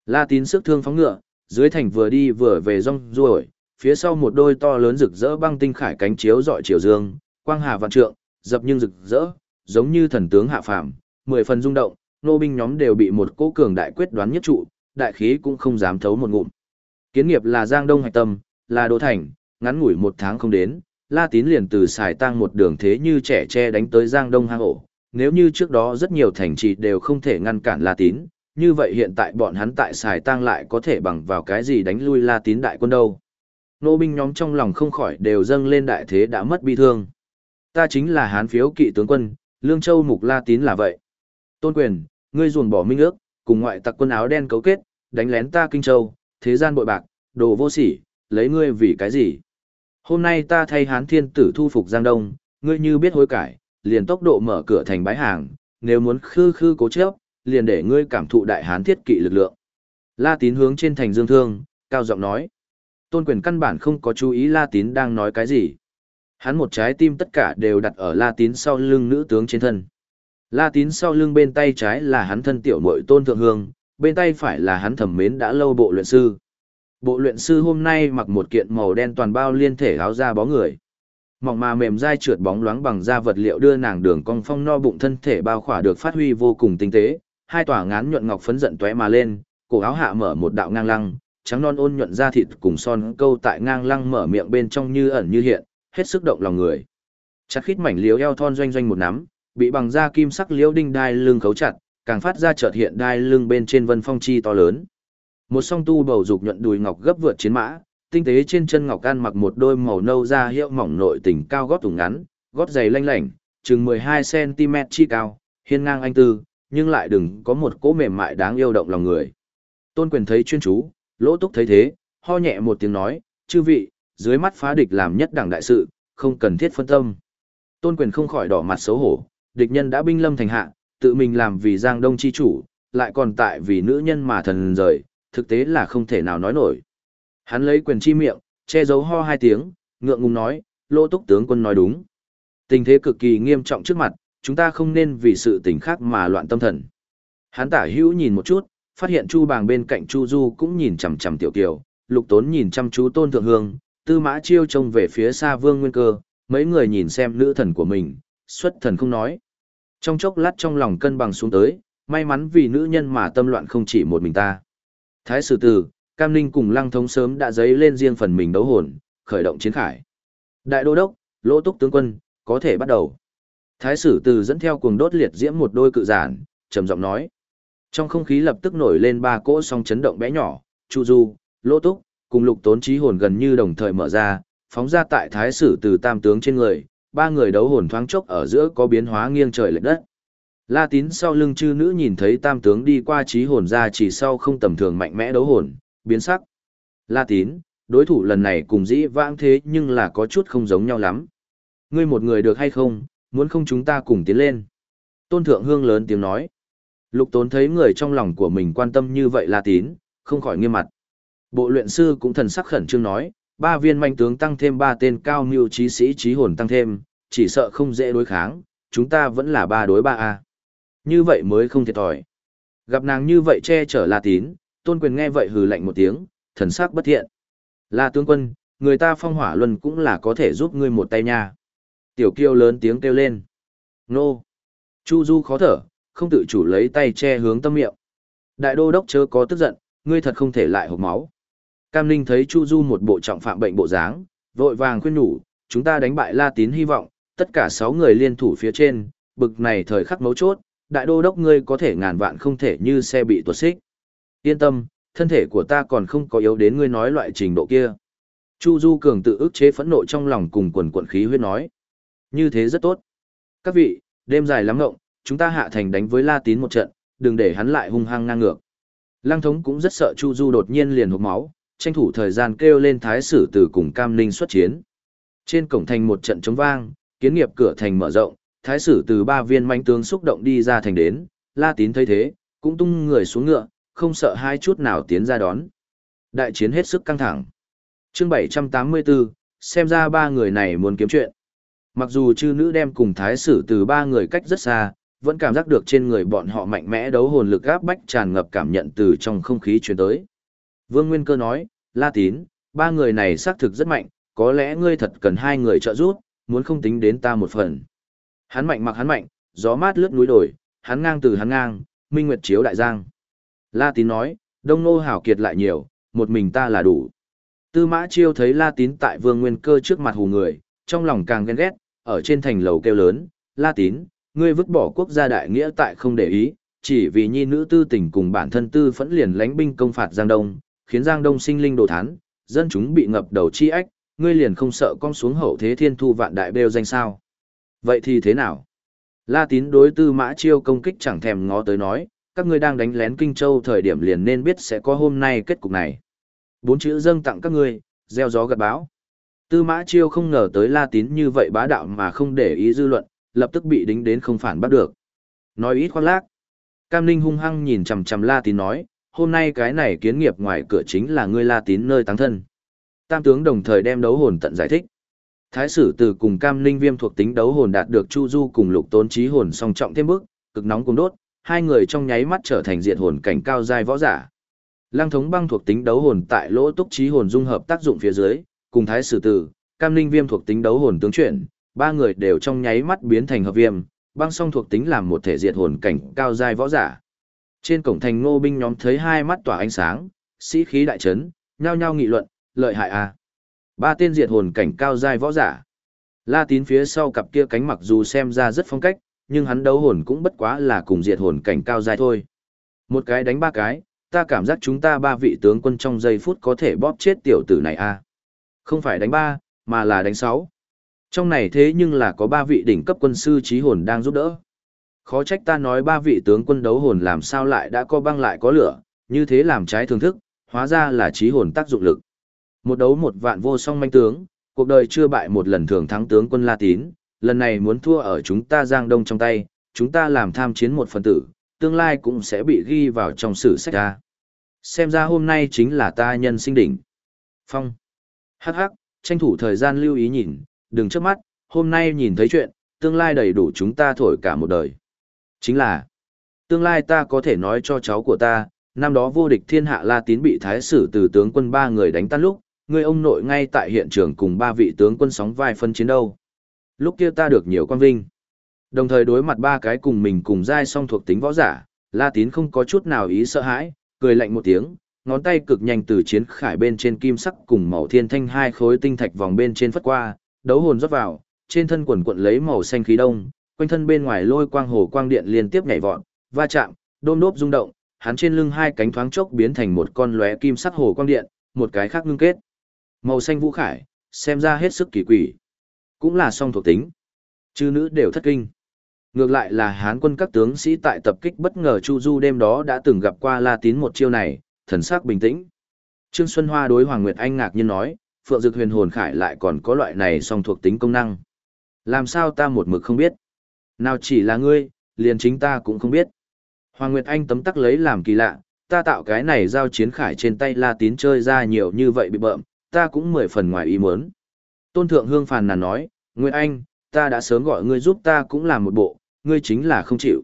La tín sức thương phóng ngựa, dưới thành vừa đi vừa về rong ruổi, phía sau một đôi to lớn rực rỡ băng tinh khải cánh chiếu dọi chiều dương, quang hà vạn trượng, dập nhưng rực rỡ, giống như thần tướng hạ phàm, mười phần rung động, nô binh nhóm đều bị một cỗ cường đại quyết đoán nhất trụ, đại khí cũng không dám thấu một ngụm. Kiến nghiệp là Giang Đông hạch tâm, là đô thành, ngắn ngủi một tháng không đến, La Tín liền từ xài tăng một đường thế như trẻ tre đánh tới Giang Đông hang ổ. Nếu như trước đó rất nhiều thành trì đều không thể ngăn cản La Tín, như vậy hiện tại bọn hắn tại xài tăng lại có thể bằng vào cái gì đánh lui La Tín đại quân đâu. Nô binh nhóm trong lòng không khỏi đều dâng lên đại thế đã mất bi thương. Ta chính là hán phiếu kỵ tướng quân, Lương Châu Mục La Tín là vậy. Tôn quyền, ngươi ruồn bỏ minh ước, cùng ngoại tặc quân áo đen cấu kết, đánh lén ta Kinh Châu, thế gian bội bạc, đồ vô sỉ, lấy ngươi vì cái gì? Hôm nay ta thay hán thiên tử thu phục Giang Đông, ngươi như biết hối cải, liền tốc độ mở cửa thành bái hàng, nếu muốn khư khư cố chấp, liền để ngươi cảm thụ đại hán thiết kỵ lực lượng. La tín hướng trên thành dương thương, cao giọng nói. Tôn quyền căn bản không có chú ý La tín đang nói cái gì. Hắn một trái tim tất cả đều đặt ở La tín sau lưng nữ tướng trên thân. La tín sau lưng bên tay trái là hắn thân tiểu muội tôn thượng hương, bên tay phải là hắn thẩm mến đã lâu bộ luyện sư. Bộ luyện sư hôm nay mặc một kiện màu đen toàn bao liên thể áo da bó người. Mỏng mà mềm dai trượt bóng loáng bằng da vật liệu đưa nàng đường cong phong no bụng thân thể bao khỏa được phát huy vô cùng tinh tế, hai tòa ngán nhuận ngọc phấn giận tóe mà lên, cổ áo hạ mở một đạo ngang lăng, trắng non ôn nhuận da thịt cùng son câu tại ngang lăng mở miệng bên trong như ẩn như hiện, hết sức động lòng người. Chặt khít mảnh liếu eo thon doanh doanh một nắm, bị bằng da kim sắc liễu đinh đai lưng khấu chặt, càng phát ra chợt hiện đai lưng bên trên vân phong chi to lớn. Một song tu bầu dục nhuận đùi ngọc gấp vượt chiến mã, tinh tế trên chân ngọc ăn mặc một đôi màu nâu da hiệu mỏng nội tình cao gót tùng ngắn, gót dày lanh lảnh, chừng 12cm chi cao, hiên ngang anh tư, nhưng lại đừng có một cỗ mềm mại đáng yêu động lòng người. Tôn quyền thấy chuyên chú, lỗ túc thấy thế, ho nhẹ một tiếng nói, chư vị, dưới mắt phá địch làm nhất đảng đại sự, không cần thiết phân tâm. Tôn quyền không khỏi đỏ mặt xấu hổ, địch nhân đã binh lâm thành hạ, tự mình làm vì giang đông chi chủ, lại còn tại vì nữ nhân mà thần rời, thực tế là không thể nào nói nổi. Hắn lấy quyền chi miệng, che giấu ho hai tiếng, ngượng ngùng nói, lô túc tướng quân nói đúng. Tình thế cực kỳ nghiêm trọng trước mặt, chúng ta không nên vì sự tình khác mà loạn tâm thần. Hắn tả hữu nhìn một chút, phát hiện Chu Bàng bên cạnh Chu Du cũng nhìn chằm chằm Tiểu Kiều, Lục Tốn nhìn chăm chú Tôn Thượng Hương, Tư Mã Chiêu trông về phía xa Vương Nguyên Cơ, mấy người nhìn xem nữ thần của mình, xuất thần không nói. Trong chốc lát trong lòng cân bằng xuống tới, may mắn vì nữ nhân mà tâm loạn không chỉ một mình ta. Thái sử tử, Cam Ninh cùng Lăng Thống sớm đã dấy lên riêng phần mình đấu hồn, khởi động chiến khải. Đại đô đốc, lỗ túc tướng quân, có thể bắt đầu. Thái sử tử dẫn theo cuồng đốt liệt diễm một đôi cự giản, trầm giọng nói. Trong không khí lập tức nổi lên ba cỗ song chấn động bé nhỏ, Chu Du, Lỗ Túc, cùng lục tốn trí hồn gần như đồng thời mở ra, phóng ra tại thái sử từ tam tướng trên người, ba người đấu hồn thoáng chốc ở giữa có biến hóa nghiêng trời lệch đất. La tín sau lưng chư nữ nhìn thấy tam tướng đi qua trí hồn ra chỉ sau không tầm thường mạnh mẽ đấu hồn, biến sắc. La tín, đối thủ lần này cùng dĩ vãng thế nhưng là có chút không giống nhau lắm. Ngươi một người được hay không, muốn không chúng ta cùng tiến lên. Tôn thượng hương lớn tiếng nói. Lục tốn thấy người trong lòng của mình quan tâm như vậy La tín, không khỏi nghiêm mặt. Bộ luyện sư cũng thần sắc khẩn trương nói, ba viên manh tướng tăng thêm ba tên cao mưu trí sĩ trí hồn tăng thêm, chỉ sợ không dễ đối kháng, chúng ta vẫn là ba đối ba a Như vậy mới không thiệt thòi. Gặp nàng như vậy che chở La Tín, Tôn Quyền nghe vậy hừ lạnh một tiếng, thần sắc bất thiện. La tướng quân, người ta phong hỏa luân cũng là có thể giúp ngươi một tay nha. Tiểu kiêu lớn tiếng kêu lên. Nô. Chu Du khó thở, không tự chủ lấy tay che hướng tâm miệng. Đại đô đốc chớ có tức giận, ngươi thật không thể lại hộp máu. Cam Ninh thấy Chu Du một bộ trọng phạm bệnh bộ dáng, vội vàng khuyên nhủ, chúng ta đánh bại La Tín hy vọng, tất cả 6 người liên thủ phía trên, bực này thời khắc mấu chốt, đại đô đốc ngươi có thể ngàn vạn không thể như xe bị tuột xích. Yên tâm, thân thể của ta còn không có yếu đến ngươi nói loại trình độ kia. Chu Du cường tự ức chế phẫn nộ trong lòng cùng quần quận khí huyết nói. Như thế rất tốt. Các vị, đêm dài lắm ngộng, chúng ta hạ thành đánh với La Tín một trận, đừng để hắn lại hung hăng ngang ngược. Lăng thống cũng rất sợ Chu Du đột nhiên liền hụt máu, tranh thủ thời gian kêu lên thái sử từ cùng Cam Ninh xuất chiến. Trên cổng thành một trận chống vang, kiến nghiệp cửa thành mở rộng, thái sử từ ba viên manh tướng xúc động đi ra thành đến, La Tín thấy thế, cũng tung người xuống ngựa, không sợ hai chút nào tiến ra đón. Đại chiến hết sức căng thẳng. Chương 784, xem ra ba người này muốn kiếm chuyện. Mặc dù chư nữ đem cùng thái sử từ ba người cách rất xa, vẫn cảm giác được trên người bọn họ mạnh mẽ đấu hồn lực áp bách tràn ngập cảm nhận từ trong không khí truyền tới. Vương Nguyên Cơ nói, La Tín, ba người này xác thực rất mạnh, có lẽ ngươi thật cần hai người trợ giúp, muốn không tính đến ta một phần. Hắn mạnh mặc hắn mạnh, gió mát lướt núi đồi, hắn ngang từ hắn ngang, minh nguyệt chiếu đại giang. La Tín nói, đông nô hảo kiệt lại nhiều, một mình ta là đủ. Tư mã chiêu thấy La Tín tại vương nguyên cơ trước mặt hù người, trong lòng càng ghen ghét, ở trên thành lầu kêu lớn, La Tín, ngươi vứt bỏ quốc gia đại nghĩa tại không để ý, chỉ vì nhi nữ tư tình cùng bản thân tư phẫn liền lánh binh công phạt Giang Đông, khiến Giang Đông sinh linh đồ thán, dân chúng bị ngập đầu chi ách, ngươi liền không sợ con xuống hậu thế thiên thu vạn đại bêu danh sao. Vậy thì thế nào? La tín đối tư mã chiêu công kích chẳng thèm ngó tới nói, các ngươi đang đánh lén Kinh Châu thời điểm liền nên biết sẽ có hôm nay kết cục này. Bốn chữ dâng tặng các ngươi, gieo gió gặt bão. Tư mã chiêu không ngờ tới La tín như vậy bá đạo mà không để ý dư luận, lập tức bị đính đến không phản bắt được. Nói ít khoác lác. Cam Ninh hung hăng nhìn chằm chằm La tín nói, hôm nay cái này kiến nghiệp ngoài cửa chính là ngươi La tín nơi táng thân. Tam tướng đồng thời đem đấu hồn tận giải thích. Thái sử từ cùng cam linh viêm thuộc tính đấu hồn đạt được Chu Du cùng lục tốn trí hồn song trọng thêm bước, cực nóng cùng đốt, hai người trong nháy mắt trở thành diện hồn cảnh cao giai võ giả. Lăng thống băng thuộc tính đấu hồn tại lỗ túc trí hồn dung hợp tác dụng phía dưới, cùng thái sử tử, cam linh viêm thuộc tính đấu hồn tướng chuyển, ba người đều trong nháy mắt biến thành hợp viêm, băng song thuộc tính làm một thể diệt hồn cảnh cao giai võ giả. Trên cổng thành ngô binh nhóm thấy hai mắt tỏa ánh sáng, sĩ khí đại trấn, nhao nhao nghị luận, lợi hại à. Ba tên diệt hồn cảnh cao giai võ giả. La tín phía sau cặp kia cánh mặc dù xem ra rất phong cách, nhưng hắn đấu hồn cũng bất quá là cùng diệt hồn cảnh cao giai thôi. Một cái đánh ba cái, ta cảm giác chúng ta ba vị tướng quân trong giây phút có thể bóp chết tiểu tử này a. À. Không phải đánh ba, mà là đánh sáu. Trong này thế nhưng là có ba vị đỉnh cấp quân sư trí hồn đang giúp đỡ. Khó trách ta nói ba vị tướng quân đấu hồn làm sao lại đã có băng lại có lửa, như thế làm trái thường thức, hóa ra là trí hồn tác dụng lực. Một đấu một vạn vô song manh tướng, cuộc đời chưa bại một lần thường thắng tướng quân La Tín, lần này muốn thua ở chúng ta Giang Đông trong tay, chúng ta làm tham chiến một phần tử, tương lai cũng sẽ bị ghi vào trong sử sách ra. Xem ra hôm nay chính là ta nhân sinh đỉnh. Phong. Hắc hắc, tranh thủ thời gian lưu ý nhìn, đừng trước mắt, hôm nay nhìn thấy chuyện, tương lai đầy đủ chúng ta thổi cả một đời. Chính là, tương lai ta có thể nói cho cháu của ta, năm đó vô địch thiên hạ La Tín bị thái sử từ tướng quân ba người đánh tan lúc, người ông nội ngay tại hiện trường cùng ba vị tướng quân sóng vai phân chiến đâu. Lúc kia ta được nhiều quan vinh. Đồng thời đối mặt ba cái cùng mình cùng giai song thuộc tính võ giả, La Tín không có chút nào ý sợ hãi, cười lạnh một tiếng, ngón tay cực nhanh từ chiến khải bên trên kim sắc cùng màu thiên thanh hai khối tinh thạch vòng bên trên phất qua, đấu hồn rót vào, trên thân quần quận lấy màu xanh khí đông, quanh thân bên ngoài lôi quang hồ quang điện liên tiếp nhảy vọt, va chạm, đôm đốp rung động, hắn trên lưng hai cánh thoáng chốc biến thành một con lóe kim sắc hồ quang điện, một cái khác ngưng kết. Màu xanh vũ khải, xem ra hết sức kỳ quỷ. Cũng là song thuộc tính. Chư nữ đều thất kinh. Ngược lại là hán quân các tướng sĩ tại tập kích bất ngờ Chu Du đêm đó đã từng gặp qua La Tín một chiêu này, thần sắc bình tĩnh. Trương Xuân Hoa đối Hoàng Nguyệt Anh ngạc nhiên nói, Phượng Dực Huyền Hồn Khải lại còn có loại này song thuộc tính công năng. Làm sao ta một mực không biết? Nào chỉ là ngươi, liền chính ta cũng không biết. Hoàng Nguyệt Anh tấm tắc lấy làm kỳ lạ, ta tạo cái này giao chiến khải trên tay La Tín chơi ra nhiều như vậy bị bợm, ta cũng mười phần ngoài ý muốn. Tôn Thượng Hương phàn nàn nói, Nguyệt Anh, ta đã sớm gọi ngươi giúp ta cũng làm một bộ, ngươi chính là không chịu.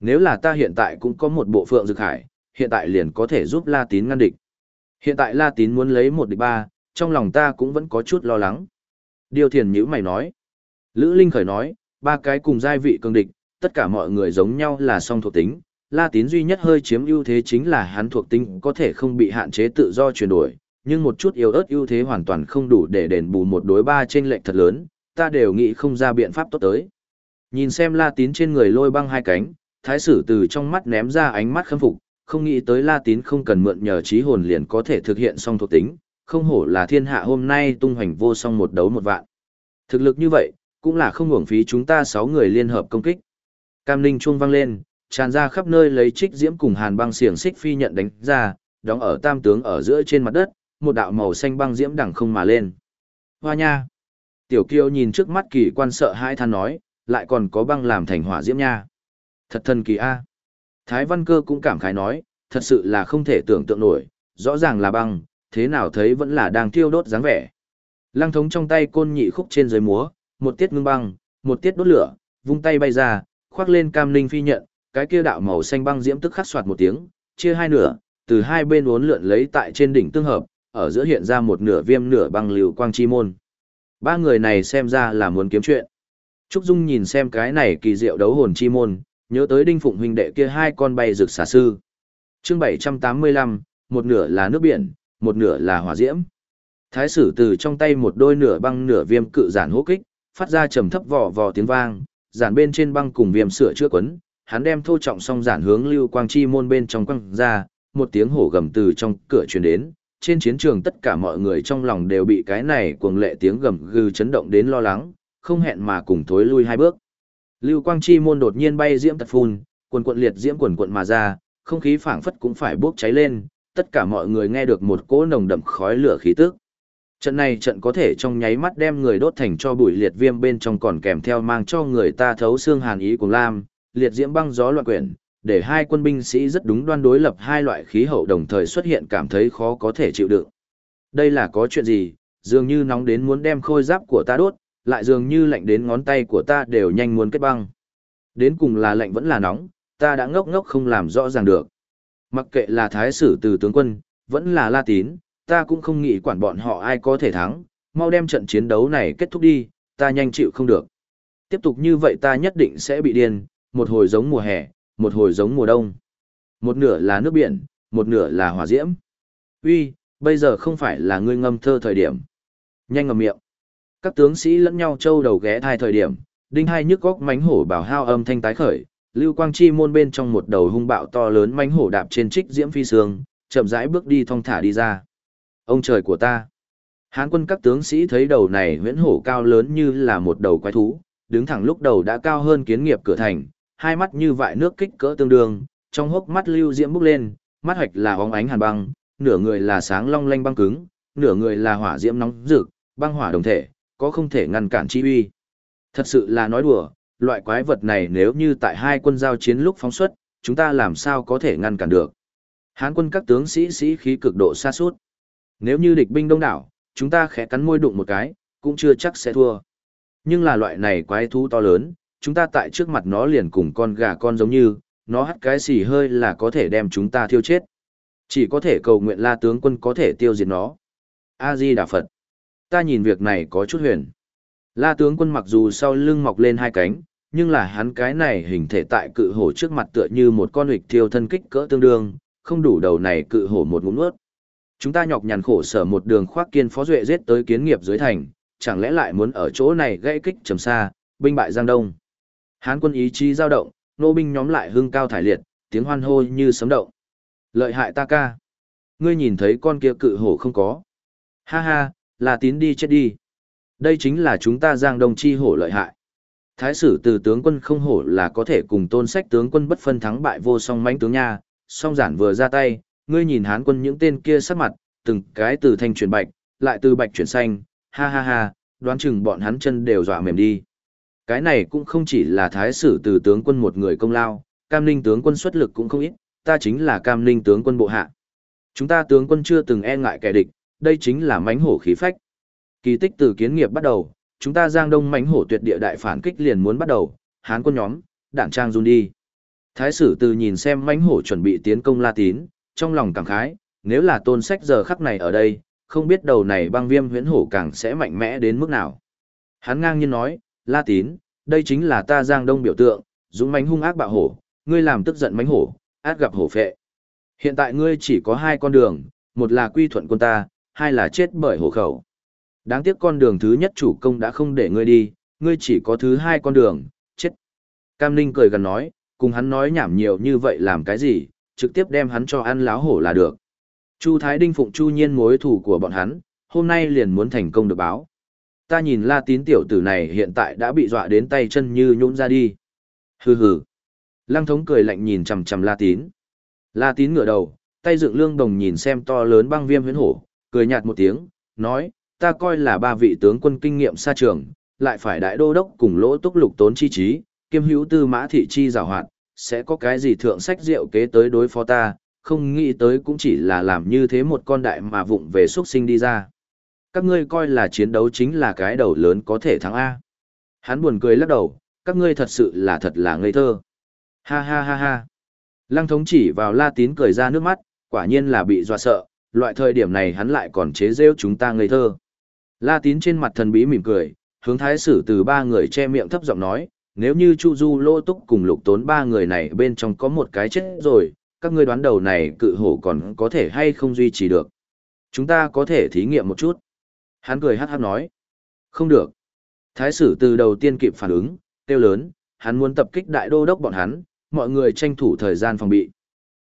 Nếu là ta hiện tại cũng có một bộ phượng dược hải, hiện tại liền có thể giúp La Tín ngăn địch. Hiện tại La Tín muốn lấy một địch ba, trong lòng ta cũng vẫn có chút lo lắng. Điều thiền nhữ mày nói. Lữ Linh khởi nói, ba cái cùng giai vị cường địch, tất cả mọi người giống nhau là song thuộc tính, La Tín duy nhất hơi chiếm ưu thế chính là hắn thuộc tính có thể không bị hạn chế tự do chuyển đổi, nhưng một chút yếu ớt ưu thế hoàn toàn không đủ để đền bù một đối ba trên lệnh thật lớn, ta đều nghĩ không ra biện pháp tốt tới. Nhìn xem La Tín trên người lôi băng hai cánh, thái sử từ trong mắt ném ra ánh mắt khâm phục, không nghĩ tới La Tín không cần mượn nhờ trí hồn liền có thể thực hiện song thuộc tính, không hổ là thiên hạ hôm nay tung hoành vô song một đấu một vạn. Thực lực như vậy, cũng là không hưởng phí chúng ta sáu người liên hợp công kích. Cam Ninh chuông vang lên, tràn ra khắp nơi lấy trích diễm cùng hàn băng xiềng xích phi nhận đánh ra, đóng ở tam tướng ở giữa trên mặt đất, một đạo màu xanh băng diễm đằng không mà lên. Hoa nha! Tiểu kiêu nhìn trước mắt kỳ quan sợ hai than nói, lại còn có băng làm thành hỏa diễm nha. Thật thần kỳ a. Thái văn cơ cũng cảm khái nói, thật sự là không thể tưởng tượng nổi, rõ ràng là băng, thế nào thấy vẫn là đang thiêu đốt dáng vẻ. Lăng thống trong tay côn nhị khúc trên dưới múa, một tiết ngưng băng, một tiết đốt lửa, vung tay bay ra, khoác lên cam linh phi nhận, cái kia đạo màu xanh băng diễm tức khắc soạt một tiếng, chia hai nửa, từ hai bên uốn lượn lấy tại trên đỉnh tương hợp, ở giữa hiện ra một nửa viêm nửa băng lưu quang chi môn. Ba người này xem ra là muốn kiếm chuyện. Trúc Dung nhìn xem cái này kỳ diệu đấu hồn chi môn, nhớ tới đinh phụng huynh đệ kia hai con bay rực xà sư. chương 785, một nửa là nước biển, một nửa là hỏa diễm. Thái sử từ trong tay một đôi nửa băng nửa viêm cự giản hô kích, phát ra trầm thấp vò vò tiếng vang, giản bên trên băng cùng viêm sửa chữa quấn, hắn đem thô trọng song giản hướng lưu quang chi môn bên trong quăng ra, một tiếng hổ gầm từ trong cửa truyền đến, trên chiến trường tất cả mọi người trong lòng đều bị cái này cuồng lệ tiếng gầm gừ chấn động đến lo lắng, không hẹn mà cùng thối lui hai bước. Lưu quang chi môn đột nhiên bay diễm tật phun, quần quận liệt diễm quần quận mà ra, không khí phảng phất cũng phải bốc cháy lên, tất cả mọi người nghe được một cỗ nồng đậm khói lửa khí tức. Trận này trận có thể trong nháy mắt đem người đốt thành cho bụi liệt viêm bên trong còn kèm theo mang cho người ta thấu xương hàn ý của lam, liệt diễm băng gió loạn quyển, để hai quân binh sĩ rất đúng đoan đối lập hai loại khí hậu đồng thời xuất hiện cảm thấy khó có thể chịu đựng. Đây là có chuyện gì, dường như nóng đến muốn đem khôi giáp của ta đốt, lại dường như lạnh đến ngón tay của ta đều nhanh muốn kết băng. Đến cùng là lạnh vẫn là nóng, ta đã ngốc ngốc không làm rõ ràng được. Mặc kệ là thái sử từ tướng quân, vẫn là la tín, ta cũng không nghĩ quản bọn họ ai có thể thắng, mau đem trận chiến đấu này kết thúc đi, ta nhanh chịu không được. Tiếp tục như vậy ta nhất định sẽ bị điên, một hồi giống mùa hè, một hồi giống mùa đông. Một nửa là nước biển, một nửa là hỏa diễm. Uy, bây giờ không phải là ngươi ngâm thơ thời điểm. Nhanh ngầm miệng. Các tướng sĩ lẫn nhau trâu đầu ghé thai thời điểm, đinh hai nhức góc mánh hổ bảo hao âm thanh tái khởi, lưu quang chi môn bên trong một đầu hung bạo to lớn mánh hổ đạp trên trích diễm phi sương, chậm rãi bước đi thong thả đi ra. Ông trời của ta! Hán quân các tướng sĩ thấy đầu này huyễn hổ cao lớn như là một đầu quái thú, đứng thẳng lúc đầu đã cao hơn kiến nghiệp cửa thành, hai mắt như vại nước kích cỡ tương đương, trong hốc mắt lưu diễm bốc lên, mắt hoạch là óng ánh hàn băng, nửa người là sáng long lanh băng cứng, nửa người là hỏa diễm nóng rực, băng hỏa đồng thể, có không thể ngăn cản chi uy. Thật sự là nói đùa, loại quái vật này nếu như tại hai quân giao chiến lúc phóng xuất, chúng ta làm sao có thể ngăn cản được. Hán quân các tướng sĩ sĩ khí cực độ xa suốt. Nếu như địch binh đông đảo, chúng ta khẽ cắn môi đụng một cái, cũng chưa chắc sẽ thua. Nhưng là loại này quái thú to lớn, chúng ta tại trước mặt nó liền cùng con gà con giống như, nó hắt cái xì hơi là có thể đem chúng ta thiêu chết. Chỉ có thể cầu nguyện la tướng quân có thể tiêu diệt nó. A-di Đà Phật. Ta nhìn việc này có chút huyền. La tướng quân mặc dù sau lưng mọc lên hai cánh, nhưng là hắn cái này hình thể tại cự hổ trước mặt tựa như một con hịch thiêu thân kích cỡ tương đương, không đủ đầu này cự hổ một ngụm nuốt. Chúng ta nhọc nhằn khổ sở một đường khoác kiên phó duệ giết tới kiến nghiệp dưới thành, chẳng lẽ lại muốn ở chỗ này gãy kích trầm xa, binh bại Giang Đông. Hán quân ý chí dao động, nô binh nhóm lại hưng cao thải liệt, tiếng hoan hô như sấm động. Lợi hại ta ca. Ngươi nhìn thấy con kia cự hổ không có. Ha ha, là tín đi chết đi. Đây chính là chúng ta giang đông chi hổ lợi hại. Thái sử từ tướng quân không hổ là có thể cùng tôn sách tướng quân bất phân thắng bại vô song mãnh tướng nha, song giản vừa ra tay, ngươi nhìn hán quân những tên kia sắc mặt, từng cái từ thanh chuyển bạch, lại từ bạch chuyển xanh, ha ha ha, đoán chừng bọn hắn chân đều dọa mềm đi. Cái này cũng không chỉ là thái sử từ tướng quân một người công lao, cam ninh tướng quân xuất lực cũng không ít, ta chính là cam ninh tướng quân bộ hạ. Chúng ta tướng quân chưa từng e ngại kẻ địch, đây chính là mánh hổ khí phách. Kỳ tích từ kiến nghiệp bắt đầu, chúng ta giang đông mánh hổ tuyệt địa đại phản kích liền muốn bắt đầu, hán quân nhóm, đảng trang run đi. Thái sử từ nhìn xem mánh hổ chuẩn bị tiến công La Tín, trong lòng cảm khái, nếu là tôn sách giờ khắc này ở đây, không biết đầu này băng viêm huyễn hổ càng sẽ mạnh mẽ đến mức nào. Hắn ngang nhiên nói, La Tín, đây chính là ta giang đông biểu tượng, dũng mãnh hung ác bạo hổ, ngươi làm tức giận mãnh hổ, át gặp hổ phệ. Hiện tại ngươi chỉ có hai con đường, một là quy thuận quân ta, hai là chết bởi hổ khẩu. Đáng tiếc con đường thứ nhất chủ công đã không để ngươi đi, ngươi chỉ có thứ hai con đường, chết. Cam Ninh cười gần nói, cùng hắn nói nhảm nhiều như vậy làm cái gì, trực tiếp đem hắn cho ăn láo hổ là được. Chu Thái Đinh phụng chu nhiên mối thủ của bọn hắn, hôm nay liền muốn thành công được báo. Ta nhìn la tín tiểu tử này hiện tại đã bị dọa đến tay chân như nhũn ra đi. Hừ hừ. Lăng thống cười lạnh nhìn chằm chằm la tín. La tín ngửa đầu, tay dựng lương đồng nhìn xem to lớn băng viêm huyễn hổ, cười nhạt một tiếng, nói, ta coi là ba vị tướng quân kinh nghiệm xa trường, lại phải đại đô đốc cùng lỗ túc lục tốn chi trí, kiêm hữu tư mã thị chi rào hoạt, sẽ có cái gì thượng sách rượu kế tới đối phó ta, không nghĩ tới cũng chỉ là làm như thế một con đại mà vụng về xuất sinh đi ra. Các ngươi coi là chiến đấu chính là cái đầu lớn có thể thắng A. Hắn buồn cười lắc đầu, các ngươi thật sự là thật là ngây thơ. Ha ha ha ha. Lăng thống chỉ vào la tín cười ra nước mắt, quả nhiên là bị dọa sợ, loại thời điểm này hắn lại còn chế rêu chúng ta ngây thơ. La tín trên mặt thần bí mỉm cười, hướng thái sử từ ba người che miệng thấp giọng nói, nếu như Chu Du Lô Túc cùng lục tốn ba người này bên trong có một cái chết rồi, các ngươi đoán đầu này cự hổ còn có thể hay không duy trì được. Chúng ta có thể thí nghiệm một chút. Hắn cười hát hát nói. Không được. Thái sử từ đầu tiên kịp phản ứng, kêu lớn, hắn muốn tập kích đại đô đốc bọn hắn, mọi người tranh thủ thời gian phòng bị.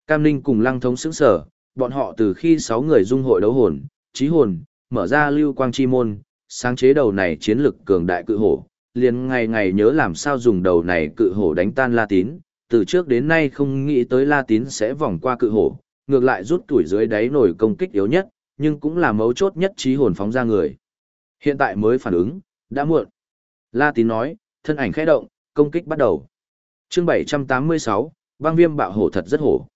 Cam Ninh cùng Lăng Thống sững sở, bọn họ từ khi 6 người dung hội đấu hồn, trí hồn, mở ra lưu quang chi môn, sáng chế đầu này chiến lực cường đại cự hổ, liền ngày ngày nhớ làm sao dùng đầu này cự hổ đánh tan La Tín, từ trước đến nay không nghĩ tới La Tín sẽ vòng qua cự hổ, ngược lại rút tuổi dưới đáy nổi công kích yếu nhất, nhưng cũng là mấu chốt nhất trí hồn phóng ra người. Hiện tại mới phản ứng, đã muộn. La Tín nói, thân ảnh khẽ động, công kích bắt đầu. Chương 786, băng viêm bạo hổ thật rất hổ.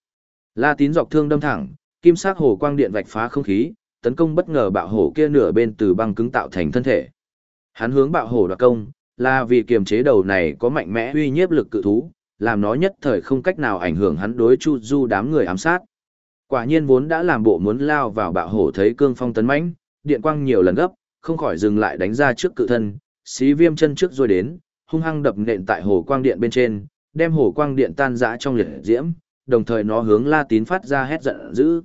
La Tín dọc thương đâm thẳng, kim sắc hổ quang điện vạch phá không khí, tấn công bất ngờ bạo hổ kia nửa bên từ băng cứng tạo thành thân thể. Hắn hướng bạo hổ đoạt công, là vì kiềm chế đầu này có mạnh mẽ uy nhiếp lực cự thú, làm nó nhất thời không cách nào ảnh hưởng hắn đối chu du đám người ám sát. Quả nhiên vốn đã làm bộ muốn lao vào bạo hổ thấy cương phong tấn mãnh, điện quang nhiều lần gấp, không khỏi dừng lại đánh ra trước cự thân, xí viêm chân trước rồi đến, hung hăng đập nện tại hồ quang điện bên trên, đem hồ quang điện tan rã trong liệt diễm, đồng thời nó hướng La Tín phát ra hét giận dữ.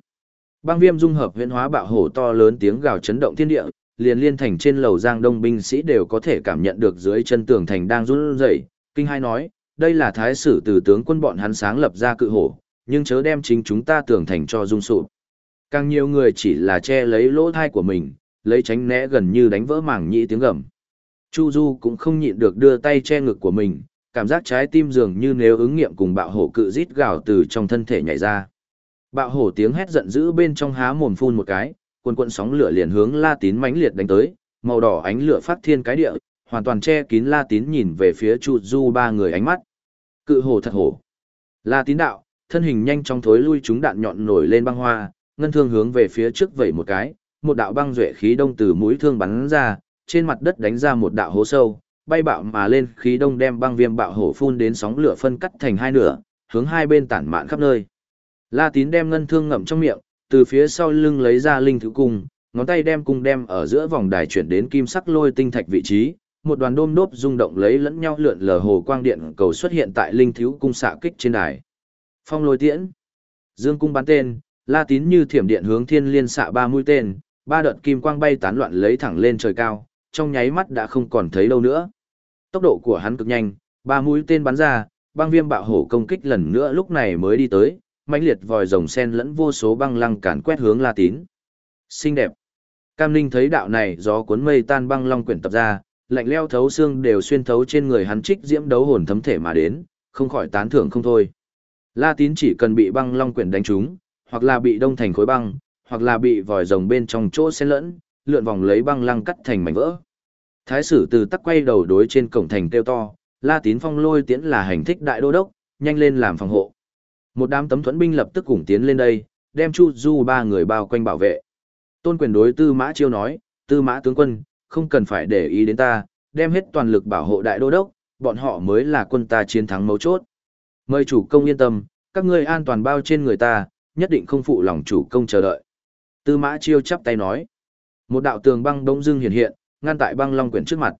Băng viêm dung hợp huyễn hóa bạo hổ to lớn tiếng gào chấn động thiên địa, liền liên thành trên lầu giang đông binh sĩ đều có thể cảm nhận được dưới chân tường thành đang run rẩy. Kinh hai nói, đây là thái sử từ tướng quân bọn hắn sáng lập ra cự hổ, nhưng chớ đem chính chúng ta tường thành cho rung sụp. Càng nhiều người chỉ là che lấy lỗ thai của mình, lấy tránh né gần như đánh vỡ màng nhĩ tiếng gầm. Chu Du cũng không nhịn được đưa tay che ngực của mình, cảm giác trái tim dường như nếu ứng nghiệm cùng bạo hổ cự rít gào từ trong thân thể nhảy ra. Bạo hổ tiếng hét giận dữ bên trong há mồm phun một cái, quần quận sóng lửa liền hướng La Tín mãnh liệt đánh tới, màu đỏ ánh lửa phát thiên cái địa, hoàn toàn che kín La Tín nhìn về phía Chu Du ba người ánh mắt. Cự hổ thật hổ. La Tín đạo, thân hình nhanh chóng thối lui chúng đạn nhọn nổi lên băng hoa, ngân thương hướng về phía trước vẩy một cái, một đạo băng duệ khí đông từ mũi thương bắn ra, trên mặt đất đánh ra một đạo hố sâu, bay bạo mà lên khí đông đem băng viêm bạo hổ phun đến sóng lửa phân cắt thành hai nửa, hướng hai bên tản mạn khắp nơi. La Tín đem ngân thương ngậm trong miệng, từ phía sau lưng lấy ra linh thứ cung, ngón tay đem cung đem ở giữa vòng đài chuyển đến kim sắc lôi tinh thạch vị trí, một đoàn đôm đốp rung động lấy lẫn nhau lượn lờ hồ quang điện cầu xuất hiện tại linh thiếu cung xạ kích trên đài. Phong lôi tiễn, dương cung bắn tên, La Tín như thiểm điện hướng thiên liên xạ ba mũi tên, ba đợt kim quang bay tán loạn lấy thẳng lên trời cao, trong nháy mắt đã không còn thấy đâu nữa. Tốc độ của hắn cực nhanh, ba mũi tên bắn ra, băng viêm bạo hổ công kích lần nữa lúc này mới đi tới, mãnh liệt vòi rồng sen lẫn vô số băng lăng càn quét hướng La Tín. Xinh đẹp. Cam Ninh thấy đạo này gió cuốn mây tan băng long quyển tập ra, lạnh leo thấu xương đều xuyên thấu trên người hắn trích diễm đấu hồn thấm thể mà đến, không khỏi tán thưởng không thôi. La Tín chỉ cần bị băng long quyển đánh trúng, hoặc là bị đông thành khối băng, hoặc là bị vòi rồng bên trong chỗ xen lẫn, lượn vòng lấy băng lăng cắt thành mảnh vỡ. Thái sử từ tắc quay đầu đối trên cổng thành kêu to, La Tín phong lôi tiễn là hành thích đại đô đốc, nhanh lên làm phòng hộ. Một đám tấm thuẫn binh lập tức cùng tiến lên đây, đem Chu Du ba người bao quanh bảo vệ. Tôn quyền đối Tư Mã Chiêu nói, Tư Mã tướng quân, không cần phải để ý đến ta, đem hết toàn lực bảo hộ đại đô đốc, bọn họ mới là quân ta chiến thắng mấu chốt. Mời chủ công yên tâm, các ngươi an toàn bao trên người ta, nhất định không phụ lòng chủ công chờ đợi. Tư Mã Chiêu chắp tay nói. Một đạo tường băng đông dưng hiện hiện, ngăn tại băng long quyển trước mặt.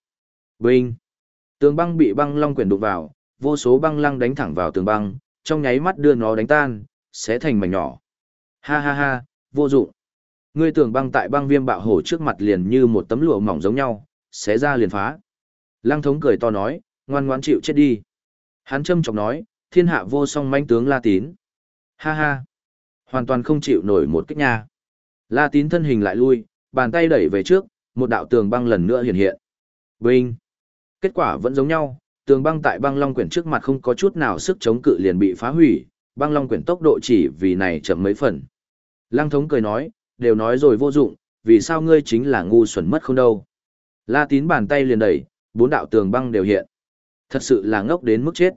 Binh! Tường băng bị băng long quyển đụng vào, vô số băng lăng đánh thẳng vào tường băng, trong nháy mắt đưa nó đánh tan, sẽ thành mảnh nhỏ. Ha ha ha, vô dụng. Ngươi tưởng băng tại băng viêm bạo hổ trước mặt liền như một tấm lụa mỏng giống nhau, xé ra liền phá. Lăng thống cười to nói, ngoan ngoãn chịu chết đi. Hắn châm chọc nói, thiên hạ vô song manh tướng La Tín. Ha ha, hoàn toàn không chịu nổi một kích nha. La Tín thân hình lại lui, bàn tay đẩy về trước, một đạo tường băng lần nữa hiện hiện. bình Kết quả vẫn giống nhau, tường băng tại băng long quyển trước mặt không có chút nào sức chống cự liền bị phá hủy, băng long quyển tốc độ chỉ vì này chậm mấy phần. Lăng thống cười nói, đều nói rồi vô dụng, vì sao ngươi chính là ngu xuẩn mất không đâu. La tín bàn tay liền đẩy, bốn đạo tường băng đều hiện. Thật sự là ngốc đến mức chết.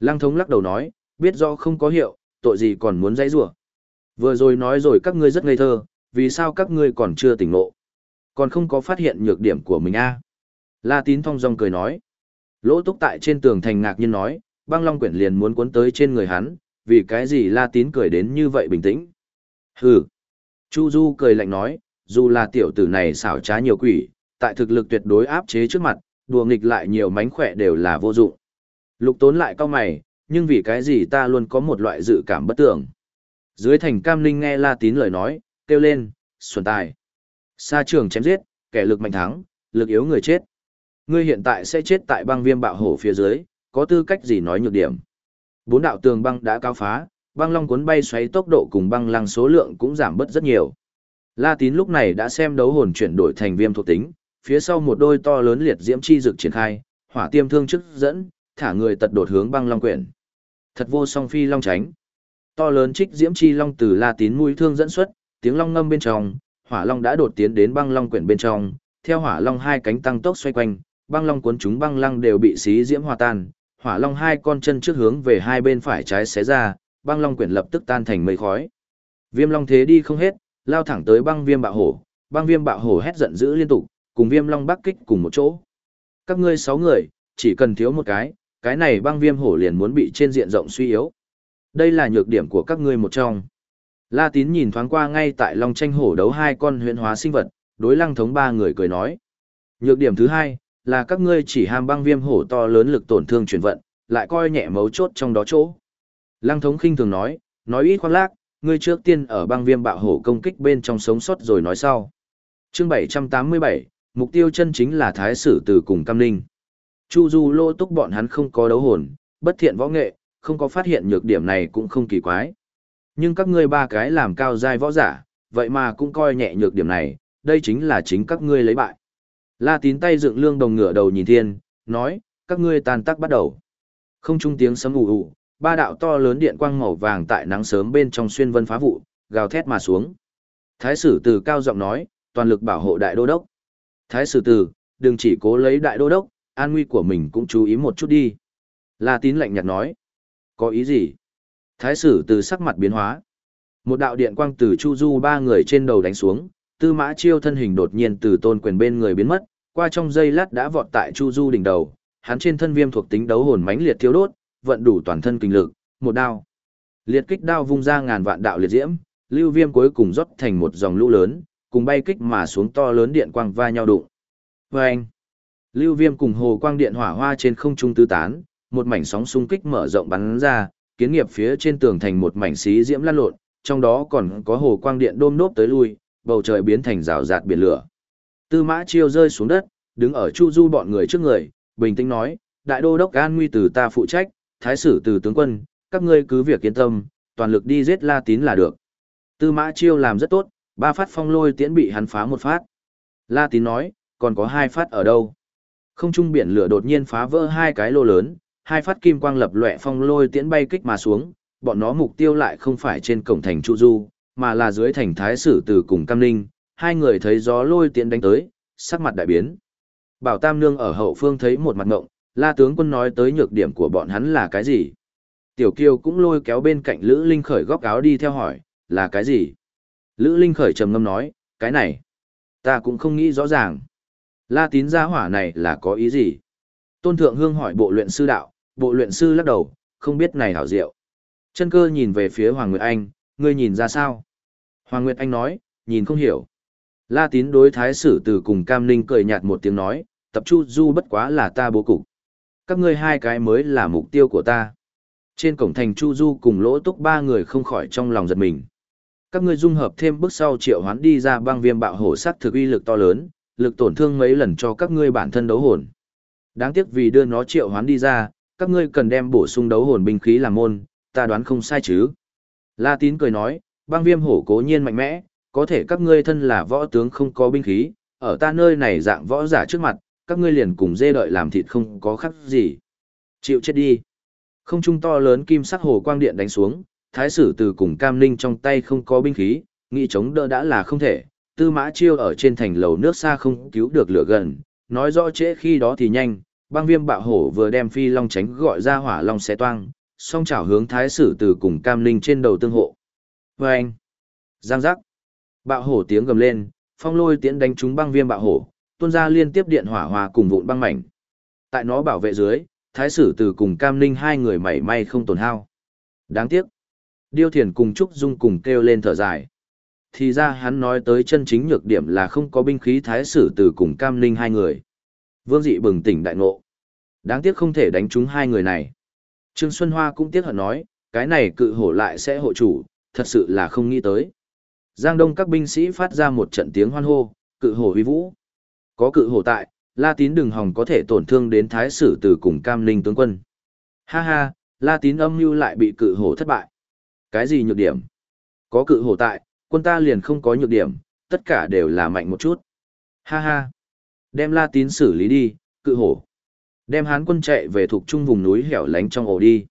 Lăng thống lắc đầu nói, biết do không có hiệu, tội gì còn muốn dãy rủa Vừa rồi nói rồi các ngươi rất ngây thơ, vì sao các ngươi còn chưa tỉnh ngộ? Còn không có phát hiện nhược điểm của mình a à? La tín thong dong cười nói. Lỗ túc tại trên tường thành ngạc nhiên nói, băng long quyển liền muốn cuốn tới trên người hắn, vì cái gì la tín cười đến như vậy bình tĩnh. Hừ. Chu Du cười lạnh nói, dù là tiểu tử này xảo trá nhiều quỷ, tại thực lực tuyệt đối áp chế trước mặt, đùa nghịch lại nhiều mánh khỏe đều là vô dụng. Lục tốn lại cao mày, nhưng vì cái gì ta luôn có một loại dự cảm bất tưởng. Dưới thành cam linh nghe La Tín lời nói, kêu lên, xuân tài. Sa trường chém giết, kẻ lực mạnh thắng, lực yếu người chết. Ngươi hiện tại sẽ chết tại băng viêm bạo hổ phía dưới, có tư cách gì nói nhược điểm. Bốn đạo tường băng đã cao phá, băng long cuốn bay xoáy tốc độ cùng băng lăng số lượng cũng giảm bớt rất nhiều. La Tín lúc này đã xem đấu hồn chuyển đổi thành viêm thuộc tính, phía sau một đôi to lớn liệt diễm chi dực triển khai, hỏa tiêm thương chức dẫn, thả người tật đột hướng băng long quyển. Thật vô song phi long tránh. To lớn trích diễm chi long từ La Tín mũi thương dẫn xuất, tiếng long ngâm bên trong, hỏa long đã đột tiến đến băng long quyển bên trong, theo hỏa long hai cánh tăng tốc xoay quanh, băng long cuốn chúng băng lăng đều bị xí diễm hòa tan, hỏa long hai con chân trước hướng về hai bên phải trái xé ra, băng long quyển lập tức tan thành mây khói. Viêm long thế đi không hết, lao thẳng tới băng viêm bạo hổ, băng viêm bạo hổ hét giận dữ liên tục, cùng viêm long bắc kích cùng một chỗ. Các ngươi sáu người, chỉ cần thiếu một cái, cái này băng viêm hổ liền muốn bị trên diện rộng suy yếu. Đây là nhược điểm của các ngươi một trong. La tín nhìn thoáng qua ngay tại long tranh hổ đấu hai con huyễn hóa sinh vật, đối lăng thống ba người cười nói. Nhược điểm thứ hai, là các ngươi chỉ ham băng viêm hổ to lớn lực tổn thương chuyển vận, lại coi nhẹ mấu chốt trong đó chỗ. Lăng thống khinh thường nói, nói ít khoác lác, ngươi trước tiên ở băng viêm bạo hổ công kích bên trong sống sót rồi nói sau. Chương 787, mục tiêu chân chính là thái sử từ cùng cam ninh. Chu du lô túc bọn hắn không có đấu hồn, bất thiện võ nghệ, không có phát hiện nhược điểm này cũng không kỳ quái. Nhưng các ngươi ba cái làm cao giai võ giả, vậy mà cũng coi nhẹ nhược điểm này, đây chính là chính các ngươi lấy bại. La tín tay dựng lương đồng ngửa đầu nhìn thiên, nói, các ngươi tàn tác bắt đầu. Không trung tiếng sấm ù ù, ba đạo to lớn điện quang màu vàng tại nắng sớm bên trong xuyên vân phá vụ, gào thét mà xuống. Thái sử từ cao giọng nói, toàn lực bảo hộ đại đô đốc. Thái sử từ, đừng chỉ cố lấy đại đô đốc, an nguy của mình cũng chú ý một chút đi. La tín lạnh nhạt nói, có ý gì? Thái sử từ sắc mặt biến hóa. Một đạo điện quang từ Chu Du ba người trên đầu đánh xuống, tư mã chiêu thân hình đột nhiên từ tôn quyền bên người biến mất, qua trong giây lát đã vọt tại Chu Du đỉnh đầu, hắn trên thân viêm thuộc tính đấu hồn mãnh liệt thiếu đốt, vận đủ toàn thân kinh lực, một đao. Liệt kích đao vung ra ngàn vạn đạo liệt diễm, lưu viêm cuối cùng rót thành một dòng lũ lớn, cùng bay kích mà xuống to lớn điện quang va nhau đụng. Vâng! Lưu viêm cùng hồ quang điện hỏa hoa trên không trung tứ tán, một mảnh sóng xung kích mở rộng bắn ra, kiến nghiệp phía trên tường thành một mảnh xí diễm lan lộn, trong đó còn có hồ quang điện đôm nốt tới lui, bầu trời biến thành rào rạt biển lửa. Tư mã chiêu rơi xuống đất, đứng ở chu du bọn người trước người, bình tĩnh nói, đại đô đốc an nguy từ ta phụ trách, thái sử từ tướng quân, các ngươi cứ việc yên tâm, toàn lực đi giết La Tín là được. Tư mã chiêu làm rất tốt, ba phát phong lôi tiễn bị hắn phá một phát. La Tín nói, còn có hai phát ở đâu? Không trung biển lửa đột nhiên phá vỡ hai cái lô lớn, hai phát kim quang lập lòe phong lôi tiễn bay kích mà xuống, bọn nó mục tiêu lại không phải trên cổng thành Chu Du, mà là dưới thành Thái Sử từ cùng Cam Ninh, hai người thấy gió lôi tiện đánh tới, sắc mặt đại biến. Bảo Tam Nương ở hậu phương thấy một mặt ngộng, La tướng quân nói tới nhược điểm của bọn hắn là cái gì? Tiểu Kiều cũng lôi kéo bên cạnh Lữ Linh Khởi góc áo đi theo hỏi, là cái gì? Lữ Linh Khởi trầm ngâm nói, cái này, ta cũng không nghĩ rõ ràng. La tín gia hỏa này là có ý gì? Tôn Thượng Hương hỏi bộ luyện sư đạo, bộ luyện sư lắc đầu, không biết này hảo diệu. Chân cơ nhìn về phía Hoàng Nguyệt Anh, ngươi nhìn ra sao? Hoàng Nguyệt Anh nói, nhìn không hiểu. La tín đối thái sử từ cùng Cam Ninh cười nhạt một tiếng nói, tập chu du bất quá là ta bố cục các ngươi hai cái mới là mục tiêu của ta. Trên cổng thành Chu Du cùng lỗ túc ba người không khỏi trong lòng giật mình. Các ngươi dung hợp thêm bước sau triệu hoán đi ra băng viêm bạo hổ sát thực uy lực to lớn, lực tổn thương mấy lần cho các ngươi bản thân đấu hồn. Đáng tiếc vì đưa nó triệu hoán đi ra, các ngươi cần đem bổ sung đấu hồn binh khí làm môn, ta đoán không sai chứ. La tín cười nói, băng viêm hổ cố nhiên mạnh mẽ, có thể các ngươi thân là võ tướng không có binh khí, ở ta nơi này dạng võ giả trước mặt, các ngươi liền cùng dê đợi làm thịt không có khác gì. Chịu chết đi. Không trung to lớn kim sắc hồ quang điện đánh xuống, thái sử từ cùng cam ninh trong tay không có binh khí, nghĩ chống đỡ đã là không thể. Tư mã chiêu ở trên thành lầu nước xa không cứu được lửa gần, nói rõ trễ khi đó thì nhanh, băng viêm bạo hổ vừa đem phi long tránh gọi ra hỏa long xé toang, song chảo hướng thái sử từ cùng cam ninh trên đầu tương hộ. Và anh, giang giác, bạo hổ tiếng gầm lên, phong lôi tiến đánh trúng băng viêm bạo hổ, tuôn ra liên tiếp điện hỏa hòa cùng vụn băng mảnh. Tại nó bảo vệ dưới, thái sử từ cùng cam ninh hai người mảy may không tổn hao. Đáng tiếc. Điêu thiền cùng Trúc Dung cùng kêu lên thở dài. Thì ra hắn nói tới chân chính nhược điểm là không có binh khí thái sử từ cùng cam ninh hai người. Vương dị bừng tỉnh đại ngộ. Đáng tiếc không thể đánh trúng hai người này. Trương Xuân Hoa cũng tiếc hận nói, cái này cự hổ lại sẽ hộ chủ, thật sự là không nghĩ tới. Giang Đông các binh sĩ phát ra một trận tiếng hoan hô, cự hổ huy vũ. Có cự hổ tại, La Tín đừng hòng có thể tổn thương đến thái sử từ cùng Cam Ninh tướng quân. Ha ha, La Tín âm mưu lại bị cự hổ thất bại. Cái gì nhược điểm? Có cự hổ tại, quân ta liền không có nhược điểm, tất cả đều là mạnh một chút. Ha ha. Đem La Tín xử lý đi, cự hổ. Đem hán quân chạy về thuộc trung vùng núi hẻo lánh trong ổ đi.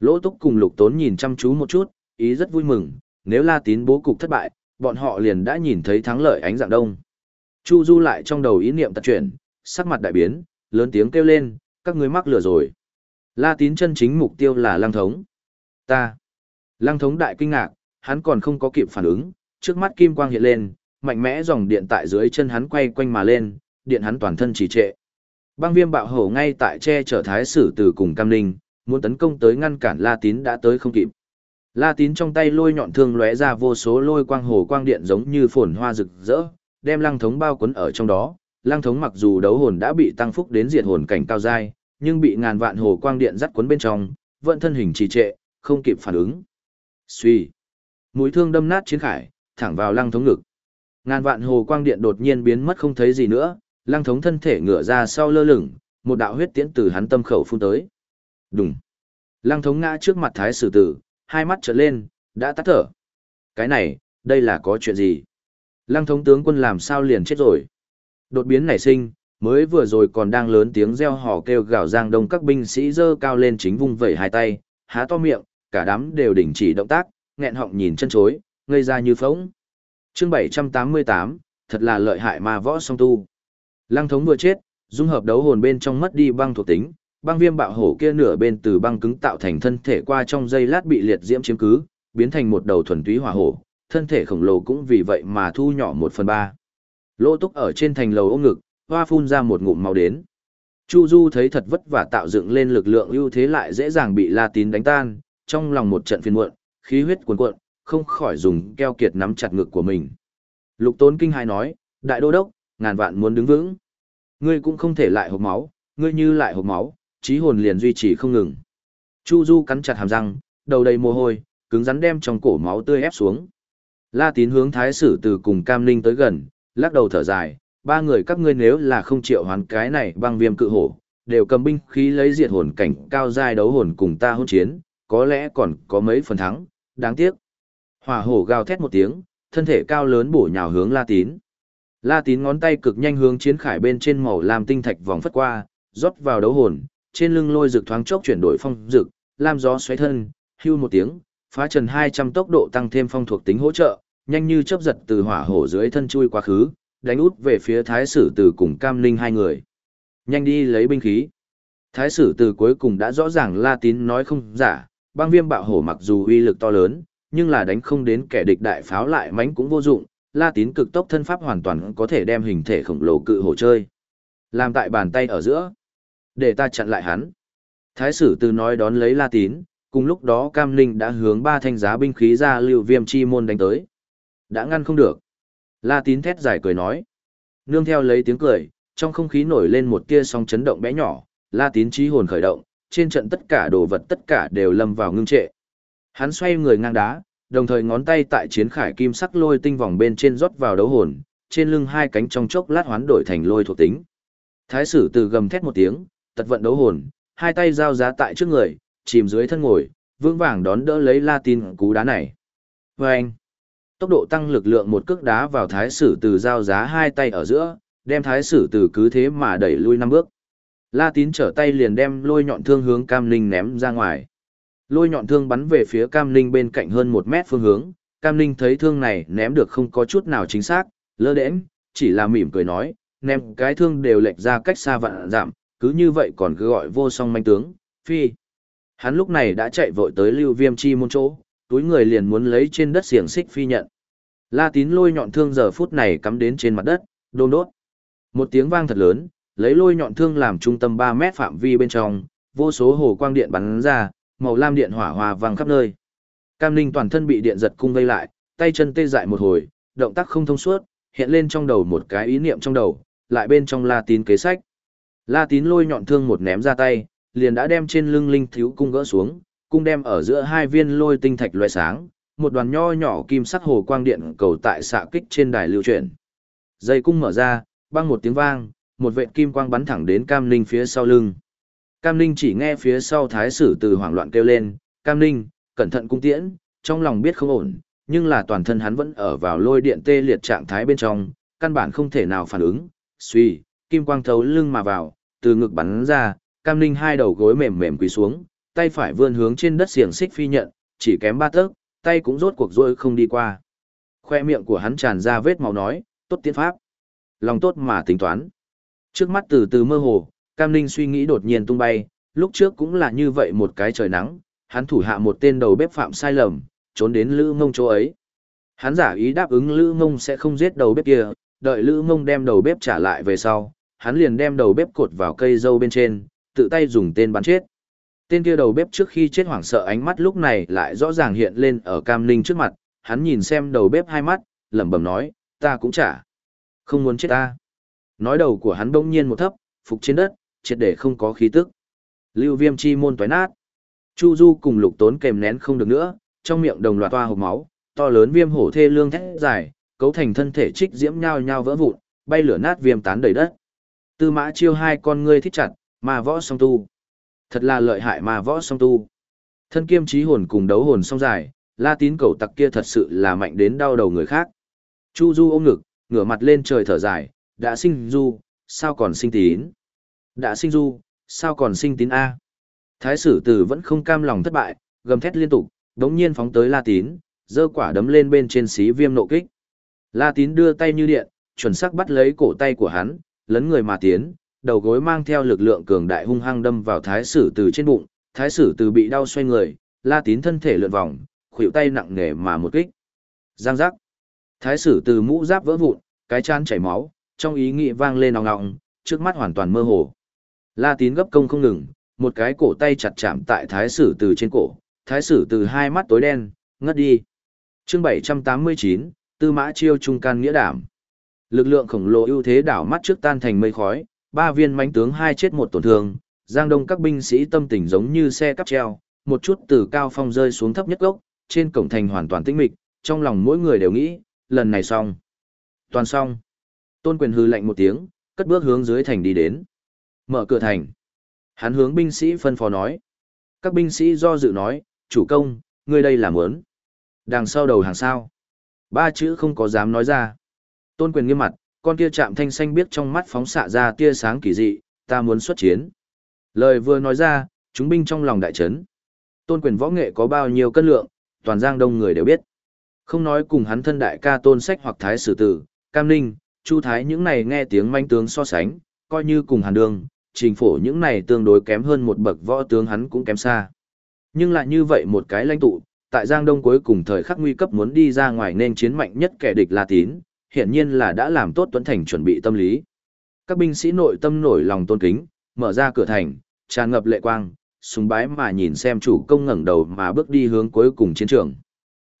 Lỗ Túc cùng Lục Tốn nhìn chăm chú một chút, ý rất vui mừng, nếu La Tín bố cục thất bại, bọn họ liền đã nhìn thấy thắng lợi ánh dạng đông. Chu Du lại trong đầu ý niệm tật chuyển, sắc mặt đại biến, lớn tiếng kêu lên, các ngươi mắc lừa rồi. La Tín chân chính mục tiêu là Lăng Thống. Ta. Lăng Thống đại kinh ngạc, hắn còn không có kịp phản ứng, trước mắt kim quang hiện lên, mạnh mẽ dòng điện tại dưới chân hắn quay quanh mà lên, điện hắn toàn thân trì trệ. Băng viêm bạo hổ ngay tại che chở thái sử từ cùng Cam Ninh, muốn tấn công tới ngăn cản La Tín đã tới không kịp. La Tín trong tay lôi nhọn thương lóe ra vô số lôi quang hồ quang điện giống như phồn hoa rực rỡ, đem lăng thống bao quấn ở trong đó. Lăng thống mặc dù đấu hồn đã bị tăng phúc đến diệt hồn cảnh cao giai, nhưng bị ngàn vạn hồ quang điện dắt cuốn bên trong, vận thân hình trì trệ, không kịp phản ứng. Suy, mũi thương đâm nát chiến khải, thẳng vào lăng thống ngực. Ngàn vạn hồ quang điện đột nhiên biến mất không thấy gì nữa, lăng thống thân thể ngửa ra sau lơ lửng, một đạo huyết tiễn từ hắn tâm khẩu phun tới. Đùng. Lăng thống ngã trước mặt thái sử tử, hai mắt trợn lên, đã tắt thở. Cái này, đây là có chuyện gì? Lăng thống tướng quân làm sao liền chết rồi? Đột biến nảy sinh, mới vừa rồi còn đang lớn tiếng reo hò kêu gào giang đông các binh sĩ dơ cao lên chính vung vẩy hai tay, há to miệng, cả đám đều đình chỉ động tác, nghẹn họng nhìn chân chối, ngây ra như phóng. Chương 788, thật là lợi hại mà võ song tu. Lăng thống vừa chết, dung hợp đấu hồn bên trong mất đi băng thuộc tính, băng viêm bạo hổ kia nửa bên từ băng cứng tạo thành thân thể qua trong giây lát bị liệt diễm chiếm cứ, biến thành một đầu thuần túy hỏa hổ, thân thể khổng lồ cũng vì vậy mà thu nhỏ một phần ba. Lỗ túc ở trên thành lầu ôm ngực, hoa phun ra một ngụm máu đến. Chu Du thấy thật vất vả tạo dựng lên lực lượng ưu thế lại dễ dàng bị La Tín đánh tan, trong lòng một trận phiền muộn, khí huyết cuồn cuộn, không khỏi dùng keo kiệt nắm chặt ngực của mình. Lục Tốn kinh hai nói, đại đô đốc, ngàn vạn muốn đứng vững. Ngươi cũng không thể lại hộc máu, ngươi như lại hộc máu, trí hồn liền duy trì không ngừng. Chu Du cắn chặt hàm răng, đầu đầy mồ hôi, cứng rắn đem trong cổ máu tươi ép xuống. La Tín hướng Thái Sử từ cùng Cam Ninh tới gần, lắc đầu thở dài, ba người các ngươi nếu là không chịu hoán cái này băng viêm cự hổ, đều cầm binh khí lấy diệt hồn cảnh cao giai đấu hồn cùng ta hôn chiến, có lẽ còn có mấy phần thắng, đáng tiếc. Hỏa hổ gào thét một tiếng, thân thể cao lớn bổ nhào hướng La Tín. La Tín ngón tay cực nhanh hướng chiến khải bên trên màu làm tinh thạch vòng phất qua, rót vào đấu hồn, trên lưng lôi rực thoáng chốc chuyển đổi phong rực, lam gió xoáy thân, hưu một tiếng, phá trần 200 tốc độ tăng thêm phong thuộc tính hỗ trợ, nhanh như chớp giật từ hỏa hổ dưới thân chui quá khứ, đánh út về phía thái sử từ cùng cam linh hai người. Nhanh đi lấy binh khí. Thái sử từ cuối cùng đã rõ ràng La Tín nói không giả, băng viêm bạo hổ mặc dù uy lực to lớn, nhưng là đánh không đến kẻ địch đại pháo lại mánh cũng vô dụng, La Tín cực tốc thân pháp hoàn toàn có thể đem hình thể khổng lồ cự hổ chơi. Làm tại bàn tay ở giữa. Để ta chặn lại hắn. Thái sử từ nói đón lấy La Tín, cùng lúc đó Cam Ninh đã hướng ba thanh giá binh khí ra lưu viêm chi môn đánh tới. Đã ngăn không được. La Tín thét dài cười nói. Nương theo lấy tiếng cười, trong không khí nổi lên một tia sóng chấn động bé nhỏ, La Tín trí hồn khởi động, trên trận tất cả đồ vật tất cả đều lâm vào ngưng trệ. Hắn xoay người ngang đá, đồng thời ngón tay tại chiến khải kim sắc lôi tinh vòng bên trên rót vào đấu hồn, trên lưng hai cánh trong chốc lát hoán đổi thành lôi thuộc tính. Thái sử từ gầm thét một tiếng, tật vận đấu hồn, hai tay giao giá tại trước người, chìm dưới thân ngồi, vững vàng đón đỡ lấy La Tin cú đá này. Và anh, tốc độ tăng lực lượng một cước đá vào thái sử từ giao giá hai tay ở giữa, đem thái sử từ cứ thế mà đẩy lui năm bước. La Tín trở tay liền đem lôi nhọn thương hướng Cam Ninh ném ra ngoài. Lôi nhọn thương bắn về phía Cam Ninh bên cạnh hơn một mét phương hướng, Cam Ninh thấy thương này ném được không có chút nào chính xác, lơ đễnh, chỉ là mỉm cười nói, ném cái thương đều lệch ra cách xa vạn giảm, cứ như vậy còn cứ gọi vô song manh tướng, phi. Hắn lúc này đã chạy vội tới lưu viêm chi môn chỗ, túi người liền muốn lấy trên đất xiềng xích phi nhận. La tín lôi nhọn thương giờ phút này cắm đến trên mặt đất, đôn đốt. Một tiếng vang thật lớn, lấy lôi nhọn thương làm trung tâm 3 mét phạm vi bên trong, vô số hồ quang điện bắn ra, màu lam điện hỏa hòa vang khắp nơi. Cam Ninh toàn thân bị điện giật cung vây lại, tay chân tê dại một hồi, động tác không thông suốt, hiện lên trong đầu một cái ý niệm trong đầu, lại bên trong La Tín kế sách. La Tín lôi nhọn thương một ném ra tay, liền đã đem trên lưng linh thiếu cung gỡ xuống, cung đem ở giữa hai viên lôi tinh thạch loại sáng, một đoàn nho nhỏ kim sắc hồ quang điện cầu tại xạ kích trên đài lưu chuyển. Dây cung mở ra, băng một tiếng vang, một vệt kim quang bắn thẳng đến Cam Ninh phía sau lưng. Cam Ninh chỉ nghe phía sau thái sử từ hoảng loạn kêu lên, Cam Ninh, cẩn thận cung tiễn, trong lòng biết không ổn, nhưng là toàn thân hắn vẫn ở vào lôi điện tê liệt trạng thái bên trong, căn bản không thể nào phản ứng, suy, kim quang thấu lưng mà vào, từ ngực bắn ra, Cam Ninh hai đầu gối mềm mềm quỳ xuống, tay phải vươn hướng trên đất xiềng xích phi nhận, chỉ kém ba tấc, tay cũng rốt cuộc rôi không đi qua. Khoe miệng của hắn tràn ra vết máu nói, tốt tiến pháp. Lòng tốt mà tính toán. Trước mắt từ từ mơ hồ, Cam Ninh suy nghĩ đột nhiên tung bay, lúc trước cũng là như vậy một cái trời nắng, hắn thủ hạ một tên đầu bếp phạm sai lầm, trốn đến Lữ Mông chỗ ấy. Hắn giả ý đáp ứng Lữ Mông sẽ không giết đầu bếp kia, đợi Lữ Mông đem đầu bếp trả lại về sau, hắn liền đem đầu bếp cột vào cây dâu bên trên, tự tay dùng tên bắn chết. Tên kia đầu bếp trước khi chết hoảng sợ ánh mắt lúc này lại rõ ràng hiện lên ở Cam Ninh trước mặt, hắn nhìn xem đầu bếp hai mắt, lẩm bẩm nói, ta cũng chả. Không muốn chết ta. Nói đầu của hắn bỗng nhiên một thấp, phục trên đất, triệt để không có khí tức. Lưu viêm chi môn toái nát. Chu Du cùng lục tốn kèm nén không được nữa, trong miệng đồng loạt toa hộc máu, to lớn viêm hổ thê lương thét dài, cấu thành thân thể trích diễm nhao nhao vỡ vụn, bay lửa nát viêm tán đầy đất. Tư mã chiêu hai con ngươi thích chặt, mà võ song tu. Thật là lợi hại mà võ song tu. Thân kiêm trí hồn cùng đấu hồn song dài, la tín cầu tặc kia thật sự là mạnh đến đau đầu người khác. Chu Du ôm ngực, ngửa mặt lên trời thở dài, đã sinh Du, sao còn sinh tín? Đã sinh Du, sao còn sinh tín A? Thái sử tử vẫn không cam lòng thất bại, gầm thét liên tục, đống nhiên phóng tới la tín, giơ quả đấm lên bên trên xí viêm nộ kích. La tín đưa tay như điện, chuẩn xác bắt lấy cổ tay của hắn, lấn người mà tiến, đầu gối mang theo lực lượng cường đại hung hăng đâm vào thái sử từ trên bụng, thái sử từ bị đau xoay người, la tín thân thể lượn vòng, khuỷu tay nặng nề mà một kích. Giang giác. Thái sử từ mũ giáp vỡ vụn, cái chán chảy máu, trong ý nghĩ vang lên ong ong, trước mắt hoàn toàn mơ hồ. La tín gấp công không ngừng, một cái cổ tay chặt chạm tại thái sử từ trên cổ, thái sử từ hai mắt tối đen, ngất đi. chương 789, tư mã chiêu trung can nghĩa đảm. Lực lượng khổng lồ ưu thế đảo mắt trước tan thành mây khói, ba viên mãnh tướng hai chết một tổn thương, giang đông các binh sĩ tâm tình giống như xe cắp treo, một chút từ cao phong rơi xuống thấp nhất gốc, trên cổng thành hoàn toàn tĩnh mịch, trong lòng mỗi người đều nghĩ, lần này xong. Toàn xong. Tôn quyền hư lạnh một tiếng, cất bước hướng dưới thành đi đến. Mở cửa thành. Hắn hướng binh sĩ phân phó nói. Các binh sĩ do dự nói, chủ công, ngươi đây là muốn. Đằng sau đầu hàng sao. Ba chữ không có dám nói ra. Tôn quyền nghiêm mặt, con kia chạm thanh xanh biết trong mắt phóng xạ ra tia sáng kỳ dị, ta muốn xuất chiến. Lời vừa nói ra, chúng binh trong lòng đại chấn. Tôn quyền võ nghệ có bao nhiêu cân lượng, toàn giang đông người đều biết. Không nói cùng hắn thân đại ca tôn sách hoặc thái sử tử, cam ninh, chu thái những này nghe tiếng manh tướng so sánh, coi như cùng hàn đường, trình phổ những này tương đối kém hơn một bậc võ tướng hắn cũng kém xa. Nhưng lại như vậy một cái lãnh tụ, tại Giang Đông cuối cùng thời khắc nguy cấp muốn đi ra ngoài nên chiến mạnh nhất kẻ địch là tín, hiện nhiên là đã làm tốt Tuấn Thành chuẩn bị tâm lý. Các binh sĩ nội tâm nổi lòng tôn kính, mở ra cửa thành, tràn ngập lệ quang, súng bái mà nhìn xem chủ công ngẩng đầu mà bước đi hướng cuối cùng chiến trường.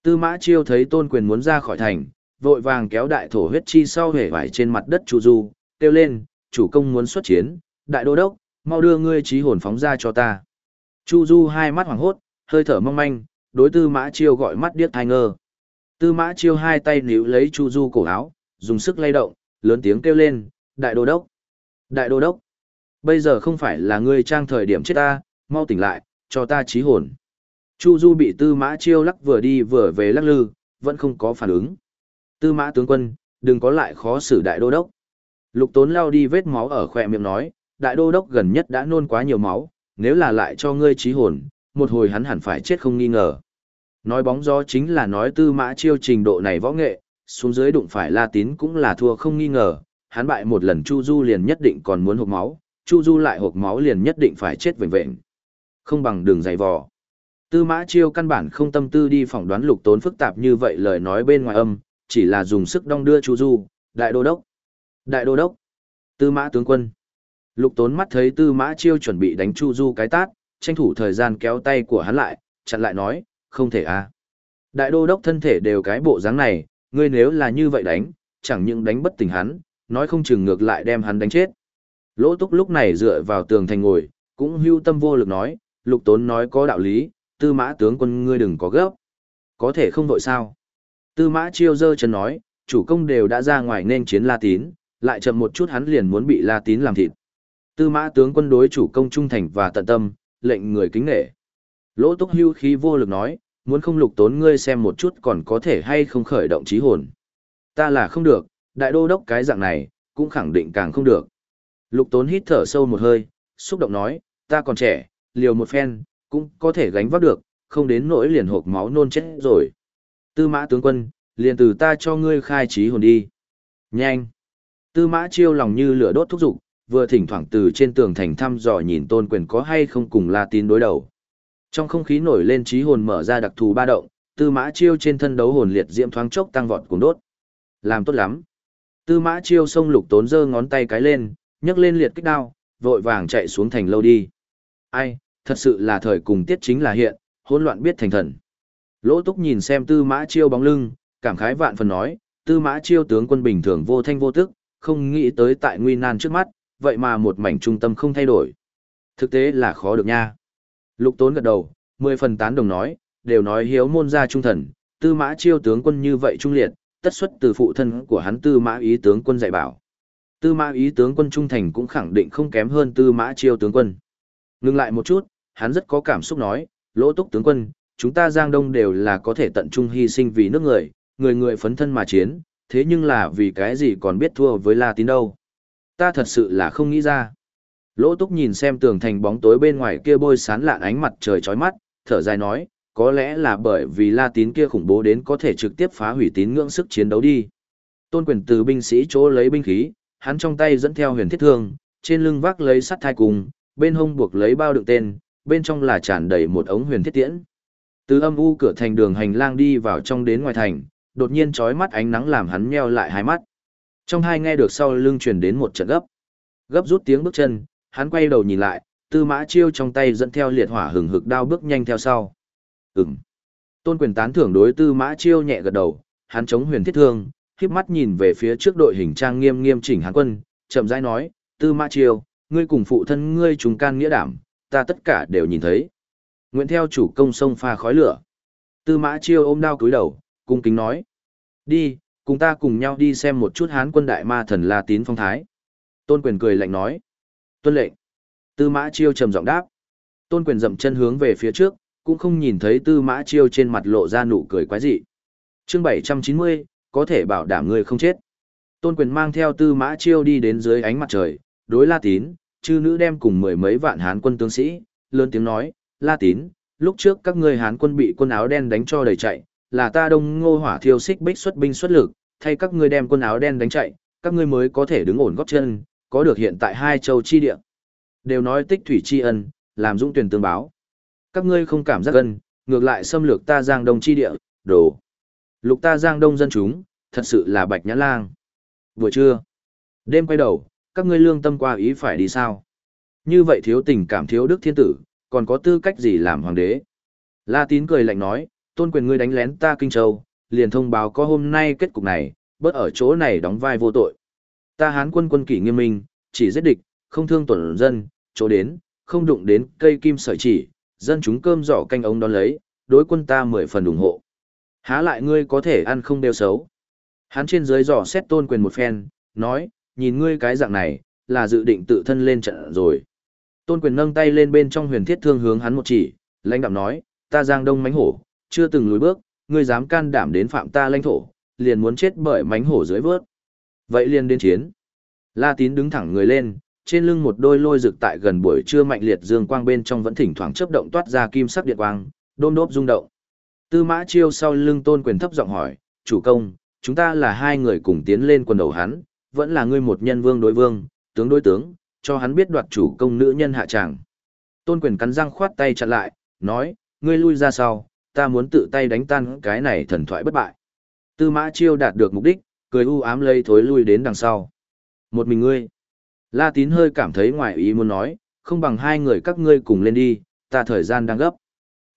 Tư mã chiêu thấy tôn quyền muốn ra khỏi thành, vội vàng kéo đại thổ huyết chi sau hề vải trên mặt đất chu du, kêu lên, chủ công muốn xuất chiến, đại đô đốc, mau đưa ngươi trí hồn phóng ra cho ta. Chu du hai mắt hoàng hốt, hơi thở mong manh, đối tư mã chiêu gọi mắt điếc thai ngơ. Tư mã chiêu hai tay níu lấy Chu Du cổ áo, dùng sức lay động, lớn tiếng kêu lên, đại đô đốc, đại đô đốc, bây giờ không phải là ngươi trang thời điểm chết ta, mau tỉnh lại, cho ta trí hồn. Chu Du bị tư mã chiêu lắc vừa đi vừa về lắc lư, vẫn không có phản ứng. Tư mã tướng quân, đừng có lại khó xử đại đô đốc. Lục tốn lao đi vết máu ở khỏe miệng nói, đại đô đốc gần nhất đã nôn quá nhiều máu, nếu là lại cho ngươi trí hồn, một hồi hắn hẳn phải chết không nghi ngờ. Nói bóng gió chính là nói tư mã chiêu trình độ này võ nghệ, xuống dưới đụng phải La Tín cũng là thua không nghi ngờ, hắn bại một lần Chu Du liền nhất định còn muốn hộp máu, Chu Du lại hộp máu liền nhất định phải chết vệnh vệnh. Không bằng đường dày vò. Tư mã chiêu căn bản không tâm tư đi phỏng đoán lục tốn phức tạp như vậy lời nói bên ngoài âm, chỉ là dùng sức đong đưa Chu Du, đại đô đốc. Đại đô đốc. Tư mã tướng quân. Lục tốn mắt thấy tư mã chiêu chuẩn bị đánh Chu Du cái tát, tranh thủ thời gian kéo tay của hắn lại, chặn lại nói, không thể à. Đại đô đốc thân thể đều cái bộ dáng này, ngươi nếu là như vậy đánh, chẳng những đánh bất tỉnh hắn, nói không chừng ngược lại đem hắn đánh chết. Lỗ túc lúc này dựa vào tường thành ngồi, cũng hưu tâm vô lực nói, lục tốn nói có đạo lý, tư mã tướng quân ngươi đừng có gấp. Có thể không vội sao. Tư mã chiêu dơ chân nói, chủ công đều đã ra ngoài nên chiến La Tín, lại chậm một chút hắn liền muốn bị La Tín làm thịt. Tư mã tướng quân đối chủ công trung thành và tận tâm, lệnh người kính nể. Lỗ túc hưu khí vô lực nói, muốn không lục tốn ngươi xem một chút còn có thể hay không khởi động trí hồn. Ta là không được, đại đô đốc cái dạng này, cũng khẳng định càng không được. Lục tốn hít thở sâu một hơi, xúc động nói, ta còn trẻ, liều một phen, cũng có thể gánh vác được, không đến nỗi liền hộp máu nôn chết rồi. Tư mã tướng quân, liền từ ta cho ngươi khai trí hồn đi. Nhanh! Tư mã chiêu lòng như lửa đốt thúc dục vừa thỉnh thoảng từ trên tường thành thăm dò nhìn tôn quyền có hay không cùng La Tín đối đầu. Trong không khí nổi lên trí hồn mở ra đặc thù ba động, tư mã chiêu trên thân đấu hồn liệt diễm thoáng chốc tăng vọt cùng đốt. Làm tốt lắm. Tư mã chiêu xông lục tốn giơ ngón tay cái lên, nhấc lên liệt kích đao, vội vàng chạy xuống thành lâu đi. Ai, thật sự là thời cùng tiết chính là hiện, hỗn loạn biết thành thần. Lỗ túc nhìn xem tư mã chiêu bóng lưng, cảm khái vạn phần nói, tư mã chiêu tướng quân bình thường vô thanh vô tức, không nghĩ tới tại nguy nan trước mắt, vậy mà một mảnh trung tâm không thay đổi. Thực tế là khó được nha. Lục tốn gật đầu, mười phần tán đồng nói, đều nói hiếu môn gia trung thần, tư mã chiêu tướng quân như vậy trung liệt, tất xuất từ phụ thân của hắn tư mã ý tướng quân dạy bảo. Tư mã ý tướng quân trung thành cũng khẳng định không kém hơn tư mã chiêu tướng quân. Ngừng lại một chút, hắn rất có cảm xúc nói, lỗ túc tướng quân, chúng ta Giang Đông đều là có thể tận trung hy sinh vì nước người, người người phấn thân mà chiến, thế nhưng là vì cái gì còn biết thua với La Tín đâu. Ta thật sự là không nghĩ ra. Lỗ túc nhìn xem tường thành bóng tối bên ngoài kia bôi sán lạn ánh mặt trời chói mắt, thở dài nói, có lẽ là bởi vì La Tín kia khủng bố đến có thể trực tiếp phá hủy tín ngưỡng sức chiến đấu đi. Tôn quyền từ binh sĩ chỗ lấy binh khí, hắn trong tay dẫn theo huyền thiết thương, trên lưng vác lấy sắt thai cùng, bên hông buộc lấy bao đựng tên, bên trong là tràn đầy một ống huyền thiết tiễn. Từ âm u cửa thành đường hành lang đi vào trong đến ngoài thành, đột nhiên chói mắt ánh nắng làm hắn nheo lại hai mắt. Trong hai nghe được sau lưng truyền đến một trận gấp. Gấp rút tiếng bước chân, hắn quay đầu nhìn lại, tư mã chiêu trong tay dẫn theo liệt hỏa hừng hực đao bước nhanh theo sau. Ừm. Tôn quyền tán thưởng đối tư mã chiêu nhẹ gật đầu, hắn chống huyền thiết thương, khiếp mắt nhìn về phía trước đội hình trang nghiêm nghiêm chỉnh hán quân, chậm rãi nói, tư mã chiêu, ngươi cùng phụ thân ngươi trùng can nghĩa đảm, ta tất cả đều nhìn thấy. Nguyện theo chủ công sông pha khói lửa. Tư mã chiêu ôm đao cúi đầu, cung kính nói. Đi, cùng ta cùng nhau đi xem một chút hán quân đại ma thần La Tín phong thái. Tôn quyền cười lạnh nói. Tuân lệnh. Tư mã chiêu trầm giọng đáp. Tôn quyền dậm chân hướng về phía trước, cũng không nhìn thấy tư mã chiêu trên mặt lộ ra nụ cười quái dị. chương 790, có thể bảo đảm người không chết. Tôn quyền mang theo tư mã chiêu đi đến dưới ánh mặt trời, đối La Tín, chư nữ đem cùng mười mấy vạn hán quân tướng sĩ, lớn tiếng nói, La Tín, lúc trước các ngươi hán quân bị quân áo đen đánh cho đầy chạy, là ta đông ngô hỏa thiêu xích bích xuất binh xuất lực, thay các ngươi đem quân áo đen đánh chạy, các ngươi mới có thể đứng ổn góp chân, có được hiện tại hai châu chi địa. Đều nói tích thủy tri ân, làm dũng tuyển tương báo. Các ngươi không cảm giác ân, ngược lại xâm lược ta giang đông chi địa, đồ. Lục ta giang đông dân chúng, thật sự là bạch nhã lang. Vừa trưa, đêm quay đầu, các ngươi lương tâm qua ý phải đi sao? Như vậy thiếu tình cảm thiếu đức thiên tử, còn có tư cách gì làm hoàng đế? La tín cười lạnh nói, tôn quyền ngươi đánh lén ta kinh châu, liền thông báo có hôm nay kết cục này, bớt ở chỗ này đóng vai vô tội. Ta hán quân quân kỷ nghiêm minh, chỉ giết địch, không thương tuần dân, chỗ đến, không đụng đến cây kim sợi chỉ, dân chúng cơm giỏ canh ống đón lấy, đối quân ta mười phần ủng hộ. Há lại ngươi có thể ăn không đeo xấu. Hán trên dưới giỏ xét tôn quyền một phen, nói, nhìn ngươi cái dạng này, là dự định tự thân lên trận rồi. Tôn quyền nâng tay lên bên trong huyền thiết thương hướng hắn một chỉ, lãnh đạm nói, ta giang đông mánh hổ, chưa từng lùi bước, ngươi dám can đảm đến phạm ta lãnh thổ, liền muốn chết bởi mánh hổ dưới vớt. Vậy liền đến chiến. La tín đứng thẳng người lên, trên lưng một đôi lôi rực tại gần buổi trưa mạnh liệt dương quang bên trong vẫn thỉnh thoảng chớp động toát ra kim sắc điện quang, đôm đốp rung động. Tư mã chiêu sau lưng tôn quyền thấp giọng hỏi, chủ công, chúng ta là hai người cùng tiến lên quần đầu hắn, vẫn là ngươi một nhân vương đối vương, tướng đối tướng, cho hắn biết đoạt chủ công nữ nhân hạ tràng. Tôn quyền cắn răng khoát tay chặn lại, nói, ngươi lui ra sau, ta muốn tự tay đánh tan cái này thần thoại bất bại. Tư mã chiêu đạt được mục đích, cười u ám lây thối lui đến đằng sau. Một mình ngươi. La tín hơi cảm thấy ngoài ý muốn nói, không bằng hai người các ngươi cùng lên đi, ta thời gian đang gấp.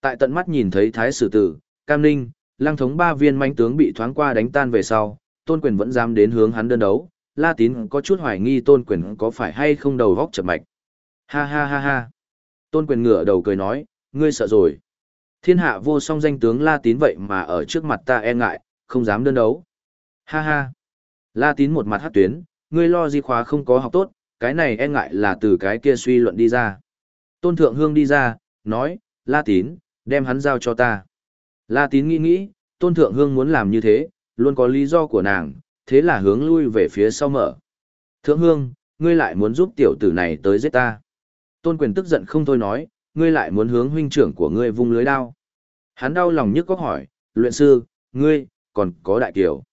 Tại tận mắt nhìn thấy thái sử tử, cam ninh, lăng thống ba viên manh tướng bị thoáng qua đánh tan về sau, tôn quyền vẫn dám đến hướng hắn đơn đấu, la tín có chút hoài nghi tôn quyền có phải hay không đầu vóc chập mạch. Ha ha ha ha. Tôn quyền ngửa đầu cười nói, ngươi sợ rồi. Thiên hạ vô song danh tướng La Tín vậy mà ở trước mặt ta e ngại, không dám đơn đấu. Ha ha. La Tín một mặt hát tuyến, ngươi lo di khóa không có học tốt, cái này e ngại là từ cái kia suy luận đi ra. Tôn Thượng Hương đi ra, nói, La Tín, đem hắn giao cho ta. La Tín nghĩ nghĩ, Tôn Thượng Hương muốn làm như thế, luôn có lý do của nàng, thế là hướng lui về phía sau mở. Thượng Hương, ngươi lại muốn giúp tiểu tử này tới giết ta. Tôn Quyền tức giận không thôi nói, ngươi lại muốn hướng huynh trưởng của ngươi vung lưới đao. Hắn đau lòng nhức có hỏi, luyện sư, ngươi, còn có đại kiều.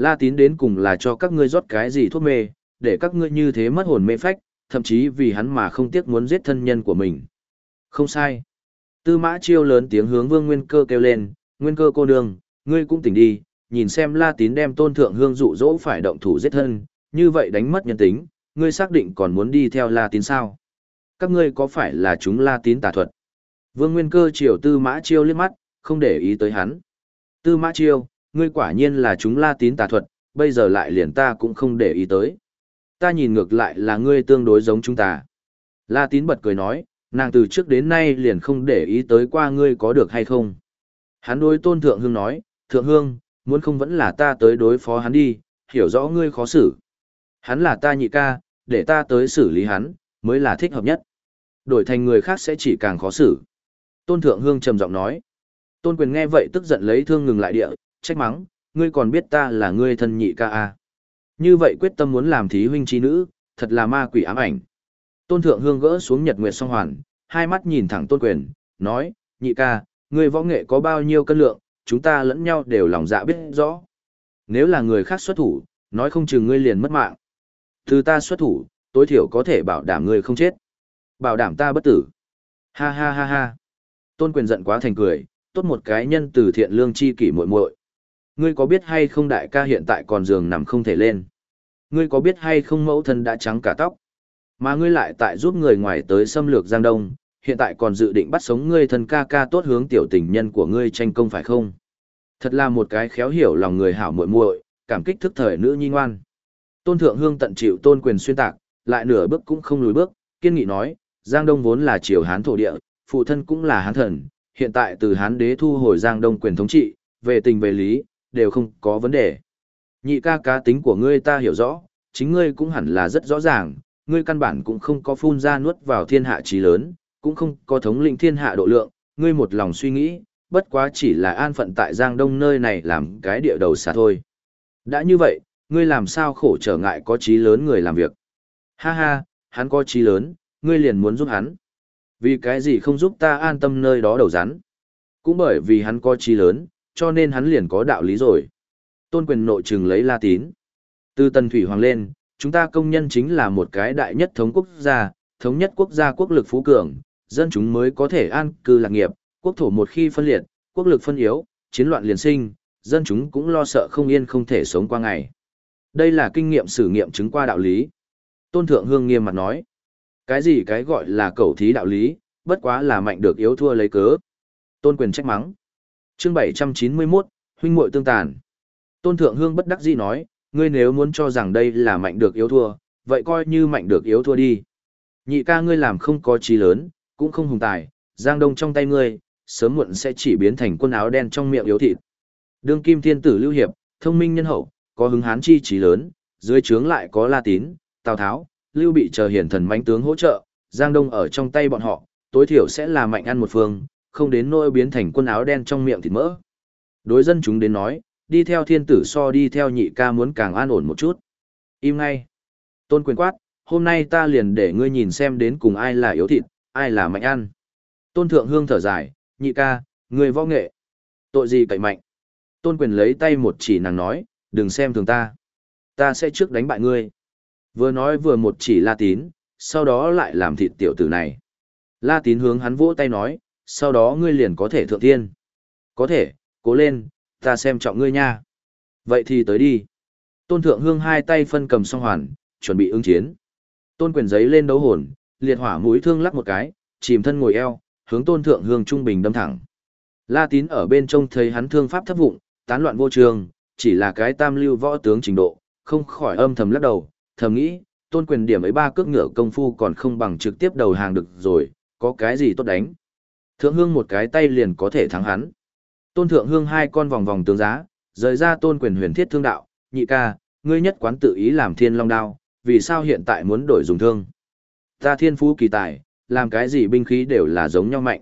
La tín đến cùng là cho các ngươi rót cái gì thuốc mê, để các ngươi như thế mất hồn mê phách, thậm chí vì hắn mà không tiếc muốn giết thân nhân của mình. Không sai. Tư mã chiêu lớn tiếng hướng vương nguyên cơ kêu lên, nguyên cơ cô đương, ngươi cũng tỉnh đi, nhìn xem la tín đem tôn thượng hương dụ dỗ phải động thủ giết thân, như vậy đánh mất nhân tính, ngươi xác định còn muốn đi theo la tín sao? Các ngươi có phải là chúng la tín tà thuật? Vương nguyên cơ chiều tư mã chiêu liếc mắt, không để ý tới hắn. Tư mã chiêu, ngươi quả nhiên là chúng la tín tà thuật, bây giờ lại liền ta cũng không để ý tới. Ta nhìn ngược lại là ngươi tương đối giống chúng ta. La tín bật cười nói, nàng từ trước đến nay liền không để ý tới qua ngươi có được hay không. Hắn đối tôn thượng hương nói, thượng hương, muốn không vẫn là ta tới đối phó hắn đi, hiểu rõ ngươi khó xử. Hắn là ta nhị ca, để ta tới xử lý hắn, mới là thích hợp nhất. Đổi thành người khác sẽ chỉ càng khó xử. Tôn thượng hương trầm giọng nói. Tôn quyền nghe vậy tức giận lấy thương ngừng lại địa, trách mắng, ngươi còn biết ta là ngươi thân nhị ca à. Như vậy quyết tâm muốn làm thí huynh chi nữ, thật là ma quỷ ám ảnh. Tôn thượng hương gỡ xuống nhật nguyệt song hoàn, hai mắt nhìn thẳng tôn quyền, nói, nhị ca, ngươi võ nghệ có bao nhiêu cân lượng, chúng ta lẫn nhau đều lòng dạ biết rõ. Nếu là người khác xuất thủ, nói không chừng ngươi liền mất mạng. Từ ta xuất thủ, tối thiểu có thể bảo đảm ngươi không chết. Bảo đảm ta bất tử. Ha ha ha ha. Tôn quyền giận quá thành cười, tốt một cái nhân từ thiện lương chi kỷ muội muội. Ngươi có biết hay không đại ca hiện tại còn giường nằm không thể lên? Ngươi có biết hay không mẫu thân đã trắng cả tóc? Mà ngươi lại tại giúp người ngoài tới xâm lược Giang Đông, hiện tại còn dự định bắt sống ngươi thân ca ca tốt hướng tiểu tình nhân của ngươi tranh công phải không? Thật là một cái khéo hiểu lòng người hảo muội muội, cảm kích thức thời nữ nhi ngoan. Tôn Thượng Hương tận chịu tôn quyền xuyên tạc, lại nửa bước cũng không lùi bước, kiên nghị nói, Giang Đông vốn là triều Hán thổ địa, phụ thân cũng là Hán thần, hiện tại từ Hán đế thu hồi Giang Đông quyền thống trị, về tình về lý, đều không có vấn đề. Nhị ca cá tính của ngươi ta hiểu rõ, chính ngươi cũng hẳn là rất rõ ràng, ngươi căn bản cũng không có phun ra nuốt vào thiên hạ trí lớn, cũng không có thống lĩnh thiên hạ độ lượng, ngươi một lòng suy nghĩ, bất quá chỉ là an phận tại Giang Đông nơi này làm cái địa đầu xa thôi. Đã như vậy, ngươi làm sao khổ trở ngại có trí lớn người làm việc. Ha ha, hắn có trí lớn, ngươi liền muốn giúp hắn. Vì cái gì không giúp ta an tâm nơi đó đầu rắn? Cũng bởi vì hắn có trí lớn, cho nên hắn liền có đạo lý rồi. Tôn quyền nội trừng lấy La Tín. Từ Tần Thủy Hoàng lên, chúng ta công nhân chính là một cái đại nhất thống quốc gia, thống nhất quốc gia quốc lực phú cường, dân chúng mới có thể an cư lạc nghiệp, quốc thổ một khi phân liệt, quốc lực phân yếu, chiến loạn liền sinh, dân chúng cũng lo sợ không yên không thể sống qua ngày. Đây là kinh nghiệm sử nghiệm chứng qua đạo lý. Tôn Thượng Hương nghiêm mặt nói. Cái gì cái gọi là cầu thí đạo lý, bất quá là mạnh được yếu thua lấy cớ. Tôn quyền trách mắng chương 791, huynh muội tương tàn. Tôn Thượng Hương bất đắc dĩ nói, ngươi nếu muốn cho rằng đây là mạnh được yếu thua, vậy coi như mạnh được yếu thua đi. Nhị ca ngươi làm không có trí lớn, cũng không hùng tài, giang đông trong tay ngươi, sớm muộn sẽ chỉ biến thành quân áo đen trong miệng yếu thịt. Đương kim thiên tử lưu hiệp, thông minh nhân hậu, có hứng hán chi trí lớn, dưới trướng lại có La Tín, Tào Tháo, Lưu Bị chờ hiển thần mãnh tướng hỗ trợ, Giang Đông ở trong tay bọn họ, tối thiểu sẽ là mạnh ăn một phương, không đến nỗi biến thành quân áo đen trong miệng thịt mỡ. Đối dân chúng đến nói, đi theo thiên tử so đi theo nhị ca muốn càng an ổn một chút. Im ngay. Tôn quyền quát, hôm nay ta liền để ngươi nhìn xem đến cùng ai là yếu thịt, ai là mạnh ăn. Tôn thượng hương thở dài, nhị ca, ngươi võ nghệ. Tội gì cậy mạnh. Tôn quyền lấy tay một chỉ nàng nói, đừng xem thường ta. Ta sẽ trước đánh bại ngươi. Vừa nói vừa một chỉ la tín, sau đó lại làm thịt tiểu tử này. La tín hướng hắn vỗ tay nói, sau đó ngươi liền có thể thượng tiên. Có thể, cố lên, ta xem trọng ngươi nha. Vậy thì tới đi. Tôn thượng hương hai tay phân cầm song hoàn, chuẩn bị ứng chiến. Tôn quyền giấy lên đấu hồn, liệt hỏa mũi thương lắc một cái, chìm thân ngồi eo, hướng tôn thượng hương trung bình đâm thẳng. La tín ở bên trông thấy hắn thương pháp thấp vụng, tán loạn vô trường, chỉ là cái tam lưu võ tướng trình độ, không khỏi âm thầm lắc đầu, thầm nghĩ, tôn quyền điểm ấy ba cước ngựa công phu còn không bằng trực tiếp đầu hàng được rồi, có cái gì tốt đánh. Thượng hương một cái tay liền có thể thắng hắn. Tôn thượng hương hai con vòng vòng tướng giá, rời ra tôn quyền huyền thiết thương đạo, nhị ca, ngươi nhất quán tự ý làm thiên long đao, vì sao hiện tại muốn đổi dùng thương? Ta thiên phú kỳ tài, làm cái gì binh khí đều là giống nhau mạnh.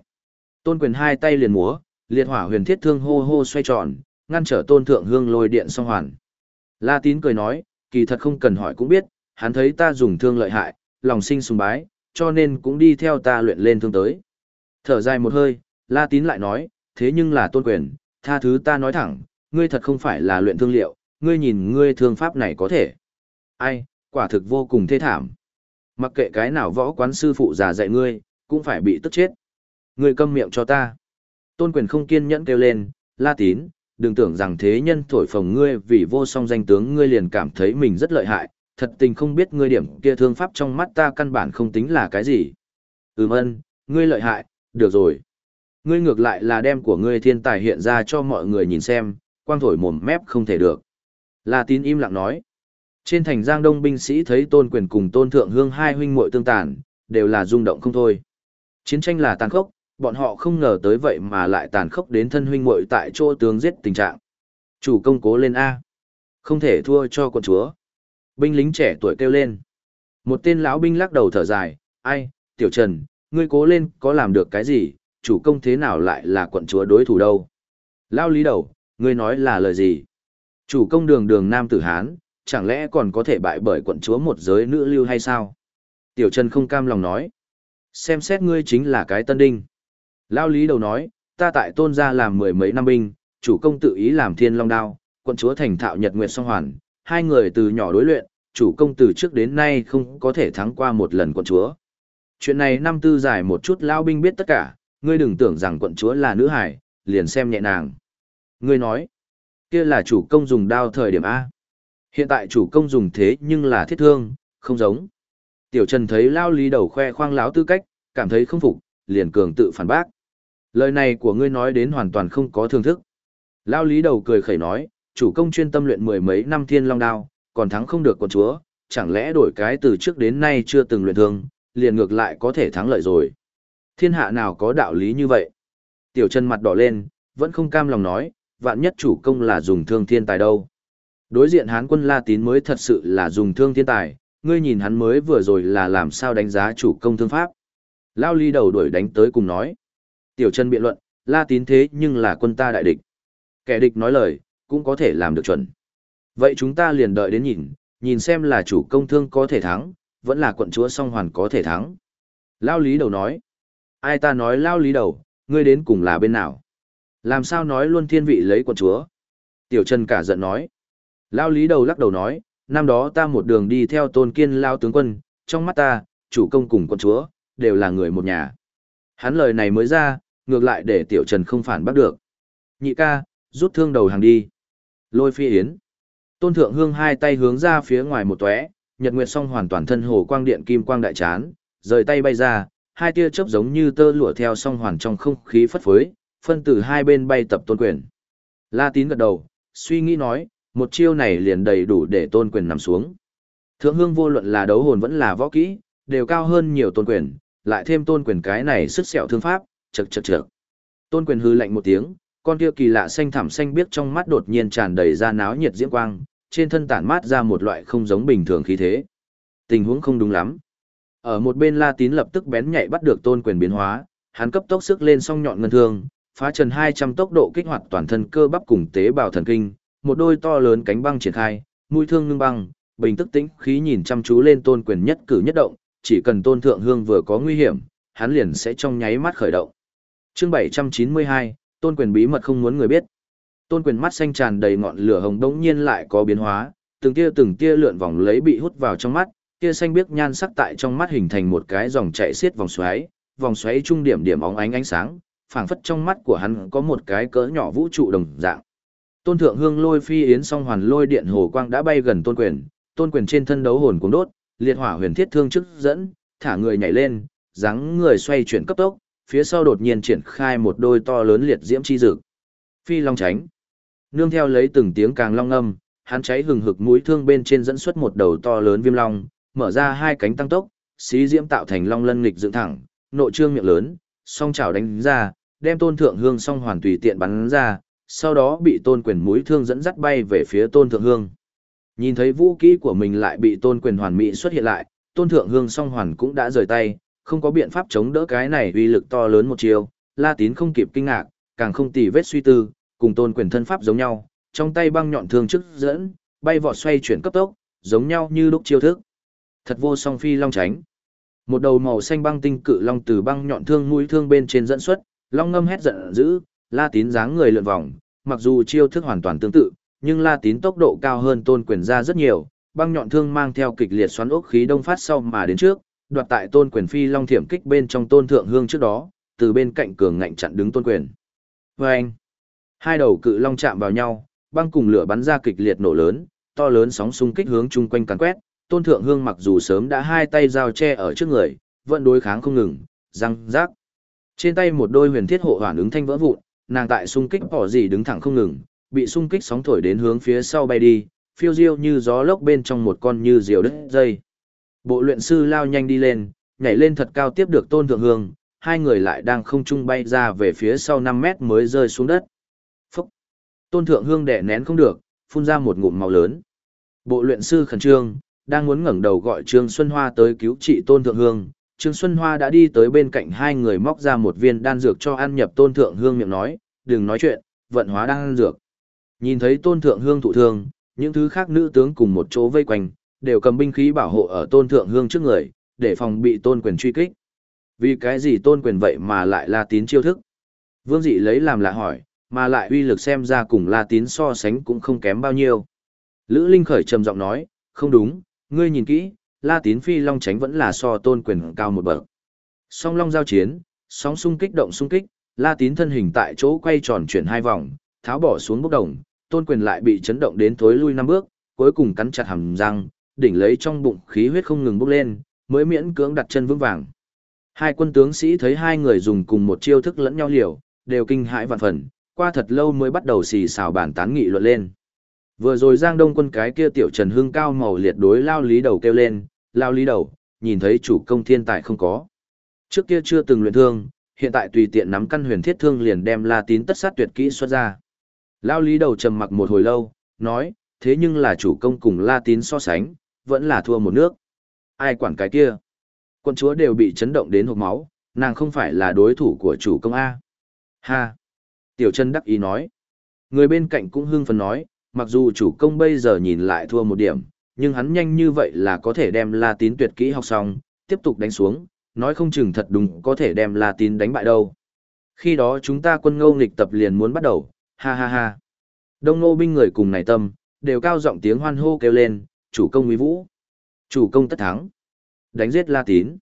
Tôn quyền hai tay liền múa, liệt hỏa huyền thiết thương hô hô xoay tròn, ngăn trở tôn thượng hương lôi điện song hoàn. La tín cười nói, kỳ thật không cần hỏi cũng biết, hắn thấy ta dùng thương lợi hại, lòng sinh sùng bái, cho nên cũng đi theo ta luyện lên thương tới. Thở dài một hơi, La tín lại nói, thế nhưng là tôn quyền, tha thứ ta nói thẳng, ngươi thật không phải là luyện thương liệu, ngươi nhìn ngươi thương pháp này có thể. Ai, quả thực vô cùng thê thảm. Mặc kệ cái nào võ quán sư phụ già dạy ngươi, cũng phải bị tức chết. Ngươi câm miệng cho ta. Tôn quyền không kiên nhẫn kêu lên, la tín, đừng tưởng rằng thế nhân thổi phồng ngươi vì vô song danh tướng ngươi liền cảm thấy mình rất lợi hại, thật tình không biết ngươi điểm kia thương pháp trong mắt ta căn bản không tính là cái gì. Ừm ân, ngươi lợi hại, được rồi. Ngươi ngược lại là đem của ngươi thiên tài hiện ra cho mọi người nhìn xem, quang thổi mồm mép không thể được. La tín im lặng nói. Trên thành giang đông binh sĩ thấy tôn quyền cùng tôn thượng hương hai huynh muội tương tàn, đều là rung động không thôi. Chiến tranh là tàn khốc, bọn họ không ngờ tới vậy mà lại tàn khốc đến thân huynh muội tại chỗ tướng giết tình trạng. Chủ công cố lên A. Không thể thua cho quân chúa. Binh lính trẻ tuổi kêu lên. Một tên lão binh lắc đầu thở dài, ai, tiểu trần, ngươi cố lên có làm được cái gì, chủ công thế nào lại là quận chúa đối thủ đâu. Lão lý đầu, ngươi nói là lời gì? Chủ công đường đường nam tử Hán, chẳng lẽ còn có thể bại bởi quận chúa một giới nữ lưu hay sao? Tiểu Trần không cam lòng nói. Xem xét ngươi chính là cái tân đinh. Lao lý đầu nói, ta tại tôn gia làm mười mấy năm binh, chủ công tự ý làm thiên long đao, quận chúa thành thạo nhật nguyệt song hoàn, hai người từ nhỏ đối luyện, chủ công từ trước đến nay không có thể thắng qua một lần quận chúa. Chuyện này năm tư giải một chút lao binh biết tất cả, ngươi đừng tưởng rằng quận chúa là nữ hải, liền xem nhẹ nàng. Ngươi nói, kia là chủ công dùng đao thời điểm A. Hiện tại chủ công dùng thế nhưng là thiết thương, không giống. Tiểu Trần thấy lao lý đầu khoe khoang láo tư cách, cảm thấy không phục, liền cường tự phản bác. Lời này của ngươi nói đến hoàn toàn không có thương thức. Lao lý đầu cười khẩy nói, chủ công chuyên tâm luyện mười mấy năm thiên long đao, còn thắng không được quận chúa, chẳng lẽ đổi cái từ trước đến nay chưa từng luyện thương, liền ngược lại có thể thắng lợi rồi. Thiên hạ nào có đạo lý như vậy? Tiểu Trần mặt đỏ lên, vẫn không cam lòng nói, vạn nhất chủ công là dùng thương thiên tài đâu. Đối diện Hán quân La Tín mới thật sự là dùng thương thiên tài, ngươi nhìn hắn mới vừa rồi là làm sao đánh giá chủ công thương pháp. Lao ly đầu đuổi đánh tới cùng nói. Tiểu chân biện luận, La Tín thế nhưng là quân ta đại địch. Kẻ địch nói lời, cũng có thể làm được chuẩn. Vậy chúng ta liền đợi đến nhìn, nhìn xem là chủ công thương có thể thắng, vẫn là quận chúa song hoàn có thể thắng. Lao lý đầu nói. Ai ta nói lao lý đầu, ngươi đến cùng là bên nào? Làm sao nói luôn thiên vị lấy quận chúa? Tiểu Trần cả giận nói. Lao lý đầu lắc đầu nói, năm đó ta một đường đi theo tôn kiên lao tướng quân, trong mắt ta, chủ công cùng quận chúa, đều là người một nhà. Hắn lời này mới ra, ngược lại để tiểu trần không phản bắt được. Nhị ca, rút thương đầu hàng đi. Lôi phi yến. Tôn thượng hương hai tay hướng ra phía ngoài một tóe, nhật nguyệt song hoàn toàn thân hồ quang điện kim quang đại chán, rời tay bay ra, hai tia chớp giống như tơ lụa theo song hoàn trong không khí phất phới, phân từ hai bên bay tập tôn quyền. La tín gật đầu, suy nghĩ nói, một chiêu này liền đầy đủ để tôn quyền nằm xuống. Thượng hương vô luận là đấu hồn vẫn là võ kỹ, đều cao hơn nhiều tôn quyền, lại thêm tôn quyền cái này sức sẹo thương pháp, chật chật chật. Tôn quyền hư lạnh một tiếng, con kia kỳ lạ xanh thẳm xanh biết trong mắt đột nhiên tràn đầy ra náo nhiệt diễm quang, trên thân tản mát ra một loại không giống bình thường khí thế. Tình huống không đúng lắm. Ở một bên La Tín lập tức bén nhạy bắt được tôn quyền biến hóa, hắn cấp tốc sức lên song nhọn ngân thương, phá trần 200 tốc độ kích hoạt toàn thân cơ bắp cùng tế bào thần kinh, một đôi to lớn cánh băng triển khai, mũi thương ngưng băng, bình tức tĩnh khí nhìn chăm chú lên tôn quyền nhất cử nhất động, chỉ cần tôn thượng hương vừa có nguy hiểm, hắn liền sẽ trong nháy mắt khởi động. Chương 792, tôn quyền bí mật không muốn người biết. Tôn quyền mắt xanh tràn đầy ngọn lửa hồng đống nhiên lại có biến hóa, từng tia từng tia lượn vòng lấy bị hút vào trong mắt, tia xanh biếc nhan sắc tại trong mắt hình thành một cái dòng chảy xiết vòng xoáy, vòng xoáy trung điểm điểm óng ánh ánh sáng, phảng phất trong mắt của hắn có một cái cỡ nhỏ vũ trụ đồng dạng. Tôn thượng hương lôi phi yến song hoàn lôi điện hồ quang đã bay gần tôn quyền, tôn quyền trên thân đấu hồn cuống đốt, liệt hỏa huyền thiết thương chức dẫn, thả người nhảy lên, dáng người xoay chuyển cấp tốc, phía sau đột nhiên triển khai một đôi to lớn liệt diễm chi dực. Phi long tránh. Nương theo lấy từng tiếng càng long âm, hắn cháy hừng hực mũi thương bên trên dẫn xuất một đầu to lớn viêm long, mở ra hai cánh tăng tốc, xí diễm tạo thành long lân nghịch dựng thẳng, nội trương miệng lớn, song chảo đánh ra, đem tôn thượng hương song hoàn tùy tiện bắn ra, sau đó bị tôn quyền mũi thương dẫn dắt bay về phía tôn thượng hương. Nhìn thấy vũ kỹ của mình lại bị tôn quyền hoàn mỹ xuất hiện lại, tôn thượng hương song hoàn cũng đã rời tay, không có biện pháp chống đỡ cái này uy lực to lớn một chiều, la tín không kịp kinh ngạc, càng không tì vết suy tư, cùng tôn quyền thân pháp giống nhau, trong tay băng nhọn thương trước dẫn, bay vọt xoay chuyển cấp tốc, giống nhau như lúc chiêu thức. Thật vô song phi long tránh. Một đầu màu xanh băng tinh cự long từ băng nhọn thương mũi thương bên trên dẫn xuất, long ngâm hét giận dữ, La Tín dáng người lượn vòng, mặc dù chiêu thức hoàn toàn tương tự, nhưng La Tín tốc độ cao hơn Tôn Quyền ra rất nhiều, băng nhọn thương mang theo kịch liệt xoắn ốc khí đông phát sau mà đến trước, đoạt tại Tôn Quyền phi long thiểm kích bên trong Tôn Thượng Hương trước đó, từ bên cạnh cường ngạnh chặn đứng Tôn Quyền. Vâng! Hai đầu cự long chạm vào nhau, băng cùng lửa bắn ra kịch liệt nổ lớn, to lớn sóng xung kích hướng chung quanh càn quét, Tôn Thượng Hương mặc dù sớm đã hai tay giao che ở trước người, vẫn đối kháng không ngừng, răng rác. Trên tay một đôi huyền thiết hộ hoàn ứng thanh vỡ vụn, nàng tại xung kích bỏ gì đứng thẳng không ngừng, bị xung kích sóng thổi đến hướng phía sau bay đi, phiêu diêu như gió lốc bên trong một con như diều đứt dây. Bộ luyện sư lao nhanh đi lên, nhảy lên thật cao tiếp được Tôn Thượng Hương, hai người lại đang không trung bay ra về phía sau 5 mét mới rơi xuống đất. Tôn Thượng Hương đẻ nén không được, phun ra một ngụm màu lớn. Bộ luyện sư khẩn trương, đang muốn ngẩng đầu gọi Trương Xuân Hoa tới cứu trị Tôn Thượng Hương. Trương Xuân Hoa đã đi tới bên cạnh hai người móc ra một viên đan dược cho ăn nhập Tôn Thượng Hương miệng nói, đừng nói chuyện, vận hóa đan dược. Nhìn thấy Tôn Thượng Hương thụ thương, những thứ khác nữ tướng cùng một chỗ vây quanh, đều cầm binh khí bảo hộ ở Tôn Thượng Hương trước người, để phòng bị Tôn Quyền truy kích. Vì cái gì Tôn Quyền vậy mà lại là tín chiêu thức? Vương Dị lấy làm lạ hỏi, mà lại uy lực xem ra cùng La Tín so sánh cũng không kém bao nhiêu. Lữ Linh khởi trầm giọng nói, không đúng, ngươi nhìn kỹ, La Tín Phi Long tránh vẫn là so tôn quyền cao một bậc. Song Long giao chiến, sóng xung kích động xung kích, La Tín thân hình tại chỗ quay tròn chuyển hai vòng, tháo bỏ xuống bốc đồng, tôn quyền lại bị chấn động đến thối lui năm bước, cuối cùng cắn chặt hàm răng, đỉnh lấy trong bụng khí huyết không ngừng bốc lên, mới miễn cưỡng đặt chân vững vàng. Hai quân tướng sĩ thấy hai người dùng cùng một chiêu thức lẫn nhau liều, đều kinh hãi vạn phần, qua thật lâu mới bắt đầu xì xào bàn tán nghị luận lên. Vừa rồi Giang Đông quân cái kia tiểu Trần Hưng cao màu liệt đối lao lý đầu kêu lên, lao lý đầu, nhìn thấy chủ công thiên tài không có. Trước kia chưa từng luyện thương, hiện tại tùy tiện nắm căn huyền thiết thương liền đem La Tín tất sát tuyệt kỹ xuất ra. Lao lý đầu trầm mặc một hồi lâu, nói, thế nhưng là chủ công cùng La Tín so sánh, vẫn là thua một nước. Ai quản cái kia? Quân chúa đều bị chấn động đến hộp máu, nàng không phải là đối thủ của chủ công A. Ha! Tiểu Trần đắc ý nói. Người bên cạnh cũng hưng phấn nói, mặc dù chủ công bây giờ nhìn lại thua một điểm, nhưng hắn nhanh như vậy là có thể đem La Tín tuyệt kỹ học xong, tiếp tục đánh xuống, nói không chừng thật đúng có thể đem La Tín đánh bại đâu. Khi đó chúng ta quân ngô nghịch tập liền muốn bắt đầu, ha ha ha. Đông ngô binh người cùng này tâm, đều cao giọng tiếng hoan hô kêu lên, chủ công uy vũ. Chủ công tất thắng. Đánh giết La Tín.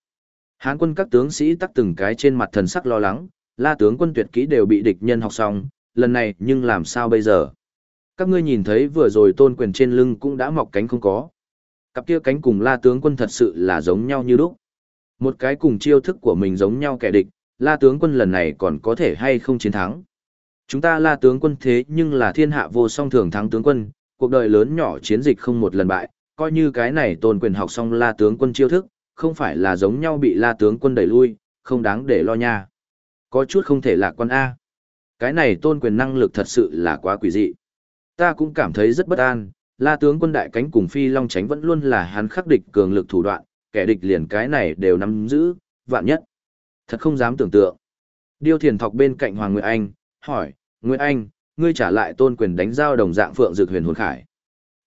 Hán quân các tướng sĩ tắc từng cái trên mặt thần sắc lo lắng, La tướng quân tuyệt kỹ đều bị địch nhân học xong, lần này nhưng làm sao bây giờ? các ngươi nhìn thấy vừa rồi tôn quyền trên lưng cũng đã mọc cánh không có. Cặp kia cánh cùng la tướng quân thật sự là giống nhau như lúc. Một cái cùng chiêu thức của mình giống nhau kẻ địch, la tướng quân lần này còn có thể hay không chiến thắng. Chúng ta la tướng quân thế nhưng là thiên hạ vô song thường thắng tướng quân, cuộc đời lớn nhỏ chiến dịch không một lần bại, coi như cái này tôn quyền học xong la tướng quân chiêu thức, không phải là giống nhau bị la tướng quân đẩy lui, không đáng để lo nha. Có chút không thể lạc quan A. Cái này tôn quyền năng lực thật sự là quá quỷ dị ta cũng cảm thấy rất bất an, la tướng quân đại cánh cùng phi long tránh vẫn luôn là hắn khắc địch cường lực thủ đoạn, kẻ địch liền cái này đều nắm giữ, vạn nhất. Thật không dám tưởng tượng. Điêu thiền thọc bên cạnh Hoàng Nguyệt Anh, hỏi, Nguyệt Anh, ngươi trả lại tôn quyền đánh giao đồng dạng Phượng Dực huyền hồn khải.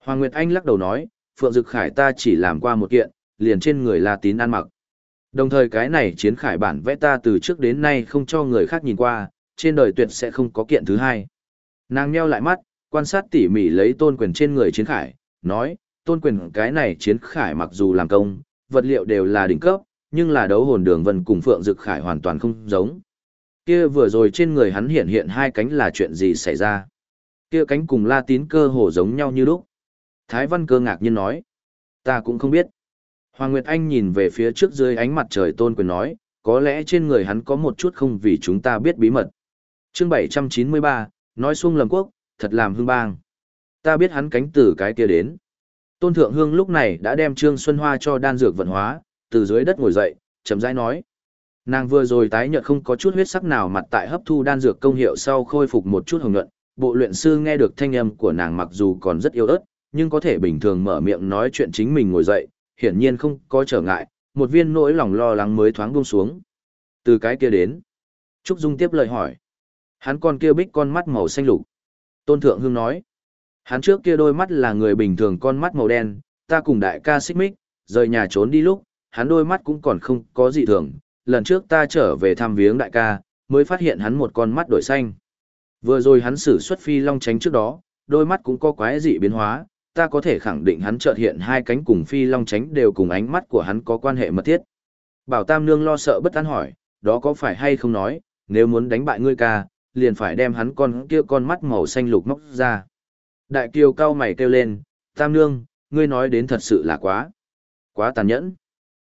Hoàng Nguyệt Anh lắc đầu nói, Phượng Dực khải ta chỉ làm qua một kiện, liền trên người La Tín ăn mặc. Đồng thời cái này chiến khải bản vẽ ta từ trước đến nay không cho người khác nhìn qua, trên đời tuyệt sẽ không có kiện thứ hai. Nàng nheo lại mắt, quan sát tỉ mỉ lấy tôn quyền trên người chiến khải, nói, tôn quyền cái này chiến khải mặc dù làm công, vật liệu đều là đỉnh cấp, nhưng là đấu hồn đường vân cùng phượng dực khải hoàn toàn không giống. Kia vừa rồi trên người hắn hiện hiện hai cánh là chuyện gì xảy ra? Kia cánh cùng la tín cơ hồ giống nhau như lúc. Thái văn cơ ngạc nhiên nói, ta cũng không biết. Hoàng Nguyệt Anh nhìn về phía trước dưới ánh mặt trời tôn quyền nói, có lẽ trên người hắn có một chút không vì chúng ta biết bí mật. Chương 793, nói xuông lầm quốc, thật làm hương bang. Ta biết hắn cánh từ cái kia đến. Tôn Thượng Hương lúc này đã đem Trương Xuân Hoa cho đan dược vận hóa, từ dưới đất ngồi dậy, chậm rãi nói. Nàng vừa rồi tái nhợt không có chút huyết sắc nào mặt tại hấp thu đan dược công hiệu sau khôi phục một chút hồng nhuận, bộ luyện sư nghe được thanh âm của nàng mặc dù còn rất yếu ớt, nhưng có thể bình thường mở miệng nói chuyện chính mình ngồi dậy, hiển nhiên không có trở ngại, một viên nỗi lòng lo lắng mới thoáng buông xuống. Từ cái kia đến, Trúc Dung tiếp lời hỏi. Hắn con kia bích con mắt màu xanh lục. Tôn Thượng Hương nói. Hắn trước kia đôi mắt là người bình thường con mắt màu đen, ta cùng đại ca xích mích, rời nhà trốn đi lúc, hắn đôi mắt cũng còn không có gì thường. Lần trước ta trở về thăm viếng đại ca, mới phát hiện hắn một con mắt đổi xanh. Vừa rồi hắn sử xuất phi long tránh trước đó, đôi mắt cũng có quái dị biến hóa, ta có thể khẳng định hắn chợt hiện hai cánh cùng phi long tránh đều cùng ánh mắt của hắn có quan hệ mật thiết. Bảo Tam Nương lo sợ bất an hỏi, đó có phải hay không nói, nếu muốn đánh bại ngươi ca, liền phải đem hắn con kia con mắt màu xanh lục móc ra. Đại kiều cao mày kêu lên, Tam Nương, ngươi nói đến thật sự là quá, quá tàn nhẫn.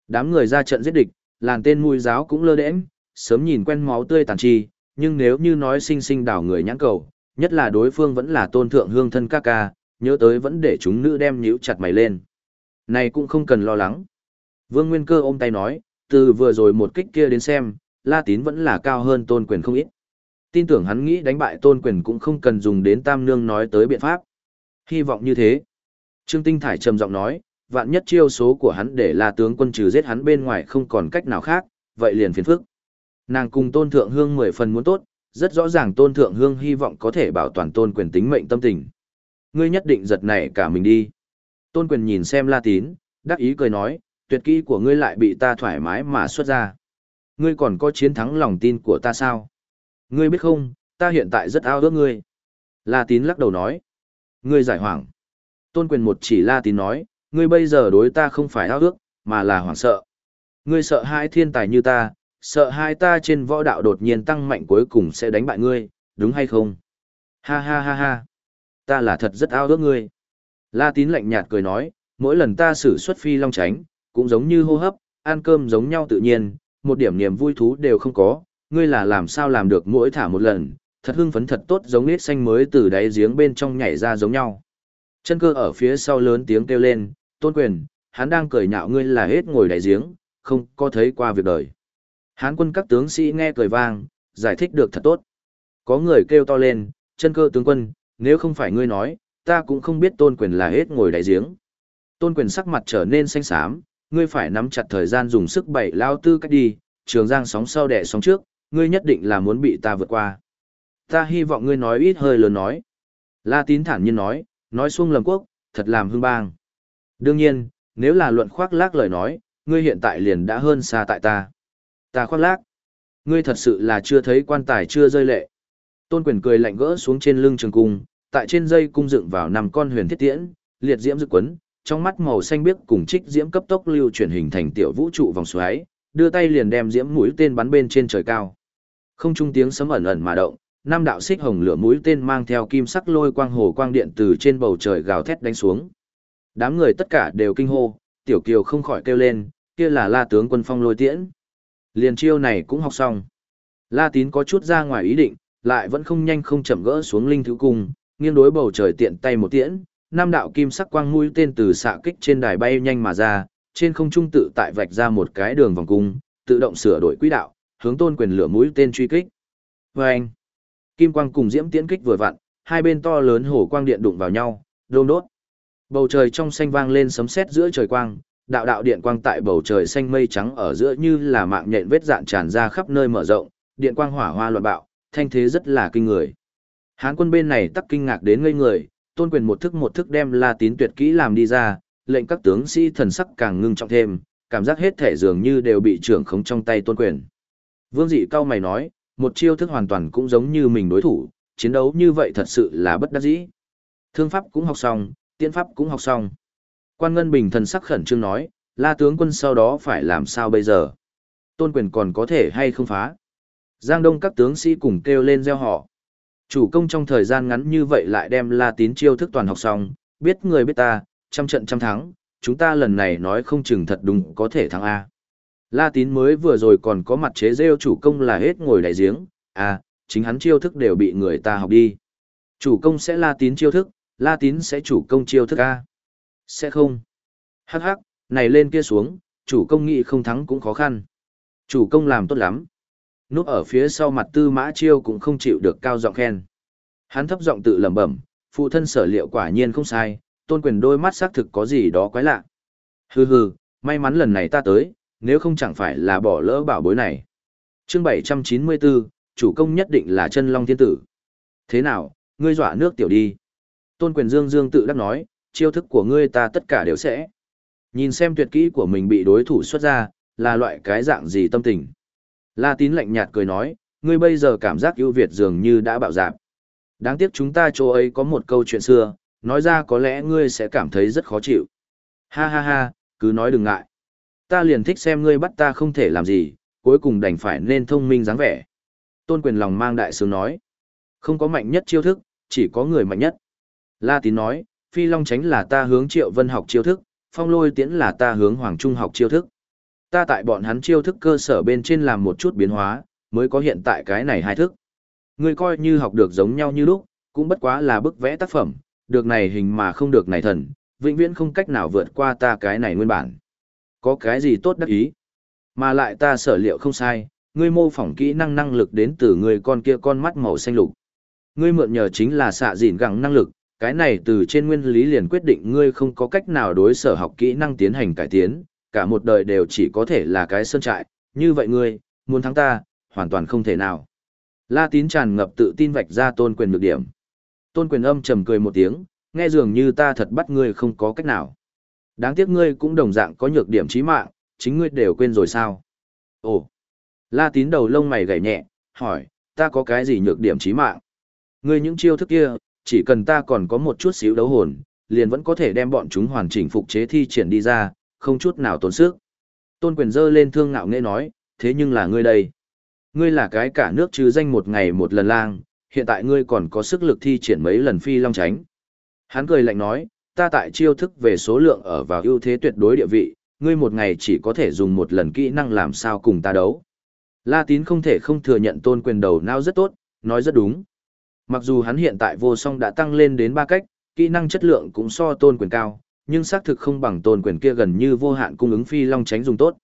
Đám người ra trận giết địch, làn tên mùi giáo cũng lơ đễnh, sớm nhìn quen máu tươi tàn chi, nhưng nếu như nói sinh sinh đảo người nhãn cầu, nhất là đối phương vẫn là tôn thượng hương thân ca ca, nhớ tới vẫn để chúng nữ đem nhíu chặt mày lên. Này cũng không cần lo lắng. Vương Nguyên Cơ ôm tay nói, từ vừa rồi một kích kia đến xem, La Tín vẫn là cao hơn tôn quyền không ít. Tin tưởng hắn nghĩ đánh bại tôn quyền cũng không cần dùng đến tam nương nói tới biện pháp. Hy vọng như thế. Trương Tinh Thải trầm giọng nói, vạn nhất chiêu số của hắn để La tướng quân trừ giết hắn bên ngoài không còn cách nào khác, vậy liền phiền phức. Nàng cùng tôn thượng hương mười phần muốn tốt, rất rõ ràng tôn thượng hương hy vọng có thể bảo toàn tôn quyền tính mệnh tâm tình. Ngươi nhất định giật nảy cả mình đi. Tôn quyền nhìn xem la tín, đắc ý cười nói, tuyệt kỹ của ngươi lại bị ta thoải mái mà xuất ra. Ngươi còn có chiến thắng lòng tin của ta sao? Ngươi biết không, ta hiện tại rất ao ước ngươi. La tín lắc đầu nói. Ngươi giải hoảng. Tôn quyền một chỉ la tín nói, ngươi bây giờ đối ta không phải ao ước, mà là hoảng sợ. Ngươi sợ hai thiên tài như ta, sợ hai ta trên võ đạo đột nhiên tăng mạnh cuối cùng sẽ đánh bại ngươi, đúng hay không? Ha ha ha ha. Ta là thật rất ao ước ngươi. La tín lạnh nhạt cười nói, mỗi lần ta sử xuất phi long tránh, cũng giống như hô hấp, ăn cơm giống nhau tự nhiên, một điểm niềm vui thú đều không có, ngươi là làm sao làm được mỗi thả một lần, thật hưng phấn thật tốt giống nết xanh mới từ đáy giếng bên trong nhảy ra giống nhau. Chân cơ ở phía sau lớn tiếng kêu lên, tôn quyền, hắn đang cười nhạo ngươi là hết ngồi đáy giếng, không có thấy qua việc đời. Hán quân các tướng sĩ nghe cười vang, giải thích được thật tốt. Có người kêu to lên, chân cơ tướng quân, nếu không phải ngươi nói, ta cũng không biết tôn quyền là hết ngồi đại giếng. Tôn quyền sắc mặt trở nên xanh xám, ngươi phải nắm chặt thời gian dùng sức bảy lao tư cách đi, trường giang sóng sau đẻ sóng trước, ngươi nhất định là muốn bị ta vượt qua. Ta hy vọng ngươi nói ít hơi lớn nói. La tín thản nhiên nói, nói xuông lầm quốc, thật làm hương bang. Đương nhiên, nếu là luận khoác lác lời nói, ngươi hiện tại liền đã hơn xa tại ta. Ta khoác lác. Ngươi thật sự là chưa thấy quan tài chưa rơi lệ. Tôn quyền cười lạnh gỡ xuống trên lưng trường cung, tại trên dây cung dựng vào năm con huyền thiết tiễn, liệt diễm dự quấn, trong mắt màu xanh biếc cùng trích diễm cấp tốc lưu chuyển hình thành tiểu vũ trụ vòng xoáy, đưa tay liền đem diễm mũi tên bắn bên trên trời cao. Không trung tiếng sấm ẩn ẩn mà động, năm đạo xích hồng lửa mũi tên mang theo kim sắc lôi quang hồ quang điện từ trên bầu trời gào thét đánh xuống. Đám người tất cả đều kinh hô, tiểu kiều không khỏi kêu lên, kia là La tướng quân phong lôi tiễn. Liền chiêu này cũng học xong. La Tín có chút ra ngoài ý định, lại vẫn không nhanh không chậm gỡ xuống linh thứ cung, nghiêng đối bầu trời tiện tay một tiễn, nam đạo kim sắc quang mũi tên từ xạ kích trên đài bay nhanh mà ra, trên không trung tự tại vạch ra một cái đường vòng cung, tự động sửa đổi quỹ đạo, hướng tôn quyền lửa mũi tên truy kích. Và anh, kim quang cùng diễm tiễn kích vừa vặn, hai bên to lớn hổ quang điện đụng vào nhau, đôm đốt. Bầu trời trong xanh vang lên sấm sét giữa trời quang, đạo đạo điện quang tại bầu trời xanh mây trắng ở giữa như là mạng nhện vết dạn tràn ra khắp nơi mở rộng, điện quang hỏa hoa loạn bạo, thanh thế rất là kinh người. Hán quân bên này tắc kinh ngạc đến ngây người, tôn quyền một thức một thức đem La Tín tuyệt kỹ làm đi ra, lệnh các tướng sĩ thần sắc càng ngưng trọng thêm, cảm giác hết thể dường như đều bị trưởng khống trong tay tôn quyền. Vương dị cao mày nói, một chiêu thức hoàn toàn cũng giống như mình đối thủ, chiến đấu như vậy thật sự là bất đắc dĩ. Thương pháp cũng học xong, tiễn pháp cũng học xong. Quan Ngân Bình thần sắc khẩn trương nói, la tướng quân sau đó phải làm sao bây giờ? Tôn quyền còn có thể hay không phá? Giang Đông các tướng sĩ cùng kêu lên gieo họ. Chủ công trong thời gian ngắn như vậy lại đem la tín chiêu thức toàn học xong, biết người biết ta, trăm trận trăm thắng, chúng ta lần này nói không chừng thật đúng có thể thắng A. La tín mới vừa rồi còn có mặt chế rêu chủ công là hết ngồi đại giếng, à, chính hắn chiêu thức đều bị người ta học đi. Chủ công sẽ la tín chiêu thức, la tín sẽ chủ công chiêu thức A. Sẽ không. Hắc hắc, này lên kia xuống, chủ công nghị không thắng cũng khó khăn. Chủ công làm tốt lắm. Núp ở phía sau mặt tư mã chiêu cũng không chịu được cao giọng khen. Hắn thấp giọng tự lẩm bẩm, phụ thân sở liệu quả nhiên không sai, tôn quyền đôi mắt xác thực có gì đó quái lạ. Hừ hừ, may mắn lần này ta tới, nếu không chẳng phải là bỏ lỡ bảo bối này. chương 794, chủ công nhất định là chân long thiên tử. Thế nào, ngươi dọa nước tiểu đi. Tôn quyền dương dương tự đắc nói, chiêu thức của ngươi ta tất cả đều sẽ. Nhìn xem tuyệt kỹ của mình bị đối thủ xuất ra, là loại cái dạng gì tâm tình. La tín lạnh nhạt cười nói, ngươi bây giờ cảm giác ưu việt dường như đã bạo dạp. Đáng tiếc chúng ta chỗ ấy có một câu chuyện xưa, nói ra có lẽ ngươi sẽ cảm thấy rất khó chịu. Ha ha ha, cứ nói đừng ngại. Ta liền thích xem ngươi bắt ta không thể làm gì, cuối cùng đành phải nên thông minh dáng vẻ. Tôn quyền lòng mang đại sướng nói. Không có mạnh nhất chiêu thức, chỉ có người mạnh nhất. La tín nói, phi long tránh là ta hướng triệu vân học chiêu thức, phong lôi tiễn là ta hướng hoàng trung học chiêu thức. Ta tại bọn hắn chiêu thức cơ sở bên trên làm một chút biến hóa, mới có hiện tại cái này hai thức. Ngươi coi như học được giống nhau như lúc, cũng bất quá là bức vẽ tác phẩm, được này hình mà không được này thần, vĩnh viễn không cách nào vượt qua ta cái này nguyên bản. Có cái gì tốt đắc ý? Mà lại ta sở liệu không sai, ngươi mô phỏng kỹ năng năng lực đến từ người con kia con mắt màu xanh lục. Ngươi mượn nhờ chính là xạ dịn gẳng năng lực, cái này từ trên nguyên lý liền quyết định ngươi không có cách nào đối sở học kỹ năng tiến hành cải tiến, cả một đời đều chỉ có thể là cái sơn trại, như vậy ngươi, muốn thắng ta, hoàn toàn không thể nào. La tín tràn ngập tự tin vạch ra tôn quyền nhược điểm. Tôn quyền âm trầm cười một tiếng, nghe dường như ta thật bắt ngươi không có cách nào. Đáng tiếc ngươi cũng đồng dạng có nhược điểm chí mạng, chính ngươi đều quên rồi sao? Ồ! La tín đầu lông mày gảy nhẹ, hỏi, ta có cái gì nhược điểm chí mạng? Ngươi những chiêu thức kia, chỉ cần ta còn có một chút xíu đấu hồn, liền vẫn có thể đem bọn chúng hoàn chỉnh phục chế thi triển đi ra, không chút nào tốn sức. Tôn quyền dơ lên thương ngạo nghệ nói, thế nhưng là ngươi đây. Ngươi là cái cả nước chứ danh một ngày một lần lang, hiện tại ngươi còn có sức lực thi triển mấy lần phi long tránh. Hắn cười lạnh nói, ta tại chiêu thức về số lượng ở vào ưu thế tuyệt đối địa vị, ngươi một ngày chỉ có thể dùng một lần kỹ năng làm sao cùng ta đấu. La tín không thể không thừa nhận tôn quyền đầu não rất tốt, nói rất đúng. Mặc dù hắn hiện tại vô song đã tăng lên đến ba cách, kỹ năng chất lượng cũng so tôn quyền cao, nhưng xác thực không bằng tôn quyền kia gần như vô hạn cung ứng phi long tránh dùng tốt.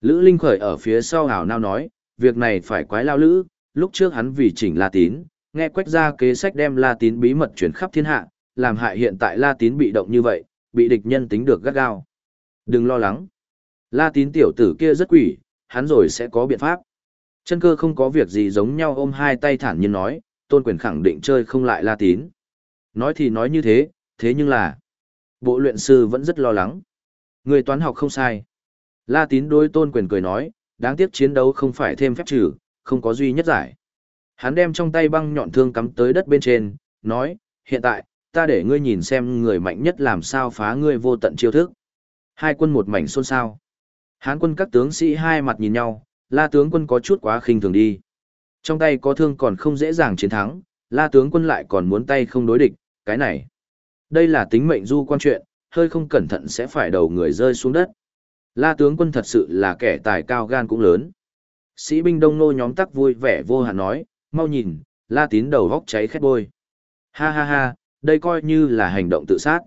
Lữ Linh khởi ở phía sau hào nao nói, việc này phải quái lao lữ, lúc trước hắn vì chỉnh La Tín, nghe quách ra kế sách đem La Tín bí mật chuyển khắp thiên hạ, làm hại hiện tại La Tín bị động như vậy, bị địch nhân tính được gắt gao. Đừng lo lắng. La Tín tiểu tử kia rất quỷ, hắn rồi sẽ có biện pháp. Chân cơ không có việc gì giống nhau ôm hai tay thản nhiên nói, tôn quyền khẳng định chơi không lại La Tín. Nói thì nói như thế, thế nhưng là, bộ luyện sư vẫn rất lo lắng. Người toán học không sai. La Tín đối tôn quyền cười nói, đáng tiếc chiến đấu không phải thêm phép trừ, không có duy nhất giải. Hắn đem trong tay băng nhọn thương cắm tới đất bên trên, nói, hiện tại, ta để ngươi nhìn xem người mạnh nhất làm sao phá ngươi vô tận chiêu thức. Hai quân một mảnh xôn xao. Hán quân các tướng sĩ hai mặt nhìn nhau, la tướng quân có chút quá khinh thường đi. Trong tay có thương còn không dễ dàng chiến thắng, la tướng quân lại còn muốn tay không đối địch, cái này. Đây là tính mệnh du quan chuyện, hơi không cẩn thận sẽ phải đầu người rơi xuống đất. La tướng quân thật sự là kẻ tài cao gan cũng lớn. Sĩ binh đông nô nhóm tắc vui vẻ vô hạn nói, mau nhìn, la tín đầu góc cháy khét bôi. Ha ha ha, đây coi như là hành động tự sát.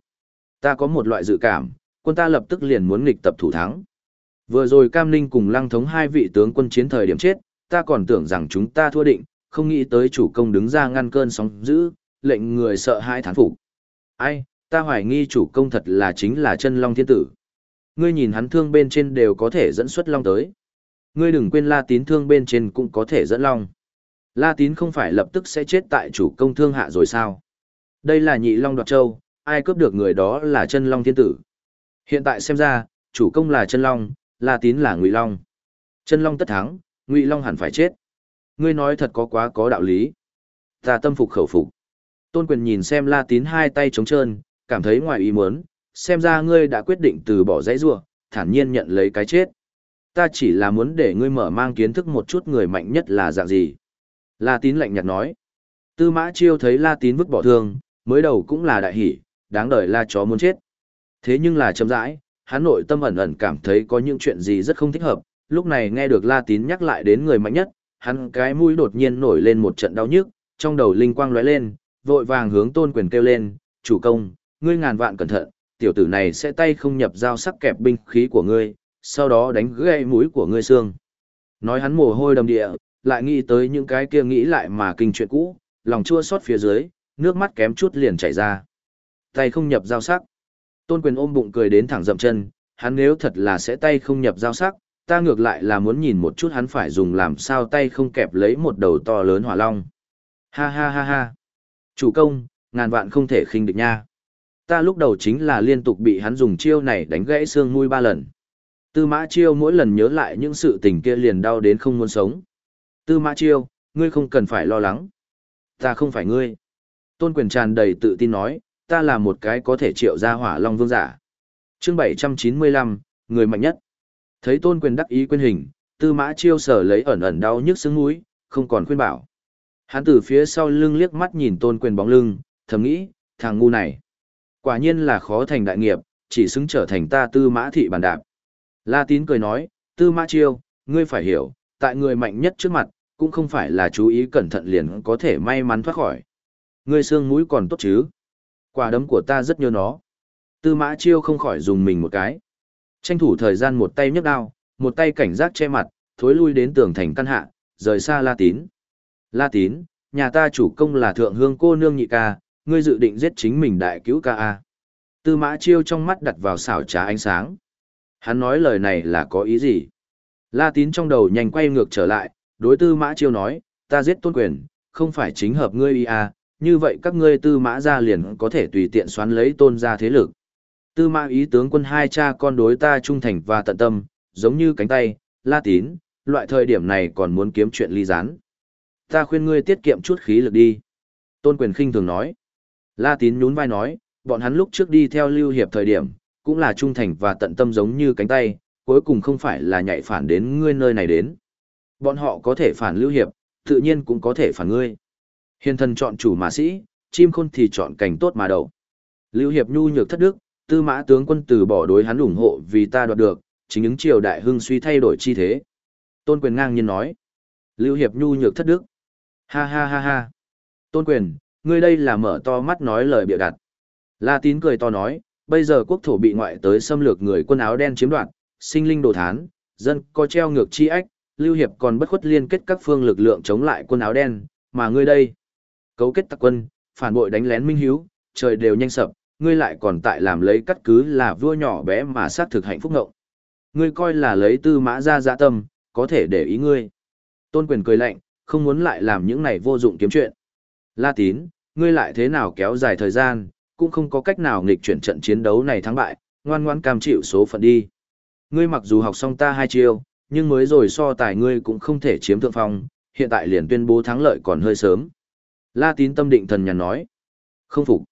Ta có một loại dự cảm, quân ta lập tức liền muốn nghịch tập thủ thắng. Vừa rồi Cam Ninh cùng Lăng Thống hai vị tướng quân chiến thời điểm chết, ta còn tưởng rằng chúng ta thua định, không nghĩ tới chủ công đứng ra ngăn cơn sóng dữ, lệnh người sợ hai thán phục. Ai, ta hoài nghi chủ công thật là chính là chân long thiên tử. Ngươi nhìn hắn thương bên trên đều có thể dẫn xuất long tới. Ngươi đừng quên la tín thương bên trên cũng có thể dẫn long. La tín không phải lập tức sẽ chết tại chủ công thương hạ rồi sao? Đây là nhị long đoạt châu, ai cướp được người đó là chân long thiên tử. Hiện tại xem ra, chủ công là chân long, la tín là ngụy long. Chân long tất thắng, ngụy long hẳn phải chết. Ngươi nói thật có quá có đạo lý. Ta tâm phục khẩu phục. Tôn quyền nhìn xem la tín hai tay trống trơn, cảm thấy ngoài ý muốn, xem ra ngươi đã quyết định từ bỏ dãy rua, thản nhiên nhận lấy cái chết. Ta chỉ là muốn để ngươi mở mang kiến thức một chút người mạnh nhất là dạng gì. La tín lạnh nhạt nói. Tư mã chiêu thấy la tín vứt bỏ thương, mới đầu cũng là đại hỷ, đáng đời la chó muốn chết. Thế nhưng là chậm rãi, hắn nội tâm ẩn ẩn cảm thấy có những chuyện gì rất không thích hợp, lúc này nghe được la tín nhắc lại đến người mạnh nhất, hắn cái mũi đột nhiên nổi lên một trận đau nhức, trong đầu linh quang lóe lên, vội vàng hướng tôn quyền kêu lên, chủ công, ngươi ngàn vạn cẩn thận, tiểu tử này sẽ tay không nhập dao sắc kẹp binh khí của ngươi, sau đó đánh gãy mũi của ngươi xương. Nói hắn mồ hôi đầm địa, lại nghĩ tới những cái kia nghĩ lại mà kinh chuyện cũ, lòng chua xót phía dưới, nước mắt kém chút liền chảy ra. Tay không nhập giao sắc. Tôn quyền ôm bụng cười đến thẳng dậm chân, hắn nếu thật là sẽ tay không nhập giao sắc, ta ngược lại là muốn nhìn một chút hắn phải dùng làm sao tay không kẹp lấy một đầu to lớn hỏa long. Ha ha ha ha. Chủ công, ngàn vạn không thể khinh địch nha. Ta lúc đầu chính là liên tục bị hắn dùng chiêu này đánh gãy xương mũi ba lần. Tư mã chiêu mỗi lần nhớ lại những sự tình kia liền đau đến không muốn sống. Tư mã chiêu, ngươi không cần phải lo lắng. Ta không phải ngươi. Tôn quyền tràn đầy tự tin nói, ta là một cái có thể triệu ra hỏa long vương giả. chương 795, người mạnh nhất. Thấy tôn quyền đắc ý quên hình, tư mã chiêu sở lấy ẩn ẩn đau nhức xương mũi, không còn khuyên bảo. Hắn từ phía sau lưng liếc mắt nhìn tôn quyền bóng lưng, thầm nghĩ, thằng ngu này. Quả nhiên là khó thành đại nghiệp, chỉ xứng trở thành ta tư mã thị bàn đạp. La tín cười nói, tư mã chiêu, ngươi phải hiểu, tại người mạnh nhất trước mặt, cũng không phải là chú ý cẩn thận liền có thể may mắn thoát khỏi. Ngươi xương mũi còn tốt chứ? Quả đấm của ta rất nhớ nó. Tư mã chiêu không khỏi dùng mình một cái. Tranh thủ thời gian một tay nhấc đao, một tay cảnh giác che mặt, thối lui đến tường thành căn hạ, rời xa La Tín. La Tín, nhà ta chủ công là thượng hương cô nương nhị ca, ngươi dự định giết chính mình đại cứu ca a. Tư mã chiêu trong mắt đặt vào xảo trá ánh sáng. Hắn nói lời này là có ý gì? La Tín trong đầu nhanh quay ngược trở lại, đối tư mã chiêu nói, ta giết tôn quyền, không phải chính hợp ngươi ý à, như vậy các ngươi tư mã ra liền có thể tùy tiện xoắn lấy tôn ra thế lực. Tư mã ý tướng quân hai cha con đối ta trung thành và tận tâm, giống như cánh tay, la tín, loại thời điểm này còn muốn kiếm chuyện ly gián. Ta khuyên ngươi tiết kiệm chút khí lực đi. Tôn quyền khinh thường nói. La tín nhún vai nói, bọn hắn lúc trước đi theo lưu hiệp thời điểm, cũng là trung thành và tận tâm giống như cánh tay, cuối cùng không phải là nhạy phản đến ngươi nơi này đến. Bọn họ có thể phản lưu hiệp, tự nhiên cũng có thể phản ngươi. Hiền thần chọn chủ mà sĩ, chim khôn thì chọn cảnh tốt mà đậu. Lưu hiệp nhu nhược thất đức, tư mã tướng quân từ bỏ đối hắn ủng hộ vì ta đoạt được, chính ứng triều đại hưng suy thay đổi chi thế. Tôn quyền ngang nhiên nói. Lưu hiệp nhu nhược thất đức. Ha ha ha ha. Tôn quyền, ngươi đây là mở to mắt nói lời bịa đặt. La tín cười to nói, bây giờ quốc thổ bị ngoại tới xâm lược người quân áo đen chiếm đoạt, sinh linh đồ thán, dân có treo ngược chi ách, Lưu Hiệp còn bất khuất liên kết các phương lực lượng chống lại quân áo đen, mà ngươi đây, cấu kết tặc quân, phản bội đánh lén minh hiếu, trời đều nhanh sập, ngươi lại còn tại làm lấy cắt cứ là vua nhỏ bé mà sát thực hạnh phúc ngộng. Ngươi coi là lấy tư mã ra dạ tâm, có thể để ý ngươi. Tôn quyền cười lạnh, không muốn lại làm những này vô dụng kiếm chuyện. La tín, ngươi lại thế nào kéo dài thời gian, cũng không có cách nào nghịch chuyển trận chiến đấu này thắng bại, ngoan ngoãn cam chịu số phận đi. Ngươi mặc dù học xong ta hai chiêu, nhưng mới rồi so tài ngươi cũng không thể chiếm thượng phong, hiện tại liền tuyên bố thắng lợi còn hơi sớm. La tín tâm định thần nhàn nói. Không phục.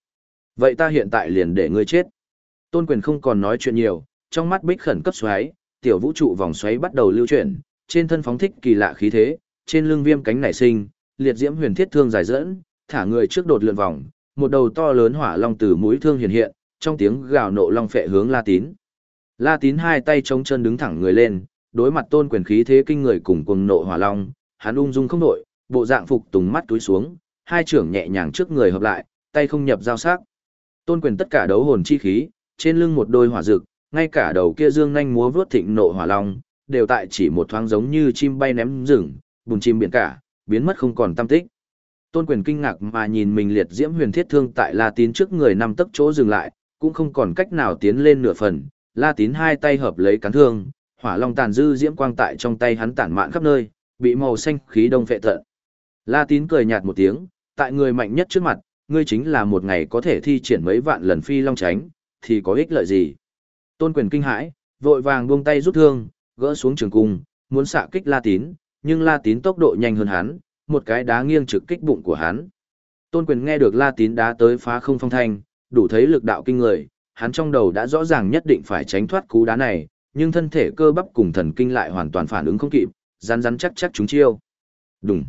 Vậy ta hiện tại liền để ngươi chết. Tôn quyền không còn nói chuyện nhiều, trong mắt bích khẩn cấp xoáy, tiểu vũ trụ vòng xoáy bắt đầu lưu chuyển, trên thân phóng thích kỳ lạ khí thế, trên lưng viêm cánh nảy sinh, liệt diễm huyền thiết thương dài dẫn, thả người trước đột lượn vòng, một đầu to lớn hỏa long từ mũi thương hiện hiện, trong tiếng gào nộ long phệ hướng La Tín. La Tín hai tay chống chân đứng thẳng người lên, đối mặt tôn quyền khí thế kinh người cùng cuồng nộ hỏa long, hắn ung dung không đổi, bộ dạng phục tùng mắt túi xuống, hai trưởng nhẹ nhàng trước người hợp lại, tay không nhập giao sắc. Tôn quyền tất cả đấu hồn chi khí, trên lưng một đôi hỏa dược, ngay cả đầu kia dương nhanh múa vướt thịnh nộ hỏa long, đều tại chỉ một thoáng giống như chim bay ném rừng, bùn chim biển cả, biến mất không còn tâm tích. Tôn quyền kinh ngạc mà nhìn mình liệt diễm huyền thiết thương tại La Tín trước người năm tấc chỗ dừng lại, cũng không còn cách nào tiến lên nửa phần. La Tín hai tay hợp lấy cán thương, hỏa long tàn dư diễm quang tại trong tay hắn tản mạn khắp nơi, bị màu xanh khí đông phệ tận. La Tín cười nhạt một tiếng, tại người mạnh nhất trước mặt, ngươi chính là một ngày có thể thi triển mấy vạn lần phi long tránh, thì có ích lợi gì? Tôn quyền kinh hãi, vội vàng buông tay rút thương, gỡ xuống trường cung, muốn xạ kích La Tín, nhưng La Tín tốc độ nhanh hơn hắn, một cái đá nghiêng trực kích bụng của hắn. Tôn quyền nghe được La Tín đá tới phá không phong thanh, đủ thấy lực đạo kinh người, hắn trong đầu đã rõ ràng nhất định phải tránh thoát cú đá này, nhưng thân thể cơ bắp cùng thần kinh lại hoàn toàn phản ứng không kịp, rắn rắn chắc chắc chúng chiêu. Đùng.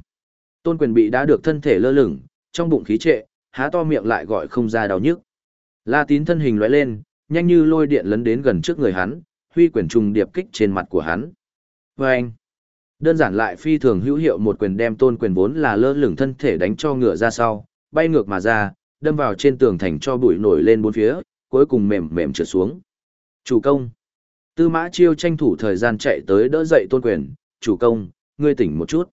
Tôn quyền bị đá được thân thể lơ lửng, trong bụng khí trệ, há to miệng lại gọi không ra đau nhức. La Tín thân hình lóe lên, nhanh như lôi điện lấn đến gần trước người hắn, huy quyền trùng điệp kích trên mặt của hắn. Và anh, đơn giản lại phi thường hữu hiệu một quyền đem tôn quyền vốn là lơ lửng thân thể đánh cho ngựa ra sau, bay ngược mà ra, đâm vào trên tường thành cho bụi nổi lên bốn phía, cuối cùng mềm mềm trượt xuống. Chủ công. Tư mã chiêu tranh thủ thời gian chạy tới đỡ dậy tôn quyền, chủ công, ngươi tỉnh một chút.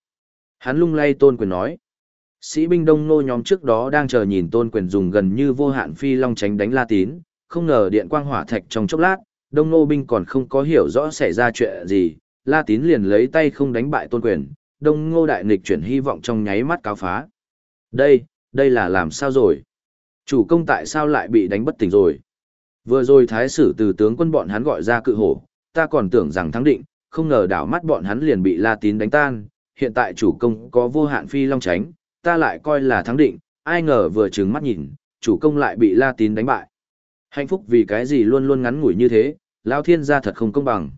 Hắn lung lay tôn quyền nói. Sĩ binh đông nô nhóm trước đó đang chờ nhìn tôn quyền dùng gần như vô hạn phi long tránh đánh la tín, không ngờ điện quang hỏa thạch trong chốc lát, đông nô binh còn không có hiểu rõ xảy ra chuyện gì, la tín liền lấy tay không đánh bại tôn quyền, đông ngô đại nghịch chuyển hy vọng trong nháy mắt cáo phá. Đây, đây là làm sao rồi? Chủ công tại sao lại bị đánh bất tỉnh rồi? Vừa rồi thái sử từ tướng quân bọn hắn gọi ra cự hổ, ta còn tưởng rằng thắng định, không ngờ đảo mắt bọn hắn liền bị La Tín đánh tan, hiện tại chủ công có vô hạn phi long tránh, ta lại coi là thắng định, ai ngờ vừa trừng mắt nhìn, chủ công lại bị La Tín đánh bại. Hạnh phúc vì cái gì luôn luôn ngắn ngủi như thế, Lão Thiên gia thật không công bằng.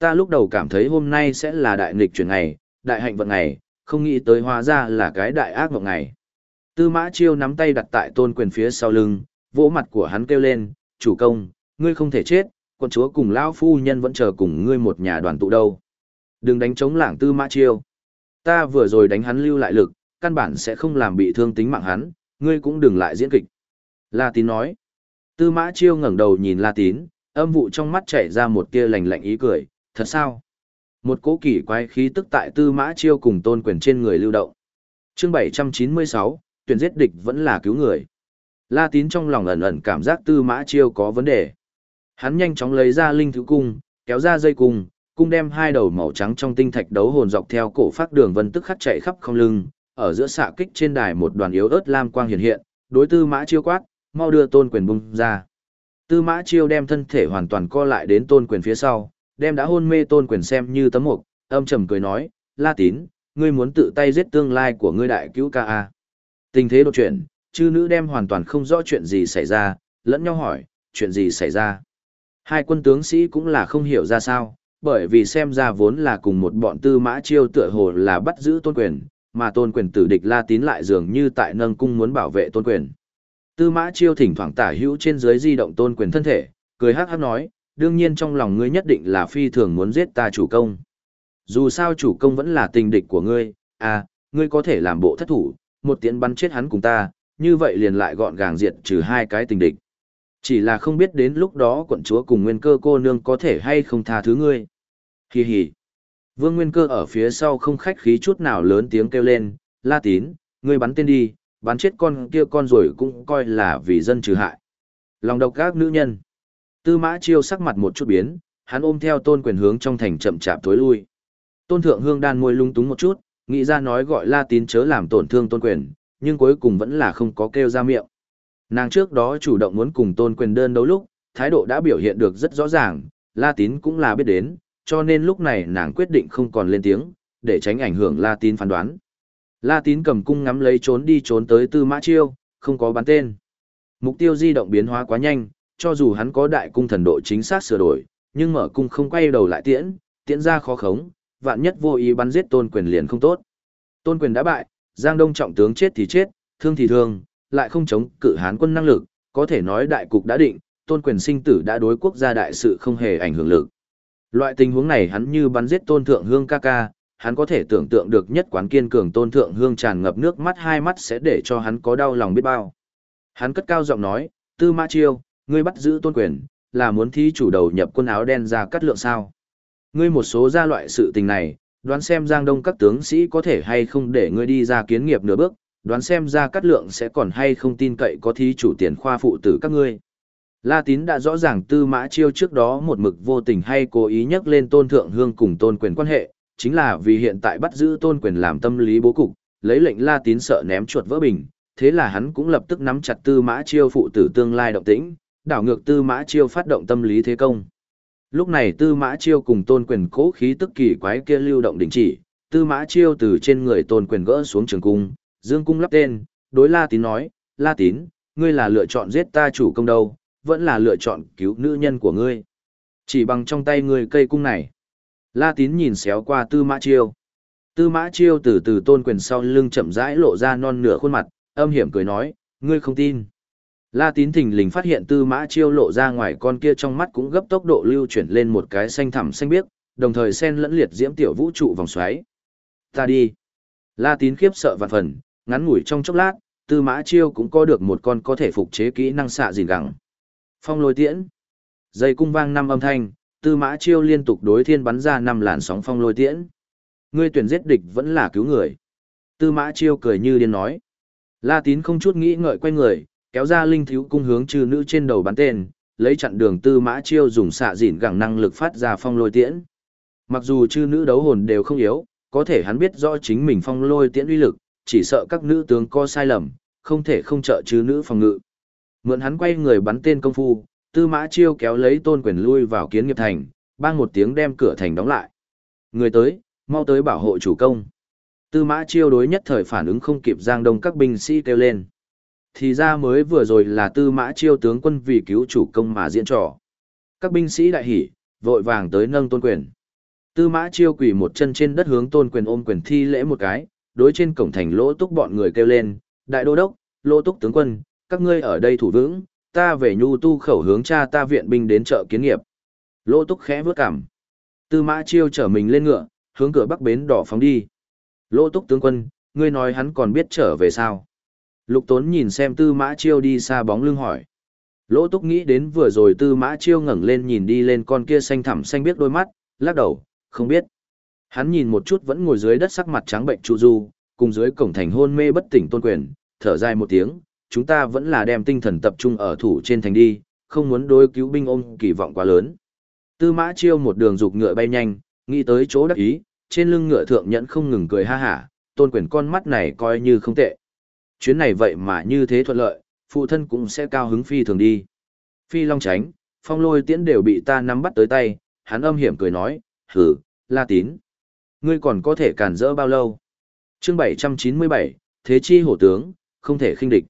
Ta lúc đầu cảm thấy hôm nay sẽ là đại nghịch chuyển ngày, đại hạnh vận ngày, không nghĩ tới hóa ra là cái đại ác mộng ngày. Tư mã chiêu nắm tay đặt tại tôn quyền phía sau lưng, vỗ mặt của hắn kêu lên, chủ công, ngươi không thể chết, quân chúa cùng lão phu nhân vẫn chờ cùng ngươi một nhà đoàn tụ đâu. Đừng đánh chống lảng tư mã chiêu. Ta vừa rồi đánh hắn lưu lại lực, căn bản sẽ không làm bị thương tính mạng hắn, ngươi cũng đừng lại diễn kịch. La tín nói. Tư mã chiêu ngẩng đầu nhìn La tín, âm vụ trong mắt chảy ra một tia lạnh lạnh ý cười, thật sao? Một cỗ kỳ quái khí tức tại tư mã chiêu cùng tôn quyền trên người lưu động. chương 796, tuyển giết địch vẫn là cứu người. La tín trong lòng ẩn ẩn cảm giác tư mã chiêu có vấn đề. Hắn nhanh chóng lấy ra linh thứ cung, kéo ra dây cung, cung đem hai đầu màu trắng trong tinh thạch đấu hồn dọc theo cổ phát đường vân tức khắc chạy khắp không lưng, ở giữa xạ kích trên đài một đoàn yếu ớt lam quang hiện hiện, đối tư mã chiêu quát, mau đưa tôn quyền bung ra. Tư mã chiêu đem thân thể hoàn toàn co lại đến tôn quyền phía sau, đem đã hôn mê tôn quyền xem như tấm mục, âm trầm cười nói, La Tín, ngươi muốn tự tay giết tương lai của ngươi đại cứu ca a. Tình thế đột chuyển, chư nữ đem hoàn toàn không rõ chuyện gì xảy ra, lẫn nhau hỏi, chuyện gì xảy ra. Hai quân tướng sĩ cũng là không hiểu ra sao, bởi vì xem ra vốn là cùng một bọn tư mã chiêu tựa hồ là bắt giữ tôn quyền, mà tôn quyền tử địch la tín lại dường như tại nâng cung muốn bảo vệ tôn quyền. Tư mã chiêu thỉnh thoảng tả hữu trên dưới di động tôn quyền thân thể, cười hát hát nói, đương nhiên trong lòng ngươi nhất định là phi thường muốn giết ta chủ công. Dù sao chủ công vẫn là tình địch của ngươi, à, ngươi có thể làm bộ thất thủ, một tiễn bắn chết hắn cùng ta, như vậy liền lại gọn gàng diệt trừ hai cái tình địch. Chỉ là không biết đến lúc đó quận chúa cùng nguyên cơ cô nương có thể hay không tha thứ ngươi. Hi hi. Vương Nguyên Cơ ở phía sau không khách khí chút nào lớn tiếng kêu lên, La Tín, ngươi bắn tên đi, bắn chết con kia con rồi cũng coi là vì dân trừ hại. Lòng độc các nữ nhân. Tư mã chiêu sắc mặt một chút biến, hắn ôm theo tôn quyền hướng trong thành chậm chạp tối lui. Tôn thượng hương đan môi lung túng một chút, nghĩ ra nói gọi La Tín chớ làm tổn thương tôn quyền, nhưng cuối cùng vẫn là không có kêu ra miệng. Nàng trước đó chủ động muốn cùng tôn quyền đơn đấu lúc, thái độ đã biểu hiện được rất rõ ràng, La Tín cũng là biết đến, cho nên lúc này nàng quyết định không còn lên tiếng, để tránh ảnh hưởng La Tín phán đoán. La Tín cầm cung ngắm lấy trốn đi trốn tới Tư Mã Chiêu, không có bắn tên. Mục tiêu di động biến hóa quá nhanh, cho dù hắn có đại cung thần độ chính xác sửa đổi, nhưng mở cung không quay đầu lại tiễn, tiễn ra khó khống, vạn nhất vô ý bắn giết Tôn Quyền liền không tốt. Tôn Quyền đã bại, Giang Đông trọng tướng chết thì chết, thương thì thương, lại không chống cự Hán quân năng lực, có thể nói đại cục đã định, Tôn Quyền sinh tử đã đối quốc gia đại sự không hề ảnh hưởng lực. Loại tình huống này hắn như bắn giết tôn thượng hương ca ca, hắn có thể tưởng tượng được nhất quán kiên cường tôn thượng hương tràn ngập nước mắt hai mắt sẽ để cho hắn có đau lòng biết bao. Hắn cất cao giọng nói, tư mã chiêu, ngươi bắt giữ tôn quyền, là muốn thi chủ đầu nhập quân áo đen ra cắt lượng sao. Ngươi một số ra loại sự tình này, đoán xem giang đông các tướng sĩ có thể hay không để ngươi đi ra kiến nghiệp nửa bước, đoán xem ra cắt lượng sẽ còn hay không tin cậy có thí chủ tiền khoa phụ tử các ngươi. La Tín đã rõ ràng tư mã chiêu trước đó một mực vô tình hay cố ý nhắc lên tôn thượng hương cùng tôn quyền quan hệ, chính là vì hiện tại bắt giữ tôn quyền làm tâm lý bố cục, lấy lệnh La Tín sợ ném chuột vỡ bình, thế là hắn cũng lập tức nắm chặt tư mã chiêu phụ tử tương lai động tĩnh, đảo ngược tư mã chiêu phát động tâm lý thế công. Lúc này tư mã chiêu cùng tôn quyền cố khí tức kỳ quái kia lưu động đình chỉ, tư mã chiêu từ trên người tôn quyền gỡ xuống trường cung, dương cung lắp tên, đối La Tín nói, La Tín, ngươi là lựa chọn giết ta chủ công đâu vẫn là lựa chọn cứu nữ nhân của ngươi. Chỉ bằng trong tay ngươi cây cung này. La tín nhìn xéo qua tư mã chiêu. Tư mã chiêu từ từ tôn quyền sau lưng chậm rãi lộ ra non nửa khuôn mặt, âm hiểm cười nói, ngươi không tin. La tín thình lình phát hiện tư mã chiêu lộ ra ngoài con kia trong mắt cũng gấp tốc độ lưu chuyển lên một cái xanh thẳm xanh biếc, đồng thời xen lẫn liệt diễm tiểu vũ trụ vòng xoáy. Ta đi. La tín khiếp sợ vạn phần, ngắn ngủi trong chốc lát, tư mã chiêu cũng có được một con có thể phục chế kỹ năng xạ gìn gẳng. Phong lôi tiễn. Dây cung vang năm âm thanh, tư mã chiêu liên tục đối thiên bắn ra năm làn sóng phong lôi tiễn. Ngươi tuyển giết địch vẫn là cứu người. Tư mã chiêu cười như điên nói. La tín không chút nghĩ ngợi quay người, kéo ra linh thiếu cung hướng trừ nữ trên đầu bắn tên, lấy chặn đường tư mã chiêu dùng xạ dịn gẳng năng lực phát ra phong lôi tiễn. Mặc dù chư nữ đấu hồn đều không yếu, có thể hắn biết rõ chính mình phong lôi tiễn uy lực, chỉ sợ các nữ tướng có sai lầm, không thể không trợ chư nữ phòng ngự. Mượn hắn quay người bắn tên công phu, tư mã chiêu kéo lấy tôn quyền lui vào kiến nghiệp thành, bang một tiếng đem cửa thành đóng lại. Người tới, mau tới bảo hộ chủ công. Tư mã chiêu đối nhất thời phản ứng không kịp giang đông các binh sĩ kêu lên. Thì ra mới vừa rồi là tư mã chiêu tướng quân vì cứu chủ công mà diễn trò. Các binh sĩ đại hỉ, vội vàng tới nâng tôn quyền. Tư mã chiêu quỳ một chân trên đất hướng tôn quyền ôm quyền thi lễ một cái, đối trên cổng thành lỗ túc bọn người kêu lên, đại đô đốc, lỗ túc tướng quân, các ngươi ở đây thủ vững, ta về nhu tu khẩu hướng cha ta viện binh đến chợ kiến nghiệp. Lỗ túc khẽ vớt cảm. Tư mã chiêu trở mình lên ngựa, hướng cửa bắc bến đỏ phóng đi. Lỗ túc tướng quân, ngươi nói hắn còn biết trở về sao? Lục tốn nhìn xem tư mã chiêu đi xa bóng lưng hỏi. Lỗ túc nghĩ đến vừa rồi tư mã chiêu ngẩng lên nhìn đi lên con kia xanh thẳm xanh biết đôi mắt, lắc đầu, không biết. Hắn nhìn một chút vẫn ngồi dưới đất sắc mặt trắng bệnh Chu Du, cùng dưới cổng thành hôn mê bất tỉnh tôn quyền, thở dài một tiếng, chúng ta vẫn là đem tinh thần tập trung ở thủ trên thành đi, không muốn đối cứu binh ôm kỳ vọng quá lớn. Tư mã chiêu một đường dục ngựa bay nhanh, nghĩ tới chỗ đắc ý, trên lưng ngựa thượng nhẫn không ngừng cười ha hả, tôn quyền con mắt này coi như không tệ. Chuyến này vậy mà như thế thuận lợi, phụ thân cũng sẽ cao hứng phi thường đi. Phi long tránh, phong lôi tiễn đều bị ta nắm bắt tới tay, hắn âm hiểm cười nói, hử, la tín. Ngươi còn có thể cản rỡ bao lâu? chương 797, Thế chi hổ tướng, không thể khinh địch.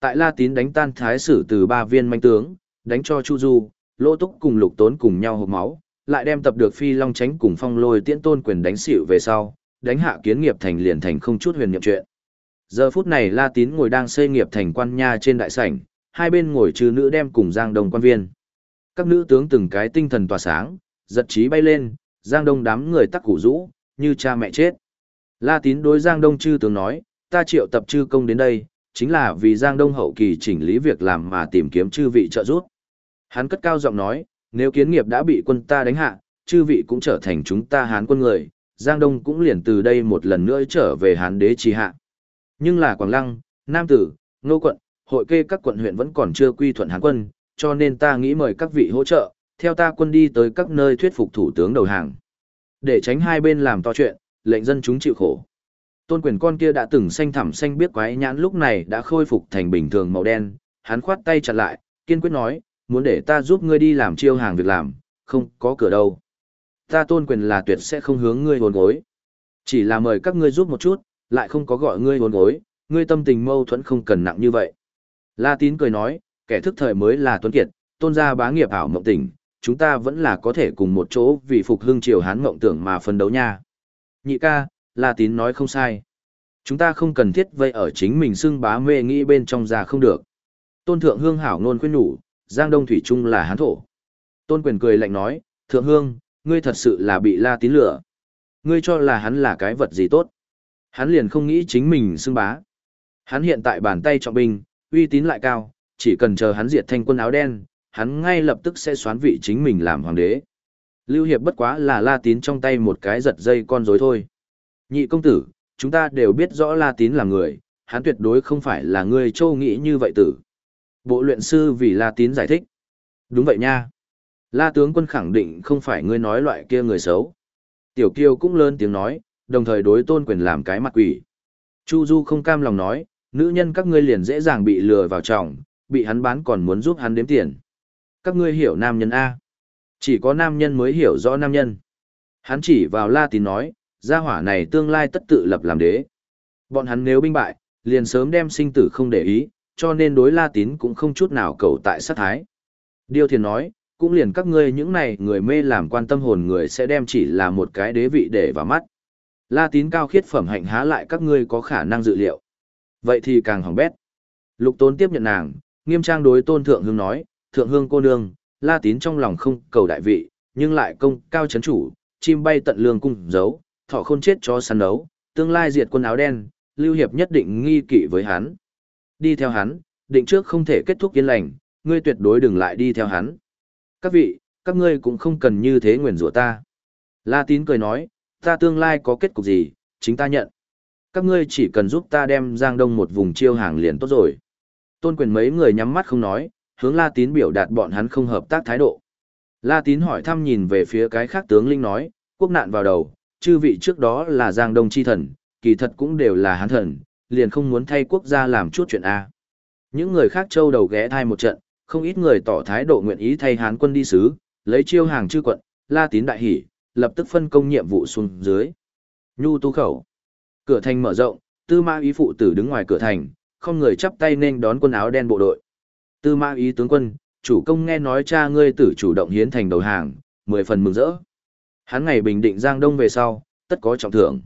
Tại La Tín đánh tan thái sử từ ba viên manh tướng, đánh cho Chu Du, Lỗ Túc cùng Lục Tốn cùng nhau hộp máu, lại đem tập được Phi Long tránh cùng phong lôi tiễn tôn quyền đánh xỉu về sau, đánh hạ kiến nghiệp thành liền thành không chút huyền nhiệm chuyện. Giờ phút này La Tín ngồi đang xây nghiệp thành quan nha trên đại sảnh, hai bên ngồi trừ nữ đem cùng Giang Đông quan viên. Các nữ tướng từng cái tinh thần tỏa sáng, giật trí bay lên, Giang Đông đám người tắc củ rũ, như cha mẹ chết. La Tín đối Giang Đông chư tướng nói, ta triệu tập chư công đến đây, chính là vì Giang Đông hậu kỳ chỉnh lý việc làm mà tìm kiếm chư vị trợ giúp. Hắn cất cao giọng nói, nếu kiến nghiệp đã bị quân ta đánh hạ, chư vị cũng trở thành chúng ta Hán quân người, Giang Đông cũng liền từ đây một lần nữa trở về Hán đế trì hạ. Nhưng là Quảng Lăng, Nam Tử, Nô Quận, hội kê các quận huyện vẫn còn chưa quy thuận Hán quân, cho nên ta nghĩ mời các vị hỗ trợ, theo ta quân đi tới các nơi thuyết phục thủ tướng đầu hàng. Để tránh hai bên làm to chuyện, lệnh dân chúng chịu khổ. Tôn quyền con kia đã từng xanh thẳm xanh biết quái nhãn lúc này đã khôi phục thành bình thường màu đen, hắn khoát tay chặt lại, kiên quyết nói, muốn để ta giúp ngươi đi làm chiêu hàng việc làm, không có cửa đâu. Ta tôn quyền là tuyệt sẽ không hướng ngươi hồn gối. Chỉ là mời các ngươi giúp một chút, lại không có gọi ngươi hồn gối, ngươi tâm tình mâu thuẫn không cần nặng như vậy. La tín cười nói, kẻ thức thời mới là tuấn kiệt, tôn gia bá nghiệp ảo mộng tình, chúng ta vẫn là có thể cùng một chỗ vì phục hưng triều hán mộng tưởng mà phân đấu nha. Nhị ca, La Tín nói không sai. Chúng ta không cần thiết vây ở chính mình xưng bá mê nghĩ bên trong ra không được. Tôn Thượng Hương hảo nôn khuyên nhủ, Giang Đông Thủy Trung là hán thổ. Tôn Quyền cười lạnh nói, Thượng Hương, ngươi thật sự là bị La Tín lửa. Ngươi cho là hắn là cái vật gì tốt. Hắn liền không nghĩ chính mình xưng bá. Hắn hiện tại bàn tay trọng binh, uy tín lại cao, chỉ cần chờ hắn diệt thanh quân áo đen, hắn ngay lập tức sẽ xoán vị chính mình làm hoàng đế. Lưu Hiệp bất quá là La Tín trong tay một cái giật dây con rối thôi. Nhị công tử, chúng ta đều biết rõ La Tín là người, hắn tuyệt đối không phải là người châu nghĩ như vậy tử. Bộ luyện sư vì La Tín giải thích. Đúng vậy nha. La tướng quân khẳng định không phải ngươi nói loại kia người xấu. Tiểu Kiêu cũng lớn tiếng nói, đồng thời đối tôn quyền làm cái mặt quỷ. Chu Du không cam lòng nói, nữ nhân các ngươi liền dễ dàng bị lừa vào trọng, bị hắn bán còn muốn giúp hắn đếm tiền. Các ngươi hiểu nam nhân A. Chỉ có nam nhân mới hiểu rõ nam nhân. Hắn chỉ vào La Tín nói, gia hỏa này tương lai tất tự lập làm đế. Bọn hắn nếu binh bại, liền sớm đem sinh tử không để ý, cho nên đối La Tín cũng không chút nào cầu tại sát thái. Điều thiền nói, cũng liền các ngươi những này người mê làm quan tâm hồn người sẽ đem chỉ là một cái đế vị để vào mắt. La Tín cao khiết phẩm hạnh há lại các ngươi có khả năng dự liệu. Vậy thì càng hỏng bét. Lục Tôn tiếp nhận nàng, nghiêm trang đối Tôn Thượng Hương nói, Thượng Hương cô nương, La Tín trong lòng không cầu đại vị, nhưng lại công cao chấn chủ, chim bay tận lương cung giấu, thọ khôn chết cho săn đấu, tương lai diệt quân áo đen, Lưu Hiệp nhất định nghi kỵ với hắn. Đi theo hắn, định trước không thể kết thúc yên lành, ngươi tuyệt đối đừng lại đi theo hắn. Các vị, các ngươi cũng không cần như thế nguyền rủa ta. La Tín cười nói, Ta tương lai có kết cục gì, chính ta nhận. Các ngươi chỉ cần giúp ta đem Giang Đông một vùng chiêu hàng liền tốt rồi. Tôn quyền mấy người nhắm mắt không nói, hướng La Tín biểu đạt bọn hắn không hợp tác thái độ. La Tín hỏi thăm nhìn về phía cái khác tướng linh nói, quốc nạn vào đầu, chư vị trước đó là Giang Đông chi thần, kỳ thật cũng đều là hán thần, liền không muốn thay quốc gia làm chút chuyện A. Những người khác châu đầu ghé thai một trận, không ít người tỏ thái độ nguyện ý thay hán quân đi sứ, lấy chiêu hàng chư quận, La Tín đại hỉ, lập tức phân công nhiệm vụ xuống dưới. Nhu tu khẩu. Cửa thành mở rộng, tư mã ý phụ tử đứng ngoài cửa thành, không người chắp tay nên đón quân áo đen bộ đội. Tư mã ý tướng quân, chủ công nghe nói cha ngươi tử chủ động hiến thành đầu hàng, mười phần mừng rỡ. Hắn ngày bình định Giang Đông về sau, tất có trọng thưởng.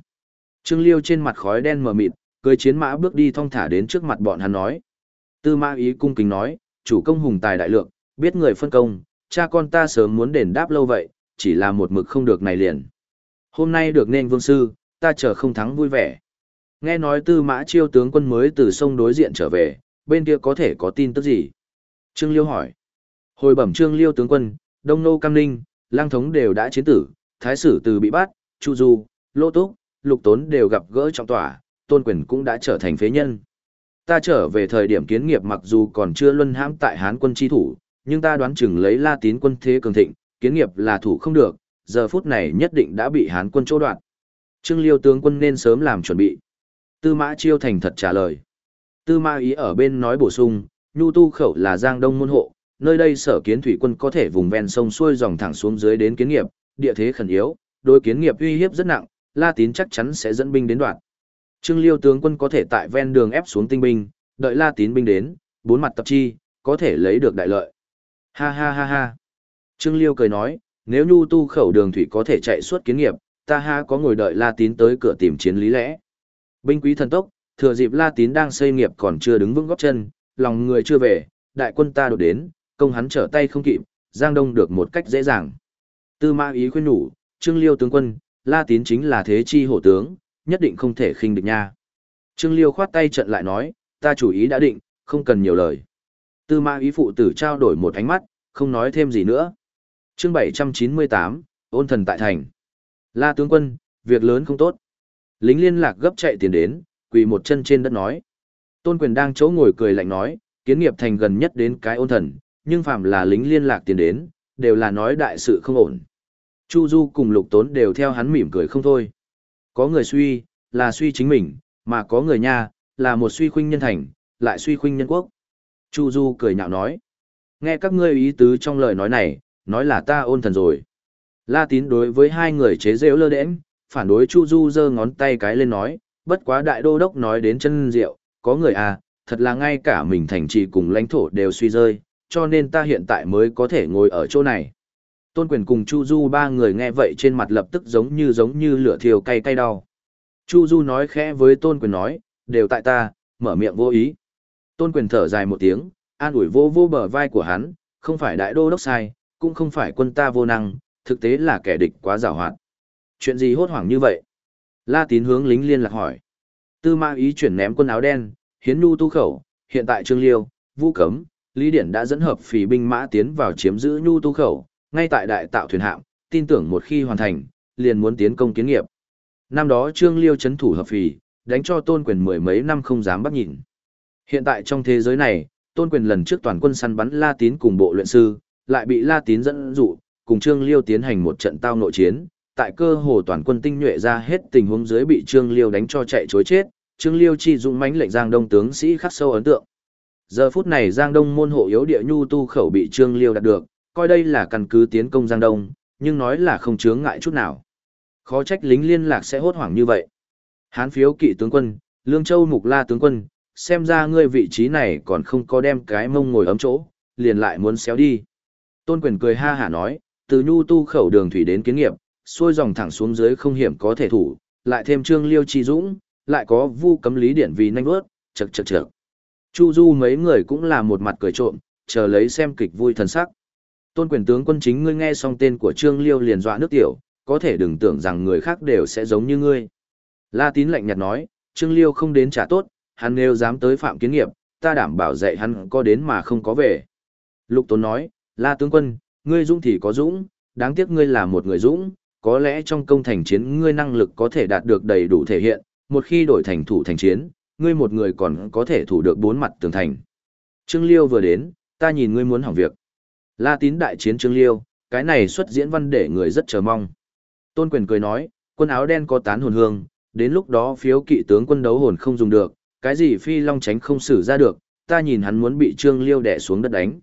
Trương Liêu trên mặt khói đen mờ mịt, cưỡi chiến mã bước đi thong thả đến trước mặt bọn hắn nói. Tư mã ý cung kính nói, chủ công hùng tài đại lượng, biết người phân công, cha con ta sớm muốn đền đáp lâu vậy, chỉ là một mực không được này liền. Hôm nay được nên vương sư, ta chờ không thắng vui vẻ. Nghe nói tư mã chiêu tướng quân mới từ sông đối diện trở về, bên kia có thể có tin tức gì? Trương Liêu hỏi. Hồi bẩm Trương Liêu tướng quân, Đông Nô Cam Ninh, Lang Thống đều đã chiến tử, Thái Sử từ bị bắt, Chu Du, Lô Túc, Lục Tốn đều gặp gỡ trong tòa, Tôn Quyền cũng đã trở thành phế nhân. Ta trở về thời điểm kiến nghiệp mặc dù còn chưa luân hãm tại Hán quân chi thủ, nhưng ta đoán chừng lấy La Tín quân thế cường thịnh, kiến nghiệp là thủ không được, giờ phút này nhất định đã bị Hán quân chỗ đoạn. Trương Liêu tướng quân nên sớm làm chuẩn bị. Tư Mã Chiêu thành thật trả lời. Tư Mã Ý ở bên nói bổ sung, Nhu Tu khẩu là Giang Đông môn hộ, nơi đây sở kiến thủy quân có thể vùng ven sông xuôi dòng thẳng xuống dưới đến kiến nghiệp, địa thế khẩn yếu, đối kiến nghiệp uy hiếp rất nặng, La Tín chắc chắn sẽ dẫn binh đến đoạn. Trương Liêu tướng quân có thể tại ven đường ép xuống tinh binh, đợi La Tín binh đến, bốn mặt tập chi, có thể lấy được đại lợi. Ha ha ha ha. Trương Liêu cười nói, nếu nhu tu khẩu đường thủy có thể chạy suốt kiến nghiệp, ta ha có ngồi đợi La Tín tới cửa tìm chiến lý lẽ. Binh quý thần tốc, thừa dịp La Tín đang xây nghiệp còn chưa đứng vững góp chân, lòng người chưa về, đại quân ta đột đến, công hắn trở tay không kịp, Giang Đông được một cách dễ dàng. Tư Mã Ý khuyên nhủ, Trương Liêu tướng quân, La Tín chính là thế chi hổ tướng, nhất định không thể khinh địch nha. Trương Liêu khoát tay trận lại nói, ta chủ ý đã định, không cần nhiều lời. Tư Mã Ý phụ tử trao đổi một ánh mắt, không nói thêm gì nữa. Chương 798, ôn thần tại thành. La tướng quân, việc lớn không tốt. Lính liên lạc gấp chạy tiền đến, quỳ một chân trên đất nói. Tôn quyền đang chỗ ngồi cười lạnh nói, kiến nghiệp thành gần nhất đến cái ôn thần, nhưng phàm là lính liên lạc tiền đến, đều là nói đại sự không ổn. Chu Du cùng lục tốn đều theo hắn mỉm cười không thôi. Có người suy, là suy chính mình, mà có người nha, là một suy khuynh nhân thành, lại suy khuynh nhân quốc. Chu Du cười nhạo nói. Nghe các ngươi ý tứ trong lời nói này, nói là ta ôn thần rồi. La tín đối với hai người chế rêu lơ đễnh, phản đối Chu Du giơ ngón tay cái lên nói, bất quá đại đô đốc nói đến chân rượu, có người à, thật là ngay cả mình thành trì cùng lãnh thổ đều suy rơi, cho nên ta hiện tại mới có thể ngồi ở chỗ này. Tôn quyền cùng Chu Du ba người nghe vậy trên mặt lập tức giống như giống như lửa thiêu cay cay đau. Chu Du nói khẽ với Tôn quyền nói, đều tại ta, mở miệng vô ý. Tôn quyền thở dài một tiếng, an ủi vô vô bờ vai của hắn, không phải đại đô đốc sai, cũng không phải quân ta vô năng, thực tế là kẻ địch quá giàu hoạt. Chuyện gì hốt hoảng như vậy? La tín hướng lính liên lạc hỏi. Tư ma ý chuyển ném quân áo đen, hiến nu tu khẩu, hiện tại Trương Liêu, Vũ Cấm, Lý Điển đã dẫn hợp phì binh mã tiến vào chiếm giữ nhu tu khẩu, ngay tại đại tạo thuyền hạm, tin tưởng một khi hoàn thành, liền muốn tiến công kiến nghiệp. Năm đó Trương Liêu chấn thủ hợp phì, đánh cho tôn quyền mười mấy năm không dám bắt nhìn. Hiện tại trong thế giới này, tôn quyền lần trước toàn quân săn bắn La Tín cùng bộ luyện sư, lại bị La Tín dẫn dụ, cùng Trương Liêu tiến hành một trận tao nội chiến, tại cơ hồ toàn quân tinh nhuệ ra hết tình huống dưới bị Trương Liêu đánh cho chạy chối chết, Trương Liêu chi dũng mãnh lệnh Giang Đông tướng sĩ khắc sâu ấn tượng. Giờ phút này Giang Đông môn hộ yếu địa nhu tu khẩu bị Trương Liêu đạt được, coi đây là căn cứ tiến công Giang Đông, nhưng nói là không chướng ngại chút nào. Khó trách lính liên lạc sẽ hốt hoảng như vậy. Hán phiếu kỵ tướng quân, Lương Châu Mục La tướng quân, xem ra ngươi vị trí này còn không có đem cái mông ngồi ấm chỗ, liền lại muốn xéo đi. Tôn quyền cười ha hả nói, từ nhu tu khẩu đường thủy đến kiến nghiệp, xuôi dòng thẳng xuống dưới không hiểm có thể thủ, lại thêm trương liêu chi dũng, lại có vu cấm lý điển vì nhanh bước, chật chật chật. Chu du mấy người cũng là một mặt cười trộm, chờ lấy xem kịch vui thần sắc. Tôn quyền tướng quân chính ngươi nghe xong tên của trương liêu liền dọa nước tiểu, có thể đừng tưởng rằng người khác đều sẽ giống như ngươi. La tín lạnh nhạt nói, trương liêu không đến trả tốt, hắn nếu dám tới phạm kiến nghiệp, ta đảm bảo dạy hắn có đến mà không có về. Lục Tốn nói, La tướng quân, ngươi dũng thì có dũng, đáng tiếc ngươi là một người dũng, có lẽ trong công thành chiến ngươi năng lực có thể đạt được đầy đủ thể hiện, một khi đổi thành thủ thành chiến, ngươi một người còn có thể thủ được bốn mặt tường thành. Trương Liêu vừa đến, ta nhìn ngươi muốn hỏng việc. La tín đại chiến Trương Liêu, cái này xuất diễn văn để người rất chờ mong. Tôn quyền cười nói, quân áo đen có tán hồn hương, đến lúc đó phiếu kỵ tướng quân đấu hồn không dùng được, cái gì phi long tránh không xử ra được, ta nhìn hắn muốn bị Trương Liêu đè xuống đất đánh.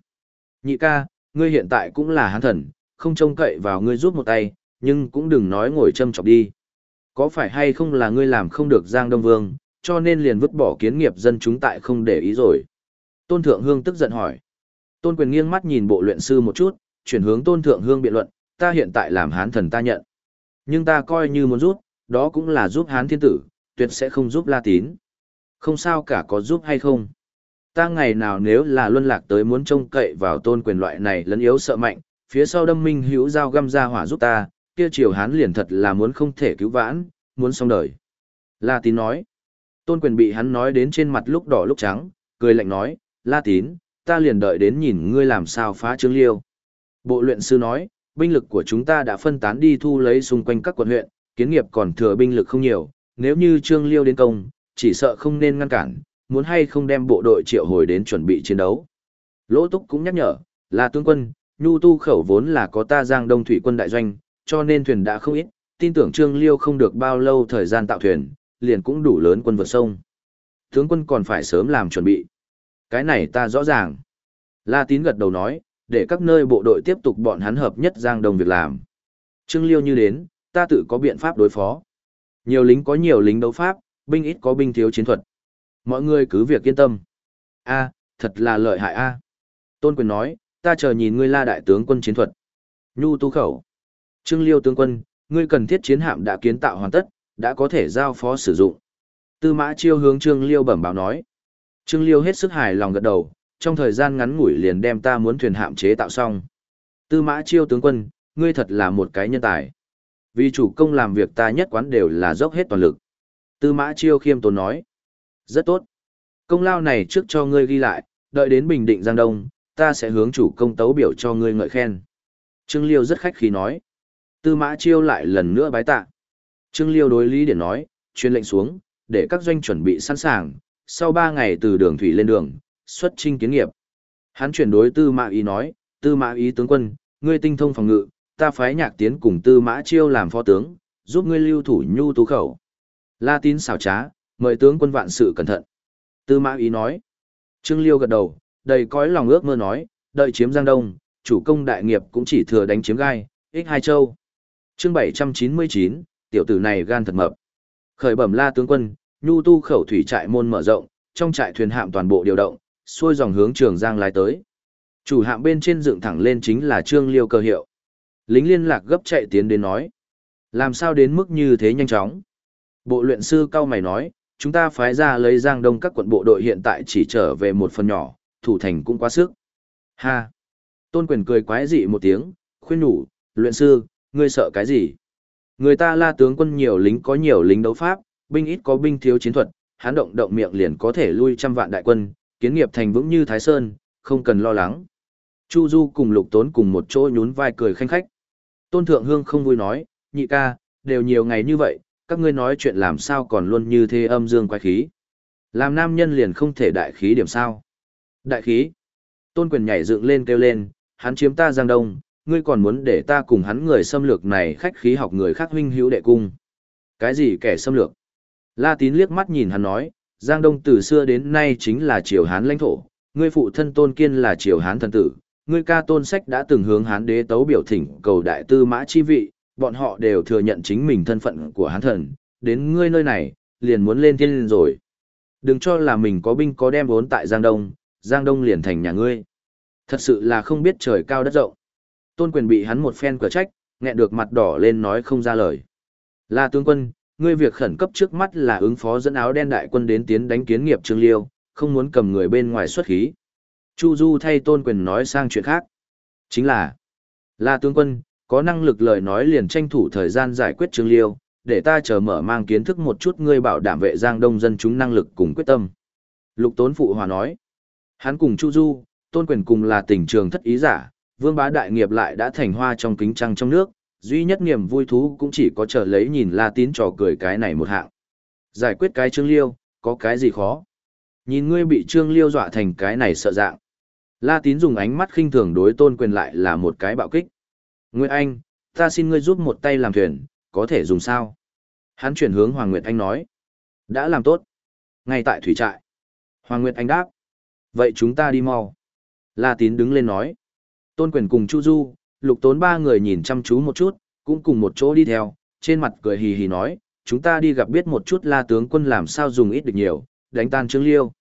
Nhị ca, ngươi hiện tại cũng là hán thần, không trông cậy vào ngươi giúp một tay, nhưng cũng đừng nói ngồi châm chọc đi. Có phải hay không là ngươi làm không được Giang Đông Vương, cho nên liền vứt bỏ kiến nghiệp dân chúng tại không để ý rồi. Tôn Thượng Hương tức giận hỏi. Tôn Quyền nghiêng mắt nhìn bộ luyện sư một chút, chuyển hướng Tôn Thượng Hương biện luận, ta hiện tại làm hán thần ta nhận. Nhưng ta coi như muốn giúp, đó cũng là giúp hán thiên tử, tuyệt sẽ không giúp La Tín. Không sao cả có giúp hay không. Ta ngày nào nếu là luân lạc tới muốn trông cậy vào tôn quyền loại này lấn yếu sợ mạnh, phía sau đâm minh hữu dao găm ra hỏa giúp ta, kia triều hán liền thật là muốn không thể cứu vãn, muốn xong đời. La tín nói. Tôn quyền bị hắn nói đến trên mặt lúc đỏ lúc trắng, cười lạnh nói, La tín, ta liền đợi đến nhìn ngươi làm sao phá trương liêu. Bộ luyện sư nói, binh lực của chúng ta đã phân tán đi thu lấy xung quanh các quận huyện, kiến nghiệp còn thừa binh lực không nhiều, nếu như trương liêu đến công, chỉ sợ không nên ngăn cản, muốn hay không đem bộ đội triệu hồi đến chuẩn bị chiến đấu. Lỗ Túc cũng nhắc nhở, là tướng quân, nhu tu khẩu vốn là có ta giang đông thủy quân đại doanh, cho nên thuyền đã không ít, tin tưởng Trương Liêu không được bao lâu thời gian tạo thuyền, liền cũng đủ lớn quân vượt sông. Tướng quân còn phải sớm làm chuẩn bị. Cái này ta rõ ràng. La Tín gật đầu nói, để các nơi bộ đội tiếp tục bọn hắn hợp nhất giang đông việc làm. Trương Liêu như đến, ta tự có biện pháp đối phó. Nhiều lính có nhiều lính đấu pháp, binh ít có binh thiếu chiến thuật. Mọi người cứ việc yên tâm. A, thật là lợi hại a. Tôn Quyền nói, ta chờ nhìn ngươi la đại tướng quân chiến thuật. Nhu tu khẩu. Trương Liêu tướng quân, ngươi cần thiết chiến hạm đã kiến tạo hoàn tất, đã có thể giao phó sử dụng. Tư mã chiêu hướng Trương Liêu bẩm báo nói. Trương Liêu hết sức hài lòng gật đầu, trong thời gian ngắn ngủi liền đem ta muốn thuyền hạm chế tạo xong. Tư mã chiêu tướng quân, ngươi thật là một cái nhân tài. Vì chủ công làm việc ta nhất quán đều là dốc hết toàn lực. Tư mã chiêu khiêm tốn nói. Rất tốt. Công lao này trước cho ngươi ghi lại, đợi đến Bình Định Giang Đông, ta sẽ hướng chủ công tấu biểu cho ngươi ngợi khen. Trương Liêu rất khách khí nói. Tư mã chiêu lại lần nữa bái tạ. Trương Liêu đối Lý Điển nói, truyền lệnh xuống, để các doanh chuẩn bị sẵn sàng, sau 3 ngày từ đường thủy lên đường, xuất trinh kiến nghiệp. Hắn chuyển đối Tư Mã Ý nói, Tư Mã Ý tướng quân, ngươi tinh thông phòng ngự, ta phái nhạc tiến cùng Tư Mã Chiêu làm phó tướng, giúp ngươi lưu thủ nhu tú khẩu. La tín xảo trá, mời tướng quân vạn sự cẩn thận. Tư mã ý nói. Trương Liêu gật đầu, đầy cõi lòng ước mơ nói, đợi chiếm Giang Đông, chủ công đại nghiệp cũng chỉ thừa đánh chiếm gai, ích hai châu. chương 799, tiểu tử này gan thật mập. Khởi bẩm la tướng quân, nhu tu khẩu thủy trại môn mở rộng, trong trại thuyền hạm toàn bộ điều động, xuôi dòng hướng trường Giang lái tới. Chủ hạm bên trên dựng thẳng lên chính là Trương Liêu cơ hiệu. Lính liên lạc gấp chạy tiến đến nói. Làm sao đến mức như thế nhanh chóng? Bộ luyện sư cao mày nói, chúng ta phái ra lấy giang đông các quận bộ đội hiện tại chỉ trở về một phần nhỏ, thủ thành cũng quá sức. Ha! Tôn quyền cười quái dị một tiếng, khuyên nhủ, luyện sư, ngươi sợ cái gì? Người ta la tướng quân nhiều lính có nhiều lính đấu pháp, binh ít có binh thiếu chiến thuật, hán động động miệng liền có thể lui trăm vạn đại quân, kiến nghiệp thành vững như Thái Sơn, không cần lo lắng. Chu Du cùng lục tốn cùng một chỗ nhún vai cười khanh khách. Tôn Thượng Hương không vui nói, nhị ca, đều nhiều ngày như vậy, các ngươi nói chuyện làm sao còn luôn như thế âm dương quái khí. Làm nam nhân liền không thể đại khí điểm sao. Đại khí. Tôn quyền nhảy dựng lên kêu lên, hắn chiếm ta giang đông, ngươi còn muốn để ta cùng hắn người xâm lược này khách khí học người khác huynh hữu đệ cung. Cái gì kẻ xâm lược? La tín liếc mắt nhìn hắn nói, giang đông từ xưa đến nay chính là triều hán lãnh thổ, ngươi phụ thân tôn kiên là triều hán thần tử, ngươi ca tôn sách đã từng hướng hán đế tấu biểu thỉnh cầu đại tư mã chi vị, bọn họ đều thừa nhận chính mình thân phận của hán thần, đến ngươi nơi này, liền muốn lên thiên liên rồi. Đừng cho là mình có binh có đem vốn tại Giang Đông, Giang Đông liền thành nhà ngươi. Thật sự là không biết trời cao đất rộng. Tôn quyền bị hắn một phen cửa trách, nghẹn được mặt đỏ lên nói không ra lời. Là tướng quân, ngươi việc khẩn cấp trước mắt là ứng phó dẫn áo đen đại quân đến tiến đánh kiến nghiệp Trương Liêu, không muốn cầm người bên ngoài xuất khí. Chu Du thay tôn quyền nói sang chuyện khác. Chính là, là tướng quân, có năng lực lời nói liền tranh thủ thời gian giải quyết Trương Liêu, để ta chờ mở mang kiến thức một chút ngươi bảo đảm vệ Giang Đông dân chúng năng lực cùng quyết tâm. Lục Tốn Phụ Hòa nói, hắn cùng Chu Du, Tôn Quyền cùng là tỉnh trường thất ý giả, vương bá đại nghiệp lại đã thành hoa trong kính trăng trong nước, Duy nhất niềm vui thú cũng chỉ có chờ lấy nhìn La Tín trò cười cái này một hạng. Giải quyết cái Trương Liêu, có cái gì khó? Nhìn ngươi bị Trương Liêu dọa thành cái này sợ dạng. La Tín dùng ánh mắt khinh thường đối tôn quyền lại là một cái bạo kích. Nguyệt Anh, ta xin ngươi giúp một tay làm thuyền, có thể dùng sao? Hắn chuyển hướng Hoàng Nguyệt Anh nói. Đã làm tốt. Ngay tại thủy trại. Hoàng Nguyệt Anh đáp. Vậy chúng ta đi mau. La Tín đứng lên nói. Tôn quyền cùng Chu Du, lục tốn ba người nhìn chăm chú một chút, cũng cùng một chỗ đi theo, trên mặt cười hì hì nói, chúng ta đi gặp biết một chút la tướng quân làm sao dùng ít được nhiều, đánh tan Trương Liêu.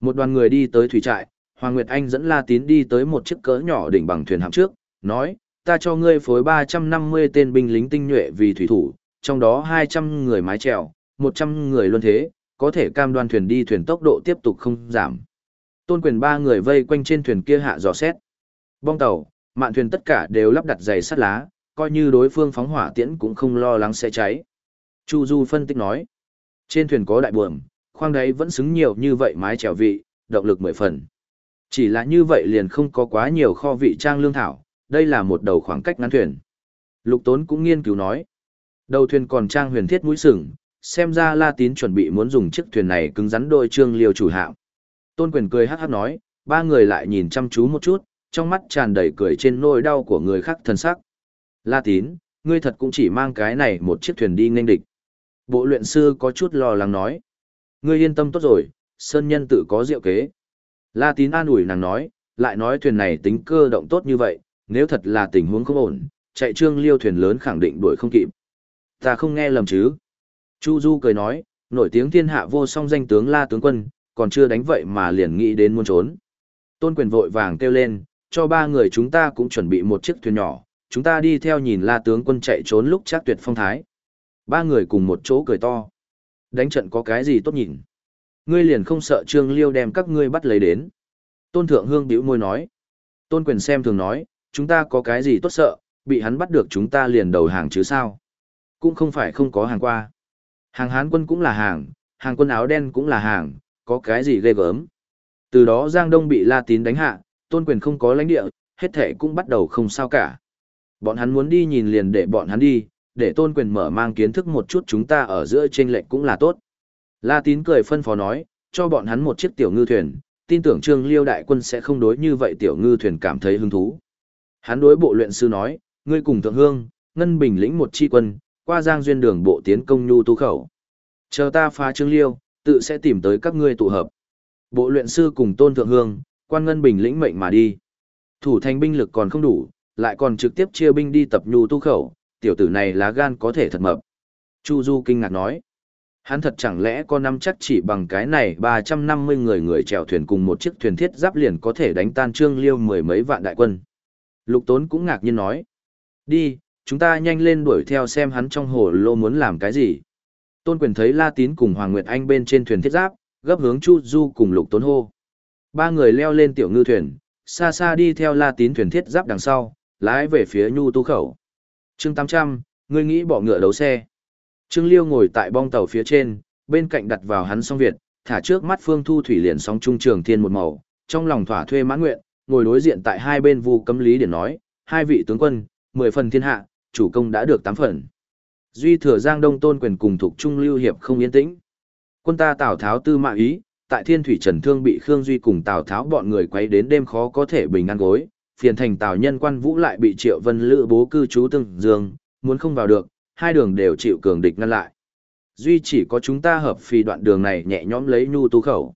Một đoàn người đi tới thủy trại, Hoàng Nguyệt Anh dẫn La Tín đi tới một chiếc cỡ nhỏ đỉnh bằng thuyền hạm trước, nói, ta cho ngươi phối 350 tên binh lính tinh nhuệ vì thủy thủ, trong đó 200 người mái trèo, 100 người luân thế, có thể cam đoan thuyền đi thuyền tốc độ tiếp tục không giảm. Tôn quyền ba người vây quanh trên thuyền kia hạ dò xét. Bong tàu, mạn thuyền tất cả đều lắp đặt giày sắt lá, coi như đối phương phóng hỏa tiễn cũng không lo lắng sẽ cháy. Chu Du phân tích nói, trên thuyền có đại buồm, khoang đáy vẫn xứng nhiều như vậy mái trèo vị, động lực mười phần. Chỉ là như vậy liền không có quá nhiều kho vị trang lương thảo, đây là một đầu khoảng cách ngắn thuyền. Lục Tốn cũng nghiên cứu nói, đầu thuyền còn trang huyền thiết mũi sừng, xem ra La Tín chuẩn bị muốn dùng chiếc thuyền này cứng rắn đôi trương liều chủ hạm. Tôn Quyền cười hát hát nói, ba người lại nhìn chăm chú một chút, trong mắt tràn đầy cười trên nỗi đau của người khác thân sắc. La Tín, ngươi thật cũng chỉ mang cái này một chiếc thuyền đi nghênh địch. Bộ luyện sư có chút lo lắng nói. Ngươi yên tâm tốt rồi, Sơn Nhân tự có diệu kế. La Tín an ủi nàng nói, lại nói thuyền này tính cơ động tốt như vậy, nếu thật là tình huống không ổn, chạy trương liêu thuyền lớn khẳng định đuổi không kịp. Ta không nghe lầm chứ. Chu Du cười nói, nổi tiếng thiên hạ vô song danh tướng La tướng quân, còn chưa đánh vậy mà liền nghĩ đến muốn trốn. Tôn quyền vội vàng kêu lên, cho ba người chúng ta cũng chuẩn bị một chiếc thuyền nhỏ, chúng ta đi theo nhìn La tướng quân chạy trốn lúc chắc tuyệt phong thái. Ba người cùng một chỗ cười to. Đánh trận có cái gì tốt nhìn. Ngươi liền không sợ Trương Liêu đem các ngươi bắt lấy đến. Tôn Thượng Hương bĩu môi nói. Tôn Quyền xem thường nói, chúng ta có cái gì tốt sợ, bị hắn bắt được chúng ta liền đầu hàng chứ sao. Cũng không phải không có hàng qua. Hàng Hán quân cũng là hàng, hàng quân áo đen cũng là hàng, có cái gì ghê gớm. Từ đó Giang Đông bị La Tín đánh hạ, Tôn Quyền không có lãnh địa, hết thể cũng bắt đầu không sao cả. Bọn hắn muốn đi nhìn liền để bọn hắn đi, để Tôn Quyền mở mang kiến thức một chút chúng ta ở giữa trên lệnh cũng là tốt. La Tín cười phân phó nói, cho bọn hắn một chiếc tiểu ngư thuyền, tin tưởng Trương Liêu đại quân sẽ không đối như vậy tiểu ngư thuyền cảm thấy hứng thú. Hắn đối bộ luyện sư nói, ngươi cùng Thượng Hương, Ngân Bình lĩnh một chi quân, qua Giang duyên đường bộ tiến công nhu tu khẩu. Chờ ta phá Trương Liêu, tự sẽ tìm tới các ngươi tụ hợp. Bộ luyện sư cùng Tôn Thượng Hương, quan Ngân Bình lĩnh mệnh mà đi. Thủ thành binh lực còn không đủ, lại còn trực tiếp chia binh đi tập nhu tu khẩu, tiểu tử này lá gan có thể thật mập. Chu Du kinh ngạc nói. Hắn thật chẳng lẽ có năm chắc chỉ bằng cái này 350 người người chèo thuyền cùng một chiếc thuyền thiết giáp liền có thể đánh tan trương liêu mười mấy vạn đại quân. Lục Tốn cũng ngạc nhiên nói. Đi, chúng ta nhanh lên đuổi theo xem hắn trong hồ lô muốn làm cái gì. Tôn quyền thấy La Tín cùng Hoàng Nguyệt Anh bên trên thuyền thiết giáp, gấp hướng Chu Du cùng Lục Tốn hô. Ba người leo lên tiểu ngư thuyền, xa xa đi theo La Tín thuyền thiết giáp đằng sau, lái về phía Nhu Tu khẩu. Chương 800, ngươi nghĩ bỏ ngựa đấu xe. Trương Liêu ngồi tại bong tàu phía trên, bên cạnh đặt vào hắn song Việt, thả trước mắt Phương Thu Thủy liền sóng trung trường thiên một màu, trong lòng thỏa thuê mãn nguyện, ngồi đối diện tại hai bên vu cấm lý để nói, hai vị tướng quân, mười phần thiên hạ, chủ công đã được tám phần. Duy thừa Giang Đông Tôn quyền cùng thuộc Trung Lưu Hiệp không yên tĩnh. Quân ta Tào Tháo tư mạ ý, tại Thiên Thủy Trần Thương bị Khương Duy cùng Tào Tháo bọn người quấy đến đêm khó có thể bình an gối, phiền thành Tào Nhân Quan Vũ lại bị Triệu Vân Lữ bố cư trú tương dương, muốn không vào được, hai đường đều chịu cường địch ngăn lại. Duy chỉ có chúng ta hợp phi đoạn đường này nhẹ nhõm lấy nhu tu khẩu.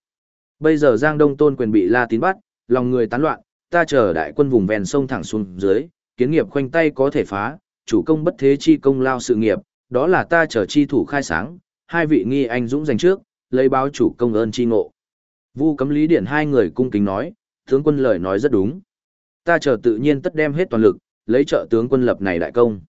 Bây giờ Giang Đông Tôn quyền bị La Tín bắt, lòng người tán loạn, ta chờ đại quân vùng ven sông thẳng xuống dưới, kiến nghiệp khoanh tay có thể phá, chủ công bất thế chi công lao sự nghiệp, đó là ta chờ chi thủ khai sáng, hai vị nghi anh dũng giành trước, lấy báo chủ công ơn chi ngộ. Vu cấm lý điển hai người cung kính nói, tướng quân lời nói rất đúng. Ta chờ tự nhiên tất đem hết toàn lực, lấy trợ tướng quân lập này đại công.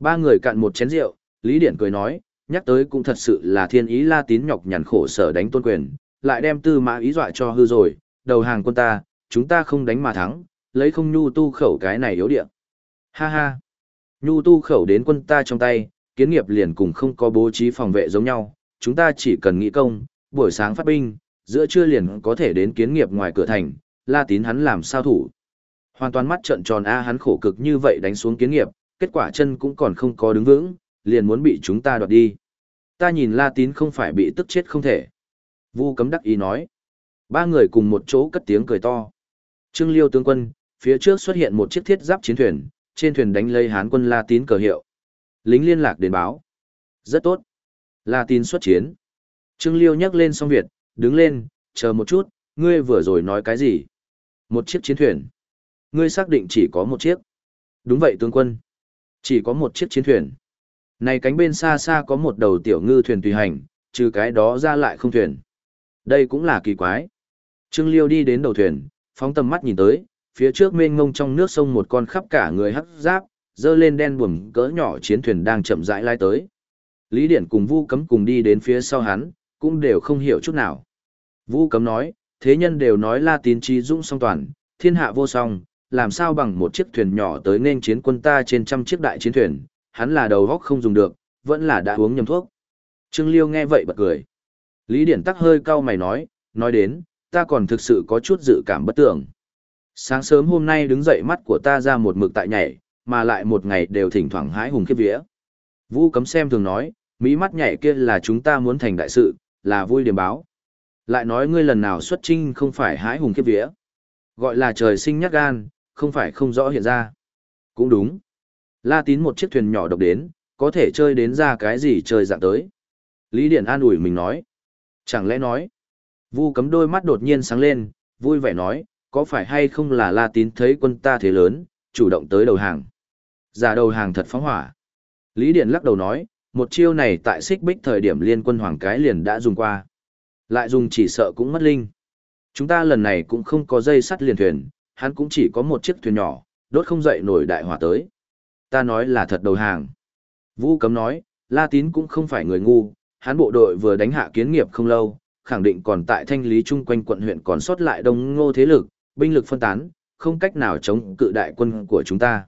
Ba người cạn một chén rượu, Lý Điển cười nói, nhắc tới cũng thật sự là thiên ý la tín nhọc nhằn khổ sở đánh tôn quyền, lại đem tư mã ý dọa cho hư rồi, đầu hàng quân ta, chúng ta không đánh mà thắng, lấy không nhu tu khẩu cái này yếu điện. Ha ha, nhu tu khẩu đến quân ta trong tay, kiến nghiệp liền cùng không có bố trí phòng vệ giống nhau, chúng ta chỉ cần nghĩ công, buổi sáng phát binh, giữa trưa liền có thể đến kiến nghiệp ngoài cửa thành, la tín hắn làm sao thủ. Hoàn toàn mắt trận tròn A hắn khổ cực như vậy đánh xuống kiến nghiệp, kết quả chân cũng còn không có đứng vững, liền muốn bị chúng ta đoạt đi. Ta nhìn La Tín không phải bị tức chết không thể. Vu cấm đắc ý nói. Ba người cùng một chỗ cất tiếng cười to. Trương Liêu tướng quân, phía trước xuất hiện một chiếc thiết giáp chiến thuyền, trên thuyền đánh lấy Hán quân La Tín cờ hiệu. Lính liên lạc đến báo. Rất tốt. La Tín xuất chiến. Trương Liêu nhắc lên song Việt, đứng lên, chờ một chút, ngươi vừa rồi nói cái gì? Một chiếc chiến thuyền. Ngươi xác định chỉ có một chiếc. Đúng vậy tướng quân. Chỉ có một chiếc chiến thuyền. Này cánh bên xa xa có một đầu tiểu ngư thuyền tùy hành, trừ cái đó ra lại không thuyền. Đây cũng là kỳ quái. Trương Liêu đi đến đầu thuyền, phóng tầm mắt nhìn tới, phía trước mênh mông trong nước sông một con khắp cả người hắc giáp, dơ lên đen buồm cỡ nhỏ chiến thuyền đang chậm rãi lai tới. Lý Điển cùng Vu Cấm cùng đi đến phía sau hắn, cũng đều không hiểu chút nào. Vu Cấm nói, thế nhân đều nói La Tín trí dũng song toàn, thiên hạ vô song, làm sao bằng một chiếc thuyền nhỏ tới nên chiến quân ta trên trăm chiếc đại chiến thuyền, hắn là đầu góc không dùng được, vẫn là đã uống nhầm thuốc. Trương Liêu nghe vậy bật cười. Lý Điển tắc hơi cau mày nói, nói đến, ta còn thực sự có chút dự cảm bất tưởng. Sáng sớm hôm nay đứng dậy mắt của ta ra một mực tại nhảy, mà lại một ngày đều thỉnh thoảng hái hùng khiếp vía. Vũ cấm xem thường nói, mỹ mắt nhảy kia là chúng ta muốn thành đại sự, là vui điểm báo. Lại nói ngươi lần nào xuất trinh không phải hái hùng khiếp vía. Gọi là trời sinh nhắc gan, không phải không rõ hiện ra. Cũng đúng. La tín một chiếc thuyền nhỏ độc đến, có thể chơi đến ra cái gì chơi dạng tới. Lý Điển an ủi mình nói. Chẳng lẽ nói. Vu cấm đôi mắt đột nhiên sáng lên, vui vẻ nói, có phải hay không là La tín thấy quân ta thế lớn, chủ động tới đầu hàng. Giả đầu hàng thật phóng hỏa. Lý Điển lắc đầu nói, một chiêu này tại xích bích thời điểm liên quân hoàng cái liền đã dùng qua. Lại dùng chỉ sợ cũng mất linh. Chúng ta lần này cũng không có dây sắt liền thuyền, hắn cũng chỉ có một chiếc thuyền nhỏ, đốt không dậy nổi đại hỏa tới. Ta nói là thật đầu hàng. Vũ Cấm nói, La Tín cũng không phải người ngu, hắn bộ đội vừa đánh hạ kiến nghiệp không lâu, khẳng định còn tại thanh lý chung quanh quận huyện còn sót lại đông ngô thế lực, binh lực phân tán, không cách nào chống cự đại quân của chúng ta.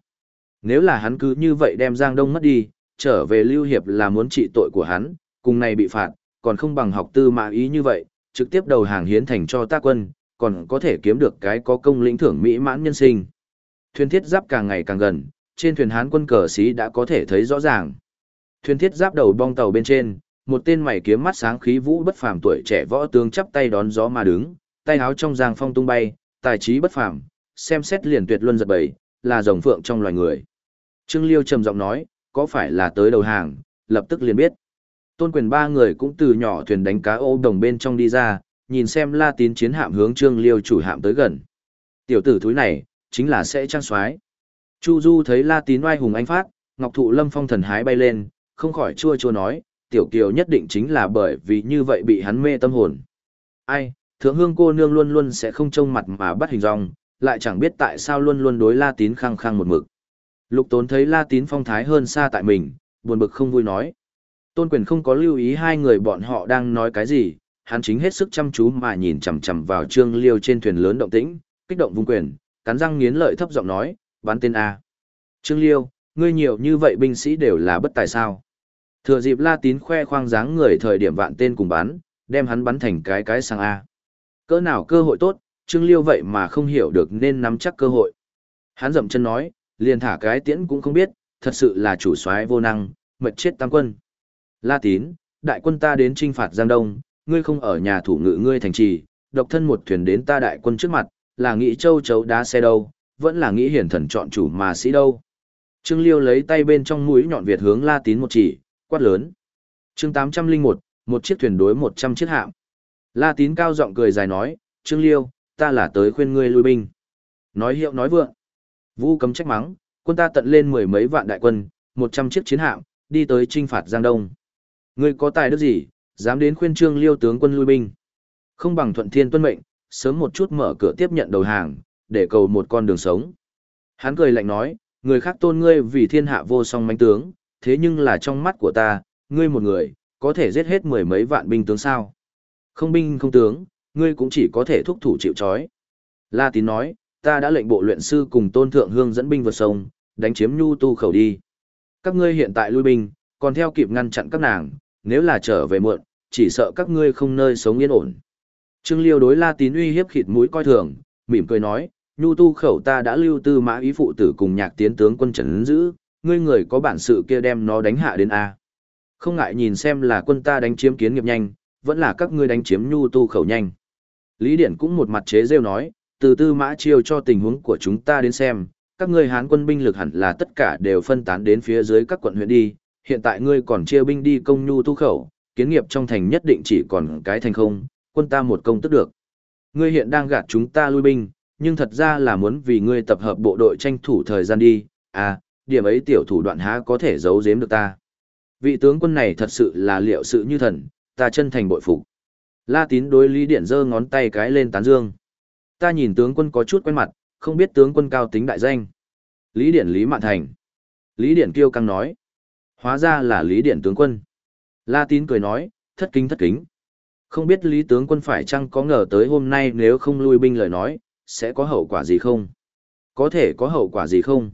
Nếu là hắn cứ như vậy đem Giang Đông mất đi, trở về Lưu Hiệp là muốn trị tội của hắn, cùng này bị phạt, còn không bằng học tư mà ý như vậy, trực tiếp đầu hàng hiến thành cho ta quân, còn có thể kiếm được cái có công lĩnh thưởng mỹ mãn nhân sinh. Thuyền thiết giáp càng ngày càng gần, trên thuyền Hán quân cờ sĩ đã có thể thấy rõ ràng. Thuyền thiết giáp đầu bong tàu bên trên, một tên mày kiếm mắt sáng khí vũ bất phàm tuổi trẻ võ tướng chắp tay đón gió mà đứng, tay áo trong giang phong tung bay, tài trí bất phàm, xem xét liền tuyệt luân giật bẩy, là rồng phượng trong loài người. Trương Liêu trầm giọng nói, có phải là tới đầu hàng, lập tức liền biết. Tôn quyền ba người cũng từ nhỏ thuyền đánh cá ô đồng bên trong đi ra, nhìn xem La Tín chiến hạm hướng Trương Liêu chủ hạm tới gần. Tiểu tử thúi này, chính là sẽ trang soái. Chu Du thấy La Tín oai hùng anh phát, Ngọc Thụ Lâm phong thần hái bay lên, không khỏi chua chua nói, tiểu kiều nhất định chính là bởi vì như vậy bị hắn mê tâm hồn. Ai, thượng hương cô nương luôn luôn sẽ không trông mặt mà bắt hình dong, lại chẳng biết tại sao luôn luôn đối La Tín khăng khăng một mực. Lục Tốn thấy La Tín phong thái hơn xa tại mình, buồn bực không vui nói. Tôn quyền không có lưu ý hai người bọn họ đang nói cái gì, hắn chính hết sức chăm chú mà nhìn chằm chằm vào Trương Liêu trên thuyền lớn động tĩnh, kích động vung quyền, cắn răng nghiến lợi thấp giọng nói, Bán tên A. Trương Liêu, ngươi nhiều như vậy binh sĩ đều là bất tài sao. Thừa dịp La Tín khoe khoang dáng người thời điểm vạn tên cùng bắn, đem hắn bắn thành cái cái sang A. Cỡ nào cơ hội tốt, Trương Liêu vậy mà không hiểu được nên nắm chắc cơ hội. Hắn dậm chân nói, liền thả cái tiễn cũng không biết, thật sự là chủ soái vô năng, mệt chết tam quân. La Tín, đại quân ta đến trinh phạt Giang Đông, ngươi không ở nhà thủ ngự ngươi thành trì, độc thân một thuyền đến ta đại quân trước mặt, là nghĩ châu chấu đá xe đâu, vẫn là nghĩ hiển thần chọn chủ mà sĩ đâu. Trương Liêu lấy tay bên trong mũi nhọn Việt hướng La Tín một chỉ, quát lớn. chương 801, một chiếc thuyền đối 100 chiếc hạm. La Tín cao giọng cười dài nói, Trương Liêu, ta là tới khuyên ngươi lui binh. Nói hiệu nói vượng. Vũ cấm trách mắng, quân ta tận lên mười mấy vạn đại quân, 100 chiếc chiến hạm, đi tới chinh phạt Giang Đông. Ngươi có tài đức gì, dám đến khuyên Trương Liêu tướng quân lui binh. Không bằng thuận thiên tuân mệnh, sớm một chút mở cửa tiếp nhận đầu hàng, để cầu một con đường sống. Hắn cười lạnh nói, người khác tôn ngươi vì thiên hạ vô song manh tướng, thế nhưng là trong mắt của ta, ngươi một người, có thể giết hết mười mấy vạn binh tướng sao. Không binh không tướng, ngươi cũng chỉ có thể thúc thủ chịu trói. La tín nói, ta đã lệnh bộ luyện sư cùng tôn thượng hương dẫn binh vượt sông, đánh chiếm nhu tu khẩu đi. Các ngươi hiện tại lui binh, còn theo kịp ngăn chặn các nàng, nếu là trở về muộn, chỉ sợ các ngươi không nơi sống yên ổn. Trương Liêu đối La Tín uy hiếp khịt mũi coi thường, mỉm cười nói, nhu tu khẩu ta đã lưu tư mã ý phụ tử cùng nhạc tiến tướng quân trấn giữ, ngươi người có bản sự kia đem nó đánh hạ đến A. Không ngại nhìn xem là quân ta đánh chiếm kiến nghiệp nhanh, vẫn là các ngươi đánh chiếm nhu tu khẩu nhanh. Lý Điển cũng một mặt chế rêu nói, từ tư mã chiêu cho tình huống của chúng ta đến xem, các ngươi hán quân binh lực hẳn là tất cả đều phân tán đến phía dưới các quận huyện đi, hiện tại ngươi còn chia binh đi công nhu tu khẩu, kiến nghiệp trong thành nhất định chỉ còn cái thành không, quân ta một công tức được. Ngươi hiện đang gạt chúng ta lui binh, nhưng thật ra là muốn vì ngươi tập hợp bộ đội tranh thủ thời gian đi, à, điểm ấy tiểu thủ đoạn há có thể giấu giếm được ta. Vị tướng quân này thật sự là liệu sự như thần, ta chân thành bội phục. La tín đối Lý Điện giơ ngón tay cái lên tán dương. Ta nhìn tướng quân có chút quen mặt, không biết tướng quân cao tính đại danh. Lý Điện Lý Mạn Thành. Lý Điện kiêu căng nói. Hóa ra là Lý Điện tướng quân. La tín cười nói, thất kính thất kính. Không biết Lý tướng quân phải chăng có ngờ tới hôm nay nếu không lui binh lời nói, sẽ có hậu quả gì không? Có thể có hậu quả gì không?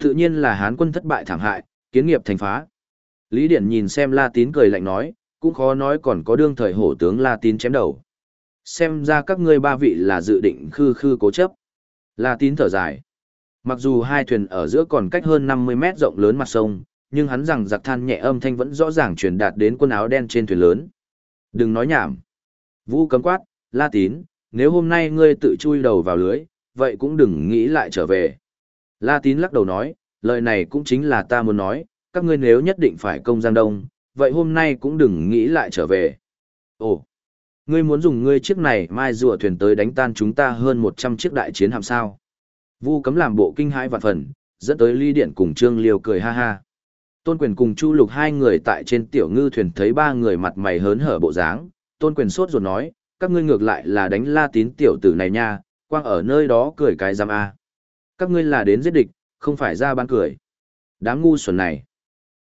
Tự nhiên là Hán quân thất bại thảm hại, kiến nghiệp thành phá. Lý Điển nhìn xem La Tín cười lạnh nói, cũng khó nói còn có đương thời hổ tướng La Tín chém đầu. Xem ra các ngươi ba vị là dự định khư khư cố chấp. La Tín thở dài. Mặc dù hai thuyền ở giữa còn cách hơn 50 mét rộng lớn mặt sông, nhưng hắn rằng giặc than nhẹ âm thanh vẫn rõ ràng truyền đạt đến quân áo đen trên thuyền lớn. Đừng nói nhảm. Vũ cấm quát, La Tín, nếu hôm nay ngươi tự chui đầu vào lưới, vậy cũng đừng nghĩ lại trở về. La Tín lắc đầu nói, lời này cũng chính là ta muốn nói, các ngươi nếu nhất định phải công Giang Đông, vậy hôm nay cũng đừng nghĩ lại trở về. Ồ, ngươi muốn dùng ngươi chiếc này mai rùa thuyền tới đánh tan chúng ta hơn 100 chiếc đại chiến hạm sao. Vu cấm làm bộ kinh hãi vạn phần, dẫn tới ly điện cùng Trương Liêu cười ha ha. Tôn quyền cùng Chu Lục hai người tại trên tiểu ngư thuyền thấy ba người mặt mày hớn hở bộ dáng, Tôn quyền sốt ruột nói, các ngươi ngược lại là đánh la tín tiểu tử này nha, quang ở nơi đó cười cái giam a. Các ngươi là đến giết địch, không phải ra ban cười. Đám ngu xuẩn này.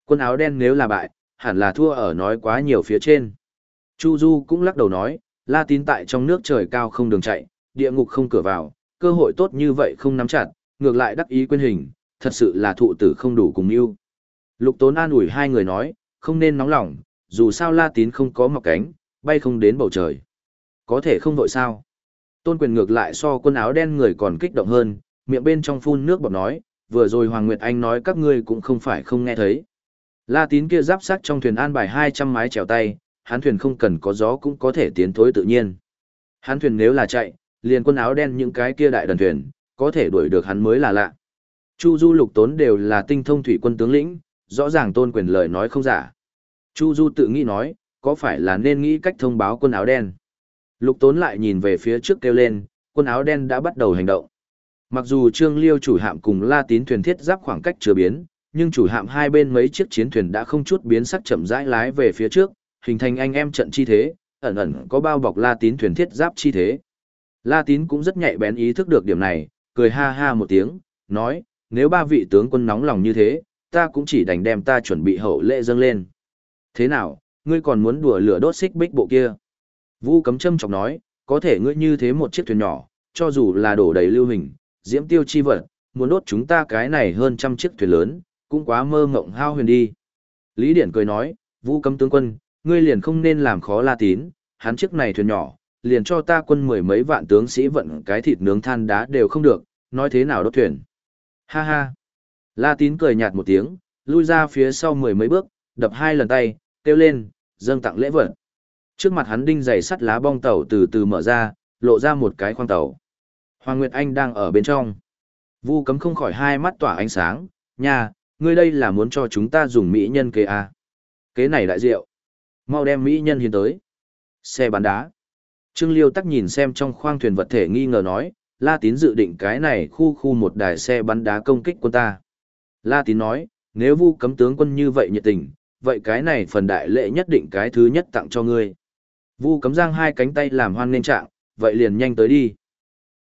Quân áo đen nếu là bại, hẳn là thua ở nói quá nhiều phía trên. Chu Du cũng lắc đầu nói, La Tín tại trong nước trời cao không đường chạy, địa ngục không cửa vào, cơ hội tốt như vậy không nắm chặt, ngược lại đắc ý quên hình, thật sự là thụ tử không đủ cùng yêu. Lục Tốn an ủi hai người nói, không nên nóng lòng, dù sao La Tín không có mọc cánh, bay không đến bầu trời. Có thể không vội sao. Tôn quyền ngược lại so quân áo đen người còn kích động hơn, miệng bên trong phun nước bọt nói, vừa rồi Hoàng Nguyệt Anh nói các ngươi cũng không phải không nghe thấy. La tín kia giáp sát trong thuyền an bài 200 mái chèo tay, hắn thuyền không cần có gió cũng có thể tiến thối tự nhiên. Hắn thuyền nếu là chạy, liền quân áo đen những cái kia đại đần thuyền, có thể đuổi được hắn mới là lạ. Chu Du lục tốn đều là tinh thông thủy quân tướng lĩnh, rõ ràng tôn quyền lời nói không giả. Chu Du tự nghĩ nói, có phải là nên nghĩ cách thông báo quân áo đen. Lục tốn lại nhìn về phía trước kêu lên, quân áo đen đã bắt đầu hành động. Mặc dù Trương Liêu chủ hạm cùng La Tín thuyền thiết giáp khoảng cách chưa biến, nhưng chủ hạm hai bên mấy chiếc chiến thuyền đã không chút biến sắc chậm rãi lái về phía trước, hình thành anh em trận chi thế, ẩn ẩn có bao bọc La Tín thuyền thiết giáp chi thế. La Tín cũng rất nhạy bén ý thức được điểm này, cười ha ha một tiếng, nói, nếu ba vị tướng quân nóng lòng như thế, ta cũng chỉ đành đem ta chuẩn bị hậu lễ dâng lên. Thế nào, ngươi còn muốn đùa lửa đốt xích bích bộ kia? Vu cấm trâm chọc nói, có thể ngươi như thế một chiếc thuyền nhỏ, cho dù là đổ đầy lưu hình, diễm tiêu chi vật, muốn đốt chúng ta cái này hơn trăm chiếc thuyền lớn, cũng quá mơ mộng hao huyền đi. Lý Điển cười nói, Vũ cấm tướng quân, ngươi liền không nên làm khó la tín, hắn chiếc này thuyền nhỏ, liền cho ta quân mười mấy vạn tướng sĩ vận cái thịt nướng than đá đều không được, nói thế nào đốt thuyền. Ha ha. La tín cười nhạt một tiếng, lui ra phía sau mười mấy bước, đập hai lần tay, kêu lên, dâng tặng lễ vật. Trước mặt hắn đinh dày sắt lá bong tàu từ từ mở ra, lộ ra một cái khoang tàu. Hoàng Nguyệt Anh đang ở bên trong. Vu cấm không khỏi hai mắt tỏa ánh sáng, nha, ngươi đây là muốn cho chúng ta dùng mỹ nhân kế à. Kế này đại diệu. Mau đem mỹ nhân hiến tới. Xe bắn đá. Trương Liêu tắc nhìn xem trong khoang thuyền vật thể nghi ngờ nói, La Tín dự định cái này khu khu một đài xe bắn đá công kích quân ta. La Tín nói, nếu vu cấm tướng quân như vậy nhiệt tình, vậy cái này phần đại lễ nhất định cái thứ nhất tặng cho ngươi. Vu cấm giang hai cánh tay làm hoan nên trạng, vậy liền nhanh tới đi.